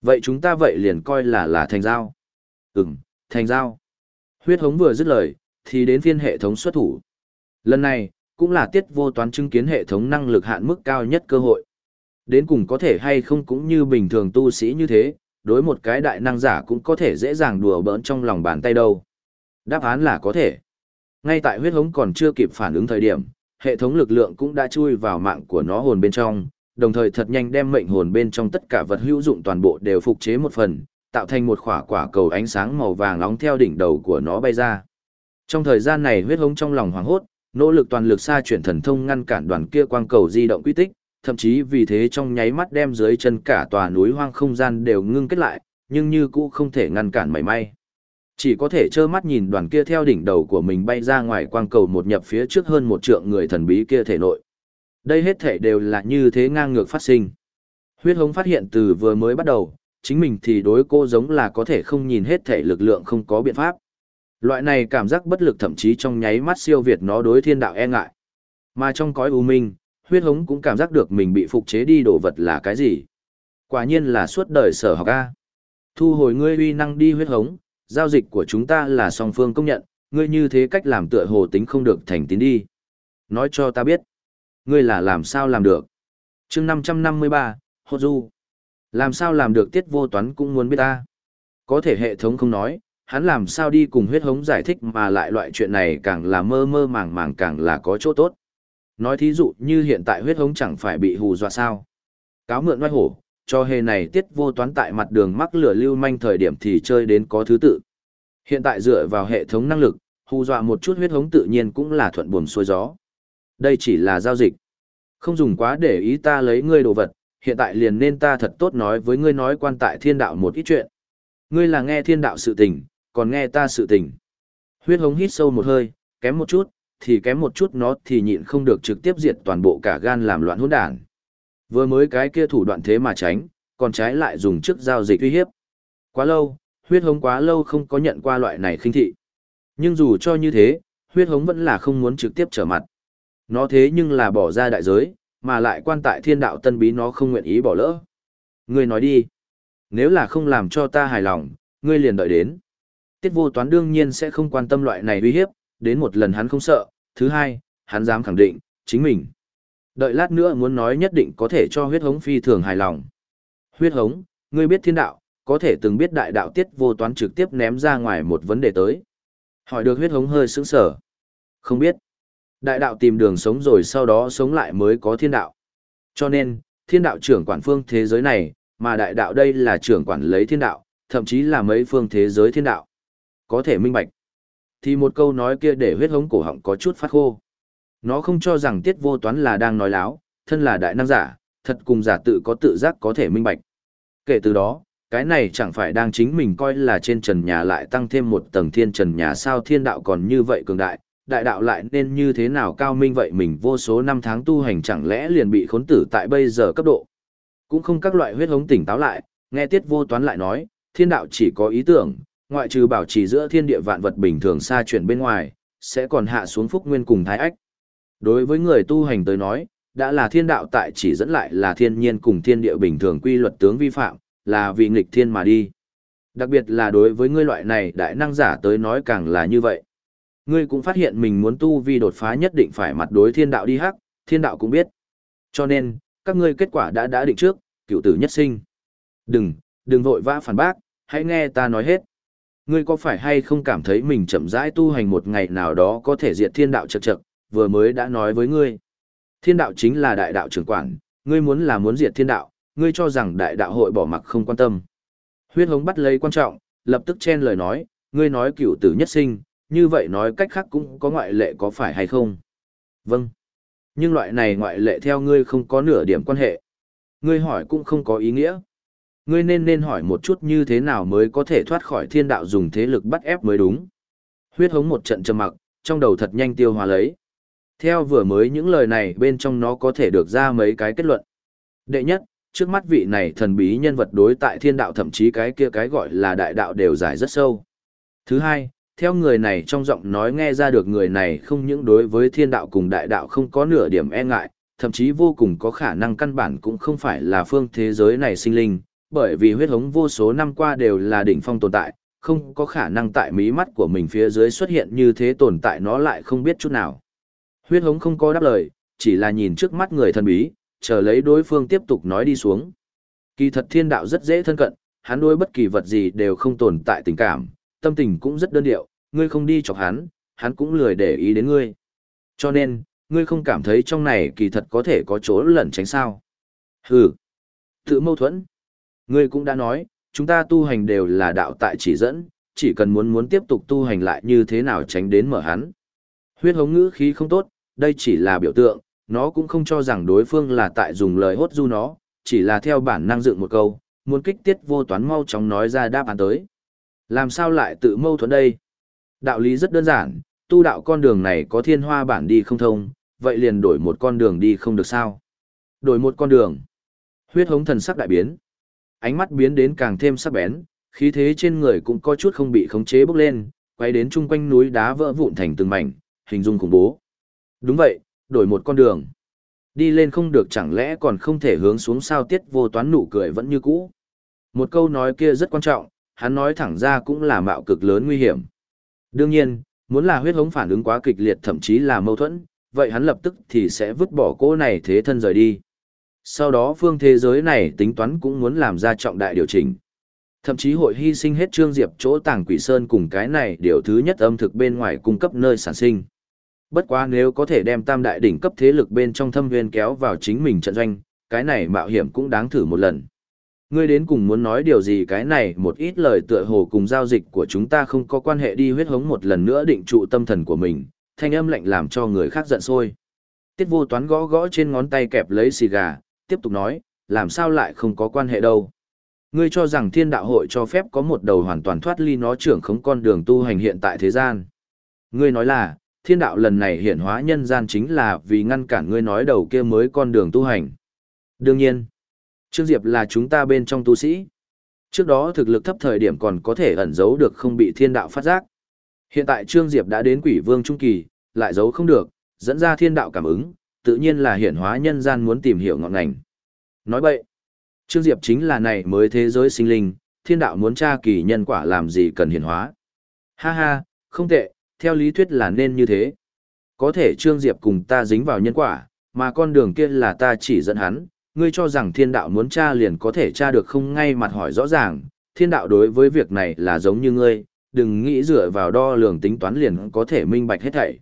Vậy chúng ta vậy liền coi là là thành giao. Ừm, thành giao. Huyết hống vừa dứt lời, thì đến phiên hệ thống xuất thủ. Lần này, cũng là tiết vô toán chứng kiến hệ thống năng lực hạn mức cao nhất cơ hội. Đến cùng có thể hay không cũng như bình thường tu sĩ như thế, đối một cái đại năng giả cũng có thể dễ dàng đùa bỡn trong lòng bàn tay đâu. Đáp án là có thể. Ngay tại huyết hống còn chưa kịp phản ứng thời điểm, hệ thống lực lượng cũng đã chui vào mạng của nó hồn bên trong, đồng thời thật nhanh đem mệnh hồn bên trong tất cả vật hữu dụng toàn bộ đều phục chế một phần, tạo thành một quả quả cầu ánh sáng màu vàng nóng theo đỉnh đầu của nó bay ra. Trong thời gian này huyết hống trong lòng hoảng hốt, nỗ lực toàn lực xa chuyển thần thông ngăn cản đoàn kia quang cầu di động quy tích, thậm chí vì thế trong nháy mắt đem dưới chân cả tòa núi hoang không gian đều ngưng kết lại, nhưng như cũ không thể ngăn cản mảy may. Chỉ có thể trơ mắt nhìn đoàn kia theo đỉnh đầu của mình bay ra ngoài quang cầu một nhập phía trước hơn một trượng người thần bí kia thể nội. Đây hết thể đều là như thế ngang ngược phát sinh. Huyết hống phát hiện từ vừa mới bắt đầu, chính mình thì đối cô giống là có thể không nhìn hết thể lực lượng không có biện pháp. Loại này cảm giác bất lực thậm chí trong nháy mắt siêu việt nó đối thiên đạo e ngại. Mà trong cõi u minh, huyết hống cũng cảm giác được mình bị phục chế đi đồ vật là cái gì. Quả nhiên là suốt đời sở học A. Thu hồi ngươi uy năng đi huyết hống, giao dịch của chúng ta là song phương công nhận, ngươi như thế cách làm tựa hồ tính không được thành tín đi. Nói cho ta biết, ngươi là làm sao làm được. chương 553, Hô Du. Làm sao làm được tiết vô toán cũng muốn biết ta. Có thể hệ thống không nói, hắn làm sao đi cùng huyết hống giải thích mà lại loại chuyện này càng là mơ mơ màng màng càng là có chỗ tốt. Nói thí dụ như hiện tại huyết hống chẳng phải bị hù dọa sao. Cáo mượn oai hổ, cho hề này tiết vô toán tại mặt đường mắc lửa lưu manh thời điểm thì chơi đến có thứ tự. Hiện tại dựa vào hệ thống năng lực, hù dọa một chút huyết hống tự nhiên cũng là thuận buồm xuôi gió. Đây chỉ là giao dịch. Không dùng quá để ý ta lấy ngươi đồ vật, hiện tại liền nên ta thật tốt nói với ngươi nói quan tại thiên đạo một ít chuyện. Ngươi là nghe thiên đạo sự tình, còn nghe ta sự tình. Huyết hống hít sâu một hơi, kém một chút, thì kém một chút nó thì nhịn không được trực tiếp diệt toàn bộ cả gan làm loạn hỗn đản. Vừa mới cái kia thủ đoạn thế mà tránh, còn trái lại dùng chức giao dịch uy hiếp. Quá lâu, huyết hống quá lâu không có nhận qua loại này khinh thị. Nhưng dù cho như thế, huyết hống vẫn là không muốn trực tiếp trở mặt. Nó thế nhưng là bỏ ra đại giới, mà lại quan tại thiên đạo tân bí nó không nguyện ý bỏ lỡ. Ngươi nói đi. Nếu là không làm cho ta hài lòng, ngươi liền đợi đến. Tiết vô toán đương nhiên sẽ không quan tâm loại này uy hiếp, đến một lần hắn không sợ, thứ hai, hắn dám khẳng định, chính mình. Đợi lát nữa muốn nói nhất định có thể cho huyết hống phi thường hài lòng. Huyết hống, ngươi biết thiên đạo, có thể từng biết đại đạo tiết vô toán trực tiếp ném ra ngoài một vấn đề tới. Hỏi được huyết hống hơi sững sở. Không biết. Đại đạo tìm đường sống rồi sau đó sống lại mới có thiên đạo. Cho nên, thiên đạo trưởng quản phương thế giới này, mà đại đạo đây là trưởng quản lấy thiên đạo, thậm chí là mấy phương thế giới thiên đạo. Có thể minh bạch. Thì một câu nói kia để huyết hống cổ họng có chút phát khô. Nó không cho rằng tiết vô toán là đang nói láo, thân là đại năng giả, thật cùng giả tự có tự giác có thể minh bạch. Kể từ đó, cái này chẳng phải đang chính mình coi là trên trần nhà lại tăng thêm một tầng thiên trần nhà sao thiên đạo còn như vậy cường đại, đại đạo lại nên như thế nào cao minh vậy mình vô số năm tháng tu hành chẳng lẽ liền bị khốn tử tại bây giờ cấp độ. Cũng không các loại huyết hống tỉnh táo lại, nghe tiết vô toán lại nói, thiên đạo chỉ có ý tưởng, ngoại trừ bảo trì giữa thiên địa vạn vật bình thường xa chuyển bên ngoài, sẽ còn hạ xuống phúc nguyên cùng thái ách. Đối với người tu hành tới nói, đã là thiên đạo tại chỉ dẫn lại là thiên nhiên cùng thiên địa bình thường quy luật tướng vi phạm, là vì nghịch thiên mà đi. Đặc biệt là đối với ngươi loại này đại năng giả tới nói càng là như vậy. Ngươi cũng phát hiện mình muốn tu vi đột phá nhất định phải mặt đối thiên đạo đi hắc, thiên đạo cũng biết. Cho nên, các ngươi kết quả đã đã định trước, cựu tử nhất sinh. Đừng, đừng vội vã phản bác, hãy nghe ta nói hết. Ngươi có phải hay không cảm thấy mình chậm rãi tu hành một ngày nào đó có thể diệt thiên đạo chật chật, vừa mới đã nói với ngươi. Thiên đạo chính là đại đạo trưởng quản, ngươi muốn là muốn diệt thiên đạo, ngươi cho rằng đại đạo hội bỏ mặc không quan tâm. Huyết hống bắt lấy quan trọng, lập tức chen lời nói, ngươi nói cửu tử nhất sinh, như vậy nói cách khác cũng có ngoại lệ có phải hay không? Vâng. Nhưng loại này ngoại lệ theo ngươi không có nửa điểm quan hệ. Ngươi hỏi cũng không có ý nghĩa. Ngươi nên nên hỏi một chút như thế nào mới có thể thoát khỏi thiên đạo dùng thế lực bắt ép mới đúng. Huyết hống một trận trầm mặc, trong đầu thật nhanh tiêu hòa lấy. Theo vừa mới những lời này bên trong nó có thể được ra mấy cái kết luận. Đệ nhất, trước mắt vị này thần bí nhân vật đối tại thiên đạo thậm chí cái kia cái gọi là đại đạo đều giải rất sâu. Thứ hai, theo người này trong giọng nói nghe ra được người này không những đối với thiên đạo cùng đại đạo không có nửa điểm e ngại, thậm chí vô cùng có khả năng căn bản cũng không phải là phương thế giới này sinh linh, bởi vì huyết hống vô số năm qua đều là đỉnh phong tồn tại, không có khả năng tại mí mắt của mình phía dưới xuất hiện như thế tồn tại nó lại không biết chút nào. Huyết hống không có đáp lời, chỉ là nhìn trước mắt người thần bí, chờ lấy đối phương tiếp tục nói đi xuống. Kỳ thật thiên đạo rất dễ thân cận, hắn đối bất kỳ vật gì đều không tồn tại tình cảm, tâm tình cũng rất đơn điệu, ngươi không đi chọc hắn, hắn cũng lười để ý đến ngươi. Cho nên, ngươi không cảm thấy trong này kỳ thật có thể có chỗ lẩn tránh sao. Hừ, tự mâu thuẫn. Ngươi cũng đã nói, chúng ta tu hành đều là đạo tại chỉ dẫn, chỉ cần muốn muốn tiếp tục tu hành lại như thế nào tránh đến mở hắn. Huyết hống ngữ khí không tốt, đây chỉ là biểu tượng, nó cũng không cho rằng đối phương là tại dùng lời hốt du nó, chỉ là theo bản năng dựng một câu, muốn kích tiết vô toán mau chóng nói ra đáp án tới. Làm sao lại tự mâu thuẫn đây? Đạo lý rất đơn giản, tu đạo con đường này có thiên hoa bản đi không thông, vậy liền đổi một con đường đi không được sao? Đổi một con đường. Huyết hống thần sắc đại biến. Ánh mắt biến đến càng thêm sắc bén, khí thế trên người cũng có chút không bị khống chế bốc lên, quay đến chung quanh núi đá vỡ vụn thành từng mảnh, hình dung khủng bố. Đúng vậy, đổi một con đường. Đi lên không được chẳng lẽ còn không thể hướng xuống sao tiết vô toán nụ cười vẫn như cũ. Một câu nói kia rất quan trọng, hắn nói thẳng ra cũng là mạo cực lớn nguy hiểm. Đương nhiên, muốn là huyết hống phản ứng quá kịch liệt thậm chí là mâu thuẫn, vậy hắn lập tức thì sẽ vứt bỏ cô này thế thân rời đi. Sau đó phương thế giới này tính toán cũng muốn làm ra trọng đại điều chỉnh. Thậm chí hội hy sinh hết Trương Diệp chỗ tàng quỷ sơn cùng cái này điều thứ nhất âm thực bên ngoài cung cấp nơi sản sinh. Bất quá nếu có thể đem tam đại đỉnh cấp thế lực bên trong thâm viên kéo vào chính mình trận doanh, cái này mạo hiểm cũng đáng thử một lần. Ngươi đến cùng muốn nói điều gì cái này một ít lời tựa hồ cùng giao dịch của chúng ta không có quan hệ đi huyết hống một lần nữa định trụ tâm thần của mình, thanh âm lạnh làm cho người khác giận sôi. Tiết vô toán gõ gõ trên ngón tay kẹp lấy xì gà, tiếp tục nói, làm sao lại không có quan hệ đâu. Ngươi cho rằng thiên đạo hội cho phép có một đầu hoàn toàn thoát ly nó trưởng không con đường tu hành hiện tại thế gian. Ngươi nói là, thiên đạo lần này hiện hóa nhân gian chính là vì ngăn cản ngươi nói đầu kia mới con đường tu hành. Đương nhiên, Trương Diệp là chúng ta bên trong tu sĩ. Trước đó thực lực thấp thời điểm còn có thể ẩn giấu được không bị thiên đạo phát giác. Hiện tại Trương Diệp đã đến quỷ vương trung kỳ, lại giấu không được, dẫn ra thiên đạo cảm ứng, tự nhiên là hiển hóa nhân gian muốn tìm hiểu ngọn ngành. Nói vậy, Trương Diệp chính là này mới thế giới sinh linh, thiên đạo muốn tra kỳ nhân quả làm gì cần hiển hóa. Ha ha, không tệ, theo lý thuyết là nên như thế. Có thể Trương Diệp cùng ta dính vào nhân quả, mà con đường kia là ta chỉ dẫn hắn, ngươi cho rằng thiên đạo muốn tra liền có thể tra được không ngay mặt hỏi rõ ràng, thiên đạo đối với việc này là giống như ngươi, đừng nghĩ dựa vào đo lường tính toán liền có thể minh bạch hết thảy.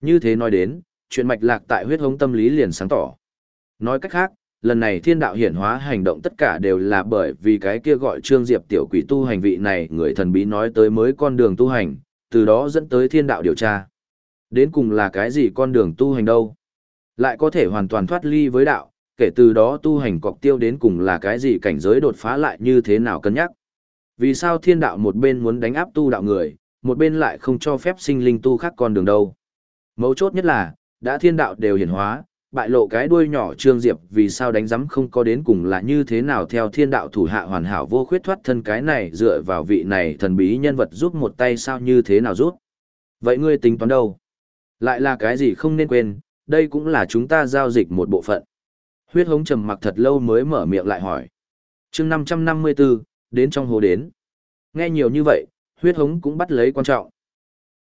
Như thế nói đến, chuyện mạch lạc tại huyết hống tâm lý liền sáng tỏ. Nói cách khác, lần này thiên đạo hiển hóa hành động tất cả đều là bởi vì cái kia gọi Trương Diệp tiểu quỷ tu hành vị này người thần bí nói tới mới con đường tu hành, từ đó dẫn tới thiên đạo điều tra. Đến cùng là cái gì con đường tu hành đâu? Lại có thể hoàn toàn thoát ly với đạo, kể từ đó tu hành cọc tiêu đến cùng là cái gì cảnh giới đột phá lại như thế nào cân nhắc. Vì sao thiên đạo một bên muốn đánh áp tu đạo người, một bên lại không cho phép sinh linh tu khác con đường đâu. Mấu chốt nhất là, đã thiên đạo đều hiển hóa, bại lộ cái đuôi nhỏ Trương Diệp vì sao đánh giấm không có đến cùng là như thế nào theo thiên đạo thủ hạ hoàn hảo vô khuyết thoát thân cái này dựa vào vị này thần bí nhân vật giúp một tay sao như thế nào giúp. Vậy ngươi tính toán đâu? Lại là cái gì không nên quên, đây cũng là chúng ta giao dịch một bộ phận. Huyết hống trầm mặc thật lâu mới mở miệng lại hỏi. chương 554, đến trong hồ đến. Nghe nhiều như vậy, huyết hống cũng bắt lấy quan trọng.